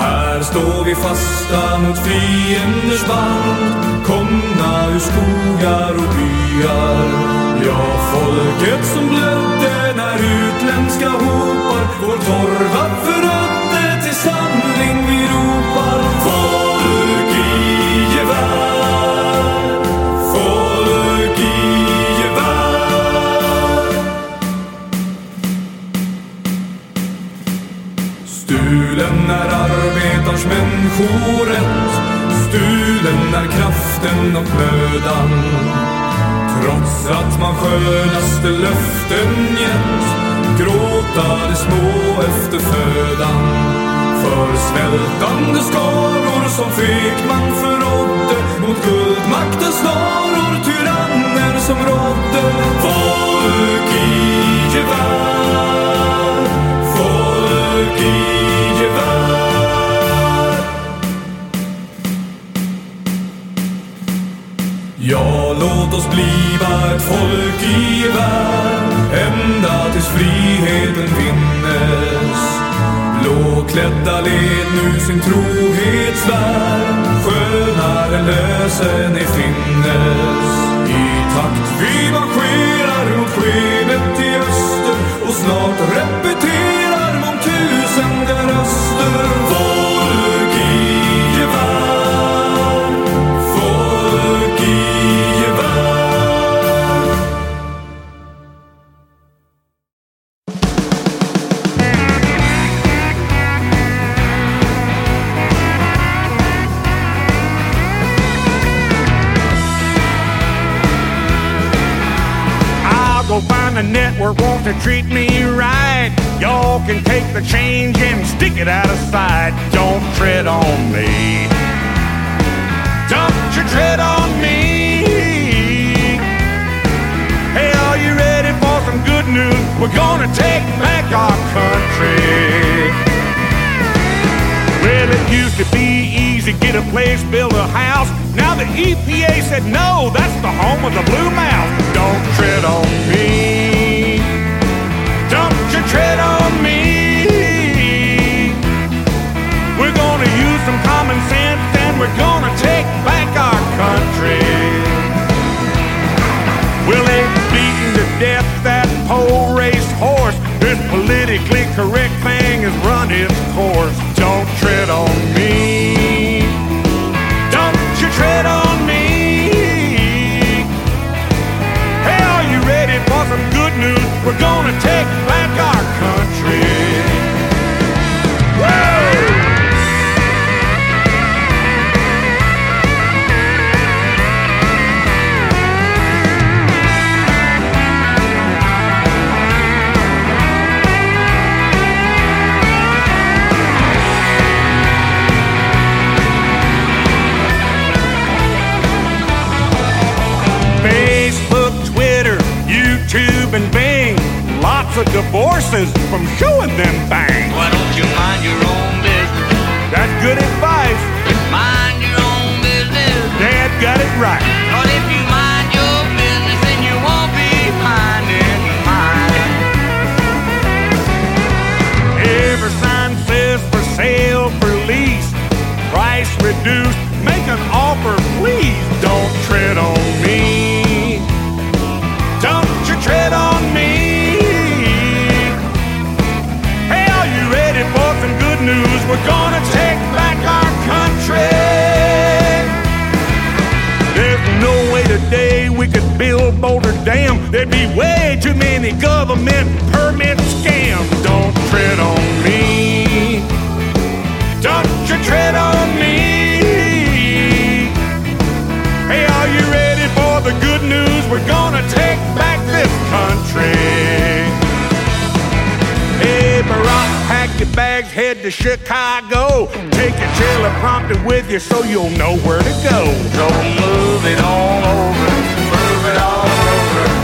Här står vi fasta mot fienders band, komna ur skogar och byar. Ja, folket som blödde när utländska hopar vår torva förödde arbetarns Stulen är kraften och mödan. Trots att man skönaste löften gett Gråta de små efter födan. För svältande skaror som fegt man förrådde Mot guldmaktens snaror, tyranner som rådde. Folk i gevär Folk i gevär. Låt oss bliva ett folk i värld ända tills friheten vinnes. Blåklädda led nu sin trohetsvärld skönare lösen i finnes. I takt vi marscherar mot skenet i öster och snart repeterar mångtusende röster. Folk i wants to treat me right. Y'all can take the change and stick it out of sight. Don't tread on me. Don't you tread on me. Hey, are you ready for some good news? We're gonna take back our country. Well, it used to be easy, get a place, build a house. Now the EPA said no, that's the home of the blue mouse. Don't tread on me. Tread on me. We're gonna use some common sense and we're gonna take back our country. Well, they've beaten to death that pole race horse. This politically correct thing has run its course. Don't tread on me. Don't you tread on me. Hey, are you ready for some good news? We're gonna take country. Lots divorces from showing them bang. Why don't you mind your own business? That's good advice. Mind your own business. Dad got it right. But if you mind your business, then you won't be minding mine. Every sign says for sale, for lease. Price reduced. Make an offer, please. Don't gonna take back our country. There's no way today we could build Boulder Dam. There'd be way too many government permit scams. Don't tread on me. Don't you tread on me. Hey, are you ready for the good news? We're gonna take back this country. To Chicago. Take your teleprompter with you so you'll know where to go. So move it on over, move it on over,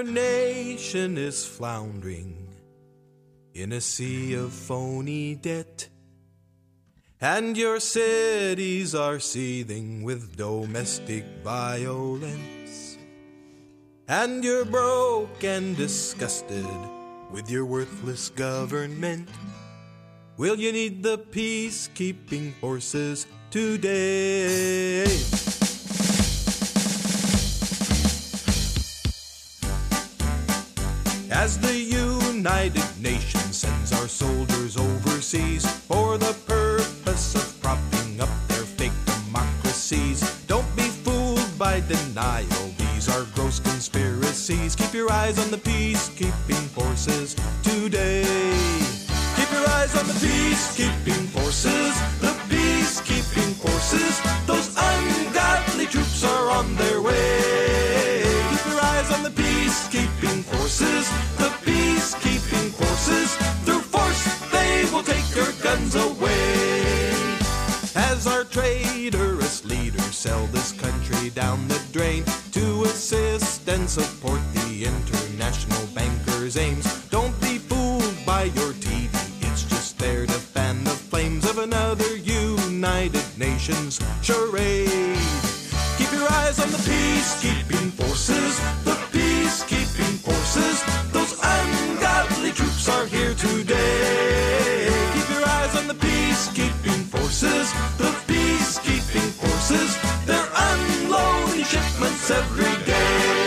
Your nation is floundering in a sea of phony debt, and your cities are seething with domestic violence, and you're broke and disgusted with your worthless government, will you need the peacekeeping forces today? As the United Nations sends our soldiers overseas for the purpose of propping up their fake democracies, don't be fooled by denial. These are gross conspiracies. Keep your eyes on the peacekeeping forces today. Keep your eyes on the peacekeeping forces, the peacekeeping forces. Those ungodly troops are on their way. Keep your eyes on the peacekeeping forces, the peacekeeping forces. Through force, they will take your guns away. As our traitorous leaders sell this country down the drain to assist and support the international bankers' aims, don't be fooled by your TV. It's just there to fan the flames of another United Nations charade. Keep your eyes on the peacekeeping forces, the peacekeeping forces. Those ungodly troops are here today. Keep your eyes on the peacekeeping forces, the peacekeeping forces. They're unloading shipments every day.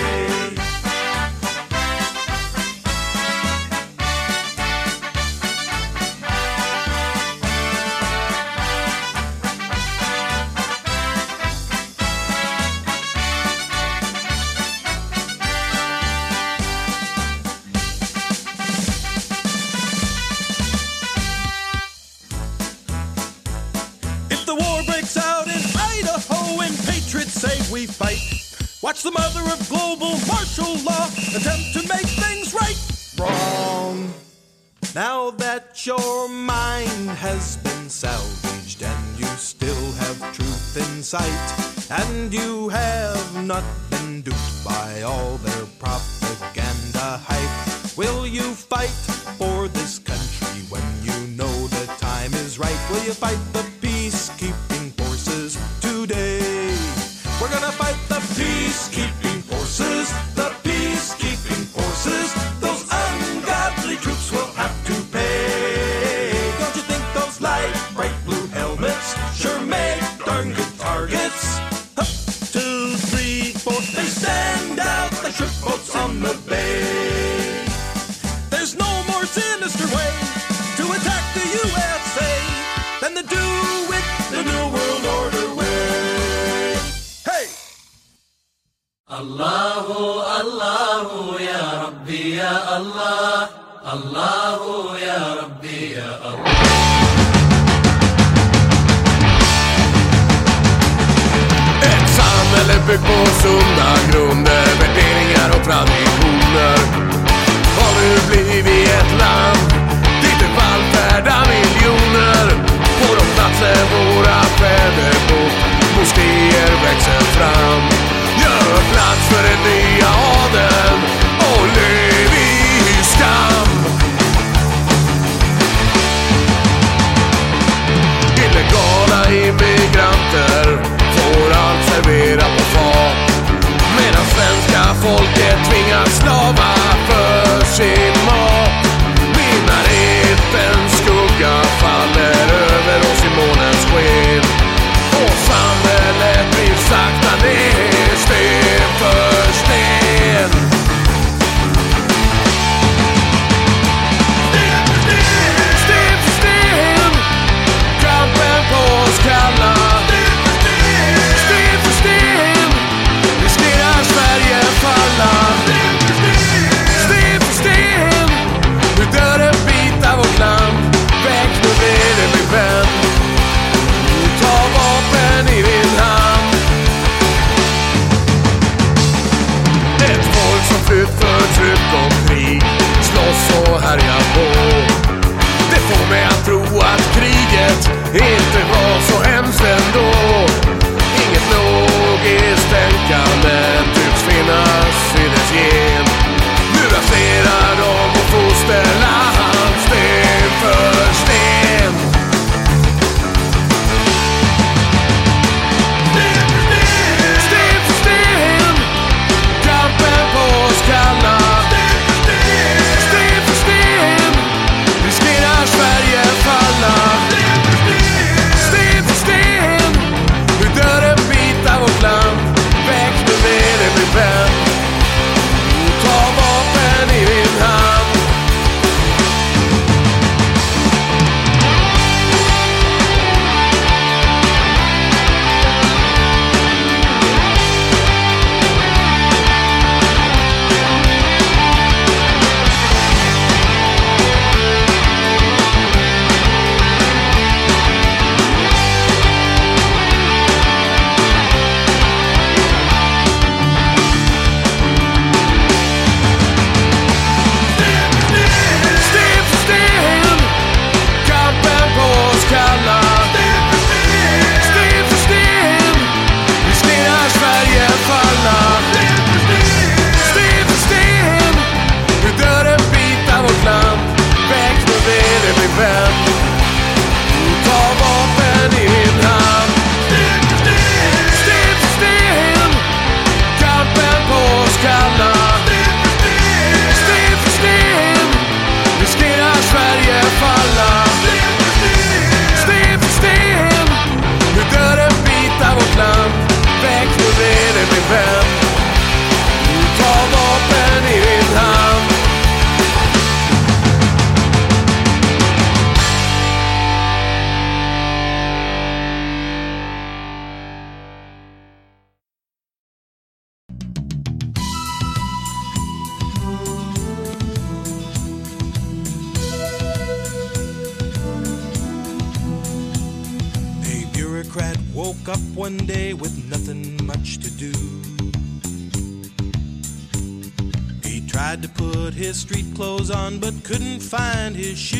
Fight, watch the mother of global martial law attempt to make things right. Wrong. Now that your mind has been salvaged and you still have truth in sight, and you have not been duped by all their propaganda hype, will you fight for this country when you know the time is right? Will you fight the sinister way to attack the USA than to do it the New World Order way. Hey! الله الله يا ربي يا الله الله يا ربي يا الله Ett samhälle byggt på sunda grunder, värderingar och traditioner våra fäder moskéer växer fram. Gör plats för den nya adeln och lev i skam. Illegala immigranter får allt serverat på fat. Medan svenska folket tvingas slava och härja på. Det får mig att tro att kriget är and his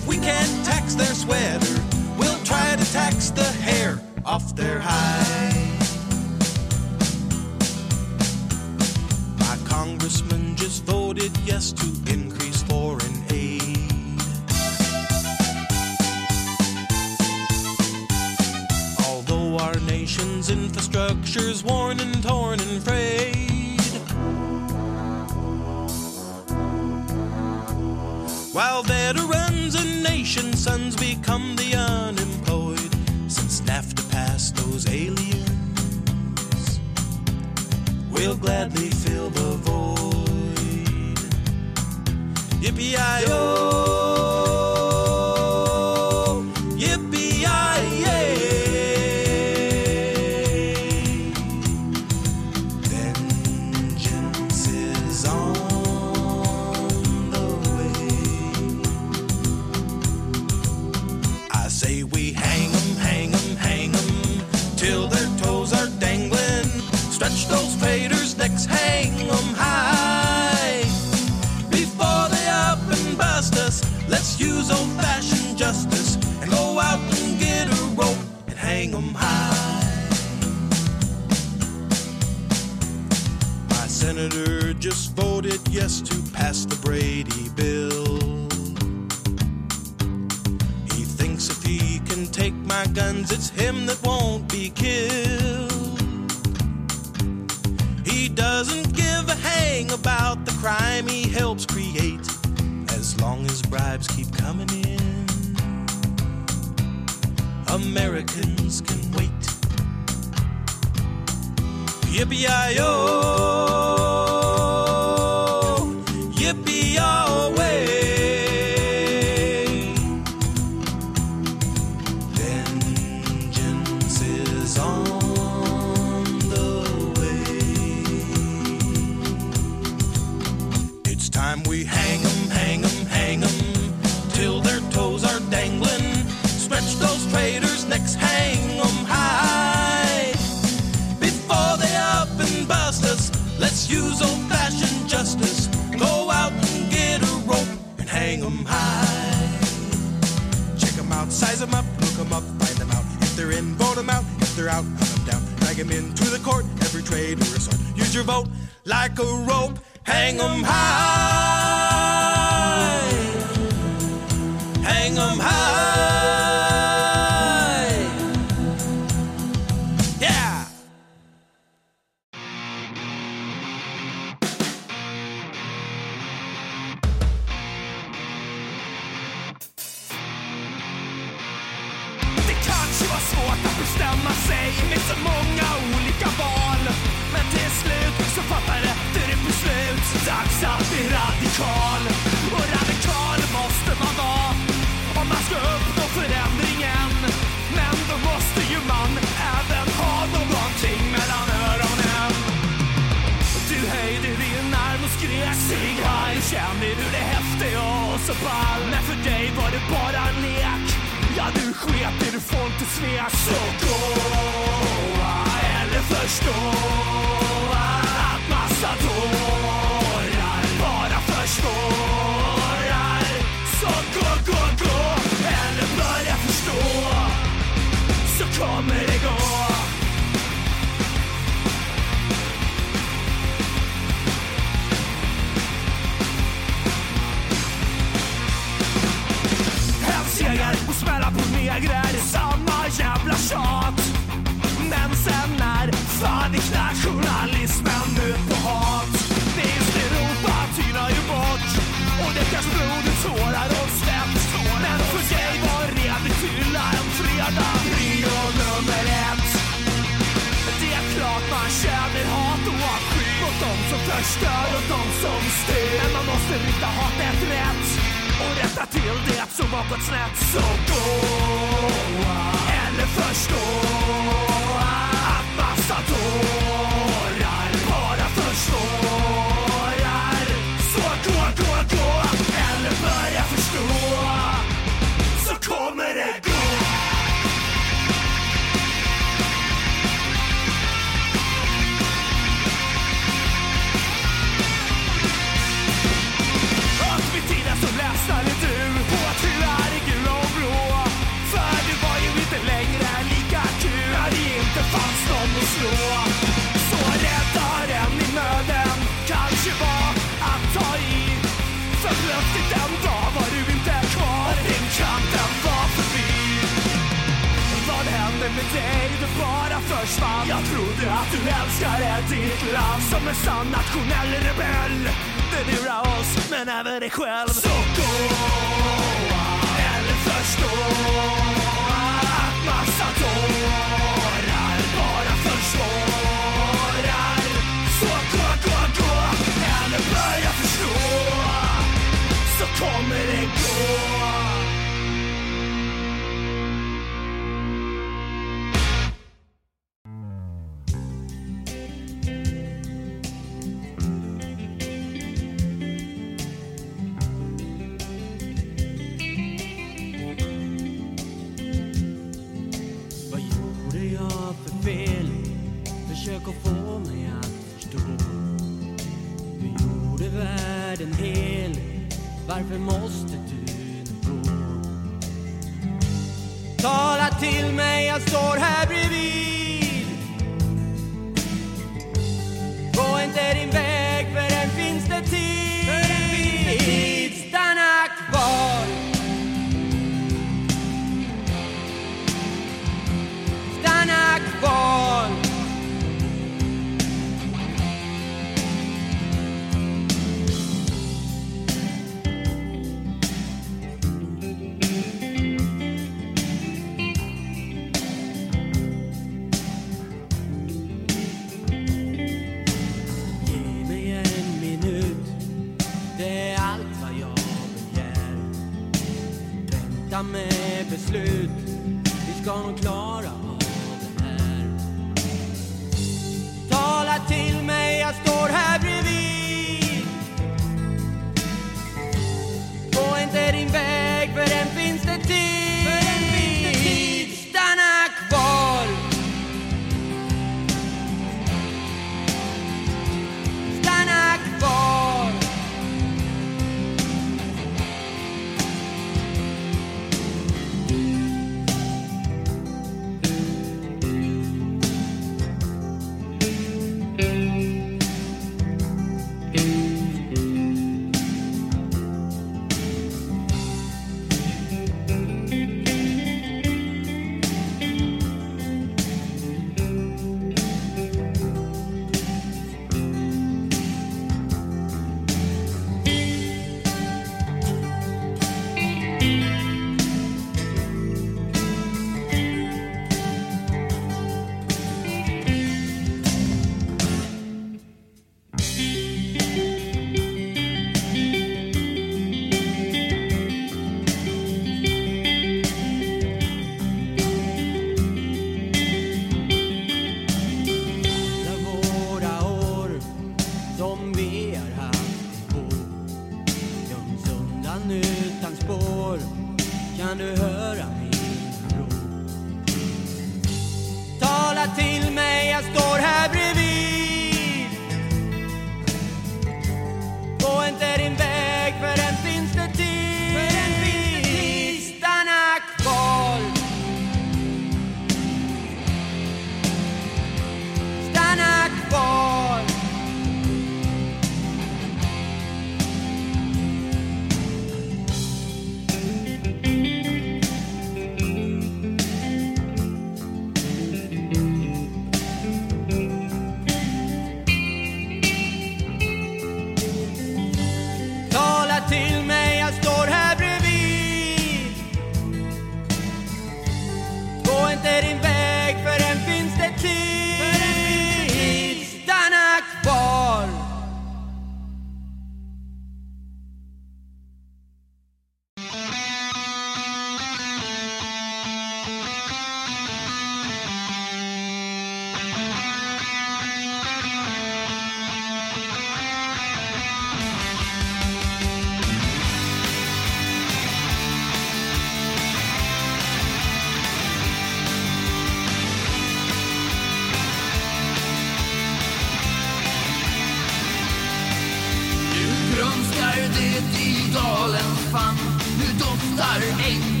Eight.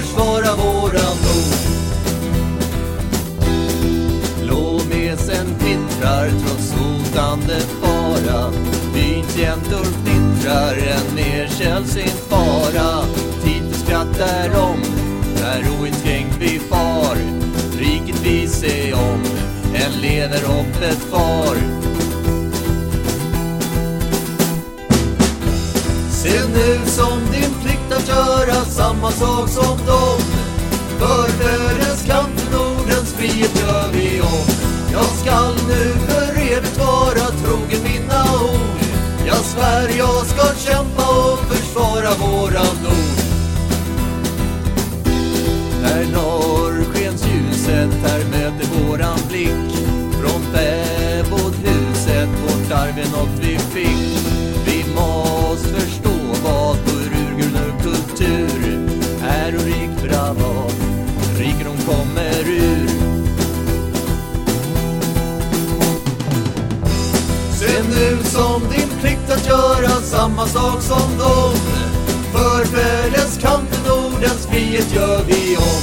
Försvara våran mod! Blåmesen pittrar trots hotande fara. Byns jäntor fnittrar en mer sällsynt fara. Tid för skratt är om, när oinskränkt vi far. Riket vi se om, än lever hoppet far. Se nu som göra samma sak som dem. Förfäders kamp för Nordens frihet gör vi om. Jag skall nu för evigt vara trogen mina ord. Jag svär jag ska kämpa och försvara våran nord. När norrskensljuset, här möter våran blick. Från fäbodhuset, vårt arv är något vi plikt att göra samma sak som dem. Förfäders kamp för Nordens frihet gör vi om.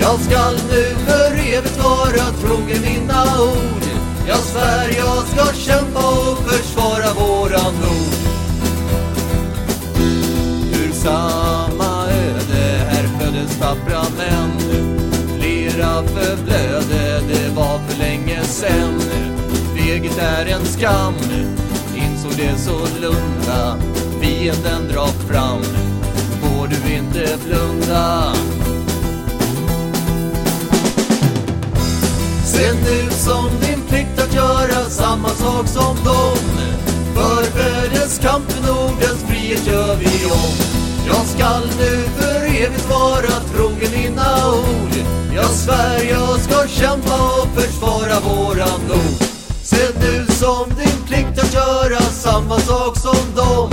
Jag skall nu för evigt vara trogen mina ord. Jag svär jag ska kämpa och försvara våran nord. Ur samma öde här föddes tappra män. Flera förblödde, det var för länge sen. Feghet är en skam, det sålunda. Fienden drar fram, får du inte blunda. Se nu som din plikt att göra samma sak som dem. För kamp för Nordens frihet gör vi om. Jag skall nu för evigt vara trogen dina ord. Jag svär jag ska kämpa och försvara våran nord göra samma sak som dem.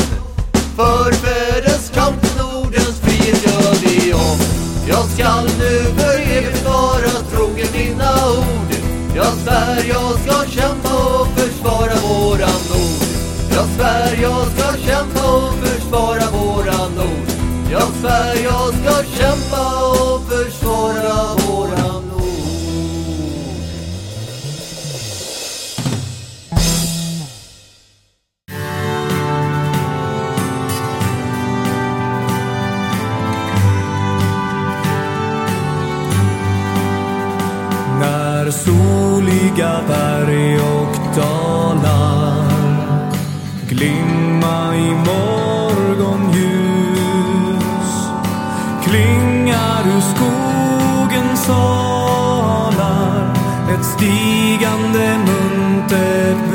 Förfäders kamp för Nordens frihet gör vi om. Jag skall nu för evigt vara trogen mina ord. Jag svär jag ska stigande muntert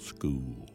school.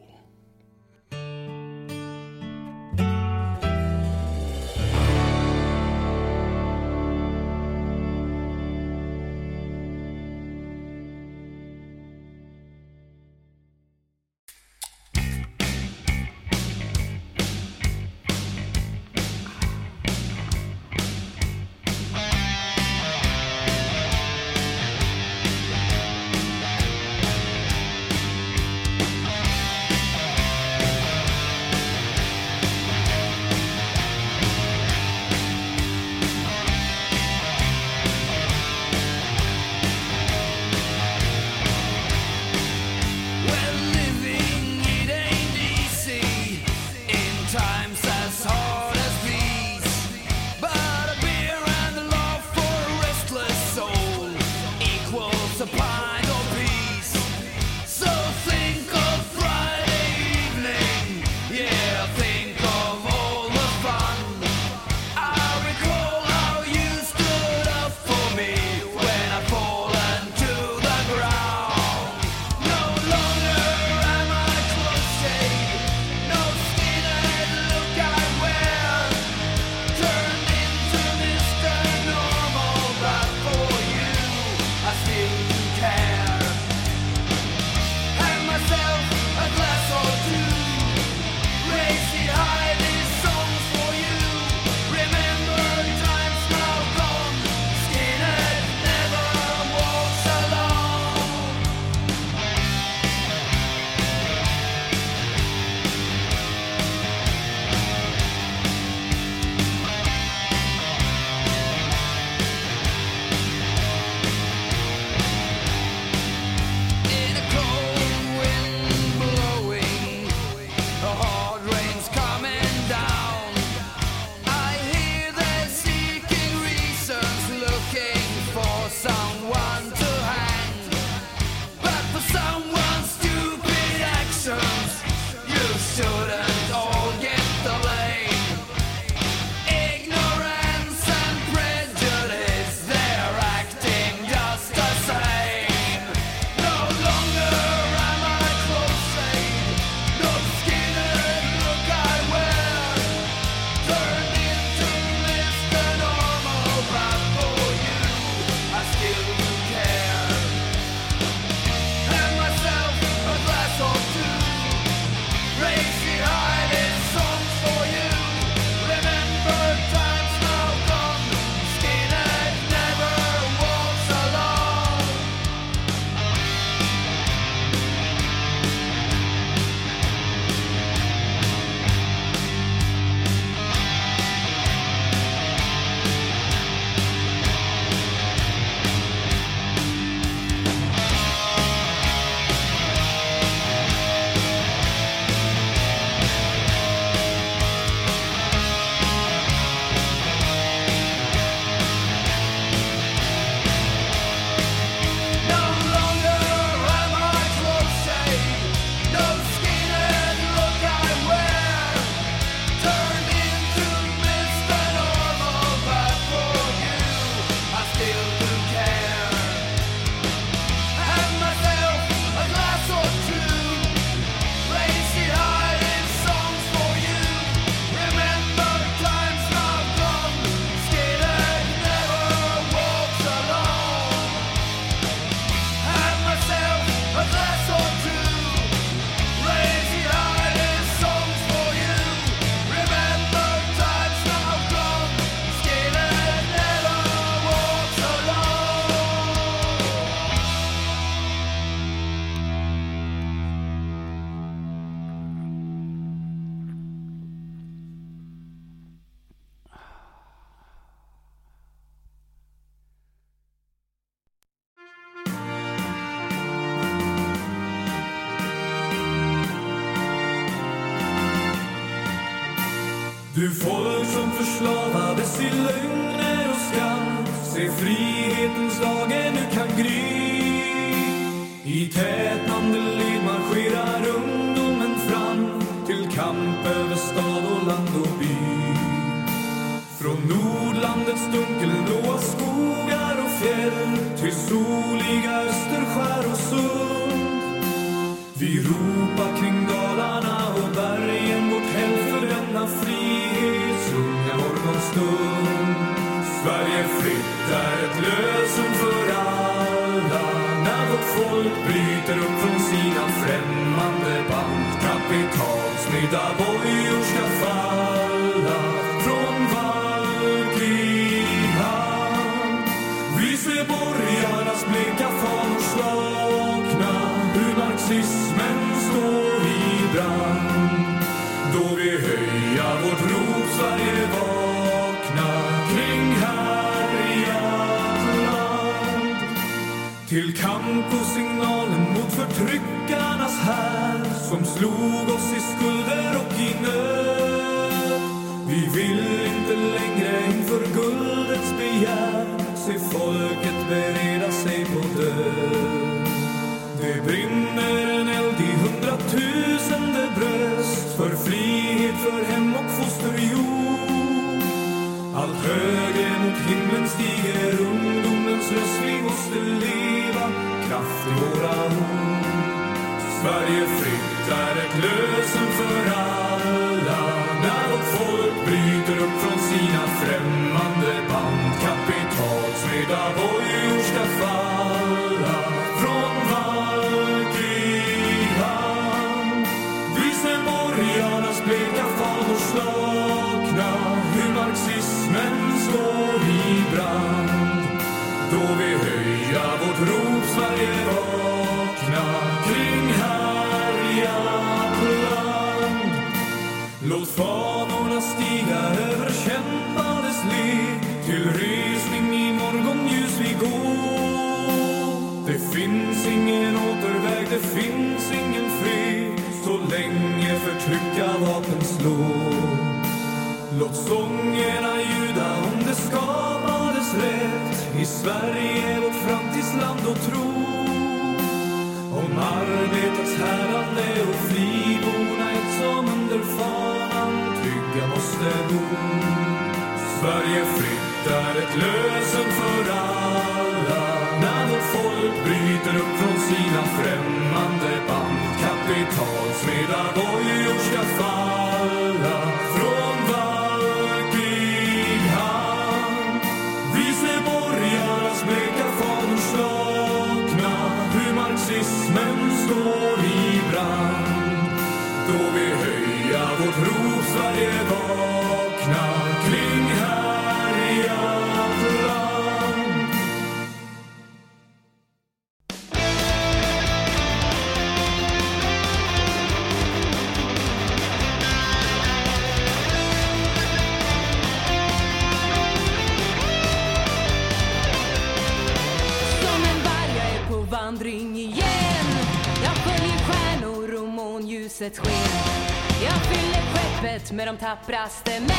Skeppet med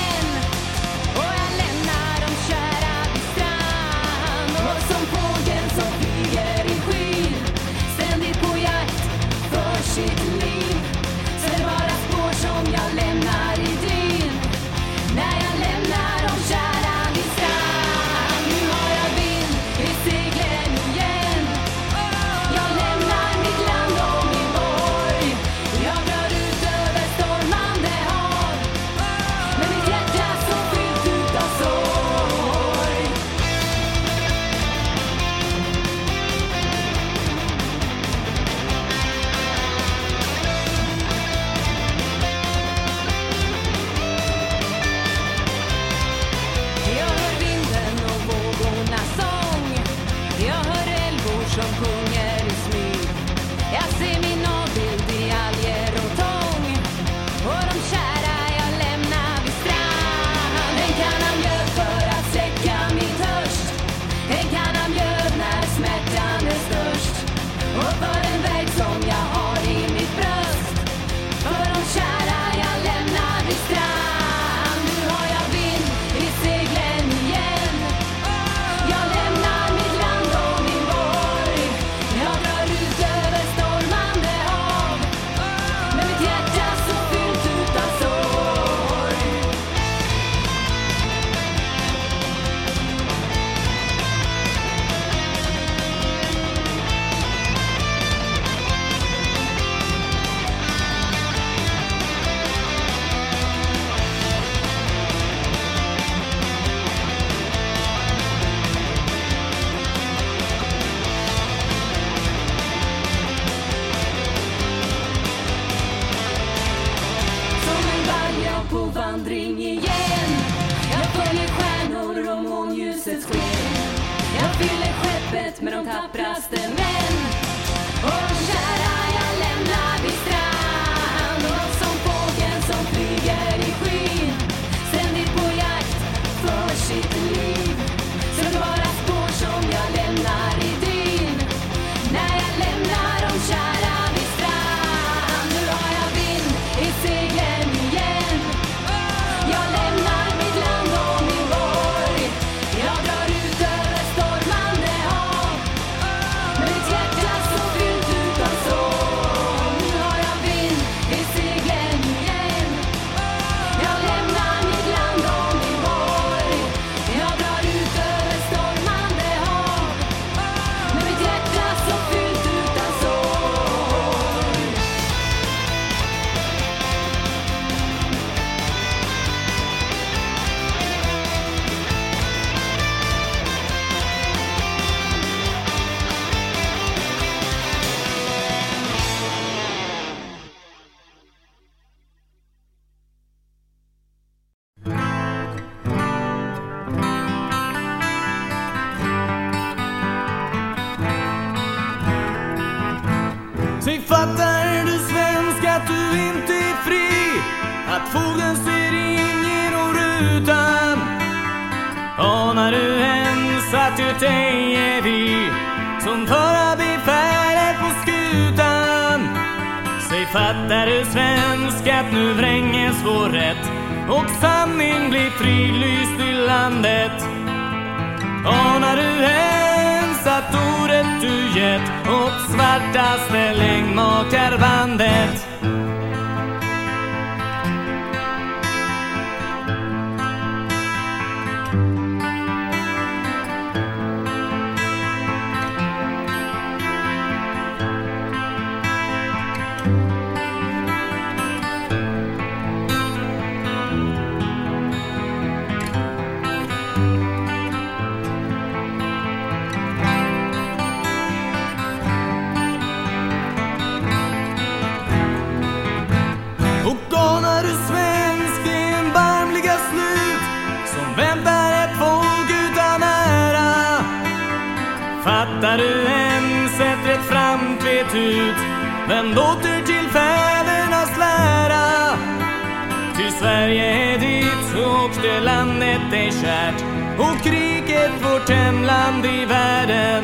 kärt. Och kriget, vårt hemland i världen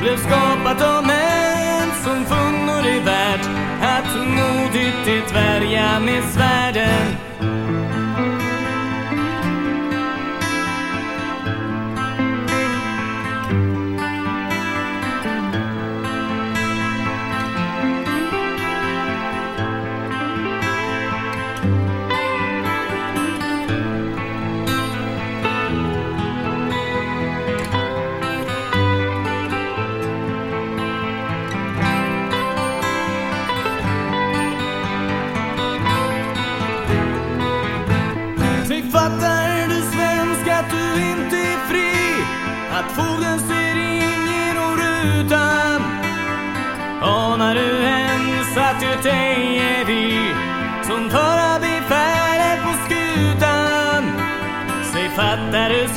blev skapat av män som funnor i värt att modigt det dvärja med svärden.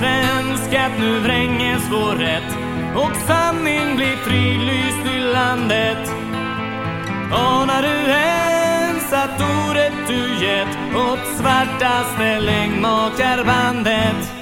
svensk nu vränges vår rätt och sanning blir frilyst i landet. Anar du ens att ordet du gett åt svartaste längdmakarbandet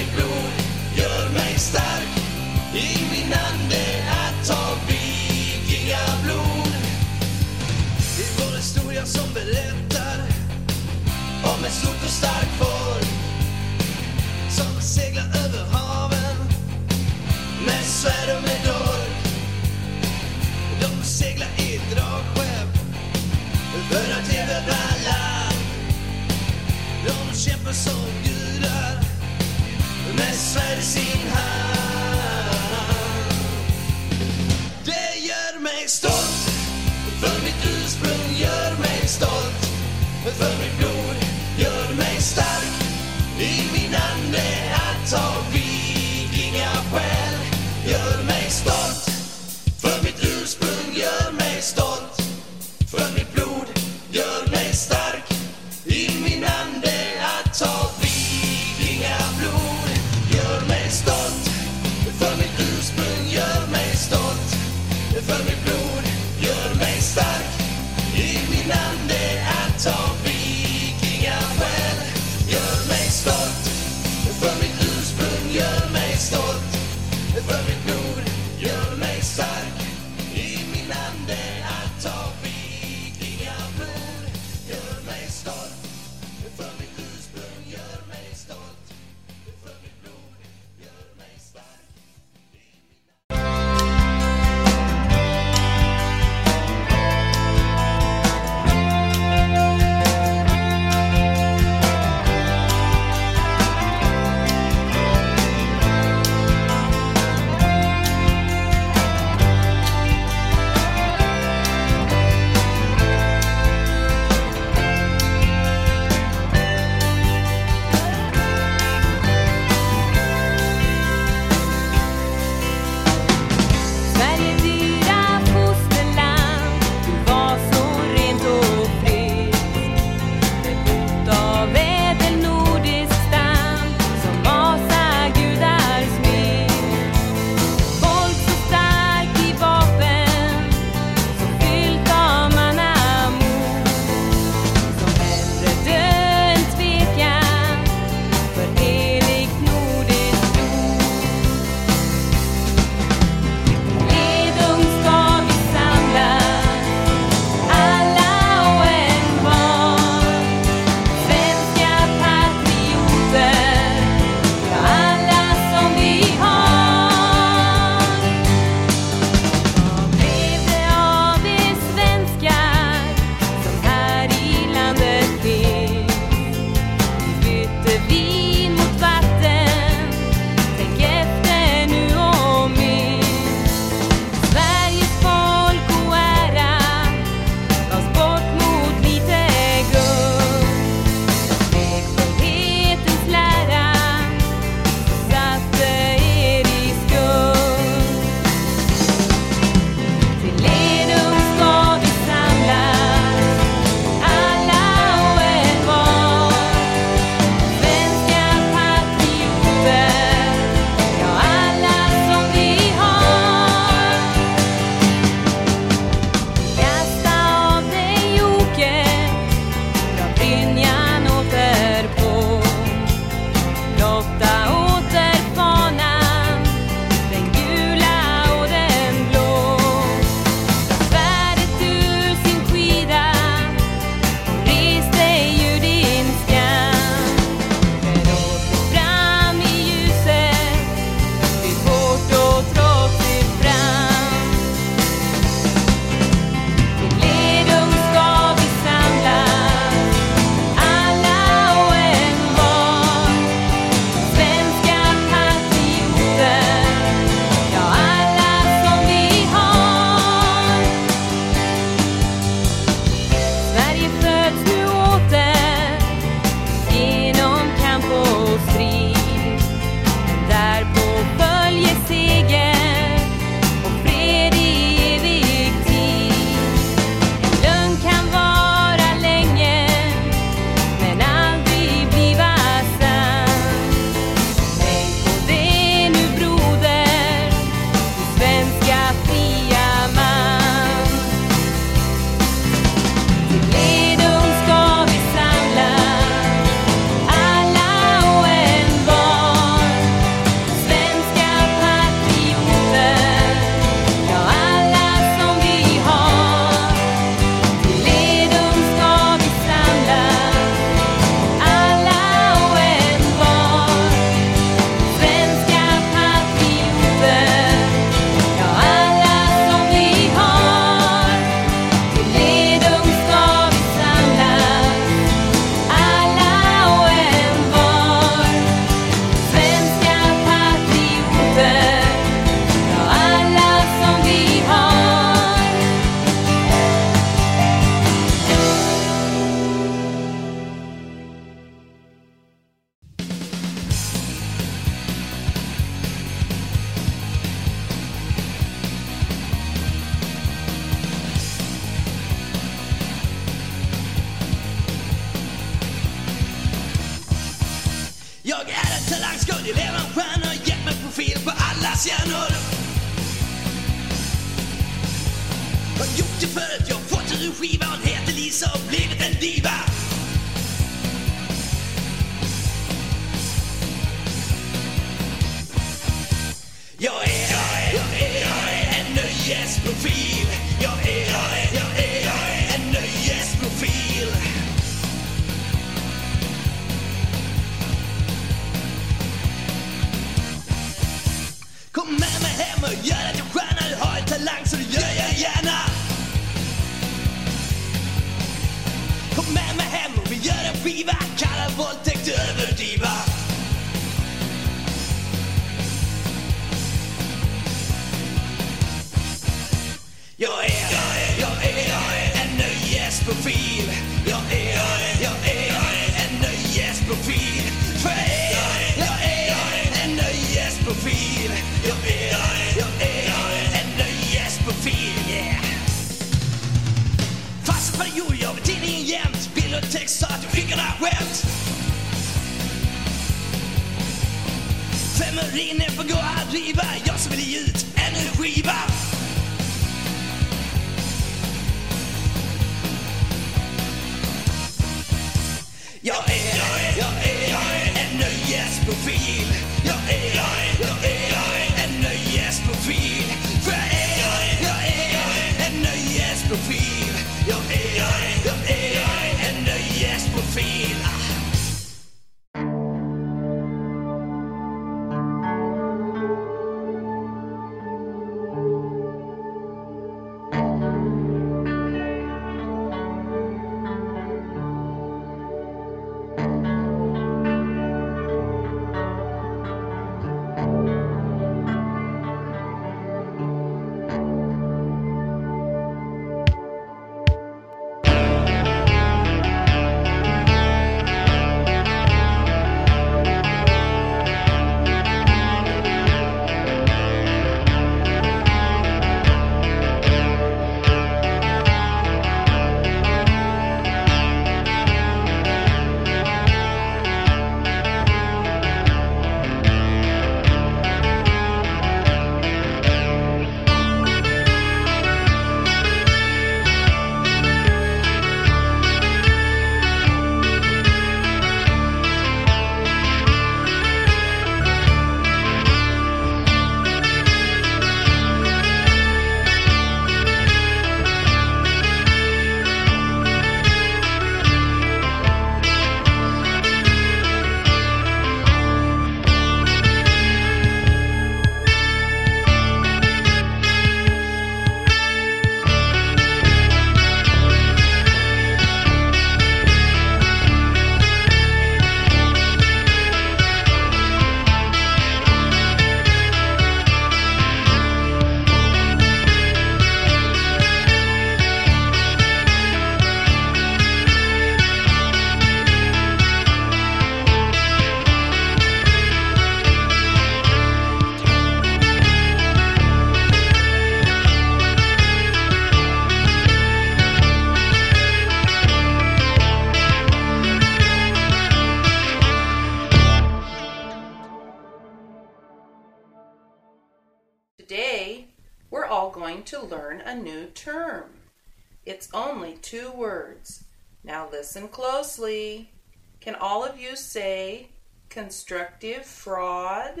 listen closely. Can all of you say constructive fraud?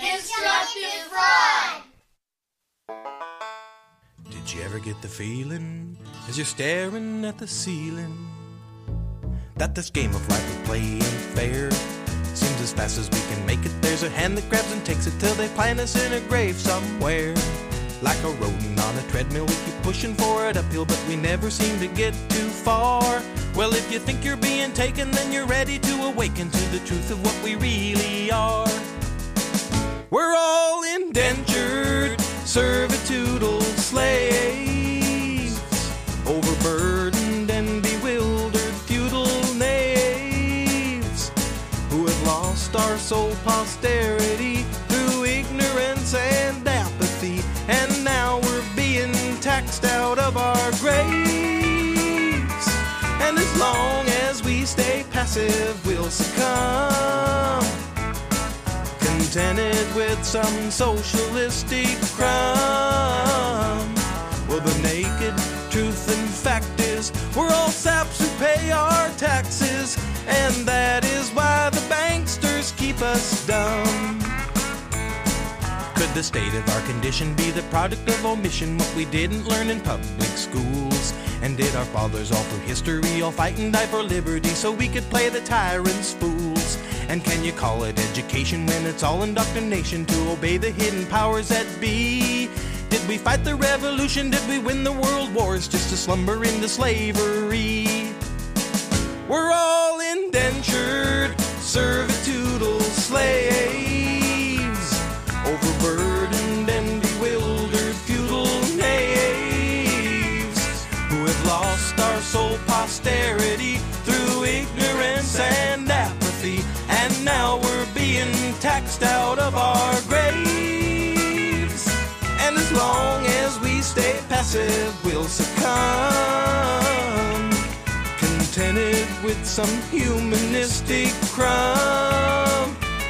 Constructive fraud. Did you ever get the feeling as you're staring at the ceiling that this game of life we play ain't fair? Seems as fast as we can make it, there's a hand that grabs and takes it till they plant us in a grave somewhere. Like a rodent on a treadmill, we keep pushing for it uphill, but we never seem to get too far. Well, if you think you're being taken, then you're ready to awaken to the truth of what we really are. We're all indentured, servitudal passive, we'll succumb contented with some socialistic crumb. Well, the naked truth and fact is, we're all saps who pay our taxes, and that is why the banksters keep us dumb. Could the state of our condition be the product of omission, what we didn't learn in public schools? And did our fathers all through history all fight and die for liberty so we could play the tyrants fools? And can you call it education when it's all indoctrination to obey the hidden powers that be? Did we fight the revolution? Did we win the world wars just to slumber into slavery? Passive, we'll succumb contented with some humanistic crime.